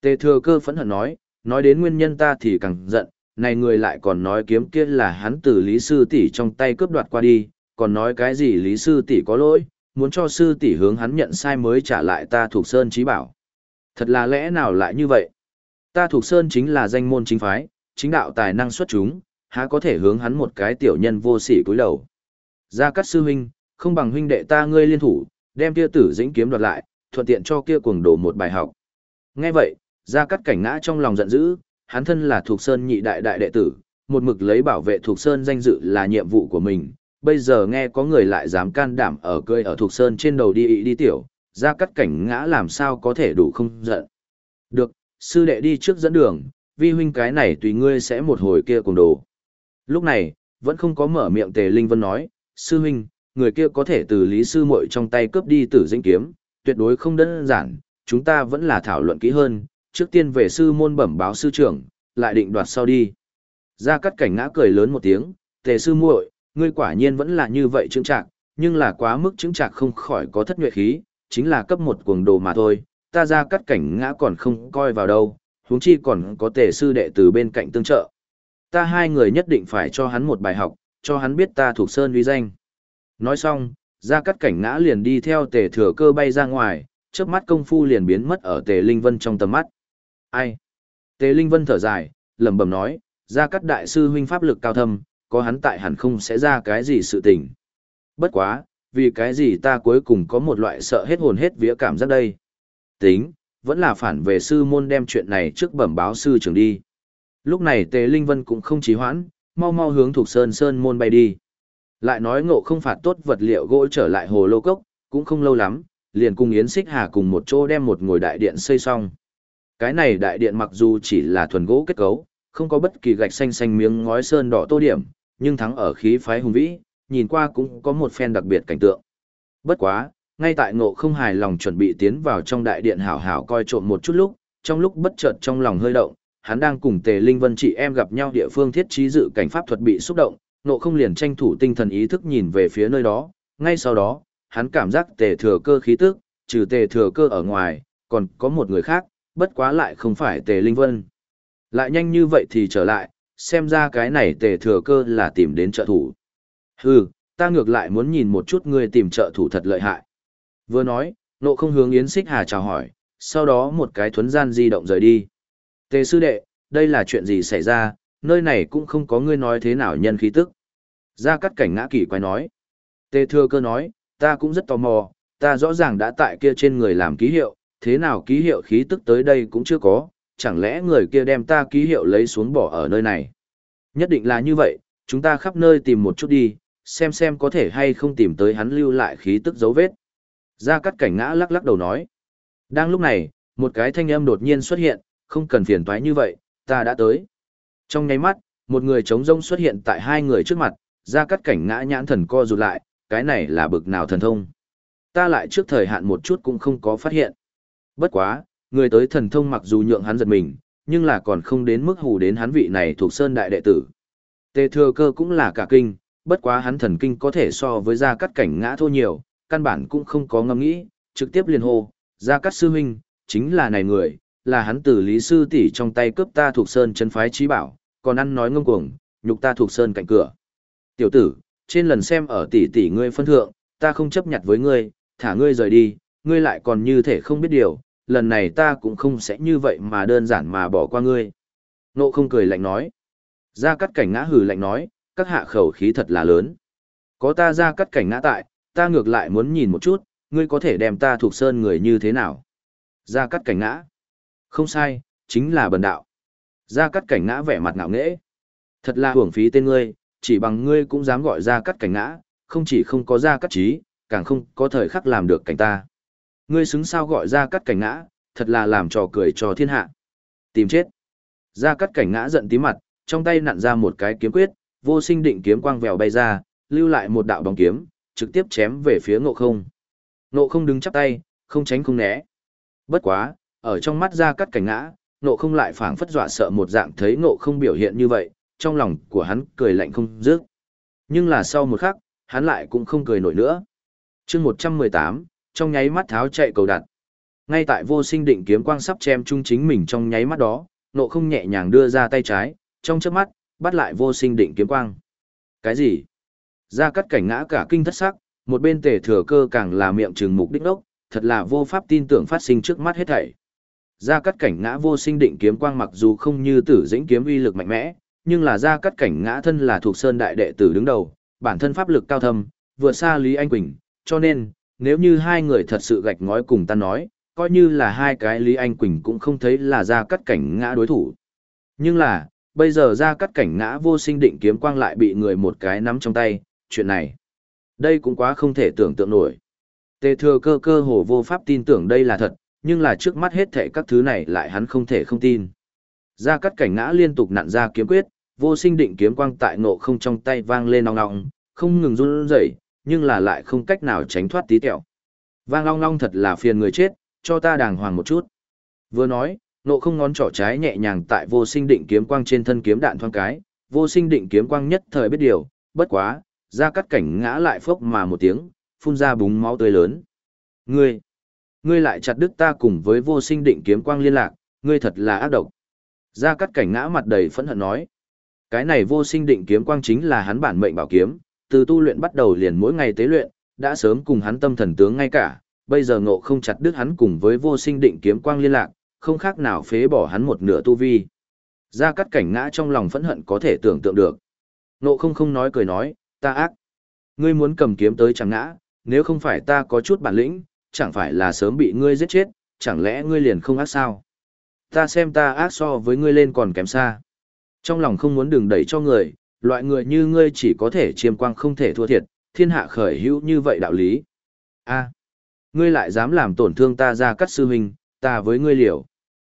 A: Tề thừa cơ phẫn hận nói, nói đến nguyên nhân ta thì càng giận, này người lại còn nói kiếm kia là hắn từ lý sư tỷ trong tay cướp đoạt qua đi, còn nói cái gì lý sư tỷ có lỗi, muốn cho sư tỷ hướng hắn nhận sai mới trả lại ta thuộc sơn trí bảo. Thật là lẽ nào lại như vậy? Ta thuộc sơn chính là danh môn chính phái, chính đạo tài năng xuất chúng, há có thể hướng hắn một cái tiểu nhân vô sỉ cúi đầu. Gia Cát sư huynh, không bằng huynh đệ ta ngươi liên thủ, đem kia tử dĩnh kiếm đoạt lại, thuận tiện cho kia cuồng đồ một bài học. Nghe vậy, Gia Cát cảnh ngã trong lòng giận dữ, hắn thân là thuộc sơn nhị đại đại đệ tử, một mực lấy bảo vệ thuộc sơn danh dự là nhiệm vụ của mình. Bây giờ nghe có người lại dám can đảm ở cơi ở thuộc sơn trên đầu đi ị đi tiểu, Gia Cát cảnh ngã làm sao có thể đủ không giận. Được, sư đệ đi trước dẫn đường, vi huynh cái này tùy ngươi sẽ một hồi kia cuồng đồ. Lúc này, vẫn không có mở miệng tề linh vân nói, sư huynh, người kia có thể từ lý sư muội trong tay cướp đi tử dĩnh kiếm, tuyệt đối không đơn giản, chúng ta vẫn là thảo luận kỹ hơn, trước tiên về sư môn bẩm báo sư trưởng, lại định đoạt sau đi. Gia Cát Cảnh ngã cười lớn một tiếng, tề sư muội, ngươi quả nhiên vẫn là như vậy chứng trạng, nhưng là quá mức chứng trạng không khỏi có thất nhuệ khí, chính là cấp một cuồng đồ mà thôi, ta Gia Cát Cảnh ngã còn không coi vào đâu, huống chi còn có tề sư đệ từ bên cạnh tương trợ. Ta hai người nhất định phải cho hắn một bài học, cho hắn biết ta thuộc sơn uy danh. Nói xong, Gia Cát Cảnh ngã liền đi theo tề thừa cơ bay ra ngoài, chớp mắt công phu liền biến mất ở tề Linh Vân trong tầm mắt. Ai? Tề Linh Vân thở dài, lẩm bẩm nói, Gia Cát Đại sư huynh pháp lực cao thâm, có hắn tại hẳn không sẽ ra cái gì sự tình. Bất quá, vì cái gì ta cuối cùng có một loại sợ hết hồn hết vía cảm giác đây. Tính, vẫn là phản về sư môn đem chuyện này trước bẩm báo sư trưởng đi. Lúc này Tề Linh Vân cũng không trì hoãn, mau mau hướng thuộc sơn sơn môn bay đi. Lại nói ngộ không phạt tốt vật liệu gỗ trở lại hồ lô cốc, cũng không lâu lắm, liền cùng Yến Xích Hà cùng một chỗ đem một ngồi đại điện xây xong. Cái này đại điện mặc dù chỉ là thuần gỗ kết cấu, không có bất kỳ gạch xanh xanh miếng ngói sơn đỏ tô điểm, nhưng thắng ở khí phái hùng vĩ, nhìn qua cũng có một phen đặc biệt cảnh tượng. Bất quá, ngay tại ngộ không hài lòng chuẩn bị tiến vào trong đại điện hảo hảo coi trộm một chút lúc, trong lúc bất chợt trong lòng hơi động, hắn đang cùng Tề Linh Vân chị em gặp nhau địa phương thiết trí dự cảnh pháp thuật bị xúc động, nộ không liền tranh thủ tinh thần ý thức nhìn về phía nơi đó, ngay sau đó, hắn cảm giác tề thừa cơ khí tức, trừ tề thừa cơ ở ngoài, còn có một người khác, bất quá lại không phải tề linh vân. Lại nhanh như vậy thì trở lại, xem ra cái này tề thừa cơ là tìm đến trợ thủ. Hừ, ta ngược lại muốn nhìn một chút ngươi tìm trợ thủ thật lợi hại. Vừa nói, nộ không hướng Yến Xích Hà chào hỏi, sau đó một cái thuấn gian di động rời đi. Tề sư đệ, đây là chuyện gì xảy ra, nơi này cũng không có ngươi nói thế nào nhân khí tức. Gia Cát Cảnh ngã kỳ quái nói. Tề Thừa Cơ nói, ta cũng rất tò mò, ta rõ ràng đã tại kia trên người làm ký hiệu, thế nào ký hiệu khí tức tới đây cũng chưa có, chẳng lẽ người kia đem ta ký hiệu lấy xuống bỏ ở nơi này. Nhất định là như vậy, chúng ta khắp nơi tìm một chút đi, xem xem có thể hay không tìm tới hắn lưu lại khí tức dấu vết. Gia Cát Cảnh ngã lắc lắc đầu nói. Đang lúc này, một cái thanh âm đột nhiên xuất hiện, không cần phiền toái như vậy, ta đã tới. Trong nháy mắt, một người trống rông xuất hiện tại hai người trước mặt, ra cắt cảnh ngã nhãn thần co rụt lại, cái này là bực nào thần thông. Ta lại trước thời hạn một chút cũng không có phát hiện. Bất quá, Người tới thần thông mặc dù nhượng hắn giật mình, nhưng là còn không đến mức hù đến hắn vị này thuộc sơn đại đệ tử. Tề thừa cơ cũng là cả kinh, bất quá hắn thần kinh có thể so với gia cắt cảnh ngã thô nhiều, căn bản cũng không có ngâm nghĩ, trực tiếp liền hô, gia cắt sư huynh, chính là này người, là hắn từ lý sư tỷ trong tay cướp ta thuộc sơn chân phái trí bảo, còn ăn nói ngông cuồng, nhục ta thuộc sơn cạnh cửa. Tiểu tử, trên lần xem ở tỷ tỷ ngươi phân thượng, ta không chấp nhận với ngươi, thả ngươi rời đi, ngươi lại còn như thể không biết điều, lần này ta cũng không sẽ như vậy mà đơn giản mà bỏ qua ngươi. Nộ không cười lạnh nói. Ra cắt cảnh ngã hừ lạnh nói, các hạ khẩu khí thật là lớn. Có ta ra cắt cảnh ngã tại, ta ngược lại muốn nhìn một chút, ngươi có thể đem ta thuộc sơn người như thế nào. Ra cắt cảnh ngã. Không sai, chính là bần đạo. Ra cắt cảnh ngã vẻ mặt ngạo nghễ. Thật là hưởng phí tên ngươi, chỉ bằng ngươi cũng dám gọi ra cắt cảnh ngã, không chỉ không có ra cắt trí, càng không có thời khắc làm được cảnh ta. Ngươi xứng sao gọi ra cắt cảnh ngã, thật là làm trò cười cho thiên hạ. Tìm chết. Ra cắt cảnh ngã giận tí mặt, trong tay nặn ra một cái kiếm quyết, vô sinh định kiếm quang vèo bay ra, lưu lại một đạo bóng kiếm, trực tiếp chém về phía ngộ không. Ngộ không đứng chắp tay, không tránh không né. Bất quá, ở trong mắt ra cắt cảnh ngã, Nộ không lại phảng phất dọa sợ một dạng thấy Nộ không biểu hiện như vậy, trong lòng của hắn cười lạnh không dứt. Nhưng là sau một khắc, hắn lại cũng không cười nổi nữa. chương 118, trong nháy mắt tháo chạy cầu đặt. Ngay tại vô sinh định kiếm quang sắp chém chung chính mình trong nháy mắt đó, nộ không nhẹ nhàng đưa ra tay trái, trong chớp mắt, bắt lại vô sinh định kiếm quang. Cái gì? Ra cắt cảnh ngã cả kinh thất sắc, một bên tề thừa cơ càng là miệng trừng mục đích đốc, thật là vô pháp tin tưởng phát sinh trước mắt hết thảy. Ra cắt cảnh ngã vô sinh định kiếm quang mặc dù không như tử dĩnh kiếm uy lực mạnh mẽ, nhưng là ra cắt cảnh ngã thân là thuộc sơn đại đệ tử đứng đầu, bản thân pháp lực cao thâm, vượt xa Lý Anh Quỳnh, cho nên, nếu như hai người thật sự gạch ngói cùng ta nói, coi như là hai cái Lý Anh Quỳnh cũng không thấy là ra cắt cảnh ngã đối thủ. Nhưng là, bây giờ ra cắt cảnh ngã vô sinh định kiếm quang lại bị người một cái nắm trong tay, chuyện này. Đây cũng quá không thể tưởng tượng nổi. Tề thừa cơ cơ hồ vô pháp tin tưởng đây là thật, nhưng là trước mắt hết thệ các thứ này lại hắn không thể không tin. Ra cắt cảnh ngã liên tục nặn ra kiếm quyết, vô sinh định kiếm quang tại ngộ không trong tay vang lên ong ong, không ngừng run rẩy, nhưng là lại không cách nào tránh thoát tí tẹo. Vang ong ong thật là phiền người chết, cho ta đàng hoàng một chút. Vừa nói, nộ không ngón trỏ trái nhẹ nhàng tại vô sinh định kiếm quang trên thân kiếm đạn thoáng cái, vô sinh định kiếm quang nhất thời biết điều, bất quá, ra cắt cảnh ngã lại phốc mà một tiếng, phun ra búng máu tươi lớn. Ngươi, ngươi lại chặt đứt ta cùng với vô sinh định kiếm quang liên lạc, ngươi thật là ác độc. Gia Cát cảnh ngã mặt đầy phẫn hận nói. Cái này vô sinh định kiếm quang chính là hắn bản mệnh bảo kiếm, từ tu luyện bắt đầu liền mỗi ngày tế luyện, đã sớm cùng hắn tâm thần tướng ngay cả, bây giờ ngộ không chặt đứt hắn cùng với vô sinh định kiếm quang liên lạc, không khác nào phế bỏ hắn một nửa tu vi. Gia Cát cảnh ngã trong lòng phẫn hận có thể tưởng tượng được. Ngộ không không nói cười nói, ta ác. Ngươi muốn cầm kiếm tới chẳng ngã, nếu không phải ta có chút bản lĩnh, chẳng phải là sớm bị ngươi giết chết, chẳng lẽ ngươi liền không ác sao? Ta xem ta ác so với ngươi lên còn kém xa. Trong lòng không muốn đường đẩy cho người, loại người như ngươi chỉ có thể chiêm quang không thể thua thiệt, thiên hạ khởi hữu như vậy đạo lý. a ngươi lại dám làm tổn thương ta ra cắt sư huynh, ta với ngươi liều.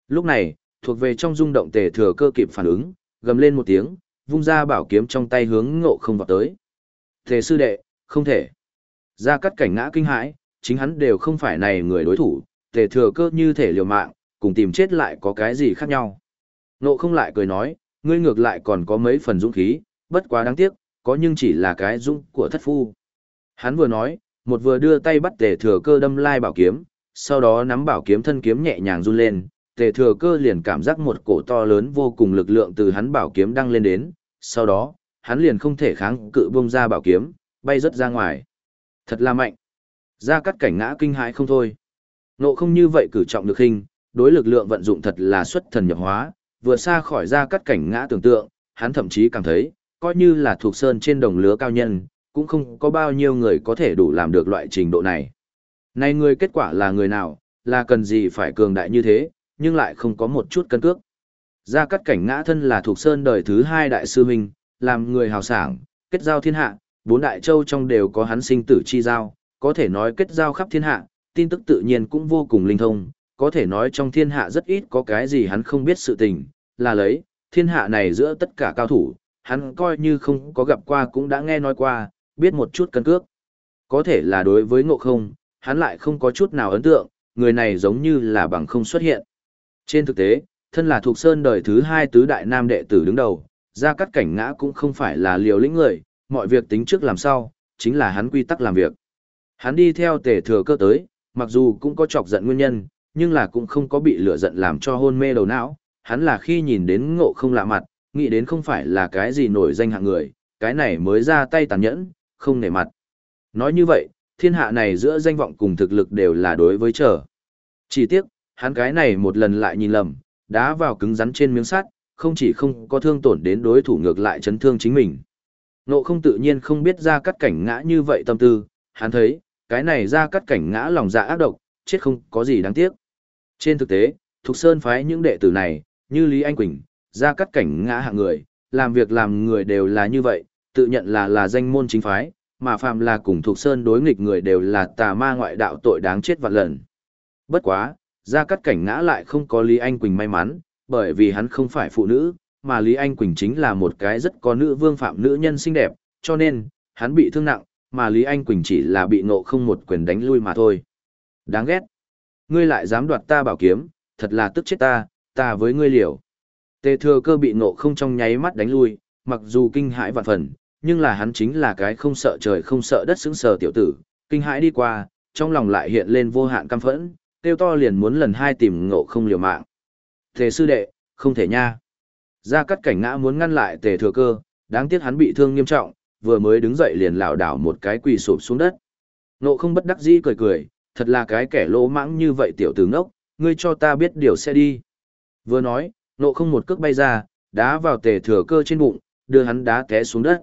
A: Lúc này, thuộc về trong rung động tề thừa cơ kịp phản ứng, gầm lên một tiếng, vung ra bảo kiếm trong tay hướng ngộ không vào tới. Tề sư đệ, không thể. Ra cắt cảnh ngã kinh hãi, chính hắn đều không phải này người đối thủ, tề thừa cơ như thể liều mạng, cùng tìm chết lại có cái gì khác nhau. nộ không lại cười nói, ngươi ngược lại còn có mấy phần dũng khí, bất quá đáng tiếc, có nhưng chỉ là cái dũng của thất phu. Hắn vừa nói, một vừa đưa tay bắt tề thừa cơ đâm lai bảo kiếm, sau đó nắm bảo kiếm thân kiếm nhẹ nhàng run lên, tề thừa cơ liền cảm giác một cổ to lớn vô cùng lực lượng từ hắn bảo kiếm đăng lên đến, sau đó, hắn liền không thể kháng cự bông ra bảo kiếm, bay rất ra ngoài. Thật là mạnh. Ra cắt cảnh ngã kinh hãi không thôi. Nộ không như vậy cử trọng được hình, đối lực lượng vận dụng thật là xuất thần nhập hóa, vừa xa khỏi ra cắt cảnh ngã tưởng tượng, hắn thậm chí cảm thấy, coi như là thuộc sơn trên đồng lứa cao nhân, cũng không có bao nhiêu người có thể đủ làm được loại trình độ này. Này người kết quả là người nào, là cần gì phải cường đại như thế, nhưng lại không có một chút cân cước. Gia Cát Cảnh ngã thân là thuộc sơn đời thứ hai đại sư huynh, làm người hào sảng, kết giao thiên hạ, bốn đại châu trong đều có hắn sinh tử chi giao, có thể nói kết giao khắp thiên hạ, tin tức tự nhiên cũng vô cùng linh thông, có thể nói trong thiên hạ rất ít có cái gì hắn không biết sự tình, là lấy, thiên hạ này giữa tất cả cao thủ, hắn coi như không có gặp qua cũng đã nghe nói qua, biết một chút cân cước. Có thể là đối với ngộ không, hắn lại không có chút nào ấn tượng, người này giống như là bằng không xuất hiện. Trên thực tế, thân là thuộc sơn đời thứ hai tứ đại nam đệ tử đứng đầu, ra cắt cảnh ngã cũng không phải là liều lĩnh người, mọi việc tính trước làm sao, chính là hắn quy tắc làm việc. Hắn đi theo tề thừa cơ tới, mặc dù cũng có chọc giận nguyên nhân, nhưng là cũng không có bị lửa giận làm cho hôn mê đầu não, hắn là khi nhìn đến ngộ không lạ mặt, nghĩ đến không phải là cái gì nổi danh hạng người, cái này mới ra tay tàn nhẫn, không nể mặt. Nói như vậy, thiên hạ này giữa danh vọng cùng thực lực đều là đối với trở. Chỉ tiếc, hắn cái này một lần lại nhìn lầm, đá vào cứng rắn trên miếng sắt, không chỉ không có thương tổn đến đối thủ ngược lại chấn thương chính mình. Nộ không tự nhiên không biết ra cắt cảnh ngã như vậy tâm tư, hắn thấy, cái này ra cắt cảnh ngã lòng dạ ác độc, chết không có gì đáng tiếc. Trên thực tế, Thục Sơn phái những đệ tử này, như Lý Anh Quỳnh, ra cắt cảnh ngã hạng người, làm việc làm người đều là như vậy, tự nhận là là danh môn chính phái, mà phàm là cùng Thục Sơn đối nghịch người đều là tà ma ngoại đạo tội đáng chết vạn lần. Bất quá, ra cắt cảnh ngã lại không có Lý Anh Quỳnh may mắn, bởi vì hắn không phải phụ nữ, mà Lý Anh Quỳnh chính là một cái rất có nữ vương phạm nữ nhân xinh đẹp, cho nên, hắn bị thương nặng, mà Lý Anh Quỳnh chỉ là bị ngộ không một quyền đánh lui mà thôi. Đáng ghét. Ngươi lại dám đoạt ta bảo kiếm, thật là tức chết ta, ta với ngươi liều. Tề thừa cơ bị ngộ không trong nháy mắt đánh lui, mặc dù kinh hãi vạn phần, nhưng là hắn chính là cái không sợ trời không sợ đất xứng sờ tiểu tử, kinh hãi đi qua, trong lòng lại hiện lên vô hạn căm phẫn, tiêu to liền muốn lần hai tìm ngộ không liều mạng. Tề sư đệ, không thể nha. Gia cắt cảnh ngã muốn ngăn lại tề thừa cơ, đáng tiếc hắn bị thương nghiêm trọng, vừa mới đứng dậy liền lảo đảo một cái quỳ sụp xuống đất. Ngộ không bất đắc dĩ cười cười, thật là cái kẻ lỗ mãng như vậy tiểu tử ngốc, ngươi cho ta biết điều sẽ đi. Vừa nói, ngộ không một cước bay ra, đá vào tề thừa cơ trên bụng, đưa hắn đá té xuống đất.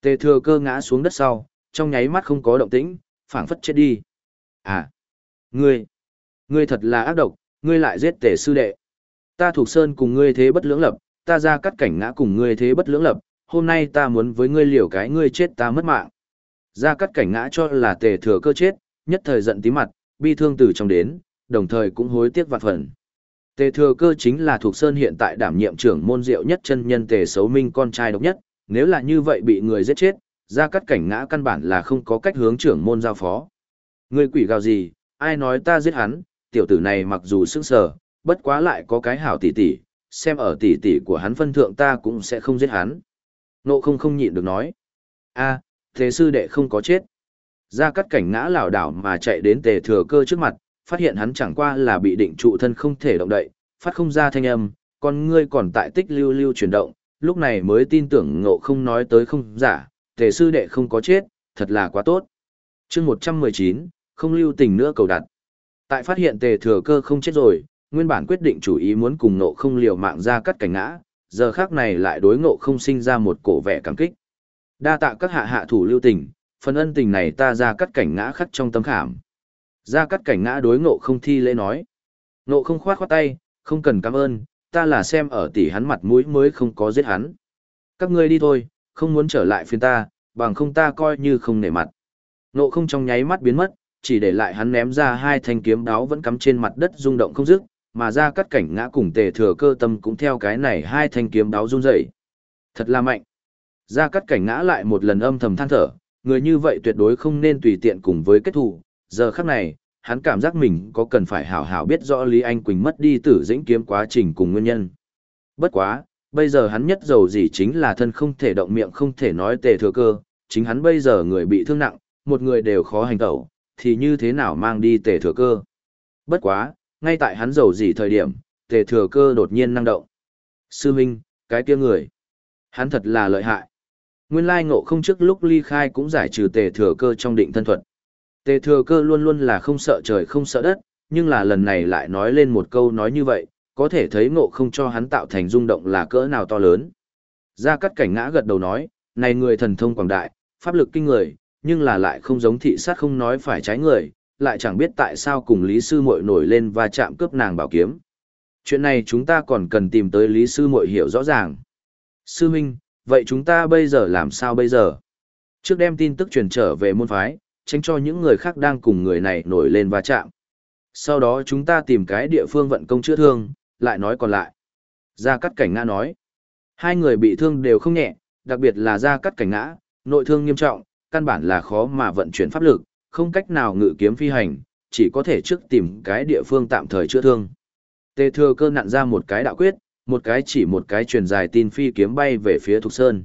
A: Tề thừa cơ ngã xuống đất sau, trong nháy mắt không có động tĩnh, phảng phất chết đi. À, ngươi, ngươi thật là ác độc, ngươi lại giết tề sư đệ. Ta thuộc sơn cùng ngươi thế bất lưỡng lập, ta ra cắt cảnh ngã cùng ngươi thế bất lưỡng lập, hôm nay ta muốn với ngươi liều cái ngươi chết ta mất mạng. Ra cắt cảnh ngã cho là tề thừa cơ chết, nhất thời giận tí mặt, bi thương từ trong đến, đồng thời cũng hối tiếc vạn phần. Tề thừa cơ chính là thuộc sơn hiện tại đảm nhiệm trưởng môn diệu nhất chân nhân tề xấu minh con trai độc nhất, nếu là như vậy bị người giết chết, ra cắt cảnh ngã căn bản là không có cách hướng trưởng môn giao phó. Ngươi quỷ gào gì, ai nói ta giết hắn, tiểu tử này mặc dù sức sở, bất quá lại có cái hảo tỷ tỷ, xem ở tỷ tỷ của hắn phân thượng ta cũng sẽ không giết hắn. Nộ không không nhịn được nói. a thế sư đệ không có chết. Ra cắt cảnh ngã lảo đảo mà chạy đến tề thừa cơ trước mặt, phát hiện hắn chẳng qua là bị định trụ thân không thể động đậy, phát không ra thanh âm, con ngươi còn tại tích lưu lưu chuyển động, lúc này mới tin tưởng ngộ không nói tới không giả, tề sư đệ không có chết, thật là quá tốt. chương 119, không lưu tình nữa cầu đặt. Tại phát hiện tề thừa cơ không chết rồi, nguyên bản quyết định chủ ý muốn cùng ngộ không liều mạng ra cắt cảnh ngã, giờ khác này lại đối ngộ không sinh ra một cổ vẻ cảm kích. Đa tạ các hạ hạ thủ lưu tình, phần ân tình này ta ra cắt cảnh ngã khắc trong tâm khảm. Ra cắt cảnh ngã đối ngộ không thi lễ nói. Ngộ không khoát khoát tay, không cần cảm ơn, ta là xem ở tỷ hắn mặt mũi mới không có giết hắn. Các ngươi đi thôi, không muốn trở lại phiên ta, bằng không ta coi như không nể mặt. Ngộ không trong nháy mắt biến mất, chỉ để lại hắn ném ra hai thanh kiếm đáo vẫn cắm trên mặt đất rung động không dứt, mà ra cắt cảnh ngã cùng tề thừa cơ tâm cũng theo cái này hai thanh kiếm đáo run rẩy Thật là mạnh. Ra cắt cảnh ngã lại một lần âm thầm than thở, người như vậy tuyệt đối không nên tùy tiện cùng với kết thù. Giờ khắc này, hắn cảm giác mình có cần phải hảo hảo biết rõ Lý Anh Quỳnh mất đi tử dĩnh kiếm quá trình cùng nguyên nhân. Bất quá, bây giờ hắn nhất giàu gì chính là thân không thể động miệng không thể nói tề thừa cơ, chính hắn bây giờ người bị thương nặng, một người đều khó hành tẩu, thì như thế nào mang đi tề thừa cơ. Bất quá, ngay tại hắn giàu gì thời điểm, tề thừa cơ đột nhiên năng động. Sư Minh, cái kia người. Hắn thật là lợi hại. Nguyên lai ngộ không trước lúc ly khai cũng giải trừ tề thừa cơ trong định thân thuật. Tề thừa cơ luôn luôn là không sợ trời không sợ đất, nhưng là lần này lại nói lên một câu nói như vậy, có thể thấy ngộ không cho hắn tạo thành rung động là cỡ nào to lớn. Gia cắt cảnh ngã gật đầu nói, này người thần thông quảng đại, pháp lực kinh người, nhưng là lại không giống thị sát không nói phải trái người, lại chẳng biết tại sao cùng Lý Sư Muội nổi lên và chạm cướp nàng bảo kiếm. Chuyện này chúng ta còn cần tìm tới Lý Sư Muội hiểu rõ ràng. Sư Minh, vậy chúng ta bây giờ làm sao bây giờ? Trước đem tin tức truyền trở về môn phái, tránh cho những người khác đang cùng người này nổi lên va chạm. Sau đó chúng ta tìm cái địa phương vận công chữa thương, lại nói còn lại. Gia Cát Cảnh Ngã nói, hai người bị thương đều không nhẹ, đặc biệt là Gia Cát Cảnh Ngã, nội thương nghiêm trọng, căn bản là khó mà vận chuyển pháp lực, không cách nào ngự kiếm phi hành, chỉ có thể trước tìm cái địa phương tạm thời chữa thương. Tề thừa cơ nặn ra một cái đạo quyết, một cái chỉ một cái truyền dài tin phi kiếm bay về phía Thục Sơn.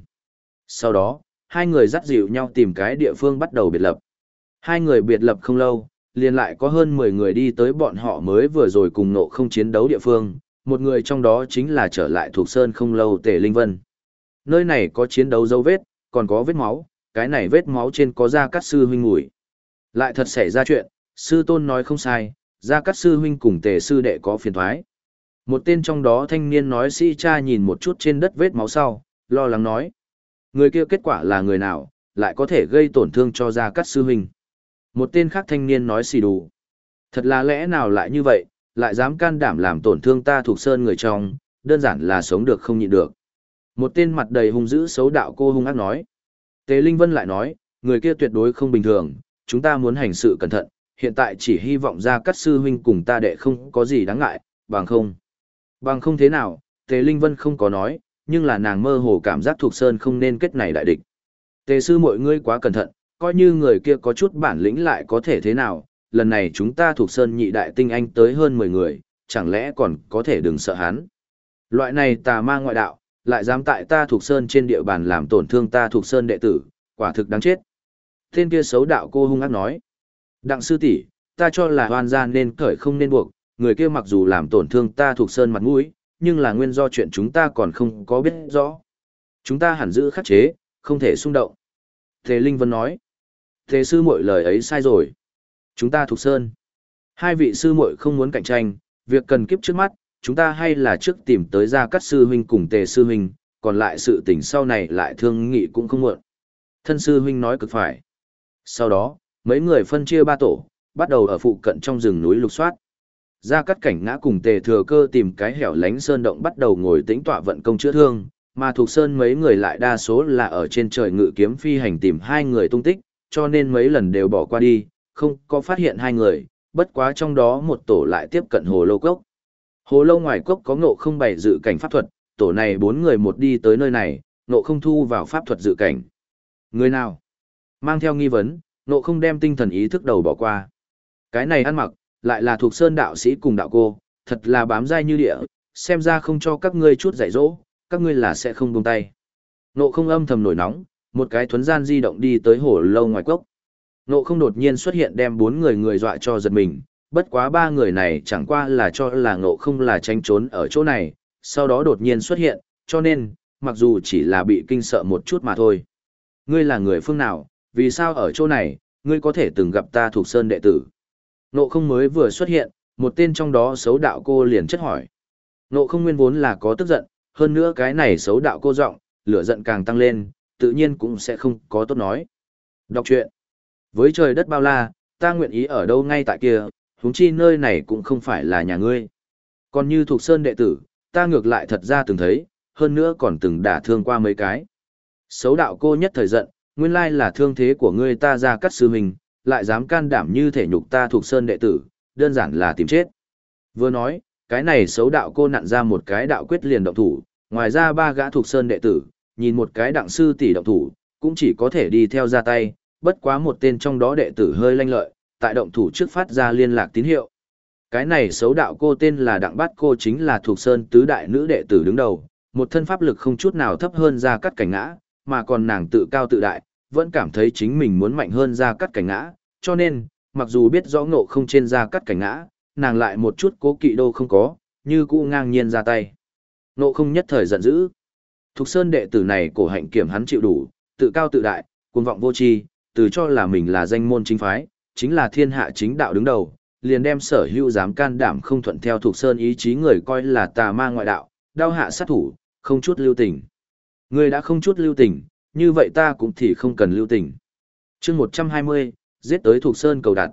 A: Sau đó, hai người dắt dịu nhau tìm cái địa phương bắt đầu biệt lập. Hai người biệt lập không lâu, liền lại có hơn 10 người đi tới bọn họ mới vừa rồi cùng nộ không chiến đấu địa phương, một người trong đó chính là trở lại thuộc sơn không lâu Tề Linh Vân. Nơi này có chiến đấu dấu vết, còn có vết máu, cái này vết máu trên có ra cắt sư huynh ngủi. Lại thật xảy ra chuyện, sư tôn nói không sai, ra các sư huynh cùng tề sư đệ có phiền thoái. Một tên trong đó thanh niên nói sĩ cha nhìn một chút trên đất vết máu sau, lo lắng nói. Người kia kết quả là người nào, lại có thể gây tổn thương cho ra các sư huynh. Một tên khác thanh niên nói xì đủ. Thật là lẽ nào lại như vậy, lại dám can đảm làm tổn thương ta thuộc sơn người trong, đơn giản là sống được không nhịn được. Một tên mặt đầy hung dữ xấu đạo cô hung ác nói. Tế Linh Vân lại nói, người kia tuyệt đối không bình thường, chúng ta muốn hành sự cẩn thận, hiện tại chỉ hy vọng ra các sư huynh cùng ta đệ không có gì đáng ngại, bằng không. Bằng không thế nào, Tề Linh Vân không có nói, nhưng là nàng mơ hồ cảm giác thuộc sơn không nên kết này đại địch. Tề sư mọi ngươi quá cẩn thận, coi như người kia có chút bản lĩnh lại có thể thế nào, lần này chúng ta thuộc sơn nhị đại tinh anh tới hơn 10 người, chẳng lẽ còn có thể đừng sợ hắn. Loại này tà ma ngoại đạo, lại dám tại ta thuộc sơn trên địa bàn làm tổn thương ta thuộc sơn đệ tử, quả thực đáng chết. Tên kia xấu đạo cô hung ác nói. Đặng sư tỷ, ta cho là hoan gia nên cởi không nên buộc, người kia mặc dù làm tổn thương ta thuộc sơn mặt mũi, nhưng là nguyên do chuyện chúng ta còn không có biết rõ. Chúng ta hẳn giữ khắc chế, không thể xung động. Thế Linh Vân nói. Thế sư muội lời ấy sai rồi. Chúng ta thuộc sơn. Hai vị sư muội không muốn cạnh tranh, việc cần kiếp trước mắt, chúng ta hay là trước tìm tới ra các sư huynh cùng tề sư huynh, còn lại sự tình sau này lại thương nghị cũng không muộn. Thân sư huynh nói cực phải. Sau đó, mấy người phân chia ba tổ, bắt đầu ở phụ cận trong rừng núi lục soát. Ra cắt cảnh ngã cùng tề thừa cơ tìm cái hẻo lánh sơn động bắt đầu ngồi tĩnh tọa vận công chữa thương, mà thuộc sơn mấy người lại đa số là ở trên trời ngự kiếm phi hành tìm hai người tung tích, cho nên mấy lần đều bỏ qua đi, không có phát hiện hai người, bất quá trong đó một tổ lại tiếp cận hồ lô cốc. Hồ lâu ngoài cốc có ngộ không bày dự cảnh pháp thuật, tổ này bốn người một đi tới nơi này, ngộ không thu vào pháp thuật dự cảnh. Người nào? Mang theo nghi vấn, nộ không đem tinh thần ý thức đầu bỏ qua. Cái này ăn mặc, lại là thuộc sơn đạo sĩ cùng đạo cô, thật là bám dai như địa, xem ra không cho các ngươi chút dạy dỗ, các ngươi là sẽ không buông tay. Nộ không âm thầm nổi nóng, một cái thuấn gian di động đi tới hồ lâu ngoài cốc. Nộ không đột nhiên xuất hiện đem bốn người người dọa cho giật mình, bất quá ba người này chẳng qua là cho là ngộ không là tranh trốn ở chỗ này, sau đó đột nhiên xuất hiện, cho nên, mặc dù chỉ là bị kinh sợ một chút mà thôi. Ngươi là người phương nào, vì sao ở chỗ này, ngươi có thể từng gặp ta thuộc sơn đệ tử. nộ không mới vừa xuất hiện, một tên trong đó xấu đạo cô liền chất hỏi. nộ không nguyên vốn là có tức giận, hơn nữa cái này xấu đạo cô giọng, lửa giận càng tăng lên, tự nhiên cũng sẽ không có tốt nói. Đọc truyện. Với trời đất bao la, ta nguyện ý ở đâu ngay tại kia, huống chi nơi này cũng không phải là nhà ngươi. Còn như thuộc sơn đệ tử, ta ngược lại thật ra từng thấy, hơn nữa còn từng đả thương qua mấy cái. Xấu đạo cô nhất thời giận, nguyên lai là thương thế của ngươi ta ra cắt sư mình, lại dám can đảm như thể nhục ta thuộc sơn đệ tử, đơn giản là tìm chết. Vừa nói, cái này xấu đạo cô nặn ra một cái đạo quyết liền động thủ, ngoài ra ba gã thuộc sơn đệ tử, nhìn một cái đặng sư tỷ động thủ, cũng chỉ có thể đi theo ra tay, bất quá một tên trong đó đệ tử hơi lanh lợi, tại động thủ trước phát ra liên lạc tín hiệu. Cái này xấu đạo cô tên là Đặng Bát Cô chính là thuộc sơn tứ đại nữ đệ tử đứng đầu, một thân pháp lực không chút nào thấp hơn ra cắt cảnh ngã, mà còn nàng tự cao tự đại, vẫn cảm thấy chính mình muốn mạnh hơn ra cắt cảnh ngã, cho nên, mặc dù biết rõ ngộ không trên ra cắt cảnh ngã, nàng lại một chút cố kỵ đâu không có, như cũ ngang nhiên ra tay. Ngộ không nhất thời giận dữ. Thục sơn đệ tử này cổ hạnh kiểm hắn chịu đủ, tự cao tự đại, cuồng vọng vô tri, từ cho là mình là danh môn chính phái, chính là thiên hạ chính đạo đứng đầu, liền đem sở hữu dám can đảm không thuận theo thuộc sơn ý chí người coi là tà ma ngoại đạo, đau hạ sát thủ, không chút lưu tình. Người đã không chút lưu tình, như vậy ta cũng thì không cần lưu tình. chương 120, giết tới thuộc sơn cầu đặt.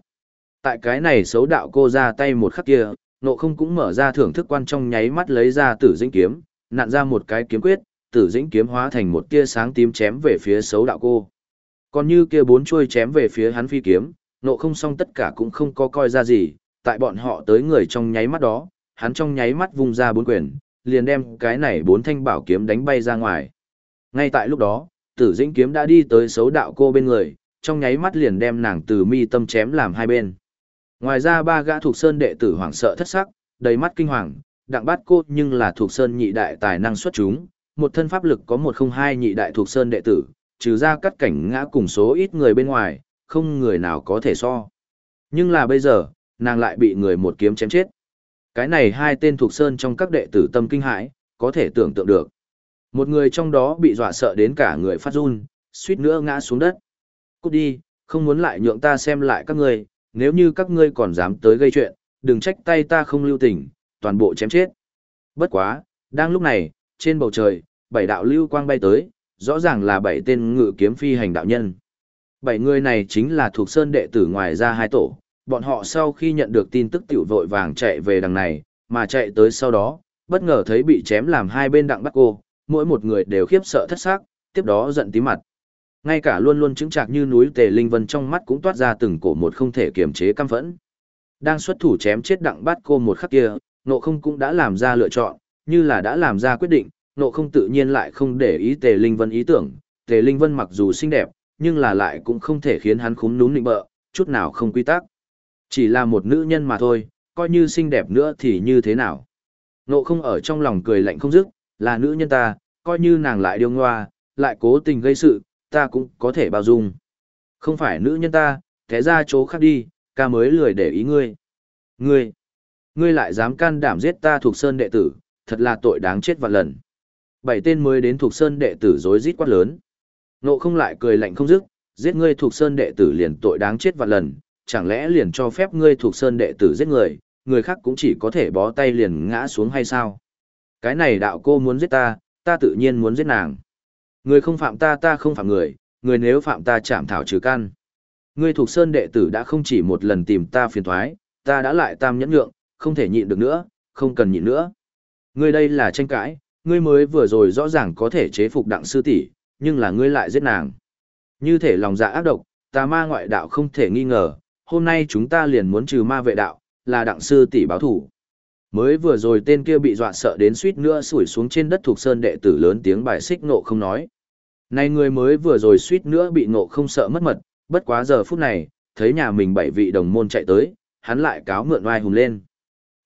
A: Tại cái này xấu đạo cô ra tay một khắc kia, nộ không cũng mở ra thưởng thức quan trong nháy mắt lấy ra tử dĩnh kiếm, nặn ra một cái kiếm quyết, tử dĩnh kiếm hóa thành một tia sáng tím chém về phía xấu đạo cô. Còn như kia bốn chuôi chém về phía hắn phi kiếm, nộ không xong tất cả cũng không có coi ra gì, tại bọn họ tới người trong nháy mắt đó, hắn trong nháy mắt vung ra bốn quyền, liền đem cái này bốn thanh bảo kiếm đánh bay ra ngoài. Ngay tại lúc đó, tử dĩnh kiếm đã đi tới xấu đạo cô bên người, trong nháy mắt liền đem nàng từ mi tâm chém làm hai bên. Ngoài ra ba gã thuộc sơn đệ tử hoảng sợ thất sắc, đầy mắt kinh hoàng, đặng bát cô nhưng là thuộc sơn nhị đại tài năng xuất chúng, một thân pháp lực có một không hai nhị đại thuộc sơn đệ tử, trừ ra cắt cảnh ngã cùng số ít người bên ngoài, không người nào có thể so. Nhưng là bây giờ, nàng lại bị người một kiếm chém chết. Cái này hai tên thuộc sơn trong các đệ tử tâm kinh hãi, có thể tưởng tượng được. Một người trong đó bị dọa sợ đến cả người phát run, suýt nữa ngã xuống đất. Cút đi, không muốn lại nhượng ta xem lại các ngươi, nếu như các ngươi còn dám tới gây chuyện, đừng trách tay ta không lưu tình, toàn bộ chém chết. Bất quá, đang lúc này, trên bầu trời, bảy đạo lưu quang bay tới, rõ ràng là bảy tên ngự kiếm phi hành đạo nhân. Bảy người này chính là thuộc sơn đệ tử ngoài ra hai tổ, bọn họ sau khi nhận được tin tức tiểu vội vàng chạy về đằng này, mà chạy tới sau đó, bất ngờ thấy bị chém làm hai bên đặng bắt cô, mỗi một người đều khiếp sợ thất xác, tiếp đó giận tí mặt. Ngay cả luôn luôn chứng chạc như núi Tề Linh Vân trong mắt cũng toát ra từng cổ một không thể kiềm chế căm phẫn. Đang xuất thủ chém chết đặng bắt cô một khắc kia, nộ không cũng đã làm ra lựa chọn, như là đã làm ra quyết định, nộ không tự nhiên lại không để ý Tề Linh Vân ý tưởng. Tề Linh Vân mặc dù xinh đẹp, nhưng là lại cũng không thể khiến hắn khúm núm nịnh bợ, chút nào không quy tắc. Chỉ là một nữ nhân mà thôi, coi như xinh đẹp nữa thì như thế nào. Nộ không ở trong lòng cười lạnh không dứt, là nữ nhân ta, coi như nàng lại điêu ngoa, lại cố tình gây sự, ta cũng có thể bao dung. Không phải nữ nhân ta, thế ra chỗ khác đi, ca mới lười để ý ngươi. Ngươi, ngươi lại dám can đảm giết ta thuộc sơn đệ tử, thật là tội đáng chết vạn lần. Bảy tên mới đến thuộc sơn đệ tử rối rít quát lớn. Nộ không lại cười lạnh không dứt, giết ngươi thuộc sơn đệ tử liền tội đáng chết vạn lần, chẳng lẽ liền cho phép ngươi thuộc sơn đệ tử giết người, người khác cũng chỉ có thể bó tay liền ngã xuống hay sao? Cái này đạo cô muốn giết ta, ta tự nhiên muốn giết nàng. Người không phạm ta ta không phạm người, người nếu phạm ta chạm thảo trừ căn. Ngươi thuộc sơn đệ tử đã không chỉ một lần tìm ta phiền thoái, ta đã lại tam nhẫn nhượng, không thể nhịn được nữa, không cần nhịn nữa. Ngươi đây là tranh cãi, ngươi mới vừa rồi rõ ràng có thể chế phục đặng sư tỷ, nhưng là ngươi lại giết nàng. Như thể lòng dạ ác độc, ta ma ngoại đạo không thể nghi ngờ, hôm nay chúng ta liền muốn trừ ma vệ đạo, là đặng sư tỷ báo thủ. Mới vừa rồi tên kia bị dọa sợ đến suýt nữa sủi xuống trên đất thuộc sơn đệ tử lớn tiếng bài xích nộ không nói. Này người mới vừa rồi suýt nữa bị nộ không sợ mất mật, bất quá giờ phút này, thấy nhà mình bảy vị đồng môn chạy tới, hắn lại cáo mượn oai hùng lên.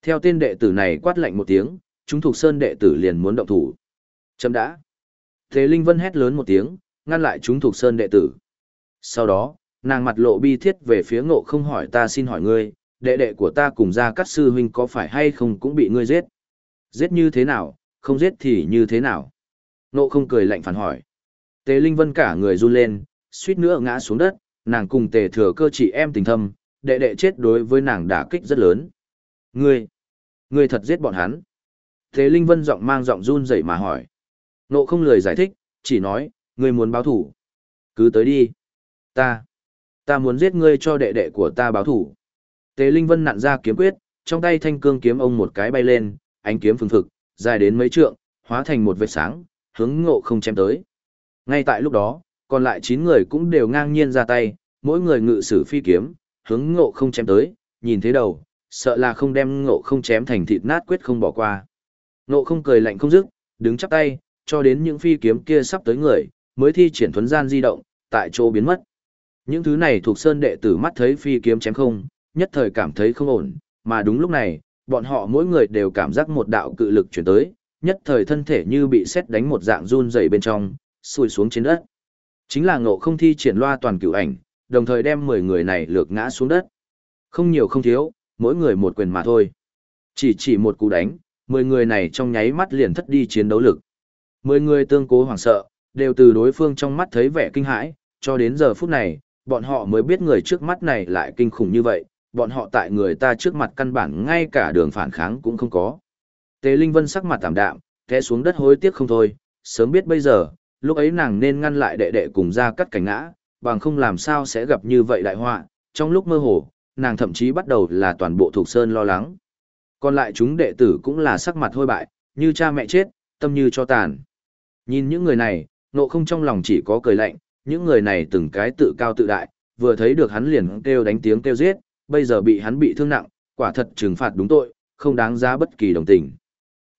A: Theo tên đệ tử này quát lạnh một tiếng, chúng thuộc sơn đệ tử liền muốn động thủ. Chấm đã. Thế Linh Vân hét lớn một tiếng, ngăn lại chúng thuộc sơn đệ tử. Sau đó, nàng mặt lộ bi thiết về phía ngộ không hỏi ta xin hỏi ngươi, đệ đệ của ta cùng ra các sư huynh có phải hay không cũng bị ngươi giết? Giết như thế nào, không giết thì như thế nào? Nộ không cười lạnh phản hỏi. Tề Linh Vân cả người run lên, suýt nữa ngã xuống đất, nàng cùng tề thừa cơ chị em tình thâm, đệ đệ chết đối với nàng đả kích rất lớn. Ngươi, ngươi thật giết bọn hắn. Tề Linh Vân giọng mang giọng run rẩy mà hỏi. Nộ không lời giải thích, chỉ nói, ngươi muốn báo thủ. Cứ tới đi. Ta, ta muốn giết ngươi cho đệ đệ của ta báo thủ. Tề Linh Vân nặn ra kiếm quyết, trong tay thanh cương kiếm ông một cái bay lên, ánh kiếm phừng phực, dài đến mấy trượng, hóa thành một vệt sáng, hướng ngộ không chém tới. Ngay tại lúc đó, còn lại 9 người cũng đều ngang nhiên ra tay, mỗi người ngự sử phi kiếm, hướng ngộ không chém tới, nhìn thế đầu, sợ là không đem ngộ không chém thành thịt nát quyết không bỏ qua. Ngộ không cười lạnh không dứt, đứng chắp tay, cho đến những phi kiếm kia sắp tới người, mới thi triển thuấn gian di động, tại chỗ biến mất. Những thứ này thuộc sơn đệ tử mắt thấy phi kiếm chém không, nhất thời cảm thấy không ổn, mà đúng lúc này, bọn họ mỗi người đều cảm giác một đạo cự lực chuyển tới, nhất thời thân thể như bị xét đánh một dạng run dày bên trong, sùi xuống trên đất. Chính là ngộ không thi triển loa toàn cửu ảnh, đồng thời đem 10 người này lược ngã xuống đất. Không nhiều không thiếu, mỗi người một quyền mà thôi. Chỉ chỉ một cú đánh, 10 người này trong nháy mắt liền thất đi chiến đấu lực. 10 người tương cố hoảng sợ, đều từ đối phương trong mắt thấy vẻ kinh hãi, cho đến giờ phút này, bọn họ mới biết người trước mắt này lại kinh khủng như vậy, bọn họ tại người ta trước mặt căn bản ngay cả đường phản kháng cũng không có. Tề Linh Vân sắc mặt tạm đạm, té xuống đất hối tiếc không thôi, sớm biết bây giờ, lúc ấy nàng nên ngăn lại đệ đệ cùng ra cắt cảnh ngã, bằng không làm sao sẽ gặp như vậy đại họa. Trong lúc mơ hồ, nàng thậm chí bắt đầu là toàn bộ thuộc sơn lo lắng. Còn lại chúng đệ tử cũng là sắc mặt hôi bại, như cha mẹ chết, tâm như cho tàn. Nhìn những người này, nộ không trong lòng chỉ có cười lạnh, những người này từng cái tự cao tự đại, vừa thấy được hắn liền kêu đánh tiếng kêu giết, bây giờ bị hắn bị thương nặng, quả thật trừng phạt đúng tội, không đáng giá bất kỳ đồng tình.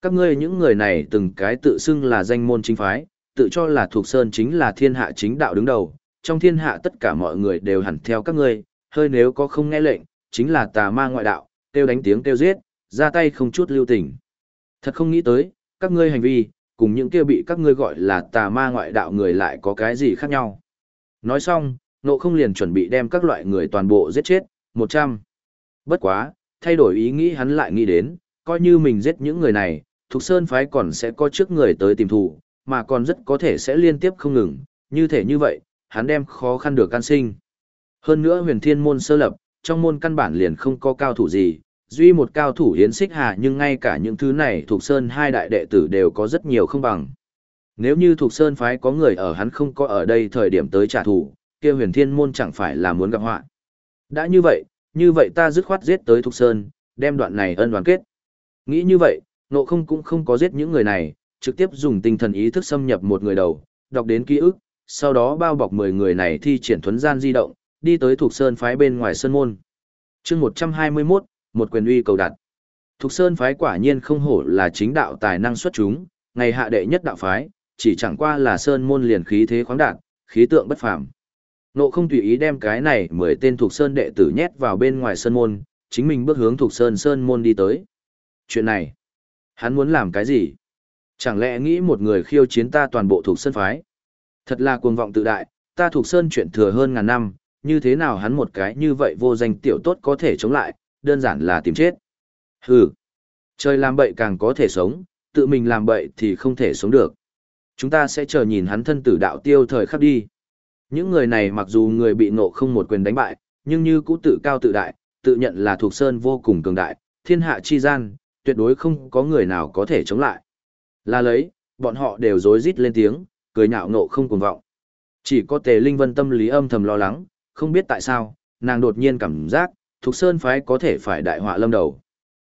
A: Các ngươi những người này từng cái tự xưng là danh môn chính phái, tự cho là thuộc sơn chính là thiên hạ chính đạo đứng đầu, trong thiên hạ tất cả mọi người đều hẳn theo các ngươi, hơi nếu có không nghe lệnh, chính là tà ma ngoại đạo, kêu đánh tiếng kêu giết, ra tay không chút lưu tình. Thật không nghĩ tới, các ngươi hành vi, cùng những kia bị các ngươi gọi là tà ma ngoại đạo người lại có cái gì khác nhau. Nói xong, nộ không liền chuẩn bị đem các loại người toàn bộ giết chết, 100. Bất quá, thay đổi ý nghĩ hắn lại nghĩ đến, coi như mình giết những người này, Thục Sơn phái còn sẽ có trước người tới tìm thủ, mà còn rất có thể sẽ liên tiếp không ngừng, như thể như vậy, hắn đem khó khăn được can sinh. Hơn nữa huyền thiên môn sơ lập, trong môn căn bản liền không có cao thủ gì, duy một cao thủ hiến xích hà nhưng ngay cả những thứ này Thục sơn hai đại đệ tử đều có rất nhiều không bằng. Nếu như Thục sơn phái có người ở hắn không có ở đây thời điểm tới trả thù, kia huyền thiên môn chẳng phải là muốn gặp họa. Đã như vậy, như vậy ta dứt khoát giết tới thuộc sơn, đem đoạn này ân đoàn kết. Nghĩ như vậy, nộ không cũng không có giết những người này, trực tiếp dùng tinh thần ý thức xâm nhập một người đầu, đọc đến ký ức, sau đó bao bọc 10 người này thi triển thuấn gian di động, đi tới thuộc sơn phái bên ngoài sơn môn. chương 121, một quyền uy cầu đặt. Thục Sơn phái quả nhiên không hổ là chính đạo tài năng xuất chúng, ngày hạ đệ nhất đạo phái, chỉ chẳng qua là Sơn môn liền khí thế khoáng đạt, khí tượng bất phàm. Nộ không tùy ý đem cái này mười tên thuộc Sơn đệ tử nhét vào bên ngoài Sơn môn, chính mình bước hướng thuộc Sơn Sơn môn đi tới. Chuyện này, hắn muốn làm cái gì? Chẳng lẽ nghĩ một người khiêu chiến ta toàn bộ thuộc Sơn phái? Thật là cuồng vọng tự đại, ta thuộc Sơn chuyện thừa hơn ngàn năm, như thế nào hắn một cái như vậy vô danh tiểu tốt có thể chống lại, đơn giản là tìm chết. Hừ, trời làm bậy càng có thể sống, tự mình làm bậy thì không thể sống được. Chúng ta sẽ chờ nhìn hắn thân tử đạo tiêu thời khắc đi. Những người này mặc dù người bị nộ không một quyền đánh bại, nhưng như cũ tự cao tự đại, tự nhận là thuộc sơn vô cùng cường đại, thiên hạ chi gian, tuyệt đối không có người nào có thể chống lại. Là lấy, bọn họ đều rối rít lên tiếng, cười nhạo nộ không cuồng vọng. Chỉ có tề linh vân tâm lý âm thầm lo lắng, không biết tại sao, nàng đột nhiên cảm giác, thuộc Sơn phái có thể phải đại họa lâm đầu.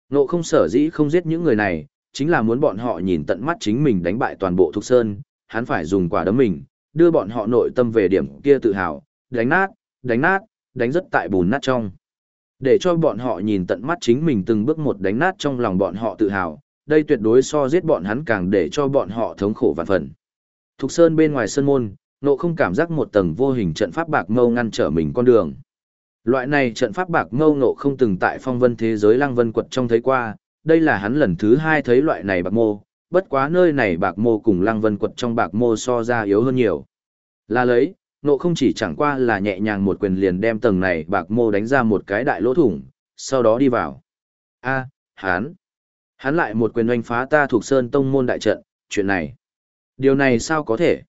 A: Nộ không sở dĩ không giết những người này, chính là muốn bọn họ nhìn tận mắt chính mình đánh bại toàn bộ thuộc Sơn, hắn phải dùng quả đấm mình, đưa bọn họ nội tâm về điểm kia tự hào, đánh nát, đánh nát, đánh rất tại bùn nát trong. Để cho bọn họ nhìn tận mắt chính mình từng bước một đánh nát trong lòng bọn họ tự hào, đây tuyệt đối so giết bọn hắn càng để cho bọn họ thống khổ vạn phần. Thục Sơn bên ngoài sơn môn, nộ không cảm giác một tầng vô hình trận pháp bạc mâu ngăn trở mình con đường. Loại này trận pháp bạc mâu nộ không từng tại phong vân thế giới lăng vân quật trong thấy qua, đây là hắn lần thứ hai thấy loại này bạc mô, bất quá nơi này bạc mô cùng lăng vân quật trong bạc mô so ra yếu hơn nhiều. Là lấy, nộ không chỉ chẳng qua là nhẹ nhàng một quyền liền đem tầng này bạc mô đánh ra một cái đại lỗ thủng, sau đó đi vào. a hắn, hắn lại một quyền oanh phá ta thuộc sơn tông môn đại trận, chuyện này. Điều này sao có thể?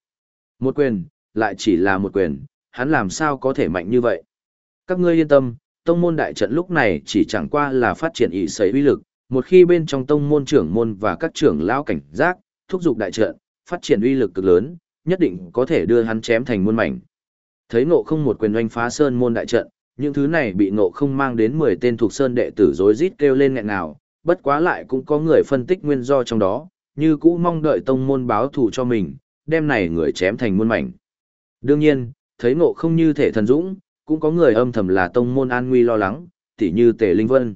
A: Một quyền, lại chỉ là một quyền, hắn làm sao có thể mạnh như vậy? Các ngươi yên tâm, tông môn đại trận lúc này chỉ chẳng qua là phát triển ý sấy uy lực, một khi bên trong tông môn trưởng môn và các trưởng lão cảnh giác, thúc giục đại trận, phát triển uy lực cực lớn, nhất định có thể đưa hắn chém thành muôn mảnh. Thấy ngộ không một quyền oanh phá sơn môn đại trận, những thứ này bị ngộ không mang đến 10 tên thuộc sơn đệ tử rối rít kêu lên nghẹn nào, bất quá lại cũng có người phân tích nguyên do trong đó, như cũ mong đợi tông môn báo thù cho mình, đem này người chém thành muôn mảnh. Đương nhiên, thấy ngộ không như thể thần dũng, cũng có người âm thầm là tông môn an nguy lo lắng, tỉ như Tề Linh Vân.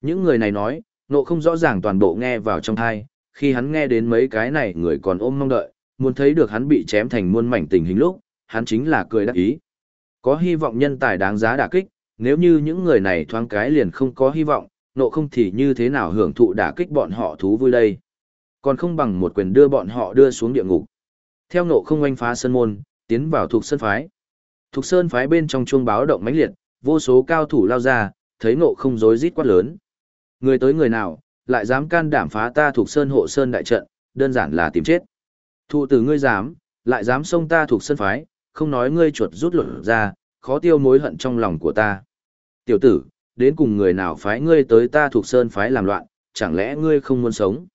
A: Những người này nói, nộ không rõ ràng toàn bộ nghe vào trong thai, khi hắn nghe đến mấy cái này người còn ôm mong đợi, muốn thấy được hắn bị chém thành muôn mảnh tình hình lúc, hắn chính là cười đắc ý. Có hy vọng nhân tài đáng giá đả kích, nếu như những người này thoáng cái liền không có hy vọng, nộ không thì như thế nào hưởng thụ đả kích bọn họ thú vui đây. Còn không bằng một quyền đưa bọn họ đưa xuống địa ngục. Theo nộ không oanh phá sân môn, tiến vào thuộc sân phái. Thục Sơn phái bên trong chuông báo động mãnh liệt, vô số cao thủ lao ra, thấy ngộ không rối rít quát lớn. Người tới người nào, lại dám can đảm phá ta thuộc Sơn hộ Sơn đại trận, đơn giản là tìm chết. Thụ tử ngươi dám, lại dám xông ta thuộc Sơn phái, không nói ngươi chuột rút lột ra, khó tiêu mối hận trong lòng của ta. Tiểu tử, đến cùng người nào phái ngươi tới ta thuộc Sơn phái làm loạn, chẳng lẽ ngươi không muốn sống?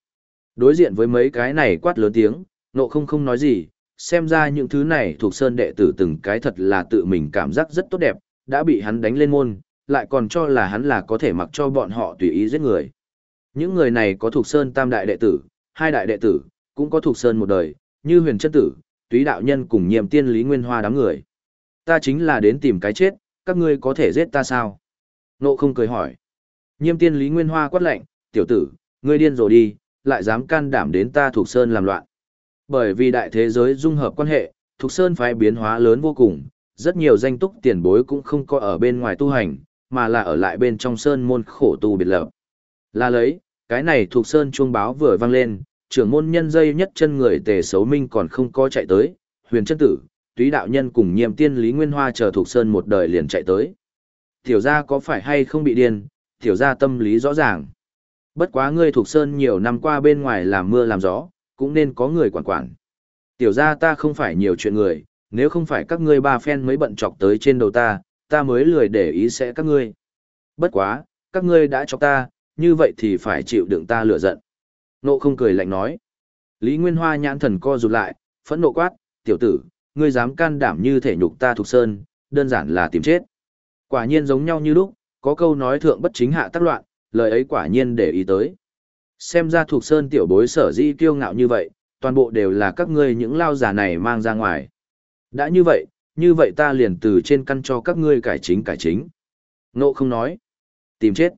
A: Đối diện với mấy cái này quát lớn tiếng, nộ không không nói gì, xem ra những thứ này thuộc sơn đệ tử từng cái thật là tự mình cảm giác rất tốt đẹp, đã bị hắn đánh lên môn, lại còn cho là hắn là có thể mặc cho bọn họ tùy ý giết người. Những người này có thuộc sơn tam đại đệ tử, hai đại đệ tử, cũng có thuộc sơn một đời, như huyền chân tử, túy đạo nhân cùng nhiệm tiên lý nguyên hoa đám người. Ta chính là đến tìm cái chết, các ngươi có thể giết ta sao? Nộ không cười hỏi. Nhiệm tiên lý nguyên hoa quát lệnh, tiểu tử, ngươi điên rồi đi, lại dám can đảm đến ta thuộc sơn làm loạn. Bởi vì đại thế giới dung hợp quan hệ, thuộc Sơn phái biến hóa lớn vô cùng, rất nhiều danh túc tiền bối cũng không có ở bên ngoài tu hành, mà là ở lại bên trong sơn môn khổ tu biệt lập. Là lấy, cái này thuộc sơn chuông báo vừa vang lên, trưởng môn nhân dây nhất chân người tề xấu minh còn không có chạy tới, huyền chân tử, túy đạo nhân cùng nhiệm tiên Lý Nguyên Hoa chờ thuộc sơn một đời liền chạy tới. Tiểu gia có phải hay không bị điên, tiểu gia tâm lý rõ ràng. Bất quá ngươi thuộc sơn nhiều năm qua bên ngoài làm mưa làm gió, cũng nên có người quản quản. Tiểu gia ta không phải nhiều chuyện người, nếu không phải các ngươi ba phen mới bận chọc tới trên đầu ta, ta mới lười để ý sẽ các ngươi. Bất quá, các ngươi đã cho ta, như vậy thì phải chịu đựng ta lửa giận. Nộ không cười lạnh nói. Lý Nguyên Hoa nhãn thần co rụt lại, phẫn nộ quát, tiểu tử, ngươi dám can đảm như thể nhục ta thuộc sơn, đơn giản là tìm chết. Quả nhiên giống nhau như lúc, có câu nói thượng bất chính hạ tác loạn, lời ấy quả nhiên để ý tới. Xem ra thuộc sơn tiểu bối sở di kiêu ngạo như vậy, toàn bộ đều là các ngươi những lao giả này mang ra ngoài. Đã như vậy, như vậy ta liền từ trên căn cho các ngươi cải chính cải chính. Nộ không nói. Tìm chết.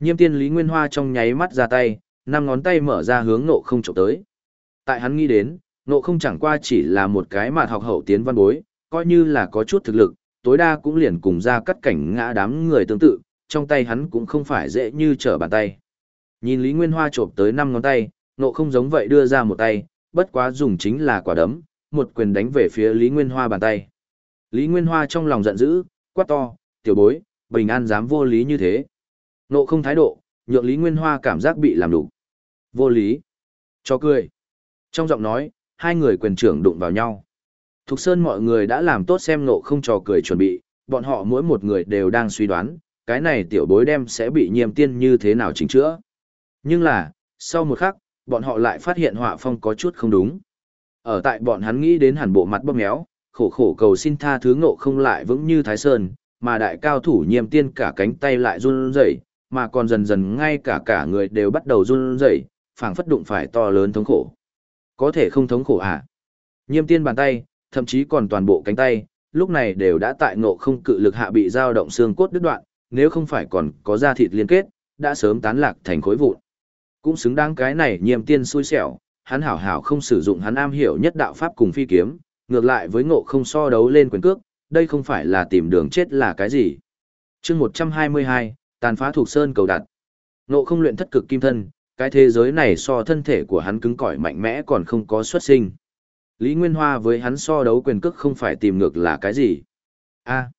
A: Nhiêm tiên Lý Nguyên Hoa trong nháy mắt ra tay, năm ngón tay mở ra hướng nộ không trộm tới. Tại hắn nghĩ đến, nộ không chẳng qua chỉ là một cái mà học hậu tiến văn bối, coi như là có chút thực lực, tối đa cũng liền cùng ra cắt cảnh ngã đám người tương tự, trong tay hắn cũng không phải dễ như trở bàn tay. Nhìn Lý Nguyên Hoa trộm tới năm ngón tay, nộ không giống vậy đưa ra một tay, bất quá dùng chính là quả đấm, một quyền đánh về phía Lý Nguyên Hoa bàn tay. Lý Nguyên Hoa trong lòng giận dữ, quát to, tiểu bối, bình an dám vô lý như thế. Nộ không thái độ, nhượng Lý Nguyên Hoa cảm giác bị làm đủ. Vô lý. Cho cười. Trong giọng nói, hai người quyền trưởng đụng vào nhau. Thục Sơn mọi người đã làm tốt xem nộ không trò cười chuẩn bị, bọn họ mỗi một người đều đang suy đoán, cái này tiểu bối đem sẽ bị nhiêm tiên như thế nào chỉnh chữa. Nhưng là, sau một khắc, bọn họ lại phát hiện họa phong có chút không đúng. Ở tại bọn hắn nghĩ đến hẳn bộ mặt bóp méo, khổ khổ cầu xin tha thứ ngộ không lại vững như Thái Sơn, mà đại cao thủ nhiêm tiên cả cánh tay lại run rẩy, mà còn dần dần ngay cả cả người đều bắt đầu run rẩy, phảng phất đụng phải to lớn thống khổ. Có thể không thống khổ à? Nhiêm tiên bàn tay, thậm chí còn toàn bộ cánh tay, lúc này đều đã tại ngộ không cự lực hạ bị dao động xương cốt đứt đoạn, nếu không phải còn có da thịt liên kết, đã sớm tán lạc thành khối vụn. Cũng xứng đáng cái này nhiêm tiên xui xẻo, hắn hảo hảo không sử dụng hắn am hiểu nhất đạo pháp cùng phi kiếm, ngược lại với ngộ không so đấu lên quyền cước, đây không phải là tìm đường chết là cái gì. chương 122, tàn phá thuộc sơn cầu đặt. Ngộ không luyện thất cực kim thân, cái thế giới này so thân thể của hắn cứng cỏi mạnh mẽ còn không có xuất sinh. Lý Nguyên Hoa với hắn so đấu quyền cước không phải tìm ngược là cái gì. a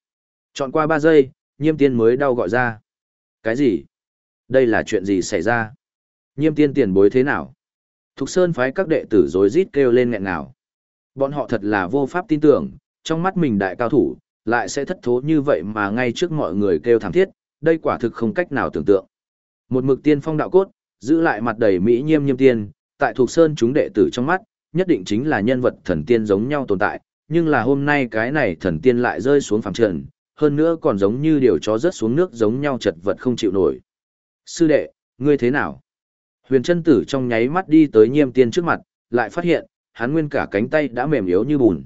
A: chọn qua 3 giây, nhiêm tiên mới đau gọi ra. Cái gì? Đây là chuyện gì xảy ra? Nhiêm tiên tiền bối thế nào? Thục Sơn phái các đệ tử rối rít kêu lên nghẹn nào. Bọn họ thật là vô pháp tin tưởng, trong mắt mình đại cao thủ, lại sẽ thất thố như vậy mà ngay trước mọi người kêu thảm thiết, đây quả thực không cách nào tưởng tượng. Một mực tiên phong đạo cốt, giữ lại mặt đầy mỹ nhiêm nhiêm tiên, tại thuộc Sơn chúng đệ tử trong mắt, nhất định chính là nhân vật thần tiên giống nhau tồn tại, nhưng là hôm nay cái này thần tiên lại rơi xuống phàm trần, hơn nữa còn giống như điều chó rớt xuống nước giống nhau chật vật không chịu nổi. Sư đệ, ngươi thế nào? Huyền chân tử trong nháy mắt đi tới nhiêm tiên trước mặt, lại phát hiện, hắn nguyên cả cánh tay đã mềm yếu như bùn.